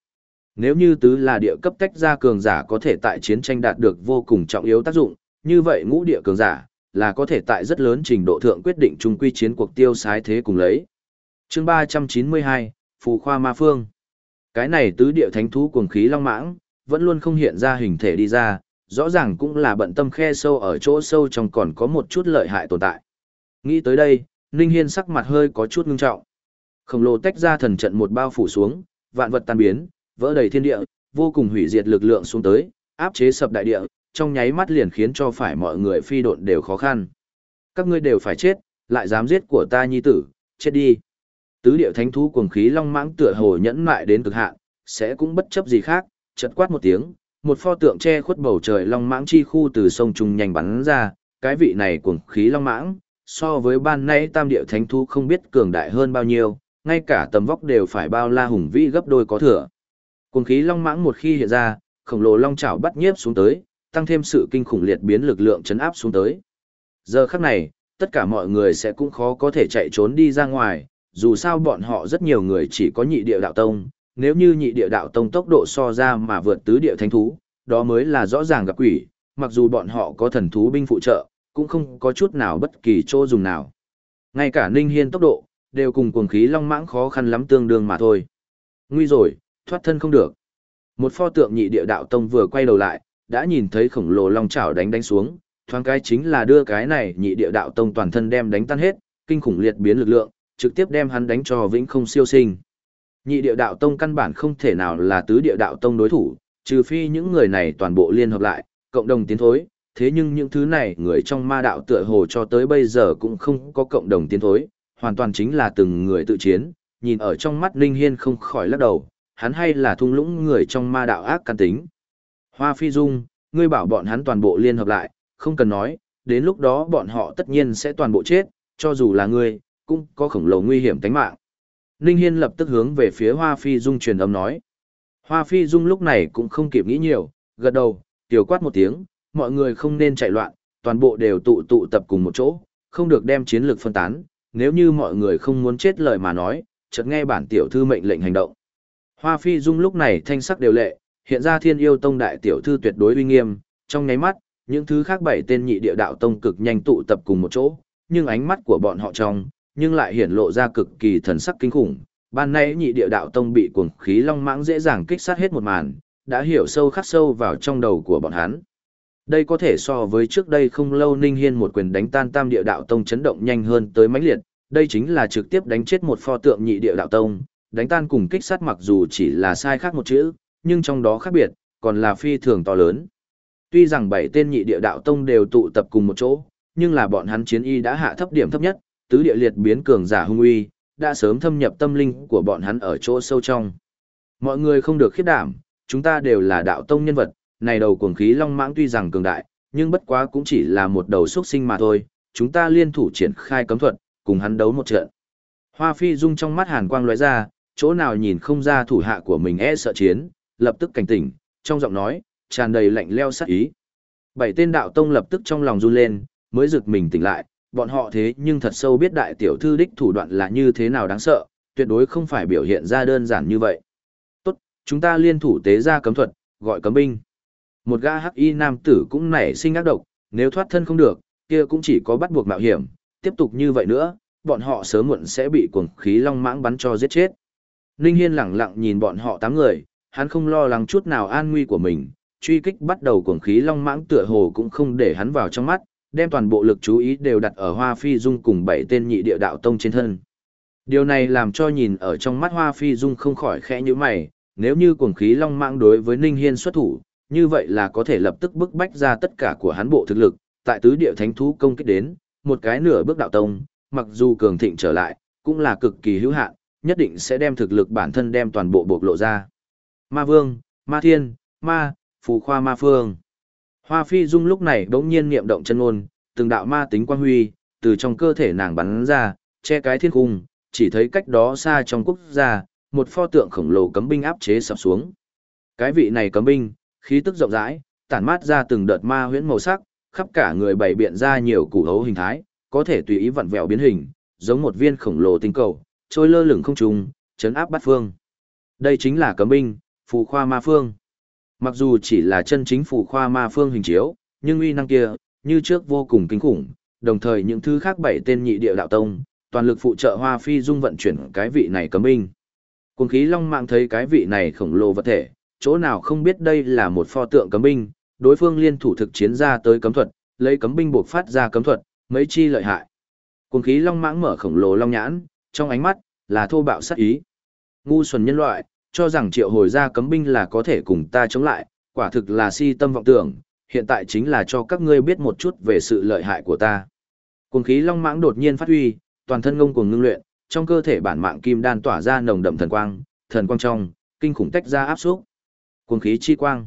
Nếu như tứ là địa cấp tách ra cường giả có thể tại chiến tranh đạt được vô cùng trọng yếu tác dụng, như vậy ngũ địa cường giả là có thể tại rất lớn trình độ thượng quyết định trung quy chiến cuộc tiêu sái thế cùng lấy. Chương 392, Phù Khoa Ma Phương. Cái này tứ địa thánh thú cuồng khí long mãng, vẫn luôn không hiện ra hình thể đi ra, rõ ràng cũng là bận tâm khe sâu ở chỗ sâu trong còn có một chút lợi hại tồn tại. Nghĩ tới đây, Ninh Hiên sắc mặt hơi có chút ngưng trọng. Khổng lồ tách ra thần trận một bao phủ xuống, vạn vật tan biến, vỡ đầy thiên địa, vô cùng hủy diệt lực lượng xuống tới, áp chế sập đại địa, trong nháy mắt liền khiến cho phải mọi người phi độn đều khó khăn. Các ngươi đều phải chết, lại dám giết của ta nhi tử, chết đi. Tứ điệu thánh thú cuồng khí long mãng tựa hồ nhẫn mại đến cực hạn, sẽ cũng bất chấp gì khác, chợt quát một tiếng, một pho tượng che khuất bầu trời long mãng chi khu từ sông trung nhanh bắn ra, cái vị này cuồng khí long mãng, so với ban nay tam điệu thánh thú không biết cường đại hơn bao nhiêu, ngay cả tầm vóc đều phải bao la hùng vĩ gấp đôi có thừa. Cuồng khí long mãng một khi hiện ra, khổng lồ long chảo bắt nhiếp xuống tới, tăng thêm sự kinh khủng liệt biến lực lượng chấn áp xuống tới. Giờ khắc này, tất cả mọi người sẽ cũng khó có thể chạy trốn đi ra ngoài, dù sao bọn họ rất nhiều người chỉ có nhị địa đạo tông, nếu như nhị địa đạo tông tốc độ so ra mà vượt tứ địa thánh thú, đó mới là rõ ràng gặp quỷ, mặc dù bọn họ có thần thú binh phụ trợ, cũng không có chút nào bất kỳ chỗ dùng nào. Ngay cả Ninh Hiên tốc độ, đều cùng cuồng khí long mãng khó khăn lắm tương đương mà thôi. Nguy rồi, thoát thân không được. Một pho tượng nhị địa đạo tông vừa quay đầu lại, đã nhìn thấy khổng lồ long chảo đánh đánh xuống, thoáng cái chính là đưa cái này nhị địa đạo tông toàn thân đem đánh tan hết, kinh khủng liệt biến lực lượng, trực tiếp đem hắn đánh cho vĩnh không siêu sinh. Nhị địa đạo tông căn bản không thể nào là tứ địa đạo tông đối thủ, trừ phi những người này toàn bộ liên hợp lại, cộng đồng tiến thối, thế nhưng những thứ này người trong ma đạo tựa hồ cho tới bây giờ cũng không có cộng đồng tiến thối, hoàn toàn chính là từng người tự chiến, nhìn ở trong mắt Ninh Hiên không khỏi lắc đầu, hắn hay là thung lũng người trong ma đạo ác can tính. Hoa Phi Dung, ngươi bảo bọn hắn toàn bộ liên hợp lại, không cần nói, đến lúc đó bọn họ tất nhiên sẽ toàn bộ chết, cho dù là ngươi, cũng có khổng lồ nguy hiểm tính mạng. Ninh Hiên lập tức hướng về phía Hoa Phi Dung truyền âm nói. Hoa Phi Dung lúc này cũng không kịp nghĩ nhiều, gật đầu, tiểu quát một tiếng, mọi người không nên chạy loạn, toàn bộ đều tụ tụ tập cùng một chỗ, không được đem chiến lược phân tán, nếu như mọi người không muốn chết lời mà nói, chợt nghe bản tiểu thư mệnh lệnh hành động. Hoa Phi Dung lúc này thanh sắc đều lệ, hiện ra thiên yêu tông đại tiểu thư tuyệt đối uy nghiêm, trong nháy mắt, những thứ khác bảy tên nhị địa đạo tông cực nhanh tụ tập cùng một chỗ, nhưng ánh mắt của bọn họ trong, nhưng lại hiển lộ ra cực kỳ thần sắc kinh khủng. Ban nay nhị địa đạo tông bị cuồng khí long mãng dễ dàng kích sát hết một màn, đã hiểu sâu khắc sâu vào trong đầu của bọn hắn. Đây có thể so với trước đây không lâu Ninh Hiên một quyền đánh tan tam địa đạo tông chấn động nhanh hơn tới mãnh liệt, đây chính là trực tiếp đánh chết một pho tượng nhị địa đạo tông, đánh tan cùng kích sát mặc dù chỉ là sai khác một chữ, nhưng trong đó khác biệt, còn là phi thường to lớn. Tuy rằng bảy tên nhị địa đạo tông đều tụ tập cùng một chỗ, nhưng là bọn hắn chiến y đã hạ thấp điểm thấp nhất, tứ địa liệt biến cường giả hung uy, đã sớm thâm nhập tâm linh của bọn hắn ở chỗ sâu trong. Mọi người không được khiếp đảm, chúng ta đều là đạo tông nhân vật, này đầu cuồng khí long mãng tuy rằng cường đại, nhưng bất quá cũng chỉ là một đầu xuất sinh mà thôi, chúng ta liên thủ triển khai cấm thuật, cùng hắn đấu một trận. Hoa Phi Dung trong mắt hàn quang lóe ra, chỗ nào nhìn không ra thủ hạ của mình e sợ chiến, lập tức cảnh tỉnh, trong giọng nói, tràn đầy lạnh leo sát ý. Bảy tên đạo tông lập tức trong lòng run lên, mới giật mình tỉnh lại, bọn họ thế nhưng thật sâu biết đại tiểu thư đích thủ đoạn là như thế nào đáng sợ, tuyệt đối không phải biểu hiện ra đơn giản như vậy. Tốt, chúng ta liên thủ tế ra cấm thuật, gọi cấm binh. Một gã hắc y nam tử cũng nảy sinh ác độc, nếu thoát thân không được, kia cũng chỉ có bắt buộc mạo hiểm, tiếp tục như vậy nữa, bọn họ sớm muộn sẽ bị cuồng khí long mãng bắn cho giết chết. Ninh Hiên lẳng lặng nhìn bọn họ tám người, hắn không lo lắng chút nào an nguy của mình, truy kích bắt đầu cuồng khí long mãng tựa hồ cũng không để hắn vào trong mắt, đem toàn bộ lực chú ý đều đặt ở Hoa Phi Dung cùng bảy tên nhị địa đạo tông trên thân. Điều này làm cho nhìn ở trong mắt Hoa Phi Dung không khỏi khẽ như mày, nếu như cuồng khí long mạng đối với Ninh Hiên xuất thủ, như vậy là có thể lập tức bức bách ra tất cả của hắn bộ thực lực, tại tứ địa thánh thú công kích đến, một cái nửa bước đạo tông, mặc dù cường thịnh trở lại, cũng là cực kỳ hữu hạn, nhất định sẽ đem thực lực bản thân đem toàn bộ bộc lộ ra. Ma Vương, Ma Thiên, Ma, Phù Khoa Ma Phương. Hoa Phi Dung lúc này bỗng nhiên niệm động chân ngôn, từng đạo ma tính quang huy, từ trong cơ thể nàng bắn ra, che cái thiên cung, chỉ thấy cách đó xa trong quốc gia, một pho tượng khổng lồ cấm binh áp chế sập xuống. Cái vị này cấm binh, khí tức rộng rãi, tản mát ra từng đợt ma huyễn màu sắc, khắp cả người bày biện ra nhiều củ hấu hình thái, có thể tùy ý vặn vẹo biến hình, giống một viên khổng lồ tinh cầu, trôi lơ lửng không trung, chấn áp bát phương. Đây chính là cấm binh, Phù khoa ma phương. Mặc dù chỉ là chân chính phủ khoa ma phương hình chiếu, nhưng uy năng kia, như trước vô cùng kinh khủng, đồng thời những thứ khác bảy tên nhị địa đạo tông, toàn lực phụ trợ Hoa Phi Dung vận chuyển cái vị này cấm binh. Cuồng khí long mạng thấy cái vị này khổng lồ vật thể, chỗ nào không biết đây là một pho tượng cấm binh, đối phương liên thủ thực chiến ra tới cấm thuật, lấy cấm binh buộc phát ra cấm thuật, mấy chi lợi hại. Cuồng khí long mãng mở khổng lồ long nhãn, trong ánh mắt là thô bạo sát ý. Ngu xuẩn nhân loại, cho rằng triệu hồi ra cấm binh là có thể cùng ta chống lại, quả thực là si tâm vọng tưởng, hiện tại chính là cho các ngươi biết một chút về sự lợi hại của ta. Cuồng khí long mãng đột nhiên phát huy, toàn thân ngông cuồng ngưng luyện, trong cơ thể bản mạng kim đan tỏa ra nồng đậm thần quang, thần quang trong, kinh khủng tách ra áp xúc. Cuồng khí chi quang.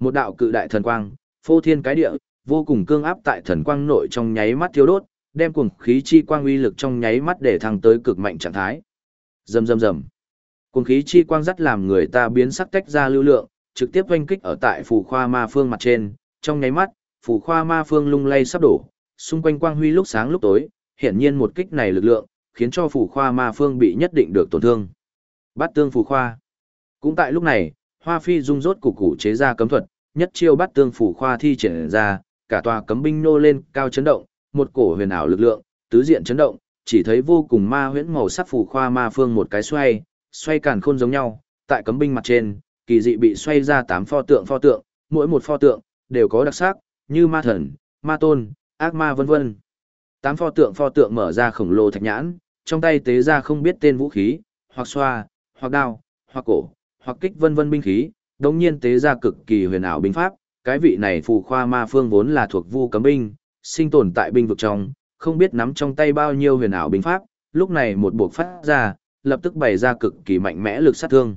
Một đạo cự đại thần quang, phô thiên cái địa, vô cùng cương áp tại thần quang nội trong nháy mắt thiêu đốt, đem cuồng khí chi quang uy lực trong nháy mắt để thăng tới cực mạnh trạng thái. Rầm rầm rầm. Cùng khí chi quang dắt làm người ta biến sắc tách ra lưu lượng, trực tiếp oanh kích ở tại phù khoa ma phương mặt trên, trong nháy mắt, phù khoa ma phương lung lay sắp đổ, xung quanh quang huy lúc sáng lúc tối, hiển nhiên một kích này lực lượng, khiến cho phù khoa ma phương bị nhất định được tổn thương. Bát tương phù khoa. Cũng tại lúc này, Hoa Phi dung rốt cục củ chế ra cấm thuật, nhất chiêu bát tương phù khoa thi triển ra, cả tòa cấm binh nô lên cao chấn động, một cổ huyền ảo lực lượng, tứ diện chấn động, chỉ thấy vô cùng ma huyễn màu sắc phù khoa ma phương một cái xoay, xoay càn khôn giống nhau, tại cấm binh mặt trên, kỳ dị bị xoay ra tám pho tượng pho tượng, mỗi một pho tượng đều có đặc sắc, như ma thần, ma tôn, ác ma vân vân. Tám pho tượng pho tượng mở ra khổng lồ thạch nhãn, trong tay tế ra không biết tên vũ khí, hoặc xoa, hoặc đao, hoặc cổ, hoặc kích vân vân binh khí, đồng nhiên tế ra cực kỳ huyền ảo binh pháp, cái vị này phù khoa ma phương vốn là thuộc vu cấm binh, sinh tồn tại binh vực trong, không biết nắm trong tay bao nhiêu huyền ảo binh pháp, lúc này một buộc phát ra, lập tức bày ra cực kỳ mạnh mẽ lực sát thương.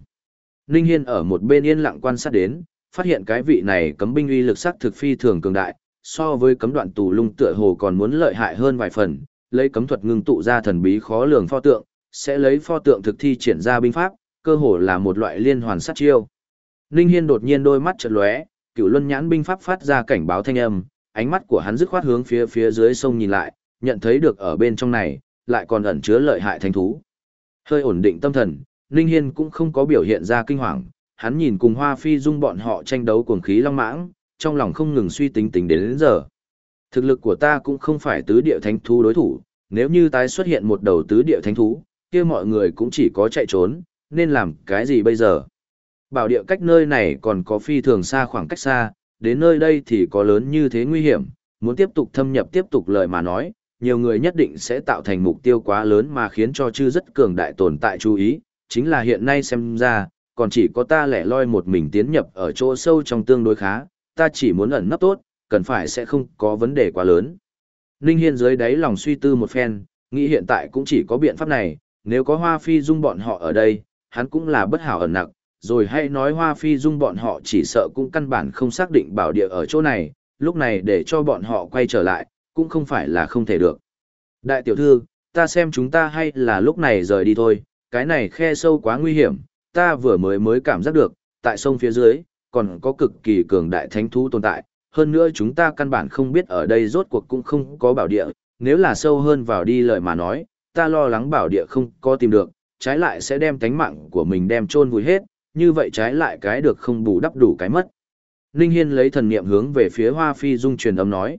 Ninh Hiên ở một bên yên lặng quan sát đến, phát hiện cái vị này cấm binh uy lực sát thực phi thường cường đại, so với cấm đoạn tù lung tựa hồ còn muốn lợi hại hơn vài phần, lấy cấm thuật ngưng tụ ra thần bí khó lường pho tượng, sẽ lấy pho tượng thực thi triển ra binh pháp, cơ hồ là một loại liên hoàn sát chiêu. Ninh Hiên đột nhiên đôi mắt chợt lóe, Cửu Luân nhãn binh pháp phát ra cảnh báo thanh âm, ánh mắt của hắn dứt khoát hướng phía phía dưới sông nhìn lại, nhận thấy được ở bên trong này, lại còn ẩn chứa lợi hại thánh thú. Hơi ổn định tâm thần, Ninh Hiên cũng không có biểu hiện ra kinh hoàng, hắn nhìn cùng Hoa Phi Dung bọn họ tranh đấu cuồng khí long mãng, trong lòng không ngừng suy tính tính đến, đến giờ. Thực lực của ta cũng không phải tứ địa thánh thú đối thủ, nếu như tái xuất hiện một đầu tứ địa thánh thú, kia mọi người cũng chỉ có chạy trốn, nên làm cái gì bây giờ? Bảo địa cách nơi này còn có phi thường xa khoảng cách xa, đến nơi đây thì có lớn như thế nguy hiểm, muốn tiếp tục thâm nhập tiếp tục lời mà nói, nhiều người nhất định sẽ tạo thành mục tiêu quá lớn mà khiến cho chư rất cường đại tồn tại chú ý, chính là hiện nay xem ra, còn chỉ có ta lẻ loi một mình tiến nhập ở chỗ sâu trong tương đối khá, ta chỉ muốn ẩn nấp tốt, cần phải sẽ không có vấn đề quá lớn. Ninh Hiên dưới đáy lòng suy tư một phen, nghĩ hiện tại cũng chỉ có biện pháp này, nếu có hoa phi dung bọn họ ở đây, hắn cũng là bất hảo ẩn nặc, rồi hay nói hoa phi dung bọn họ chỉ sợ cũng căn bản không xác định bảo địa ở chỗ này, lúc này để cho bọn họ quay trở lại, cũng không phải là không thể được. Đại tiểu thư, ta xem chúng ta hay là lúc này rời đi thôi, cái này khe sâu quá nguy hiểm, ta vừa mới mới cảm giác được, tại sông phía dưới, còn có cực kỳ cường đại thánh thú tồn tại, hơn nữa chúng ta căn bản không biết ở đây rốt cuộc cũng không có bảo địa, nếu là sâu hơn vào đi lời mà nói, ta lo lắng bảo địa không có tìm được, trái lại sẽ đem tánh mạng của mình đem chôn vùi hết, như vậy trái lại cái được không bù đắp đủ cái mất. Ninh Hiên lấy thần niệm hướng về phía Hoa Phi Dung truyền âm nói.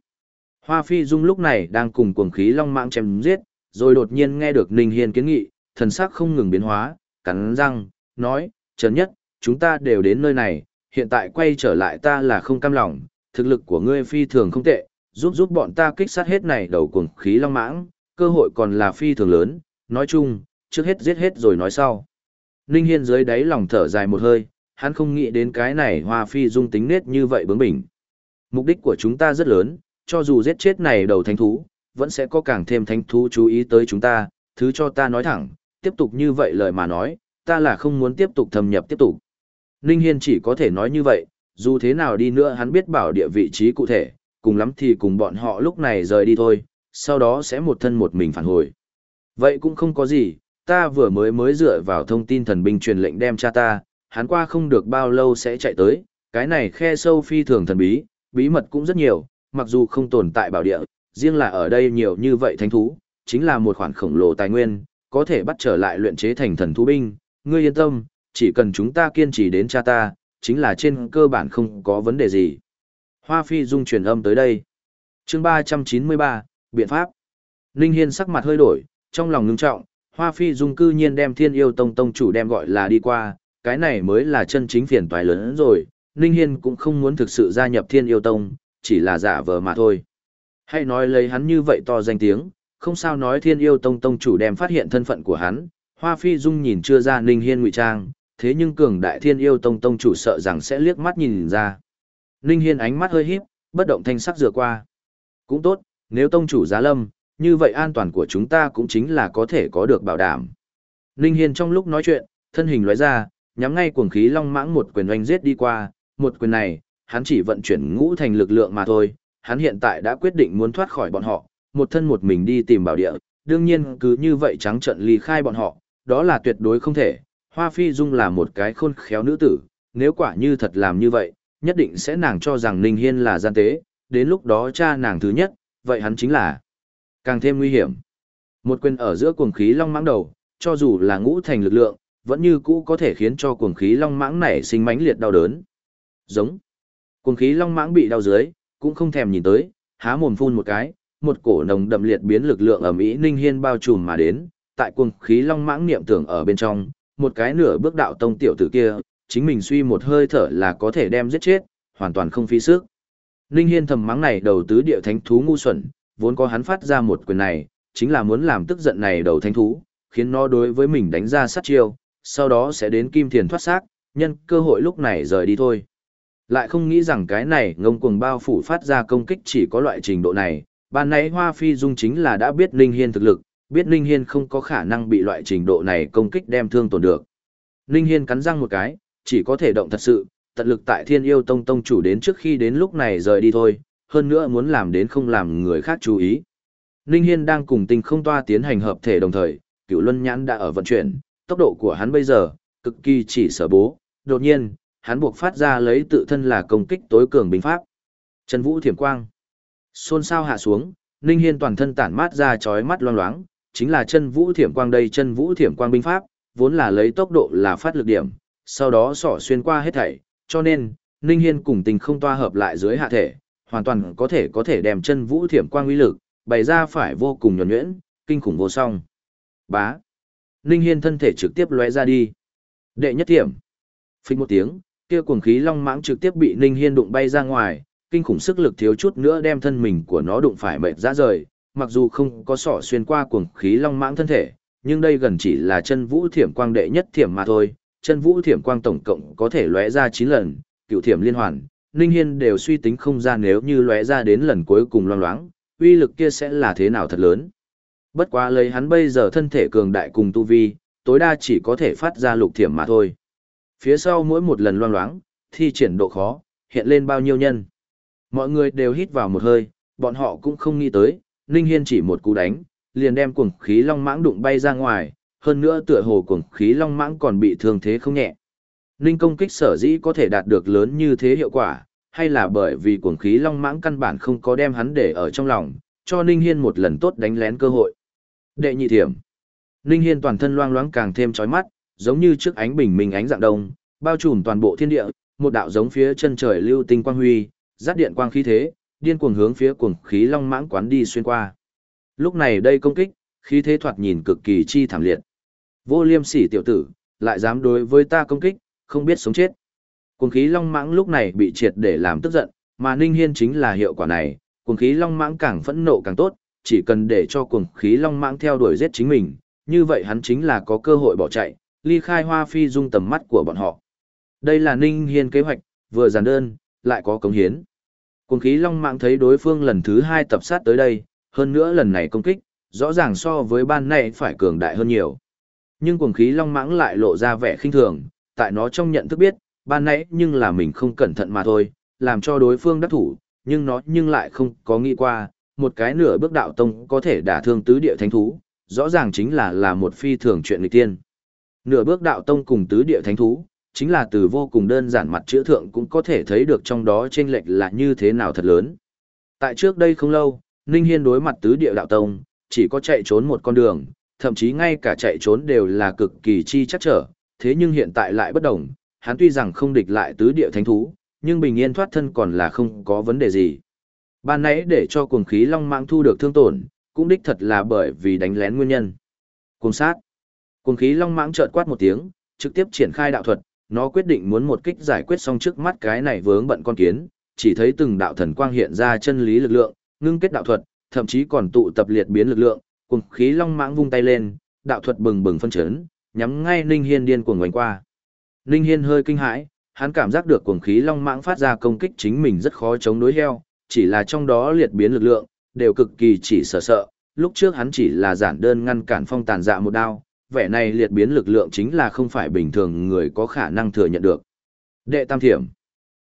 Hoa Phi Dung lúc này đang cùng cuồng khí long mạng chém giết, rồi đột nhiên nghe được Ninh Hiên kiến nghị, thần sắc không ngừng biến hóa, cắn răng, nói, Trần Nhất, chúng ta đều đến nơi này, hiện tại quay trở lại ta là không cam lòng, thực lực của ngươi phi thường không tệ, giúp giúp bọn ta kích sát hết này đầu cuồng khí long mãng, cơ hội còn là phi thường lớn, nói chung, trước hết giết hết rồi nói sau. Ninh Hiên dưới đáy lòng thở dài một hơi, hắn không nghĩ đến cái này hoa phi dung tính nết như vậy bướng bỉnh. Mục đích của chúng ta rất lớn, cho dù giết chết này đầu thánh thú, vẫn sẽ có càng thêm thánh thú chú ý tới chúng ta, thứ cho ta nói thẳng, tiếp tục như vậy lời mà nói, ta là không muốn tiếp tục thâm nhập tiếp tục. Ninh Hiên chỉ có thể nói như vậy, dù thế nào đi nữa hắn biết bảo địa vị trí cụ thể, cùng lắm thì cùng bọn họ lúc này rời đi thôi, sau đó sẽ một thân một mình phản hồi. Vậy cũng không có gì, ta vừa mới mới dựa vào thông tin thần binh truyền lệnh đem cha ta, hắn qua không được bao lâu sẽ chạy tới, cái này khe sâu phi thường thần bí, bí mật cũng rất nhiều, mặc dù không tồn tại bảo địa, riêng là ở đây nhiều như vậy thánh thú, chính là một khoản khổng lồ tài nguyên, có thể bắt trở lại luyện chế thành thần thú binh, ngươi yên tâm, chỉ cần chúng ta kiên trì đến cha ta, chính là trên cơ bản không có vấn đề gì. Hoa Phi Dung truyền âm tới đây. chương 393, Biện pháp. Ninh Hiên sắc mặt hơi đổi, trong lòng ngưng trọng, Hoa Phi Dung cư nhiên đem thiên yêu tông tông chủ đem gọi là đi qua, cái này mới là chân chính phiền toái lớn rồi. Ninh Hiên cũng không muốn thực sự gia nhập thiên yêu tông, chỉ là giả vờ mà thôi. Hay nói lấy hắn như vậy to danh tiếng, không sao nói thiên yêu tông tông chủ đem phát hiện thân phận của hắn. Hoa Phi Dung nhìn chưa ra Ninh Hiên ngụy trang, thế nhưng cường đại thiên yêu tông tông chủ sợ rằng sẽ liếc mắt nhìn ra. Ninh Hiên ánh mắt hơi híp, bất động thanh sắc dừa qua. Cũng tốt, nếu tông chủ giá lâm, như vậy an toàn của chúng ta cũng chính là có thể có được bảo đảm. Ninh Hiên trong lúc nói chuyện, thân hình lóe ra, nhắm ngay cuồng khí long mãng một quyền oanh giết đi qua, một quyền này, hắn chỉ vận chuyển ngũ thành lực lượng mà thôi, hắn hiện tại đã quyết định muốn thoát khỏi bọn họ, một thân một mình đi tìm bảo địa, đương nhiên cứ như vậy trắng trận ly khai bọn họ, đó là tuyệt đối không thể. Hoa Phi Dung là một cái khôn khéo nữ tử, nếu quả như thật làm như vậy, nhất định sẽ nàng cho rằng Ninh Hiên là gian tế, đến lúc đó cha nàng thứ nhất, vậy hắn chính là càng thêm nguy hiểm. Một quyền ở giữa cuồng khí long mãng đầu, cho dù là ngũ thành lực lượng, vẫn như cũ có thể khiến cho cuồng khí long mãng này sinh mãnh liệt đau đớn. Giống. Cuồng khí long mãng bị đau dưới, cũng không thèm nhìn tới, há mồm phun một cái, một cổ nồng đậm liệt biến lực lượng ở ý Ninh Hiên bao trùm mà đến, tại cuồng khí long mãng niệm tưởng ở bên trong, một cái nửa bước đạo tông tiểu tử kia, chính mình suy một hơi thở là có thể đem giết chết, hoàn toàn không phí sức. Ninh Hiên thầm mắng này đầu tứ địa thánh thú ngu xuẩn, vốn có hắn phát ra một quyền này, chính là muốn làm tức giận này đầu thánh thú, khiến nó đối với mình đánh ra sát chiêu, sau đó sẽ đến kim thiền thoát xác, nhân cơ hội lúc này rời đi thôi. Lại không nghĩ rằng cái này ngông cuồng bao phủ phát ra công kích chỉ có loại trình độ này, ban nãy Hoa Phi Dung chính là đã biết Ninh Hiên thực lực, biết Ninh Hiên không có khả năng bị loại trình độ này công kích đem thương tổn được. Ninh Hiên cắn răng một cái, chỉ có thể động thật sự, tận lực tại Thiên Yêu Tông Tông chủ đến trước khi đến lúc này rời đi thôi, hơn nữa muốn làm đến không làm người khác chú ý. Ninh Hiên đang cùng tinh không toa tiến hành hợp thể đồng thời, cựu luân nhãn đã ở vận chuyển, tốc độ của hắn bây giờ, cực kỳ chỉ sở bố, đột nhiên, hắn buộc phát ra lấy tự thân là công kích tối cường binh pháp. Trần Vũ Thiểm Quang. Xôn xao hạ xuống, Ninh Hiên toàn thân tản mát ra chói mắt loang loáng, chính là chân Vũ Thiểm Quang đây chân Vũ Thiểm Quang binh pháp, vốn là lấy tốc độ là phát lực điểm, sau đó sỏ xuyên qua hết thảy, cho nên, Ninh Hiên cùng tình không toa hợp lại dưới hạ thể, hoàn toàn có thể có thể đem chân Vũ Thiểm Quang uy lực, bày ra phải vô cùng nhuẩn nhuyễn, kinh khủng vô song. Bá. Ninh Hiên thân thể trực tiếp lóe ra đi. Đệ nhất thiểm. Phích một tiếng, kia cuồng khí long mãng trực tiếp bị Ninh Hiên đụng bay ra ngoài, kinh khủng sức lực thiếu chút nữa đem thân mình của nó đụng phải mệt ra rời, mặc dù không có sỏ xuyên qua cuồng khí long mãng thân thể, nhưng đây gần chỉ là chân vũ thiểm quang đệ nhất thiểm mà thôi, chân vũ thiểm quang tổng cộng có thể lóe ra 9 lần, cựu thiểm liên hoàn, Ninh Hiên đều suy tính không ra nếu như lóe ra đến lần cuối cùng loang loáng, uy lực kia sẽ là thế nào thật lớn. Bất quá lấy hắn bây giờ thân thể cường đại cùng tu vi, tối đa chỉ có thể phát ra lục thiểm mà thôi. Phía sau mỗi một lần loang loáng, thi triển độ khó, hiện lên bao nhiêu nhân. Mọi người đều hít vào một hơi, bọn họ cũng không nghĩ tới, Ninh Hiên chỉ một cú đánh, liền đem cuồng khí long mãng đụng bay ra ngoài, hơn nữa tựa hồ cuồng khí long mãng còn bị thương thế không nhẹ. Ninh công kích sở dĩ có thể đạt được lớn như thế hiệu quả, hay là bởi vì cuồng khí long mãng căn bản không có đem hắn để ở trong lòng, cho Ninh Hiên một lần tốt đánh lén cơ hội. Đệ nhị thiểm. Ninh Hiên toàn thân loang loáng càng thêm chói mắt, giống như trước ánh bình minh ánh dạng đông, bao trùm toàn bộ thiên địa, một đạo giống phía chân trời lưu tinh quang huy, dắt điện quang khí thế, điên cuồng hướng phía cuồng khí long mãng quán đi xuyên qua. Lúc này đây công kích, khí thế thoạt nhìn cực kỳ chi thảm liệt. Vô liêm sỉ tiểu tử, lại dám đối với ta công kích, không biết sống chết. Cuồng khí long mãng lúc này bị triệt để làm tức giận, mà Ninh Hiên chính là hiệu quả này, cuồng khí long mãng càng phẫn nộ càng tốt, chỉ cần để cho cuồng khí long mãng theo đuổi giết chính mình, như vậy hắn chính là có cơ hội bỏ chạy, ly khai hoa phi dung tầm mắt của bọn họ. Đây là Ninh Hiên kế hoạch, vừa giản đơn, lại có cống hiến. Cùng khí long mãng thấy đối phương lần thứ hai tập sát tới đây, hơn nữa lần này công kích, rõ ràng so với ban này phải cường đại hơn nhiều. Nhưng cuồng khí long mãng lại lộ ra vẻ khinh thường, tại nó trong nhận thức biết, ban nãy nhưng là mình không cẩn thận mà thôi, làm cho đối phương đắc thủ, nhưng nó nhưng lại không có nghĩ qua, một cái nửa bước đạo tông có thể đả thương tứ địa thánh thú, rõ ràng chính là là một phi thường chuyện nghịch tiên. Nửa bước đạo tông cùng tứ địa thánh thú, chính là từ vô cùng đơn giản mặt chữa thượng cũng có thể thấy được trong đó chênh lệch là như thế nào thật lớn. Tại trước đây không lâu, Ninh Hiên đối mặt tứ địa đạo tông, chỉ có chạy trốn một con đường, thậm chí ngay cả chạy trốn đều là cực kỳ chi chắc trở, thế nhưng hiện tại lại bất đồng, hắn tuy rằng không địch lại tứ địa thánh thú, nhưng bình yên thoát thân còn là không có vấn đề gì. Ban nãy để cho cuồng khí long mạng thu được thương tổn, cũng đích thật là bởi vì đánh lén nguyên nhân. Cùng sát. Cuồng khí long mãng chợt quát một tiếng, trực tiếp triển khai đạo thuật, nó quyết định muốn một kích giải quyết xong trước mắt cái này vướng bận con kiến, chỉ thấy từng đạo thần quang hiện ra chân lý lực lượng, ngưng kết đạo thuật, thậm chí còn tụ tập liệt biến lực lượng, cùng khí long mãng vung tay lên, đạo thuật bừng bừng phân chấn, nhắm ngay Ninh Hiên điên cuồng ngoảnh qua. Ninh Hiên hơi kinh hãi, hắn cảm giác được cuồng khí long mãng phát ra công kích chính mình rất khó chống đối heo, chỉ là trong đó liệt biến lực lượng, đều cực kỳ chỉ sợ sợ, lúc trước hắn chỉ là giản đơn ngăn cản phong tàn dạ một đao, vẻ này liệt biến lực lượng chính là không phải bình thường người có khả năng thừa nhận được. Đệ tam thiểm,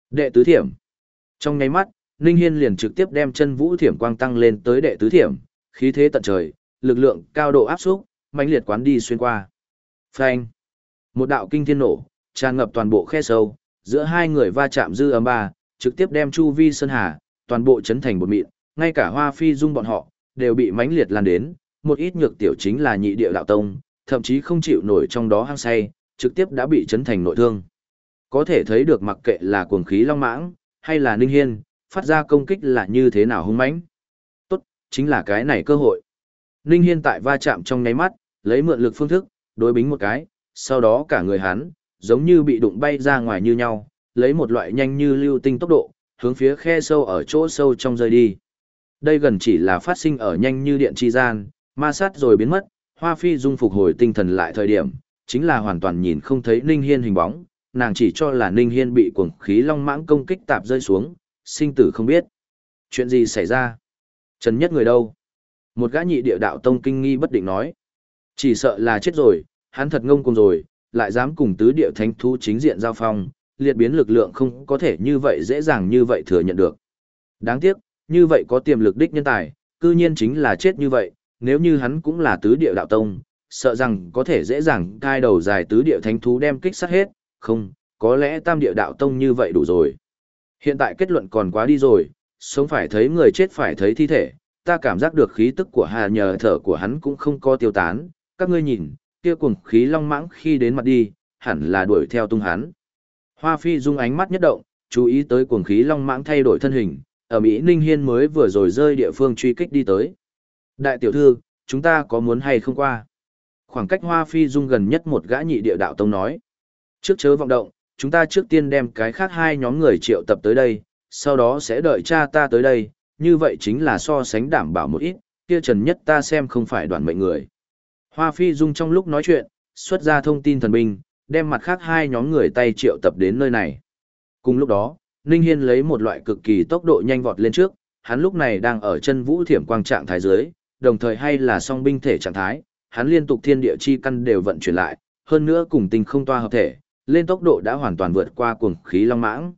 đệ tứ thiểm. Trong nháy mắt, Ninh Hiên liền trực tiếp đem chân vũ thiểm quang tăng lên tới đệ tứ thiểm, khí thế tận trời, lực lượng cao độ áp xúc, mãnh liệt quán đi xuyên qua. Phanh! Một đạo kinh thiên nổ, tràn ngập toàn bộ khe sâu, giữa hai người va chạm dư âm ba, trực tiếp đem chu vi sơn hà, toàn bộ chấn thành bột mịn, ngay cả hoa phi dung bọn họ, đều bị mãnh liệt lan đến, một ít nhược tiểu chính là nhị địa đạo tông, thậm chí không chịu nổi trong đó hăng say, trực tiếp đã bị chấn thành nội thương. Có thể thấy được mặc kệ là cuồng khí long mãng, hay là ninh hiên, phát ra công kích là như thế nào hung mãnh. Tốt, chính là cái này cơ hội. Ninh hiên tại va chạm trong nháy mắt, lấy mượn lực phương thức, đối bính một cái, sau đó cả người hắn, giống như bị đụng bay ra ngoài như nhau, lấy một loại nhanh như lưu tinh tốc độ, hướng phía khe sâu ở chỗ sâu trong rơi đi. Đây gần chỉ là phát sinh ở nhanh như điện chi gian, ma sát rồi biến mất, Hoa Phi Dung phục hồi tinh thần lại thời điểm, chính là hoàn toàn nhìn không thấy Ninh Hiên hình bóng, nàng chỉ cho là Ninh Hiên bị cuồng khí long mãng công kích tạp rơi xuống, sinh tử không biết. Chuyện gì xảy ra? Trần Nhất người đâu? Một gã nhị địa đạo tông kinh nghi bất định nói. Chỉ sợ là chết rồi, hắn thật ngông cuồng rồi, lại dám cùng tứ địa thánh thú chính diện giao phong, liệt biến lực lượng không có thể như vậy dễ dàng như vậy thừa nhận được. Đáng tiếc, như vậy có tiềm lực đích nhân tài, cư nhiên chính là chết như vậy, nếu như hắn cũng là tứ địa đạo tông, sợ rằng có thể dễ dàng cai đầu dài tứ địa thánh thú đem kích sát hết, không, có lẽ tam địa đạo tông như vậy đủ rồi. Hiện tại kết luận còn quá đi rồi, sống phải thấy người chết phải thấy thi thể, ta cảm giác được khí tức của hà nhờ thở của hắn cũng không có tiêu tán, các ngươi nhìn, kia cuồng khí long mãng khi đến mặt đi, hẳn là đuổi theo tung hắn. Hoa Phi dung ánh mắt nhất động, chú ý tới cuồng khí long mãng thay đổi thân hình, ở Mỹ Ninh Hiên mới vừa rồi rơi địa phương truy kích đi tới. Đại tiểu thư, chúng ta có muốn hay không qua? Khoảng cách Hoa Phi dung gần nhất một gã nhị địa đạo tông nói. Trước chớ vọng động, chúng ta trước tiên đem cái khác hai nhóm người triệu tập tới đây, sau đó sẽ đợi cha ta tới đây, như vậy chính là so sánh đảm bảo một ít, kia trần nhất ta xem không phải đoàn mệnh người. Hoa Phi Dung trong lúc nói chuyện, xuất ra thông tin thần binh, đem mặt khác hai nhóm người tay triệu tập đến nơi này. Cùng lúc đó, Ninh Hiên lấy một loại cực kỳ tốc độ nhanh vọt lên trước, hắn lúc này đang ở chân vũ thiểm quang trạng thái dưới, đồng thời hay là song binh thể trạng thái, hắn liên tục thiên địa chi căn đều vận chuyển lại, hơn nữa cùng tinh không toa hợp thể, lên tốc độ đã hoàn toàn vượt qua cuồng khí long mãng.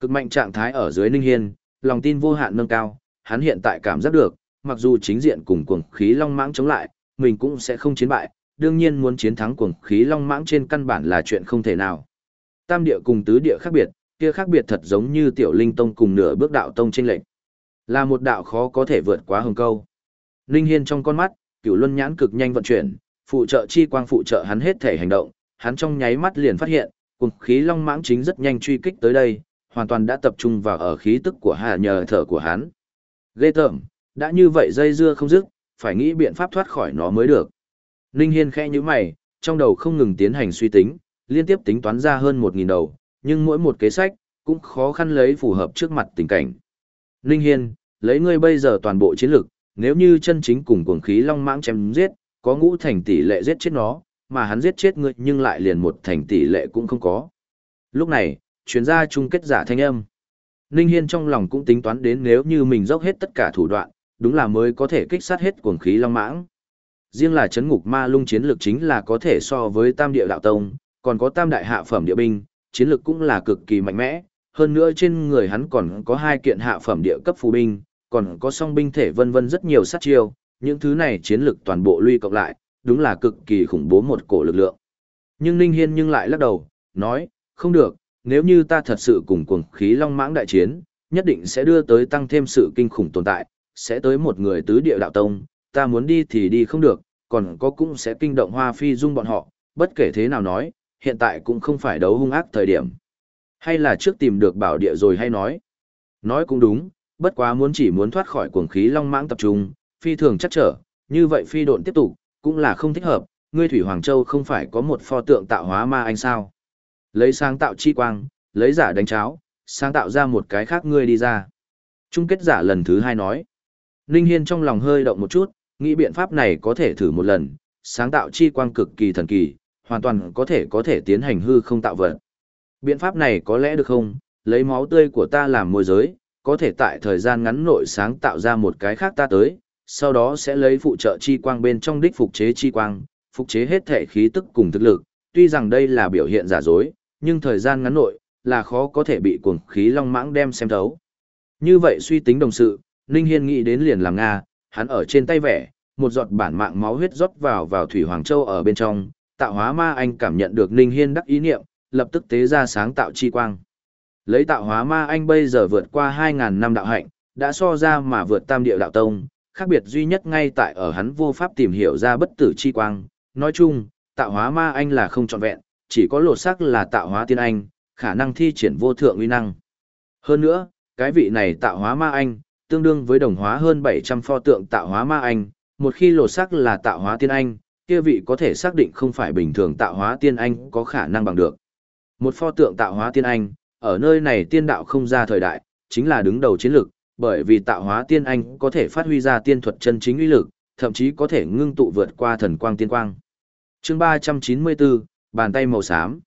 Cực mạnh trạng thái ở dưới Ninh Hiên, lòng tin vô hạn nâng cao, hắn hiện tại cảm giác được, mặc dù chính diện cùng cuồng khí long mãng chống lại, mình cũng sẽ không chiến bại, đương nhiên muốn chiến thắng cuồng khí long mãng trên căn bản là chuyện không thể nào. Tam địa cùng tứ địa khác biệt, kia khác biệt thật giống như tiểu linh tông cùng nửa bước đạo tông chênh lệnh. Là một đạo khó có thể vượt quá hồng câu. Linh Hiên trong con mắt, cửu luân nhãn cực nhanh vận chuyển, phụ trợ chi quang phụ trợ hắn hết thể hành động, hắn trong nháy mắt liền phát hiện, cùng khí long mãng chính rất nhanh truy kích tới đây, hoàn toàn đã tập trung vào ở khí tức của hà nhờ thở của hắn. Ghê tởm, đã như vậy dây dưa không dứt, phải nghĩ biện pháp thoát khỏi nó mới được. Ninh Hiên khẽ nhíu mày, trong đầu không ngừng tiến hành suy tính, liên tiếp tính toán ra hơn 1.000 đầu, nhưng mỗi một kế sách, cũng khó khăn lấy phù hợp trước mặt tình cảnh. Ninh Hiên, lấy ngươi bây giờ toàn bộ chiến lực, nếu như chân chính cùng cuồng khí long mãng chém giết, có ngũ thành tỷ lệ giết chết nó, mà hắn giết chết ngươi nhưng lại liền một thành tỷ lệ cũng không có. Lúc này, chuyên gia chung kết giả thanh âm. Ninh Hiên trong lòng cũng tính toán đến nếu như mình dốc hết tất cả thủ đoạn, đúng là mới có thể kích sát hết cuồng khí long mãng. Riêng là chấn ngục ma lung chiến lược chính là có thể so với tam địa đạo tông, còn có tam đại hạ phẩm địa binh, chiến lược cũng là cực kỳ mạnh mẽ, hơn nữa trên người hắn còn có hai kiện hạ phẩm địa cấp phù binh, còn có song binh thể vân vân rất nhiều sát chiêu, những thứ này chiến lược toàn bộ lui cộng lại, đúng là cực kỳ khủng bố một cổ lực lượng. Nhưng Ninh Hiên nhưng lại lắc đầu, nói, không được, nếu như ta thật sự cùng cuồng khí long mãng đại chiến, nhất định sẽ đưa tới tăng thêm sự kinh khủng tồn tại, sẽ tới một người tứ địa đạo tông, ta muốn đi thì đi không được, còn có cũng sẽ kinh động hoa phi dung bọn họ, bất kể thế nào nói, hiện tại cũng không phải đấu hung ác thời điểm. Hay là trước tìm được bảo địa rồi hay nói. Nói cũng đúng, bất quá muốn chỉ muốn thoát khỏi cuồng khí long mãng tập trung, phi thường chắc trở, như vậy phi độn tiếp tục, cũng là không thích hợp, ngươi Thủy Hoàng Châu không phải có một pho tượng tạo hóa ma anh sao. Lấy sáng tạo chi quang, lấy giả đánh cháo, sáng tạo ra một cái khác ngươi đi ra. Trung kết giả lần thứ hai nói. Ninh Hiên trong lòng hơi động một chút, nghĩ biện pháp này có thể thử một lần, sáng tạo chi quang cực kỳ thần kỳ, hoàn toàn có thể có thể tiến hành hư không tạo vật. Biện pháp này có lẽ được không, lấy máu tươi của ta làm môi giới, có thể tại thời gian ngắn nội sáng tạo ra một cái khác ta tới, sau đó sẽ lấy phụ trợ chi quang bên trong đích phục chế chi quang, phục chế hết thể khí tức cùng thực lực, tuy rằng đây là biểu hiện giả dối, nhưng thời gian ngắn nội, là khó có thể bị cuồng khí long mãng đem xem thấu. Như vậy suy tính đồng sự, Ninh Hiên nghĩ đến liền làm Nga, hắn ở trên tay vẻ, một giọt bản mạng máu huyết rót vào vào Thủy Hoàng Châu ở bên trong, tạo hóa ma anh cảm nhận được Ninh Hiên đắc ý niệm, lập tức tế ra sáng tạo chi quang. Lấy tạo hóa ma anh bây giờ vượt qua 2.000 năm đạo hạnh, đã so ra mà vượt tam địa đạo tông, khác biệt duy nhất ngay tại ở hắn vô pháp tìm hiểu ra bất tử chi quang. Nói chung, tạo hóa ma anh là không trọn vẹn, chỉ có lột sắc là tạo hóa tiên anh, khả năng thi triển vô thượng uy năng. Hơn nữa, cái vị này tạo hóa ma anh, tương đương với đồng hóa hơn 700 pho tượng tạo hóa ma anh, một khi lột sắc là tạo hóa tiên anh, kia vị có thể xác định không phải bình thường tạo hóa tiên anh có khả năng bằng được. Một pho tượng tạo hóa tiên anh, ở nơi này tiên đạo không ra thời đại, chính là đứng đầu chiến lực, bởi vì tạo hóa tiên anh có thể phát huy ra tiên thuật chân chính uy lực, thậm chí có thể ngưng tụ vượt qua thần quang tiên quang. Chương 394, bàn tay màu xám.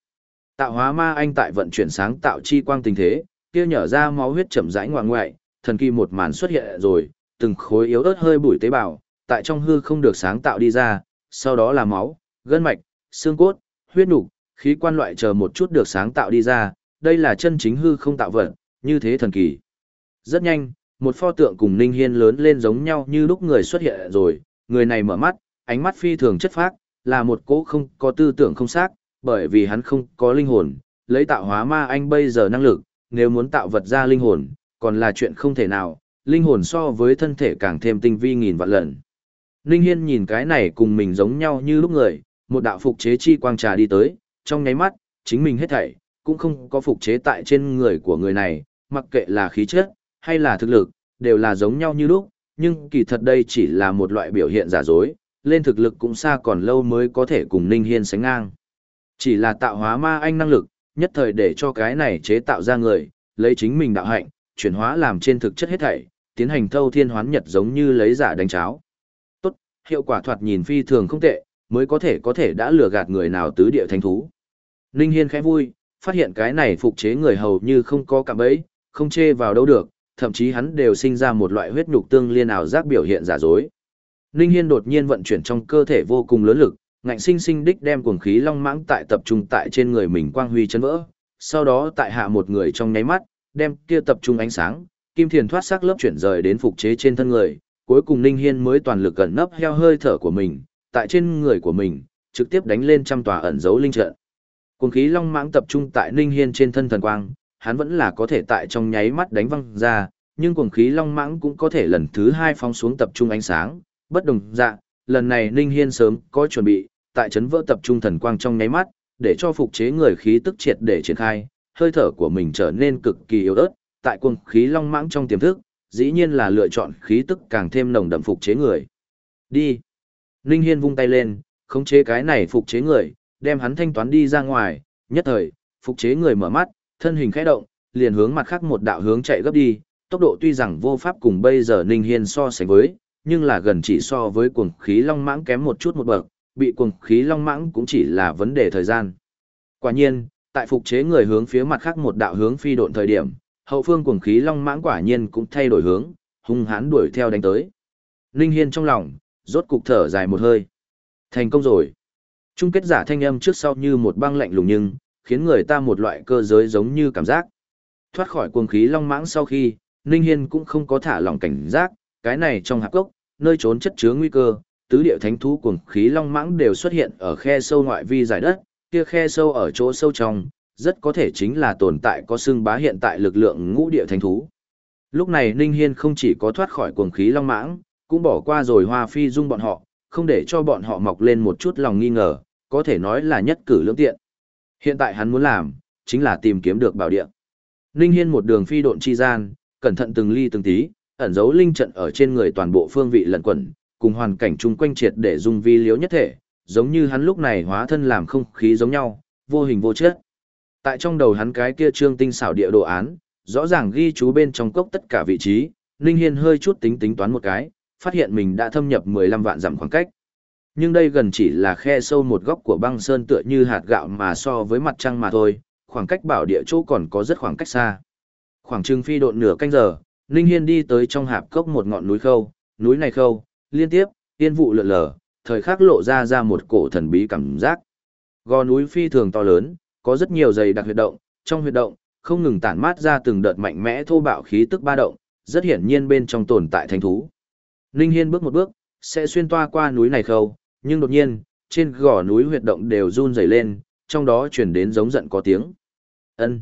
Tạo hóa ma anh tại vận chuyển sáng tạo chi quang tình thế, kia nhỏ ra máu huyết chậm rãi ngoạn ngoại, thần kỳ một màn xuất hiện rồi, từng khối yếu ớt hơi bụi tế bào, tại trong hư không được sáng tạo đi ra, sau đó là máu, gân mạch, xương cốt, huyết nục, khí quan loại chờ một chút được sáng tạo đi ra, đây là chân chính hư không tạo vật, như thế thần kỳ. Rất nhanh, một pho tượng cùng Ninh Hiên lớn lên giống nhau như lúc người xuất hiện rồi, người này mở mắt, ánh mắt phi thường chất phác, là một cố không có tư tưởng không xác, bởi vì hắn không có linh hồn, lấy tạo hóa ma anh bây giờ năng lực, nếu muốn tạo vật ra linh hồn, còn là chuyện không thể nào, linh hồn so với thân thể càng thêm tinh vi nghìn vạn lần. Ninh Hiên nhìn cái này cùng mình giống nhau như lúc người, một đạo phục chế chi quang trà đi tới, trong nháy mắt, chính mình hết thảy, cũng không có phục chế tại trên người của người này, mặc kệ là khí chất, hay là thực lực, đều là giống nhau như lúc, nhưng kỳ thật đây chỉ là một loại biểu hiện giả dối, lên thực lực cũng xa còn lâu mới có thể cùng Ninh Hiên sánh ngang. Chỉ là tạo hóa ma anh năng lực, nhất thời để cho cái này chế tạo ra người, lấy chính mình đạo hạnh, chuyển hóa làm trên thực chất hết thảy, tiến hành thâu thiên hoán nhật giống như lấy giả đánh cháo. Tốt, hiệu quả thoạt nhìn phi thường không tệ, mới có thể có thể đã lừa gạt người nào tứ địa thánh thú. Ninh Hiên khẽ vui, phát hiện cái này phục chế người hầu như không có cạm bẫy, không chê vào đâu được, thậm chí hắn đều sinh ra một loại huyết nhục tương liên ảo giác biểu hiện giả dối. Ninh Hiên đột nhiên vận chuyển trong cơ thể vô cùng lớn lực, ngạnh sinh sinh đích đem cuồng khí long mãng tại tập trung tại trên người mình quang huy chấn vỡ, sau đó tại hạ một người trong nháy mắt, đem kia tập trung ánh sáng, kim thiền thoát sắc lớp chuyển rời đến phục chế trên thân người, cuối cùng Ninh Hiên mới toàn lực gần nấp heo hơi thở của mình, tại trên người của mình, trực tiếp đánh lên trăm tòa ẩn dấu linh trận. Cuồng khí long mãng tập trung tại Ninh Hiên trên thân thần quang, hắn vẫn là có thể tại trong nháy mắt đánh văng ra, nhưng cuồng khí long mãng cũng có thể lần thứ hai phóng xuống tập trung ánh sáng, bất đồng dạng, lần này Ninh Hiên sớm có chuẩn bị, tại chấn vỡ tập trung thần quang trong nháy mắt, để cho phục chế người khí tức triệt để triển khai, hơi thở của mình trở nên cực kỳ yếu ớt, tại cuồng khí long mãng trong tiềm thức, dĩ nhiên là lựa chọn khí tức càng thêm nồng đậm phục chế người. Đi. Ninh Hiên vung tay lên, khống chế cái này phục chế người, đem hắn thanh toán đi ra ngoài, nhất thời, phục chế người mở mắt, thân hình khẽ động, liền hướng mặt khác một đạo hướng chạy gấp đi, tốc độ tuy rằng vô pháp cùng bây giờ Ninh Hiên so sánh với, nhưng là gần chỉ so với cuồng khí long mãng kém một chút một bậc, bị cuồng khí long mãng cũng chỉ là vấn đề thời gian. Quả nhiên, tại phục chế người hướng phía mặt khác một đạo hướng phi độn thời điểm, hậu phương cuồng khí long mãng quả nhiên cũng thay đổi hướng, hung hãn đuổi theo đánh tới. Ninh Hiên trong lòng, rốt cục thở dài một hơi. Thành công rồi. Trung kết giả thanh âm trước sau như một băng lạnh lùng nhưng, khiến người ta một loại cơ giới giống như cảm giác. Thoát khỏi cuồng khí long mãng sau khi, Ninh Hiên cũng không có thả lỏng cảnh giác, cái này trong hạp cốc, nơi trốn chất chứa nguy cơ, tứ địa thánh thú cuồng khí long mãng đều xuất hiện ở khe sâu ngoại vi giải đất, kia khe sâu ở chỗ sâu trong, rất có thể chính là tồn tại có xương bá hiện tại lực lượng ngũ địa thánh thú. Lúc này Ninh Hiên không chỉ có thoát khỏi cuồng khí long mãng, cũng bỏ qua rồi hoa phi dung bọn họ, không để cho bọn họ mọc lên một chút lòng nghi ngờ, có thể nói là nhất cử lưỡng tiện. Hiện tại hắn muốn làm, chính là tìm kiếm được bảo địa. Ninh Hiên một đường phi độn chi gian, cẩn thận từng ly từng tí, ẩn giấu linh trận ở trên người toàn bộ phương vị lẩn quẩn, cùng hoàn cảnh chung quanh triệt để dung vi liếu nhất thể, giống như hắn lúc này hóa thân làm không khí giống nhau, vô hình vô chất. Tại trong đầu hắn cái kia trương tinh xảo địa đồ án, rõ ràng ghi chú bên trong cốc tất cả vị trí, Ninh Hiên hơi chút tính tính toán một cái, phát hiện mình đã thâm nhập 15 vạn dặm khoảng cách. Nhưng đây gần chỉ là khe sâu một góc của băng sơn tựa như hạt gạo mà so với mặt trăng mà thôi, khoảng cách bảo địa chỗ còn có rất khoảng cách xa. Khoảng chừng phi độn nửa canh giờ, Ninh Hiên đi tới trong hạp cốc một ngọn núi khâu, núi này khâu, liên tiếp, tiên vụ lượn lờ, thời khắc lộ ra ra một cổ thần bí cảm giác. Gò núi phi thường to lớn, có rất nhiều dày đặc huyệt động, trong huyệt động, không ngừng tản mát ra từng đợt mạnh mẽ thô bạo khí tức ba động, rất hiển nhiên bên trong tồn tại thánh thú. Ninh Hiên bước một bước, sẽ xuyên toa qua núi này khâu, nhưng đột nhiên, trên gò núi huyệt động đều run rẩy lên, trong đó truyền đến giống giận có tiếng. Ân,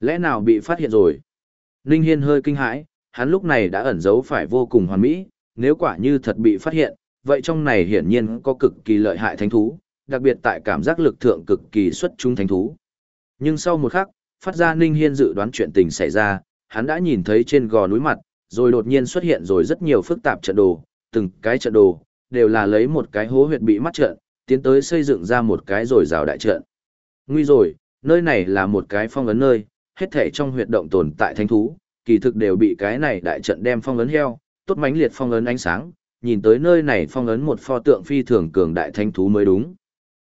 Lẽ nào bị phát hiện rồi? Ninh Hiên hơi kinh hãi, hắn lúc này đã ẩn giấu phải vô cùng hoàn mỹ, nếu quả như thật bị phát hiện, vậy trong này hiển nhiên có cực kỳ lợi hại thánh thú, đặc biệt tại cảm giác lực thượng cực kỳ xuất chúng thánh thú. Nhưng sau một khắc, phát ra Ninh Hiên dự đoán chuyện tình xảy ra, hắn đã nhìn thấy trên gò núi mặt, rồi đột nhiên xuất hiện rồi rất nhiều phức tạp trận đồ, từng cái trận đồ, đều là lấy một cái hố huyệt bị mắt trận, tiến tới xây dựng ra một cái rồi rào đại trận. Nguy rồi, nơi này là một cái phong ấn nơi, hết thể trong huyệt động tồn tại thánh thú, kỳ thực đều bị cái này đại trận đem phong ấn heo, tốt mãnh liệt phong ấn ánh sáng, nhìn tới nơi này phong ấn một pho tượng phi thường cường đại thánh thú mới đúng.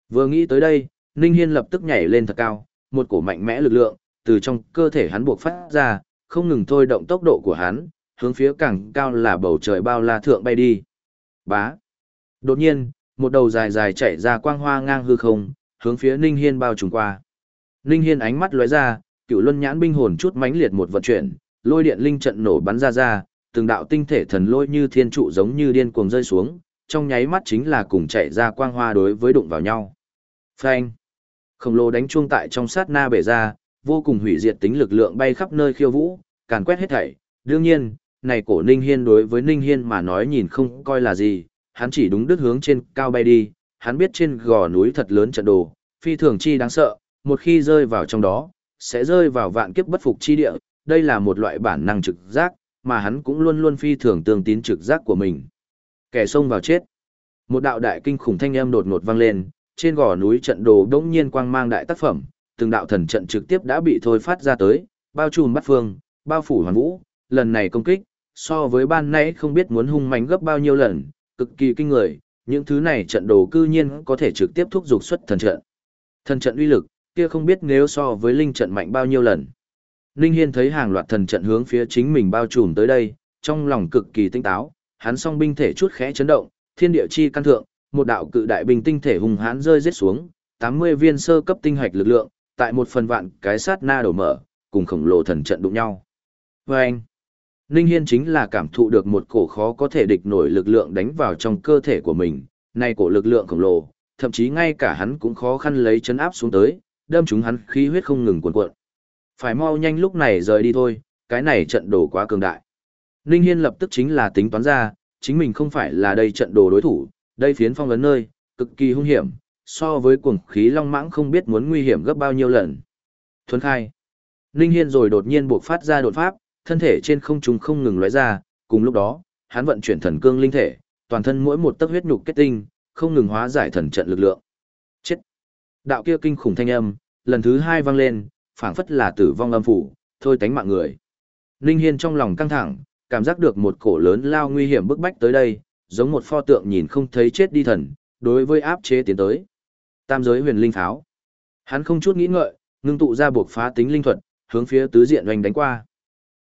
Vừa nghĩ tới đây, Ninh Hiên lập tức nhảy lên thật cao, một cổ mạnh mẽ lực lượng, từ trong cơ thể hắn buộc phát ra, không ngừng thôi động tốc độ của hắn, hướng phía càng cao là bầu trời bao la thượng bay đi. Bá. Đột nhiên, một đầu dài dài chạy ra quang hoa ngang hư không, hướng phía Ninh Hiên bao trùm qua. Ninh Hiên ánh mắt lóe ra, cựu luân nhãn binh hồn chút mãnh liệt một vận chuyển, lôi điện linh trận nổ bắn ra ra, từng đạo tinh thể thần lôi như thiên trụ giống như điên cuồng rơi xuống, trong nháy mắt chính là cùng chạy ra quang hoa đối với đụng vào nhau. Phanh! Khổng lồ đánh chuông tại trong sát na bể ra, vô cùng hủy diệt tính lực lượng bay khắp nơi khiêu vũ, càn quét hết thảy. Đương nhiên, này cổ Ninh Hiên đối với Ninh Hiên mà nói nhìn không coi là gì, hắn chỉ đúng đứt hướng trên cao bay đi, hắn biết trên gò núi thật lớn trận đồ, phi thường chi đáng sợ, một khi rơi vào trong đó, sẽ rơi vào vạn kiếp bất phục chi địa, đây là một loại bản năng trực giác, mà hắn cũng luôn luôn phi thường tương tín trực giác của mình. Kẻ xông vào chết. Một đạo đại kinh khủng thanh âm đột ngột vang lên, trên gò núi trận đồ đống nhiên quang mang đại tác phẩm, từng đạo thần trận trực tiếp đã bị thôi phát ra tới, bao trùm bắt phương, bao phủ hoàn vũ, lần này công kích, so với ban nãy không biết muốn hung mạnh gấp bao nhiêu lần, cực kỳ kinh người, những thứ này trận đồ cư nhiên có thể trực tiếp thúc dục xuất thần trận. Thần trận uy lực, kia không biết nếu so với linh trận mạnh bao nhiêu lần. Ninh Hiên thấy hàng loạt thần trận hướng phía chính mình bao trùm tới đây, trong lòng cực kỳ tinh táo, hắn song binh thể chút khẽ chấn động, thiên địa chi căn thượng, một đạo cự đại bình tinh thể hùng hãn rơi rớt xuống, 80 viên sơ cấp tinh hạch lực lượng, tại một phần vạn cái sát na đổ mở, cùng khổng lồ thần trận đụng nhau. Và anh, Ninh Hiên chính là cảm thụ được một cổ khó có thể địch nổi lực lượng đánh vào trong cơ thể của mình, nay cổ lực lượng khổng lồ, thậm chí ngay cả hắn cũng khó khăn lấy chấn áp xuống tới, đâm chúng hắn khí huyết không ngừng cuộn cuộn. Phải mau nhanh lúc này rời đi thôi, cái này trận đồ quá cường đại. Ninh Hiên lập tức chính là tính toán ra, chính mình không phải là đây trận đồ đối thủ, đây phiến phong ấn nơi, cực kỳ hung hiểm, so với cuồng khí long mãng không biết muốn nguy hiểm gấp bao nhiêu lần. Thuấn khai. Ninh Hiên rồi đột nhiên buộc phát ra đột pháp, thân thể trên không trung không ngừng lóe ra, cùng lúc đó, hắn vận chuyển thần cương linh thể, toàn thân mỗi một tấc huyết nhục kết tinh, không ngừng hóa giải thần trận lực lượng. Chết. Đạo kia kinh khủng thanh âm, lần thứ hai vang lên, phảng phất là tử vong âm phủ, thôi tánh mạng người. linh Hiên trong lòng căng thẳng, cảm giác được một cổ lớn lao nguy hiểm bức bách tới đây, giống một pho tượng nhìn không thấy chết đi thần, đối với áp chế tiến tới. Tam giới huyền linh pháo. Hắn không chút nghĩ ngợi, ngưng tụ ra buộc phá tính linh thuật, hướng phía tứ diện oanh đánh qua.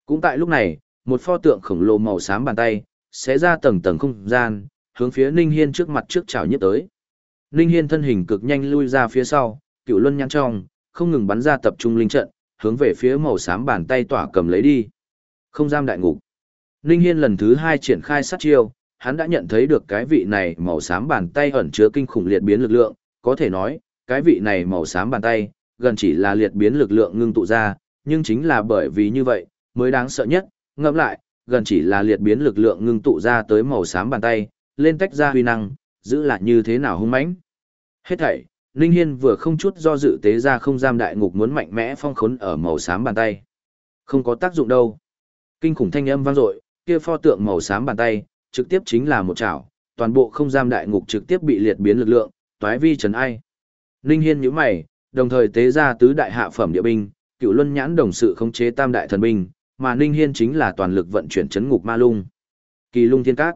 Cũng tại lúc này, một pho tượng khổng lồ màu xám bàn tay, xé ra tầng tầng không gian, hướng phía Ninh Hiên trước mặt trước chảo nhất tới. Ninh Hiên thân hình cực nhanh lui ra phía sau, cựu luân nhăn trong, không ngừng bắn ra tập trung linh trận, hướng về phía màu xám bàn tay tỏa cầm lấy đi. Không giam đại ngục. Ninh Hiên lần thứ hai triển khai sát chiêu, hắn đã nhận thấy được cái vị này màu xám bàn tay ẩn chứa kinh khủng liệt biến lực lượng, có thể nói, cái vị này màu xám bàn tay, gần chỉ là liệt biến lực lượng ngưng tụ ra, nhưng chính là bởi vì như vậy, mới đáng sợ nhất, ngẫm lại, gần chỉ là liệt biến lực lượng ngưng tụ ra tới màu xám bàn tay, lên tách ra huy năng, giữ lại như thế nào hung mãnh. Hết thảy, Ninh Hiên vừa không chút do dự tế ra không giam đại ngục muốn mạnh mẽ phong khốn ở màu xám bàn tay. Không có tác dụng đâu. Kinh khủng thanh âm vang dội, kia pho tượng màu xám bàn tay, trực tiếp chính là một chảo, toàn bộ không giam đại ngục trực tiếp bị liệt biến lực lượng, toái vi trần ai. Ninh Hiên nhíu mày, đồng thời tế ra tứ đại hạ phẩm địa binh, cựu luân nhãn đồng sự khống chế tam đại thần binh, mà Ninh Hiên chính là toàn lực vận chuyển chấn ngục ma lung. Kỳ lung thiên cát.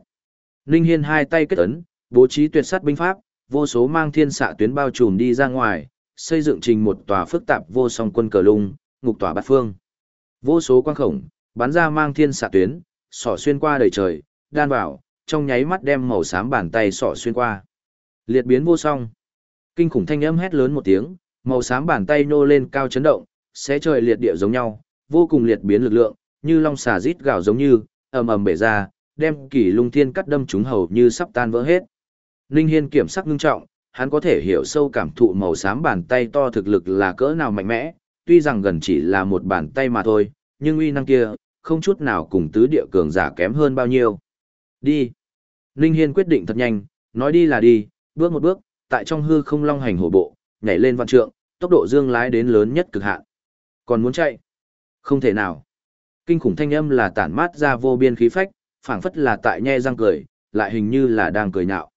Ninh Hiên hai tay kết ấn, bố trí tuyệt sát binh pháp, vô số mang thiên xạ tuyến bao trùm đi ra ngoài, xây dựng trình một tòa phức tạp vô song quân cờ lung, ngục tòa bát phương. Vô số quang khổng, bắn ra mang thiên xạ tuyến, sỏ xuyên qua đầy trời, đan vào, trong nháy mắt đem màu xám bàn tay sỏ xuyên qua. Liệt biến vô song. Kinh khủng thanh âm hét lớn một tiếng, màu xám bàn tay nô lên cao chấn động, xé trời liệt địa giống nhau, vô cùng liệt biến lực lượng, như long xà rít gào giống như, ầm ầm bể ra, đem kỳ lung thiên cắt đâm chúng hầu như sắp tan vỡ hết. linh Hiên kiểm sắc ngưng trọng, hắn có thể hiểu sâu cảm thụ màu xám bàn tay to thực lực là cỡ nào mạnh mẽ, tuy rằng gần chỉ là một bàn tay mà thôi, nhưng uy năng kia, không chút nào cùng tứ địa cường giả kém hơn bao nhiêu. Đi. linh Hiên quyết định thật nhanh, nói đi là đi, bước một bước, tại trong hư không long hành hổ bộ, nhảy lên văn trượng, tốc độ dương lái đến lớn nhất cực hạn. Còn muốn chạy? Không thể nào. Kinh khủng thanh âm là tản mát ra vô biên khí phách, phảng phất là tại nhe răng cười, lại hình như là đang cười nhạo.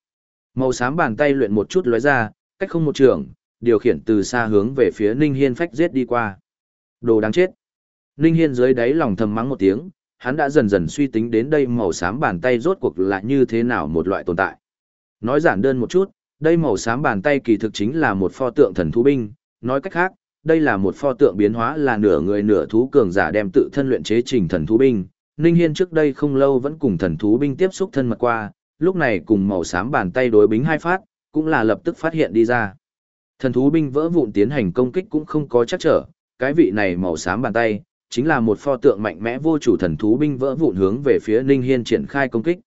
Màu xám bàn tay luyện một chút lóe ra, cách không một trường, điều khiển từ xa hướng về phía Ninh Hiên phách giết đi qua. Đồ đáng chết. Ninh Hiên dưới đáy lòng thầm mắng một tiếng, hắn đã dần dần suy tính đến đây màu xám bàn tay rốt cuộc là như thế nào một loại tồn tại. Nói giản đơn một chút, đây màu xám bàn tay kỳ thực chính là một pho tượng thần thú binh, nói cách khác, đây là một pho tượng biến hóa là nửa người nửa thú cường giả đem tự thân luyện chế trình thần thú binh. Ninh Hiên trước đây không lâu vẫn cùng thần thú binh tiếp xúc thân mật qua, lúc này cùng màu xám bàn tay đối bính hai phát, cũng là lập tức phát hiện đi ra. Thần thú binh vỡ vụn tiến hành công kích cũng không có chắc trở, cái vị này màu xám bàn tay, chính là một pho tượng mạnh mẽ vô chủ thần thú binh vỡ vụn hướng về phía Ninh Hiên triển khai công kích.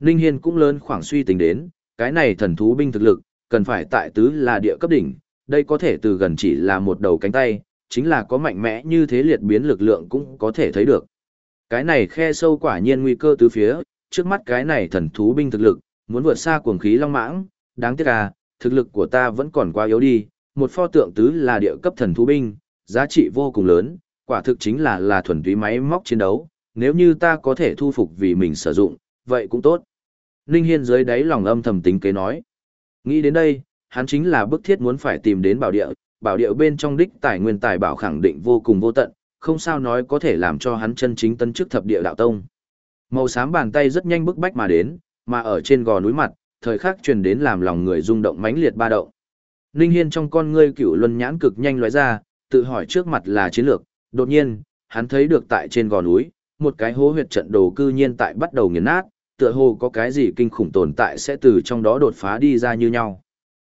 Ninh Hiên cũng lớn khoảng suy tính đến, cái này thần thú binh thực lực, cần phải tại tứ là địa cấp đỉnh, đây có thể từ gần chỉ là một đầu cánh tay, chính là có mạnh mẽ như thế liệt biến lực lượng cũng có thể thấy được. Cái này khe sâu quả nhiên nguy cơ tứ phía, trước mắt cái này thần thú binh thực lực, muốn vượt xa cuồng khí long mãng, đáng tiếc à, thực lực của ta vẫn còn quá yếu đi, một pho tượng tứ là địa cấp thần thú binh, giá trị vô cùng lớn, quả thực chính là là thuần túy máy móc chiến đấu, nếu như ta có thể thu phục vì mình sử dụng, vậy cũng tốt. Ninh Hiên dưới đáy lòng âm thầm tính kế nói. Nghĩ đến đây, hắn chính là bức thiết muốn phải tìm đến bảo địa, bảo địa bên trong đích tài nguyên tài bảo khẳng định vô cùng vô tận, không sao nói có thể làm cho hắn chân chính tân chức thập địa đạo tông. Màu xám bàn tay rất nhanh bức bách mà đến, mà ở trên gò núi mặt, thời khắc truyền đến làm lòng người rung động mãnh liệt ba động. Ninh Hiên trong con ngươi cửu luân nhãn cực nhanh lóe ra, tự hỏi trước mặt là chiến lược, đột nhiên, hắn thấy được tại trên gò núi, một cái hố huyệt trận đồ cư nhiên tại bắt đầu nghiền nát, tựa hồ có cái gì kinh khủng tồn tại sẽ từ trong đó đột phá đi ra như nhau.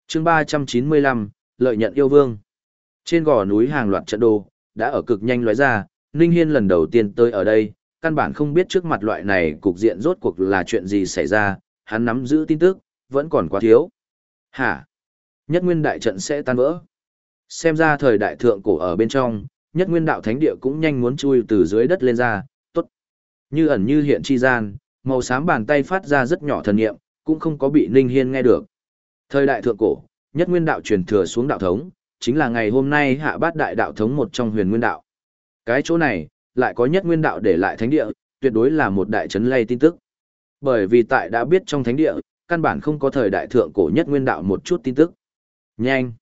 Chương 395, lợi nhận yêu vương. Trên gò núi hàng loạt trận đồ, đã ở cực nhanh lóe ra, Ninh Hiên lần đầu tiên tới ở đây, căn bản không biết trước mặt loại này cục diện rốt cuộc là chuyện gì xảy ra, hắn nắm giữ tin tức, vẫn còn quá thiếu. Hả? Nhất nguyên đại trận sẽ tan vỡ. Xem ra thời đại thượng cổ ở bên trong, nhất nguyên đạo thánh địa cũng nhanh muốn chui từ dưới đất lên ra, tốt. Như ẩn như hiện chi gian, màu xám bàn tay phát ra rất nhỏ thần nghiệm, cũng không có bị Ninh Hiên nghe được. Thời đại thượng cổ, nhất nguyên đạo truyền thừa xuống đạo thống, chính là ngày hôm nay hạ bát đại đạo thống một trong huyền nguyên đạo. Cái chỗ này, lại có nhất nguyên đạo để lại thánh địa, tuyệt đối là một đại chấn lay tin tức. Bởi vì tại đã biết trong thánh địa, căn bản không có thời đại thượng cổ nhất nguyên đạo một chút tin tức. Nhanh!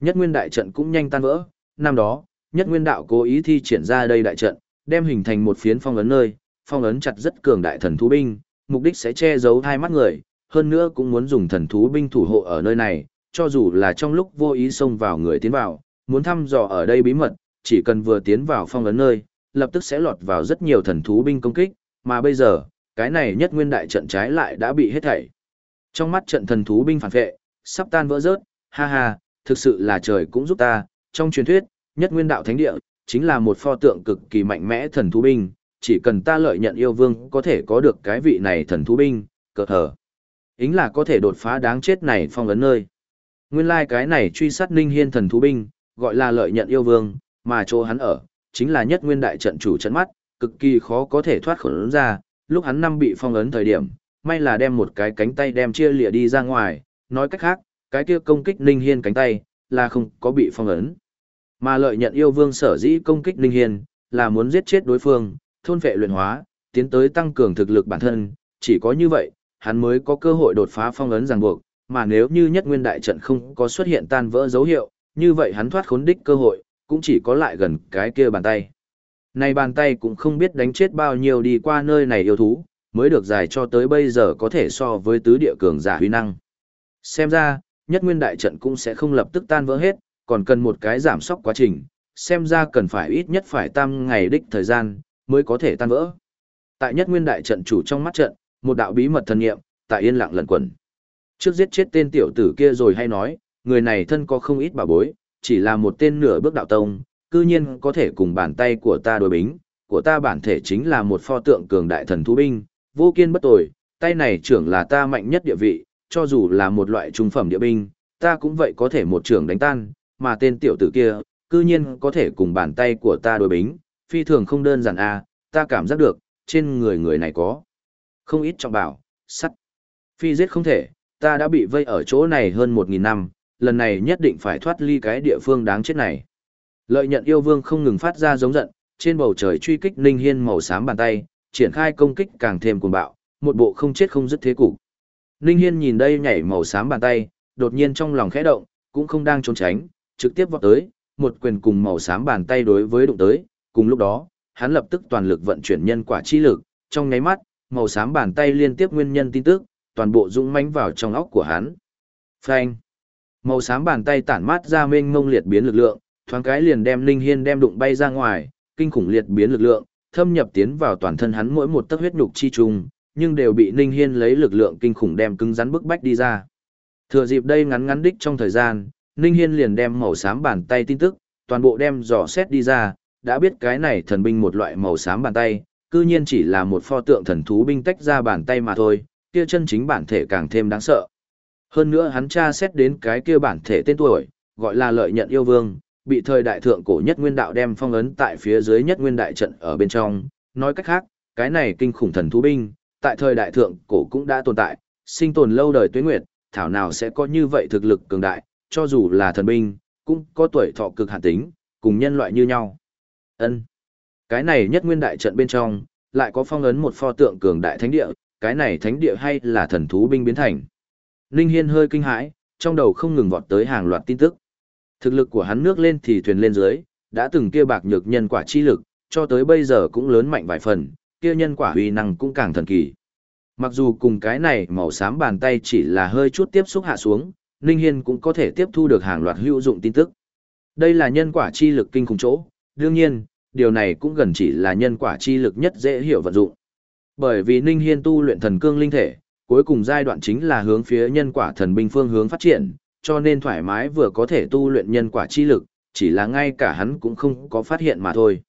Nhất nguyên đại trận cũng nhanh tan vỡ, năm đó, nhất nguyên đạo cố ý thi triển ra đây đại trận, đem hình thành một phiến phong ấn nơi, phong ấn chặt rất cường đại thần thú binh, mục đích sẽ che giấu hai mắt người, hơn nữa cũng muốn dùng thần thú binh thủ hộ ở nơi này, cho dù là trong lúc vô ý xông vào người tiến vào, muốn thăm dò ở đây bí mật, chỉ cần vừa tiến vào phong ấn nơi, lập tức sẽ lọt vào rất nhiều thần thú binh công kích, mà bây giờ, cái này nhất nguyên đại trận trái lại đã bị hết thảy. Trong mắt trận thần thú binh phản vệ, sắp tan vỡ rớt, ha ha, thực sự là trời cũng giúp ta, trong truyền thuyết, nhất nguyên đạo thánh địa, chính là một pho tượng cực kỳ mạnh mẽ thần thú binh, chỉ cần ta lợi nhận yêu vương có thể có được cái vị này thần thú binh, cờ thở. Ính là có thể đột phá đáng chết này phong ấn nơi. Nguyên lai like cái này truy sát ninh hiên thần thú binh, gọi là lợi nhận yêu vương, mà chỗ hắn ở, chính là nhất nguyên đại trận chủ trận mắt, cực kỳ khó có thể thoát khỏi ra, lúc hắn năm bị phong ấn thời điểm, may là đem một cái cánh tay đem chia lìa đi ra ngoài, nói cách khác, cái kia công kích Ninh Hiên cánh tay, là không có bị phong ấn. Mà lợi nhận yêu vương sở dĩ công kích Ninh Hiên, là muốn giết chết đối phương, thôn vệ luyện hóa, tiến tới tăng cường thực lực bản thân, chỉ có như vậy, hắn mới có cơ hội đột phá phong ấn ràng buộc, mà nếu như nhất nguyên đại trận không có xuất hiện tan vỡ dấu hiệu, như vậy hắn thoát khốn đích cơ hội, cũng chỉ có lại gần cái kia bàn tay. Này bàn tay cũng không biết đánh chết bao nhiêu đi qua nơi này yêu thú, mới được dài cho tới bây giờ có thể so với tứ địa cường giả huy năng. Xem ra, nhất nguyên đại trận cũng sẽ không lập tức tan vỡ hết, còn cần một cái giảm sóc quá trình, xem ra cần phải ít nhất phải tam ngày đích thời gian, mới có thể tan vỡ. Tại nhất nguyên đại trận chủ trong mắt trận, một đạo bí mật thần nghiệm, tại yên lặng lần quẩn. Trước giết chết tên tiểu tử kia rồi hay nói, người này thân có không ít bảo bối, chỉ là một tên nửa bước đạo tông, cư nhiên có thể cùng bàn tay của ta đối bính, của ta bản thể chính là một pho tượng cường đại thần thú binh, vô kiên bất tồi, tay này trưởng là ta mạnh nhất địa vị, cho dù là một loại trung phẩm địa binh, ta cũng vậy có thể một trưởng đánh tan, mà tên tiểu tử kia, cư nhiên có thể cùng bàn tay của ta đối bính, phi thường không đơn giản a, à, ta cảm giác được, trên người người này có không ít trọng bảo, sắt. Phi giết không thể, ta đã bị vây ở chỗ này hơn một nghìn năm, lần này nhất định phải thoát ly cái địa phương đáng chết này. Lợi nhận yêu vương không ngừng phát ra giống giận, trên bầu trời truy kích Ninh Hiên màu xám bàn tay, triển khai công kích càng thêm cuồng bạo, một bộ không chết không dứt thế cục. Ninh Hiên nhìn đây nhảy màu xám bàn tay, đột nhiên trong lòng khẽ động, cũng không đang trốn tránh, trực tiếp vọt tới, một quyền cùng màu xám bàn tay đối với đụng tới, cùng lúc đó, hắn lập tức toàn lực vận chuyển nhân quả chi lực, trong nháy mắt, màu xám bàn tay liên tiếp nguyên nhân tin tức, toàn bộ dũng mãnh vào trong óc của hắn. Phanh! Màu xám bàn tay tản mát ra mênh mông liệt biến lực lượng, thoáng cái liền đem Linh Hiên đem đụng bay ra ngoài, kinh khủng liệt biến lực lượng, thâm nhập tiến vào toàn thân hắn mỗi một tấc huyết nhục chi trùng, nhưng đều bị Ninh Hiên lấy lực lượng kinh khủng đem cứng rắn bức bách đi ra. Thừa dịp đây ngắn ngắn đích trong thời gian, Ninh Hiên liền đem màu xám bàn tay tin tức, toàn bộ đem dò xét đi ra, đã biết cái này thần binh một loại màu xám bàn tay, cư nhiên chỉ là một pho tượng thần thú binh tách ra bàn tay mà thôi, kia chân chính bản thể càng thêm đáng sợ. Hơn nữa hắn tra xét đến cái kia bản thể tên tuổi, gọi là lợi nhận yêu vương, bị thời đại thượng cổ nhất nguyên đạo đem phong ấn tại phía dưới nhất nguyên đại trận ở bên trong. Nói cách khác, cái này kinh khủng thần thú binh, tại thời đại thượng cổ cũng đã tồn tại, sinh tồn lâu đời tuế nguyệt, thảo nào sẽ có như vậy thực lực cường đại, cho dù là thần binh, cũng có tuổi thọ cực hạn tính, cùng nhân loại như nhau. Ân, cái này nhất nguyên đại trận bên trong, lại có phong ấn một pho tượng cường đại thánh địa, cái này thánh địa hay là thần thú binh biến thành. Ninh Hiên hơi kinh hãi, trong đầu không ngừng vọt tới hàng loạt tin tức. Thực lực của hắn nước lên thì thuyền lên dưới, đã từng kia bạc nhược nhân quả chi lực, cho tới bây giờ cũng lớn mạnh vài phần, kia nhân quả uy năng cũng càng thần kỳ. Mặc dù cùng cái này màu xám bàn tay chỉ là hơi chút tiếp xúc hạ xuống, Ninh Hiên cũng có thể tiếp thu được hàng loạt hữu dụng tin tức. Đây là nhân quả chi lực kinh khủng chỗ, đương nhiên, điều này cũng gần chỉ là nhân quả chi lực nhất dễ hiểu vận dụng. Bởi vì Ninh Hiên tu luyện thần cương linh thể, cuối cùng giai đoạn chính là hướng phía nhân quả thần binh phương hướng phát triển, cho nên thoải mái vừa có thể tu luyện nhân quả chi lực, chỉ là ngay cả hắn cũng không có phát hiện mà thôi.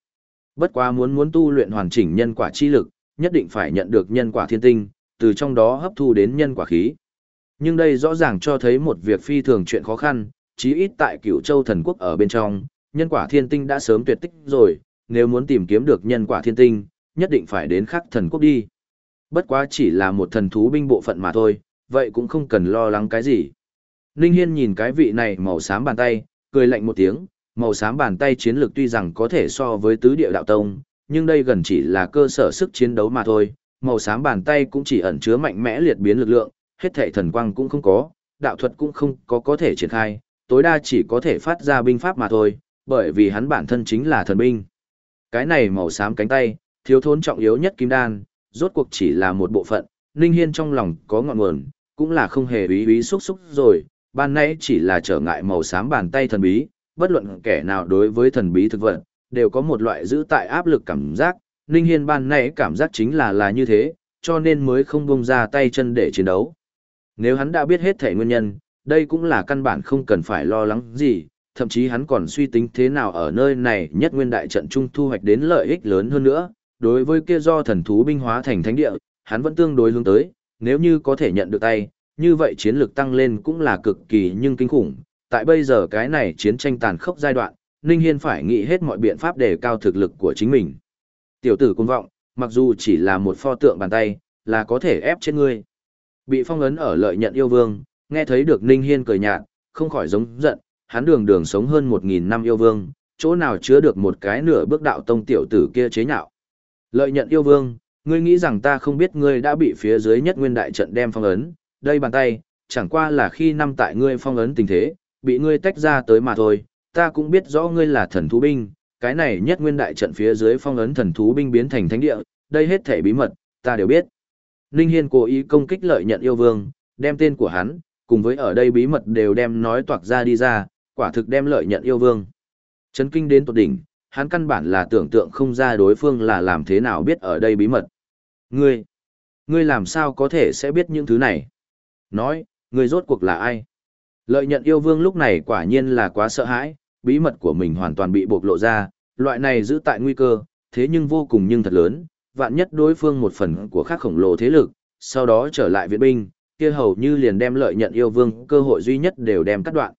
Bất quá muốn muốn tu luyện hoàn chỉnh nhân quả chi lực, nhất định phải nhận được nhân quả thiên tinh, từ trong đó hấp thu đến nhân quả khí. Nhưng đây rõ ràng cho thấy một việc phi thường chuyện khó khăn, chí ít tại cửu châu thần quốc ở bên trong, nhân quả thiên tinh đã sớm tuyệt tích rồi, nếu muốn tìm kiếm được nhân quả thiên tinh, nhất định phải đến khắc thần quốc đi. Bất quá chỉ là một thần thú binh bộ phận mà thôi, vậy cũng không cần lo lắng cái gì. Ninh Hiên nhìn cái vị này màu xám bàn tay, cười lạnh một tiếng, màu xám bàn tay chiến lược tuy rằng có thể so với tứ địa đạo tông, nhưng đây gần chỉ là cơ sở sức chiến đấu mà thôi. Màu xám bàn tay cũng chỉ ẩn chứa mạnh mẽ liệt biến lực lượng, hết thảy thần quang cũng không có, đạo thuật cũng không có có thể triển khai, tối đa chỉ có thể phát ra binh pháp mà thôi, bởi vì hắn bản thân chính là thần binh. Cái này màu xám cánh tay, thiếu thốn trọng yếu nhất kim đan, rốt cuộc chỉ là một bộ phận, Ninh Hiên trong lòng có ngọn nguồn, cũng là không hề ý ý xúc xúc rồi, ban nãy chỉ là trở ngại màu xám bàn tay thần bí, bất luận kẻ nào đối với thần bí thực vật, đều có một loại giữ tại áp lực cảm giác, Ninh Hiên ban nãy cảm giác chính là là như thế, cho nên mới không buông ra tay chân để chiến đấu. Nếu hắn đã biết hết thể nguyên nhân, đây cũng là căn bản không cần phải lo lắng gì, thậm chí hắn còn suy tính thế nào ở nơi này nhất nguyên đại trận trung thu hoạch đến lợi ích lớn hơn nữa, đối với kia do thần thú binh hóa thành thánh địa, hắn vẫn tương đối hướng tới, nếu như có thể nhận được tay, như vậy chiến lược tăng lên cũng là cực kỳ nhưng kinh khủng. Tại bây giờ cái này chiến tranh tàn khốc giai đoạn, Ninh Hiên phải nghĩ hết mọi biện pháp để cao thực lực của chính mình. Tiểu tử cung vọng, mặc dù chỉ là một pho tượng bàn tay, là có thể ép trên ngươi. Bị phong ấn ở lợi nhận yêu vương, Nghe thấy được Ninh Hiên cười nhạt, không khỏi giống giận, hắn đường đường sống hơn một nghìn năm yêu vương, chỗ nào chứa được một cái nửa bước đạo tông tiểu tử kia chế nhạo. Lợi nhận yêu vương, ngươi nghĩ rằng ta không biết ngươi đã bị phía dưới nhất nguyên đại trận đem phong ấn, đây bàn tay, chẳng qua là khi năm tại ngươi phong ấn tình thế, bị ngươi tách ra tới mà thôi, ta cũng biết rõ ngươi là thần thú binh, cái này nhất nguyên đại trận phía dưới phong ấn thần thú binh biến thành thánh địa, đây hết thể bí mật, ta đều biết. Ninh Hiên cố ý công kích lợi nhận yêu vương, đem tên của hắn, cùng với ở đây bí mật đều đem nói toạc ra đi ra, quả thực đem lợi nhận yêu vương. Chấn kinh đến tột đỉnh, hắn căn bản là tưởng tượng không ra đối phương là làm thế nào biết ở đây bí mật. Ngươi, ngươi làm sao có thể sẽ biết những thứ này? Nói, ngươi rốt cuộc là ai? Lợi nhận yêu vương lúc này quả nhiên là quá sợ hãi, bí mật của mình hoàn toàn bị bộc lộ ra, loại này giữ tại nguy cơ, thế nhưng vô cùng nhưng thật lớn, vạn nhất đối phương một phần của khác khổng lồ thế lực, sau đó trở lại viện binh, kia hầu như liền đem lợi nhận yêu vương cơ hội duy nhất đều đem cắt đoạn.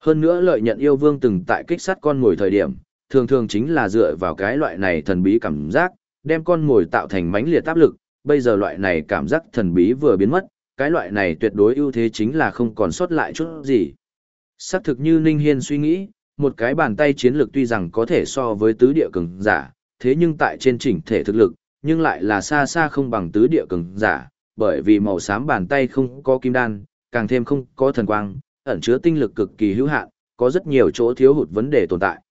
Hơn nữa lợi nhận yêu vương từng tại kích sát con ngồi thời điểm, thường thường chính là dựa vào cái loại này thần bí cảm giác, đem con ngồi tạo thành mãnh liệt áp lực, bây giờ loại này cảm giác thần bí vừa biến mất, cái loại này tuyệt đối ưu thế chính là không còn sót lại chút gì. Sắc thực như Ninh Hiên suy nghĩ, một cái bàn tay chiến lược tuy rằng có thể so với tứ địa cường giả, thế nhưng tại trên chỉnh thể thực lực, nhưng lại là xa xa không bằng tứ địa cường giả, bởi vì màu xám bàn tay không có kim đan, càng thêm không có thần quang, ẩn chứa tinh lực cực kỳ hữu hạn, có rất nhiều chỗ thiếu hụt vấn đề tồn tại.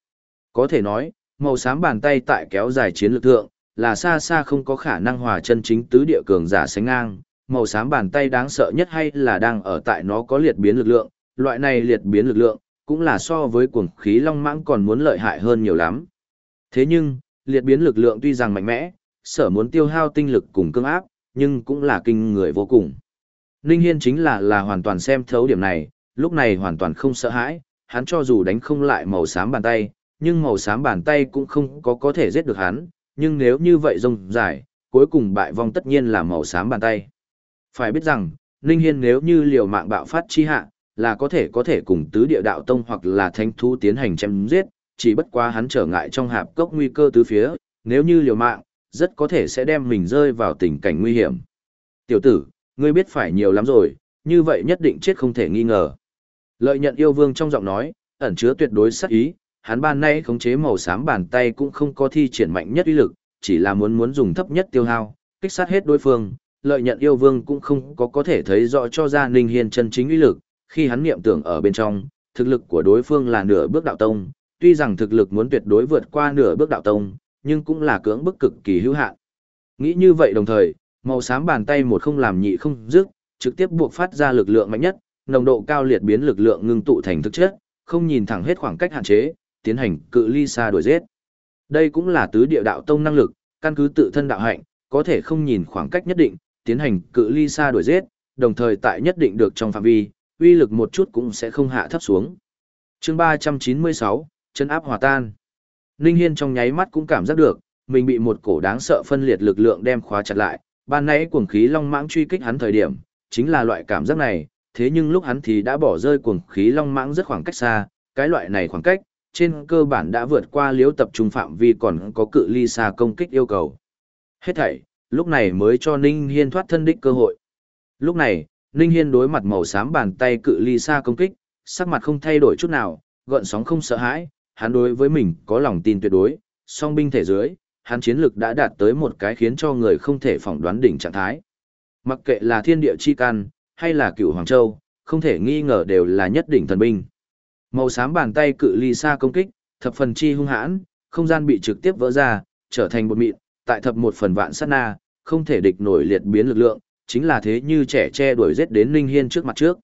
Có thể nói, màu xám bàn tay tại kéo dài chiến lược thượng, là xa xa không có khả năng hòa chân chính tứ địa cường giả sánh ngang, màu xám bàn tay đáng sợ nhất hay là đang ở tại nó có liệt biến lực lượng, loại này liệt biến lực lượng, cũng là so với cuồng khí long mãng còn muốn lợi hại hơn nhiều lắm. Thế nhưng, liệt biến lực lượng tuy rằng mạnh mẽ, sở muốn tiêu hao tinh lực cùng cương áp, nhưng cũng là kinh người vô cùng. Ninh Hiên chính là là hoàn toàn xem thấu điểm này, lúc này hoàn toàn không sợ hãi, hắn cho dù đánh không lại màu xám bàn tay, nhưng màu xám bàn tay cũng không có có thể giết được hắn, nhưng nếu như vậy rông dài, cuối cùng bại vong tất nhiên là màu xám bàn tay. Phải biết rằng, Ninh Hiên nếu như liều mạng bạo phát chi hạ, là có thể có thể cùng tứ địa đạo tông hoặc là thánh thú tiến hành chém giết, chỉ bất quá hắn trở ngại trong hạp cốc nguy cơ tứ phía, nếu như liều mạng, rất có thể sẽ đem mình rơi vào tình cảnh nguy hiểm. Tiểu tử, ngươi biết phải nhiều lắm rồi, như vậy nhất định chết không thể nghi ngờ. Lợi nhận yêu vương trong giọng nói, ẩn chứa tuyệt đối sắc ý, hắn ban nay khống chế màu xám bàn tay cũng không có thi triển mạnh nhất uy lực, chỉ là muốn muốn dùng thấp nhất tiêu hao, kích sát hết đối phương. Lợi nhận yêu vương cũng không có có thể thấy rõ cho ra Ninh Hiên chân chính uy lực, khi hắn niệm tưởng ở bên trong, thực lực của đối phương là nửa bước đạo tông, tuy rằng thực lực muốn tuyệt đối vượt qua nửa bước đạo tông, nhưng cũng là cưỡng bức cực kỳ hữu hạn. Nghĩ như vậy đồng thời, màu xám bàn tay một không làm nhị không dứt, trực tiếp buộc phát ra lực lượng mạnh nhất, nồng độ cao liệt biến lực lượng ngưng tụ thành thực chất, không nhìn thẳng hết khoảng cách hạn chế, tiến hành cự ly xa đuổi giết. Đây cũng là tứ địa đạo tông năng lực, căn cứ tự thân đạo hạnh, có thể không nhìn khoảng cách nhất định, tiến hành cự ly xa đuổi giết, đồng thời tại nhất định được trong phạm vi, uy lực một chút cũng sẽ không hạ thấp xuống. Chương 396, chân áp hòa tan. Ninh Hiên trong nháy mắt cũng cảm giác được, mình bị một cổ đáng sợ phân liệt lực lượng đem khóa chặt lại, ban nãy cuồng khí long mãng truy kích hắn thời điểm, chính là loại cảm giác này, thế nhưng lúc hắn thì đã bỏ rơi cuồng khí long mãng rất khoảng cách xa, cái loại này khoảng cách, trên cơ bản đã vượt qua liếu tập trung phạm vi còn có cự ly xa công kích yêu cầu. Hết thảy, lúc này mới cho Ninh Hiên thoát thân đích cơ hội. Lúc này, Ninh Hiên đối mặt màu xám bàn tay cự ly xa công kích, sắc mặt không thay đổi chút nào, gợn sóng không sợ hãi, hắn đối với mình có lòng tin tuyệt đối, song binh thể dưới, hắn chiến lực đã đạt tới một cái khiến cho người không thể phỏng đoán đỉnh trạng thái. Mặc kệ là thiên địa chi can, hay là cựu Hoàng Châu, không thể nghi ngờ đều là nhất đỉnh thần binh. Màu xám bàn tay cự ly xa công kích, thập phần chi hung hãn, không gian bị trực tiếp vỡ ra, trở thành bột mịn, tại thập một phần vạn sát na, không thể địch nổi liệt biến lực lượng, chính là thế như trẻ che đuổi giết đến Ninh Hiên trước mặt trước.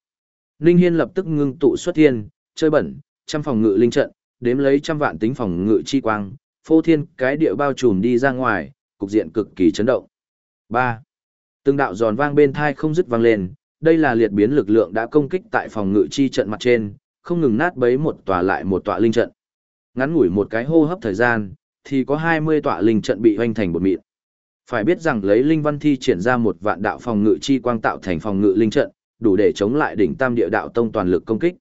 Ninh Hiên lập tức ngưng tụ xuất thiên, chơi bẩn, trăm phòng ngự linh trận, đếm lấy trăm vạn tính phòng ngự chi quang, phô thiên cái địa bao trùm đi ra ngoài, cục diện cực kỳ chấn động. 3. Từng đạo giòn vang bên thai không dứt vang lên, đây là liệt biến lực lượng đã công kích tại phòng ngự chi trận mặt trên, không ngừng nát bấy một tòa lại một tòa linh trận. Ngắn ngủi một cái hô hấp thời gian, thì có 20 tòa linh trận bị hoành thành bột mịn. Phải biết rằng lấy linh văn thi triển ra một vạn đạo phòng ngự chi quang tạo thành phòng ngự linh trận, đủ để chống lại đỉnh tam địa đạo tông toàn lực công kích.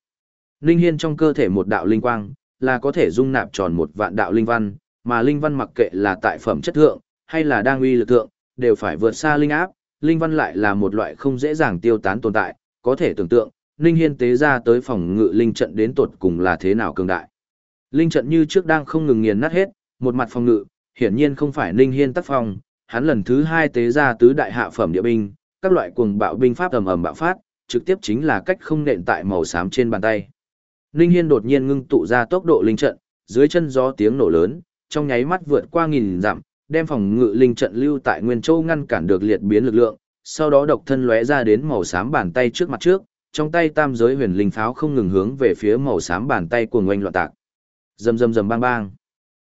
Linh hiên trong cơ thể một đạo linh quang, là có thể dung nạp tròn một vạn đạo linh văn, mà linh văn mặc kệ là tại phẩm chất thượng, hay là đang uy lực thượng, đều phải vượt xa linh áp, linh văn lại là một loại không dễ dàng tiêu tán tồn tại, có thể tưởng tượng, Ninh Hiên tế ra tới phòng ngự linh trận đến tột cùng là thế nào cường đại. Linh trận như trước đang không ngừng nghiền nát hết, một mặt phòng ngự, hiển nhiên không phải Ninh Hiên tác phong, hắn lần thứ hai tế ra tứ đại hạ phẩm địa binh, các loại cuồng bạo binh pháp ầm ầm bạo phát, trực tiếp chính là cách không nện tại màu xám trên bàn tay. Ninh Hiên đột nhiên ngưng tụ ra tốc độ linh trận, dưới chân gió tiếng nổ lớn, trong nháy mắt vượt qua nghìn dặm, đem phòng ngự linh trận lưu tại Nguyên Châu ngăn cản được liệt biến lực lượng, sau đó độc thân lóe ra đến màu xám bàn tay trước mặt trước, trong tay tam giới huyền linh pháo không ngừng hướng về phía màu xám bàn tay của ngoanh loạn tạc. Rầm rầm rầm bang bang.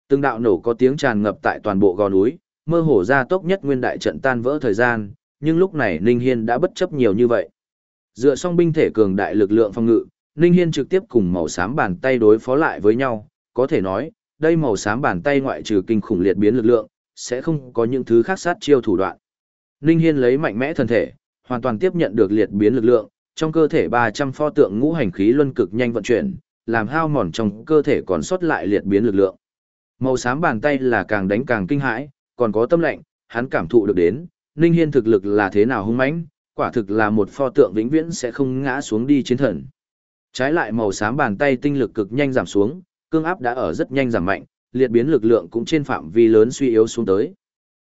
Từng đạo nổ có tiếng tràn ngập tại toàn bộ gò núi, mơ hồ ra tốc nhất nguyên đại trận tan vỡ thời gian, nhưng lúc này Ninh Hiên đã bất chấp nhiều như vậy. Dựa song binh thể cường đại lực lượng phòng ngự, Ninh Hiên trực tiếp cùng màu xám bàn tay đối phó lại với nhau, có thể nói, đây màu xám bàn tay ngoại trừ kinh khủng liệt biến lực lượng, sẽ không có những thứ khác sát chiêu thủ đoạn. Ninh Hiên lấy mạnh mẽ thân thể, hoàn toàn tiếp nhận được liệt biến lực lượng, trong cơ thể 300 pho tượng ngũ hành khí luân cực nhanh vận chuyển, làm hao mòn trong cơ thể còn sót lại liệt biến lực lượng. Màu xám bàn tay là càng đánh càng kinh hãi, còn có tâm lệnh, hắn cảm thụ được đến, Ninh Hiên thực lực là thế nào hung mãnh, quả thực là một pho tượng vĩnh viễn sẽ không ngã xuống đi chiến thần. Trái lại màu xám bàn tay tinh lực cực nhanh giảm xuống, cương áp đã ở rất nhanh giảm mạnh, liệt biến lực lượng cũng trên phạm vi lớn suy yếu xuống tới.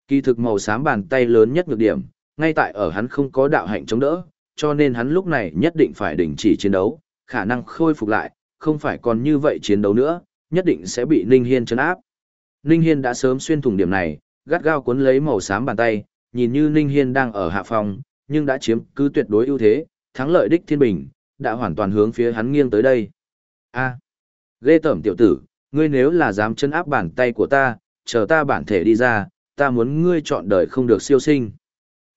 Kỳ thực màu xám bàn tay lớn nhất nhược điểm, ngay tại ở hắn không có đạo hạnh chống đỡ, cho nên hắn lúc này nhất định phải đình chỉ chiến đấu, khả năng khôi phục lại, không phải còn như vậy chiến đấu nữa, nhất định sẽ bị Ninh Hiên chấn áp. Ninh Hiên đã sớm xuyên thủng điểm này, gắt gao cuốn lấy màu xám bàn tay, nhìn như Ninh Hiên đang ở hạ phòng, nhưng đã chiếm cứ tuyệt đối ưu thế, thắng lợi đích thiên bình, đã hoàn toàn hướng phía hắn nghiêng tới đây. A, ghê tởm tiểu tử, ngươi nếu là dám chân áp bàn tay của ta, chờ ta bản thể đi ra, ta muốn ngươi chọn đời không được siêu sinh.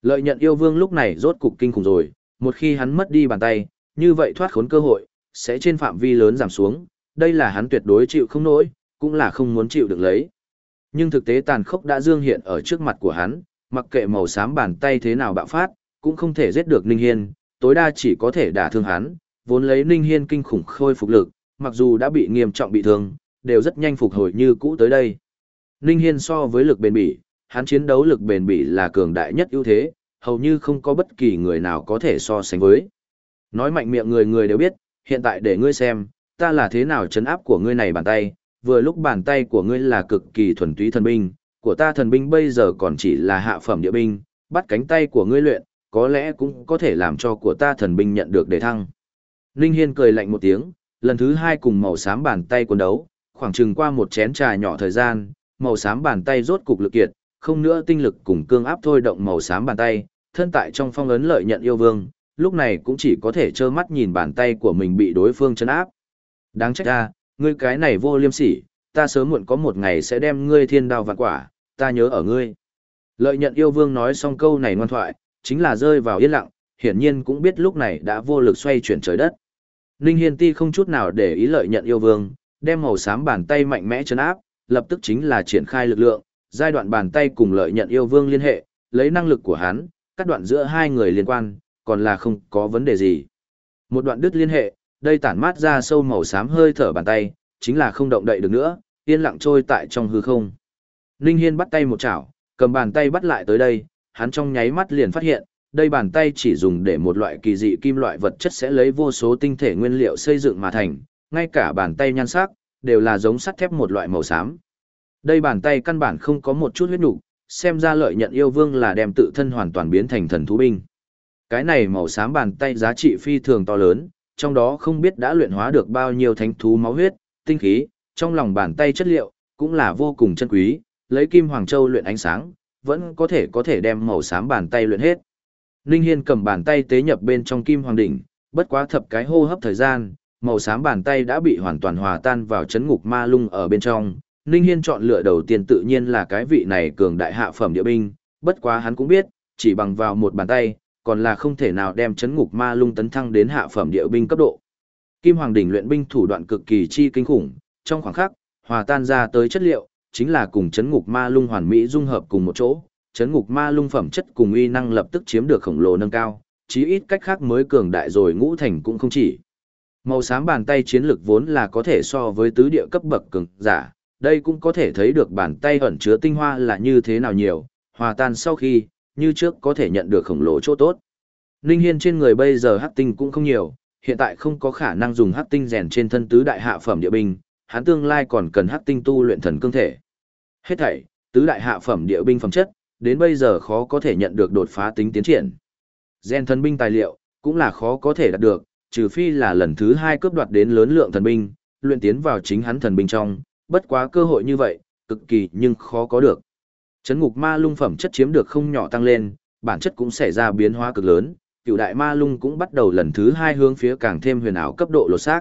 Lợi nhận yêu vương lúc này rốt cục kinh khủng rồi, một khi hắn mất đi bàn tay, như vậy thoát khốn cơ hội, sẽ trên phạm vi lớn giảm xuống, đây là hắn tuyệt đối chịu không nổi, cũng là không muốn chịu được lấy. Nhưng thực tế tàn khốc đã dương hiện ở trước mặt của hắn, mặc kệ màu xám bàn tay thế nào bạo phát, cũng không thể giết được Ninh Hiên, tối đa chỉ có thể đả thương hắn, vốn lấy Ninh Hiên kinh khủng khôi phục lực, mặc dù đã bị nghiêm trọng bị thương, đều rất nhanh phục hồi như cũ tới đây. Ninh Hiên so với lực bền bỉ, hắn chiến đấu lực bền bỉ là cường đại nhất ưu thế, hầu như không có bất kỳ người nào có thể so sánh với. Nói mạnh miệng người người đều biết, hiện tại để ngươi xem, ta là thế nào chấn áp của ngươi này bàn tay, vừa lúc bàn tay của ngươi là cực kỳ thuần túy thần binh, của ta thần binh bây giờ còn chỉ là hạ phẩm địa binh, bắt cánh tay của ngươi luyện, có lẽ cũng có thể làm cho của ta thần binh nhận được đề thăng. Ninh Hiên cười lạnh một tiếng, lần thứ hai cùng màu xám bàn tay quần đấu, khoảng chừng qua một chén trà nhỏ thời gian, màu xám bàn tay rốt cục lực kiệt, không nữa tinh lực cùng cương áp thôi động màu xám bàn tay, thân tại trong phong ấn lợi nhận yêu vương, lúc này cũng chỉ có thể trơ mắt nhìn bàn tay của mình bị đối phương chấn áp. Đáng trách ta, ngươi cái này vô liêm sỉ, ta sớm muộn có một ngày sẽ đem ngươi thiên đao vạn quả, ta nhớ ở ngươi. Lợi nhận yêu vương nói xong câu này ngoan thoại, chính là rơi vào yên lặng, hiển nhiên cũng biết lúc này đã vô lực xoay chuyển trời đất. Ninh Hiên Ti không chút nào để ý lợi nhận yêu vương, đem màu xám bàn tay mạnh mẽ chấn áp, lập tức chính là triển khai lực lượng, giai đoạn bàn tay cùng lợi nhận yêu vương liên hệ, lấy năng lực của hắn, cắt đoạn giữa hai người liên quan, còn là không có vấn đề gì. Một đoạn đứt liên hệ, đây tản mát ra sâu màu xám hơi thở bàn tay, chính là không động đậy được nữa, yên lặng trôi tại trong hư không. Ninh Hiên bắt tay một chảo, cầm bàn tay bắt lại tới đây, hắn trong nháy mắt liền phát hiện, đây bàn tay chỉ dùng để một loại kỳ dị kim loại vật chất sẽ lấy vô số tinh thể nguyên liệu xây dựng mà thành, ngay cả bàn tay nhan sắc, đều là giống sắt thép một loại màu xám. Đây bàn tay căn bản không có một chút huyết nục, xem ra lợi nhận yêu vương là đem tự thân hoàn toàn biến thành thần thú binh. Cái này màu xám bàn tay giá trị phi thường to lớn, trong đó không biết đã luyện hóa được bao nhiêu thánh thú máu huyết, tinh khí, trong lòng bàn tay chất liệu, cũng là vô cùng chân quý, lấy kim hoàng châu luyện ánh sáng, vẫn có thể có thể đem màu xám bàn tay luyện hết. linh Hiên cầm bàn tay tế nhập bên trong kim hoàng đỉnh, bất quá thập cái hô hấp thời gian, màu xám bàn tay đã bị hoàn toàn hòa tan vào chấn ngục ma lung ở bên trong. Ninh Hiên chọn lựa đầu tiên tự nhiên là cái vị này cường đại hạ phẩm địa binh, bất quá hắn cũng biết, chỉ bằng vào một bàn tay, còn là không thể nào đem chấn ngục ma lung tấn thăng đến hạ phẩm địa binh cấp độ. Kim Hoàng đỉnh luyện binh thủ đoạn cực kỳ chi kinh khủng, trong khoảng khắc, hòa tan ra tới chất liệu, chính là cùng chấn ngục ma lung hoàn mỹ dung hợp cùng một chỗ, chấn ngục ma lung phẩm chất cùng uy năng lập tức chiếm được khổng lồ nâng cao, chí ít cách khác mới cường đại rồi ngũ thành cũng không chỉ. Màu xám bàn tay chiến lực vốn là có thể so với tứ địa cấp bậc cường giả, đây cũng có thể thấy được bàn tay ẩn chứa tinh hoa là như thế nào nhiều, hòa tan sau khi, như trước có thể nhận được khổng lồ chỗ tốt. Ninh Hiên trên người bây giờ hắc tinh cũng không nhiều, hiện tại không có khả năng dùng hắc tinh rèn trên thân tứ đại hạ phẩm địa binh, hắn tương lai còn cần hắc tinh tu luyện thần cương thể. Hết thảy, tứ đại hạ phẩm địa binh phẩm chất, đến bây giờ khó có thể nhận được đột phá tính tiến triển. Gen thần binh tài liệu, cũng là khó có thể đạt được, trừ phi là lần thứ hai cướp đoạt đến lớn lượng thần binh, luyện tiến vào chính hắn thần binh trong, bất quá cơ hội như vậy, cực kỳ nhưng khó có được. Chấn ngục ma lung phẩm chất chiếm được không nhỏ tăng lên, bản chất cũng xảy ra biến hóa cực lớn, cựu đại ma lung cũng bắt đầu lần thứ hai hướng phía càng thêm huyền ảo cấp độ lột xác.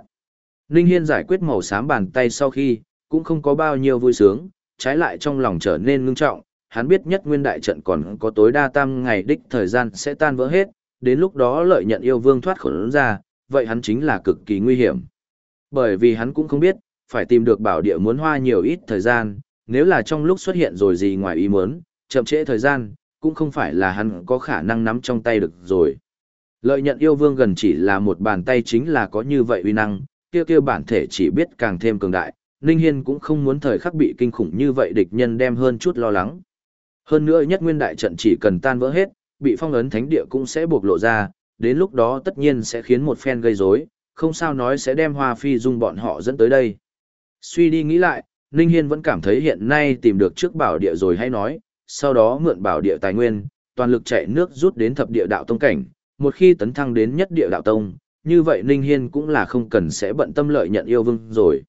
Ninh Hiên giải quyết màu xám bàn tay sau khi, cũng không có bao nhiêu vui sướng, trái lại trong lòng trở nên ngưng trọng, hắn biết nhất nguyên đại trận còn có tối đa tam ngày đích thời gian sẽ tan vỡ hết, đến lúc đó lợi nhận yêu vương thoát khổn ra, vậy hắn chính là cực kỳ nguy hiểm. Bởi vì hắn cũng không biết, phải tìm được bảo địa muốn hoa nhiều ít thời gian, nếu là trong lúc xuất hiện rồi gì ngoài ý muốn, chậm trễ thời gian, cũng không phải là hắn có khả năng nắm trong tay được rồi. Lợi nhận yêu vương gần chỉ là một bàn tay chính là có như vậy uy năng, kia kia bản thể chỉ biết càng thêm cường đại, Ninh Hiên cũng không muốn thời khắc bị kinh khủng như vậy địch nhân đem hơn chút lo lắng. Hơn nữa nhất nguyên đại trận chỉ cần tan vỡ hết, bị phong ấn thánh địa cũng sẽ bộc lộ ra, đến lúc đó tất nhiên sẽ khiến một phen gây rối, không sao nói sẽ đem Hoa Phi Dung bọn họ dẫn tới đây. Suy đi nghĩ lại, Ninh Hiên vẫn cảm thấy hiện nay tìm được trước bảo địa rồi hay nói, sau đó mượn bảo địa tài nguyên, toàn lực chạy nước rút đến thập địa đạo tông cảnh, một khi tấn thăng đến nhất địa đạo tông, như vậy Ninh Hiên cũng là không cần sẽ bận tâm lợi nhận yêu vương rồi.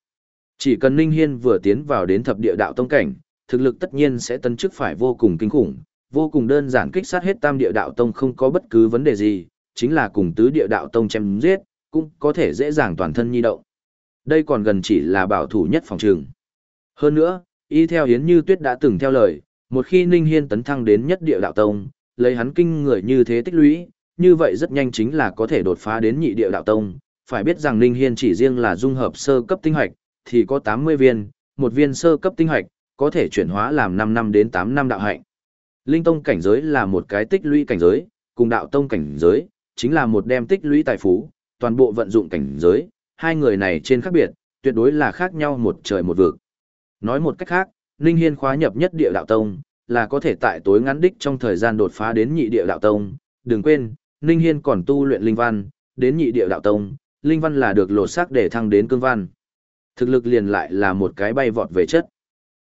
Chỉ cần Ninh Hiên vừa tiến vào đến thập địa đạo tông cảnh, thực lực tất nhiên sẽ tấn chức phải vô cùng kinh khủng, vô cùng đơn giản kích sát hết tam địa đạo tông không có bất cứ vấn đề gì, chính là cùng tứ địa đạo tông chém giết, cũng có thể dễ dàng toàn thân nhi động. Đây còn gần chỉ là bảo thủ nhất phòng trường. Hơn nữa, y theo Yến Như Tuyết đã từng theo lời, một khi Ninh Hiên tấn thăng đến nhất địa đạo tông, lấy hắn kinh người như thế tích lũy, như vậy rất nhanh chính là có thể đột phá đến nhị địa đạo tông. Phải biết rằng Ninh Hiên chỉ riêng là dung hợp sơ cấp tinh hoạch, thì có 80 viên, một viên sơ cấp tinh hoạch, có thể chuyển hóa làm 5 năm đến 8 năm đạo hạnh. Linh tông cảnh giới là một cái tích lũy cảnh giới, cùng đạo tông cảnh giới, chính là một đem tích lũy tài phú, toàn bộ vận dụng cảnh giới, hai người này trên khác biệt, tuyệt đối là khác nhau một trời một vực. Nói một cách khác, Ninh Hiên khóa nhập nhất địa đạo tông, là có thể tại tối ngắn đích trong thời gian đột phá đến nhị địa đạo tông. Đừng quên, Ninh Hiên còn tu luyện linh văn, đến nhị địa đạo tông, linh văn là được lột xác để thăng đến cương văn. Thực lực liền lại là một cái bay vọt về chất.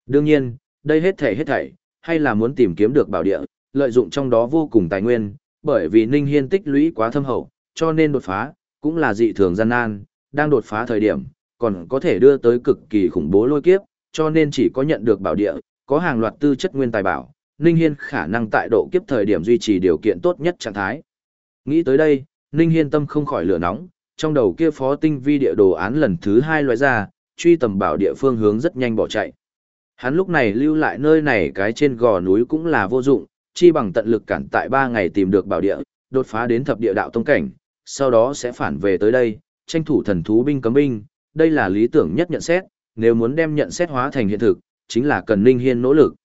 Đương nhiên, đây hết thảy hết thảy, hay là muốn tìm kiếm được bảo địa, lợi dụng trong đó vô cùng tài nguyên, bởi vì Ninh Hiên tích lũy quá thâm hậu, cho nên đột phá, cũng là dị thường gian nan, đang đột phá thời điểm, còn có thể đưa tới cực kỳ khủng bố lôi kiếp, cho nên chỉ có nhận được bảo địa, có hàng loạt tư chất nguyên tài bảo, Ninh Hiên khả năng tại độ kiếp thời điểm duy trì điều kiện tốt nhất trạng thái. Nghĩ tới đây, Ninh Hiên tâm không khỏi lửa nóng, trong đầu kia phó tinh vi địa đồ án lần thứ hai loại ra, truy tầm bảo địa phương hướng rất nhanh bỏ chạy. Hắn lúc này lưu lại nơi này cái trên gò núi cũng là vô dụng, chi bằng tận lực cản tại ba ngày tìm được bảo địa, đột phá đến thập địa đạo tông cảnh, sau đó sẽ phản về tới đây, tranh thủ thần thú binh cấm binh, đây là lý tưởng nhất nhận xét, nếu muốn đem nhận xét hóa thành hiện thực, chính là cần Ninh Hiên nỗ lực.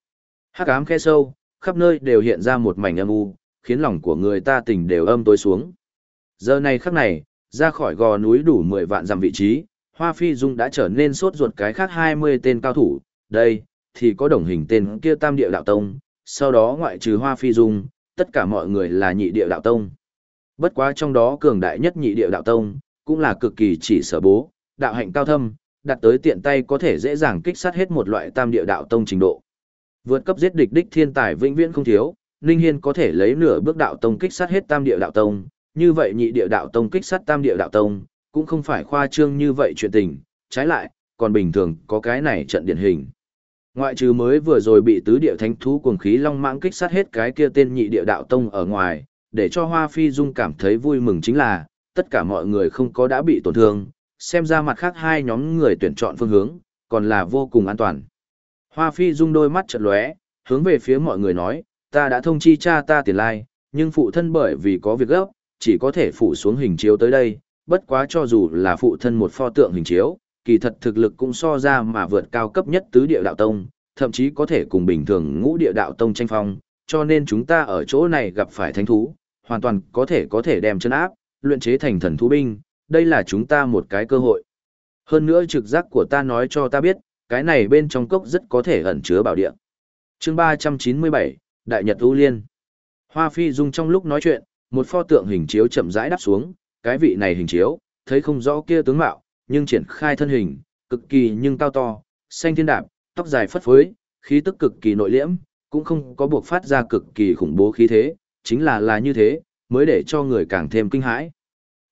Hắc ám khe sâu, khắp nơi đều hiện ra một mảnh âm u, khiến lòng của người ta tình đều âm tối xuống. Giờ này khắc này, ra khỏi gò núi đủ 10 vạn dặm vị trí, Hoa Phi Dung đã trở nên sốt ruột cái khác 20 tên cao thủ, đây, thì có đồng hình tên kia tam địa đạo tông, sau đó ngoại trừ Hoa Phi Dung, tất cả mọi người là nhị địa đạo tông. Bất quá trong đó cường đại nhất nhị địa đạo tông, cũng là cực kỳ chỉ sở bố, đạo hạnh cao thâm, đặt tới tiện tay có thể dễ dàng kích sát hết một loại tam địa đạo tông trình độ. Vượt cấp giết địch đích thiên tài vĩnh viễn không thiếu, Ninh Hiên có thể lấy nửa bước đạo tông kích sát hết tam địa đạo tông, như vậy nhị địa đạo tông kích sát tam địa đạo tông, cũng không phải khoa trương như vậy chuyện tình, trái lại, còn bình thường có cái này trận điển hình. Ngoại trừ mới vừa rồi bị tứ địa thánh thú cuồng khí long mãng kích sát hết cái kia tên nhị địa đạo tông ở ngoài, để cho Hoa Phi Dung cảm thấy vui mừng chính là, tất cả mọi người không có đã bị tổn thương, xem ra mặt khác hai nhóm người tuyển chọn phương hướng, còn là vô cùng an toàn. Hoa Phi Dung đôi mắt chợt lóe, hướng về phía mọi người nói, ta đã thông chi cha ta tiền lai, nhưng phụ thân bởi vì có việc gấp, chỉ có thể phụ xuống hình chiếu tới đây, bất quá cho dù là phụ thân một pho tượng hình chiếu, kỳ thật thực lực cũng so ra mà vượt cao cấp nhất tứ địa đạo tông, thậm chí có thể cùng bình thường ngũ địa đạo tông tranh phong, cho nên chúng ta ở chỗ này gặp phải thánh thú, hoàn toàn có thể có thể đem chân áp, luyện chế thành thần thú binh, đây là chúng ta một cái cơ hội. Hơn nữa trực giác của ta nói cho ta biết, cái này bên trong cốc rất có thể ẩn chứa bảo địa. chương 397, Đại Nhật U Liên. Hoa Phi Dung trong lúc nói chuyện, một pho tượng hình chiếu chậm rãi đắp xuống, cái vị này hình chiếu, thấy không rõ kia tướng mạo, nhưng triển khai thân hình, cực kỳ nhưng cao to, xanh thiên đạp, tóc dài phất phới, khí tức cực kỳ nội liễm, cũng không có buộc phát ra cực kỳ khủng bố khí thế, chính là là như thế, mới để cho người càng thêm kinh hãi.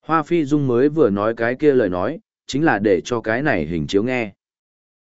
Hoa Phi Dung mới vừa nói cái kia lời nói, chính là để cho cái này hình chiếu nghe.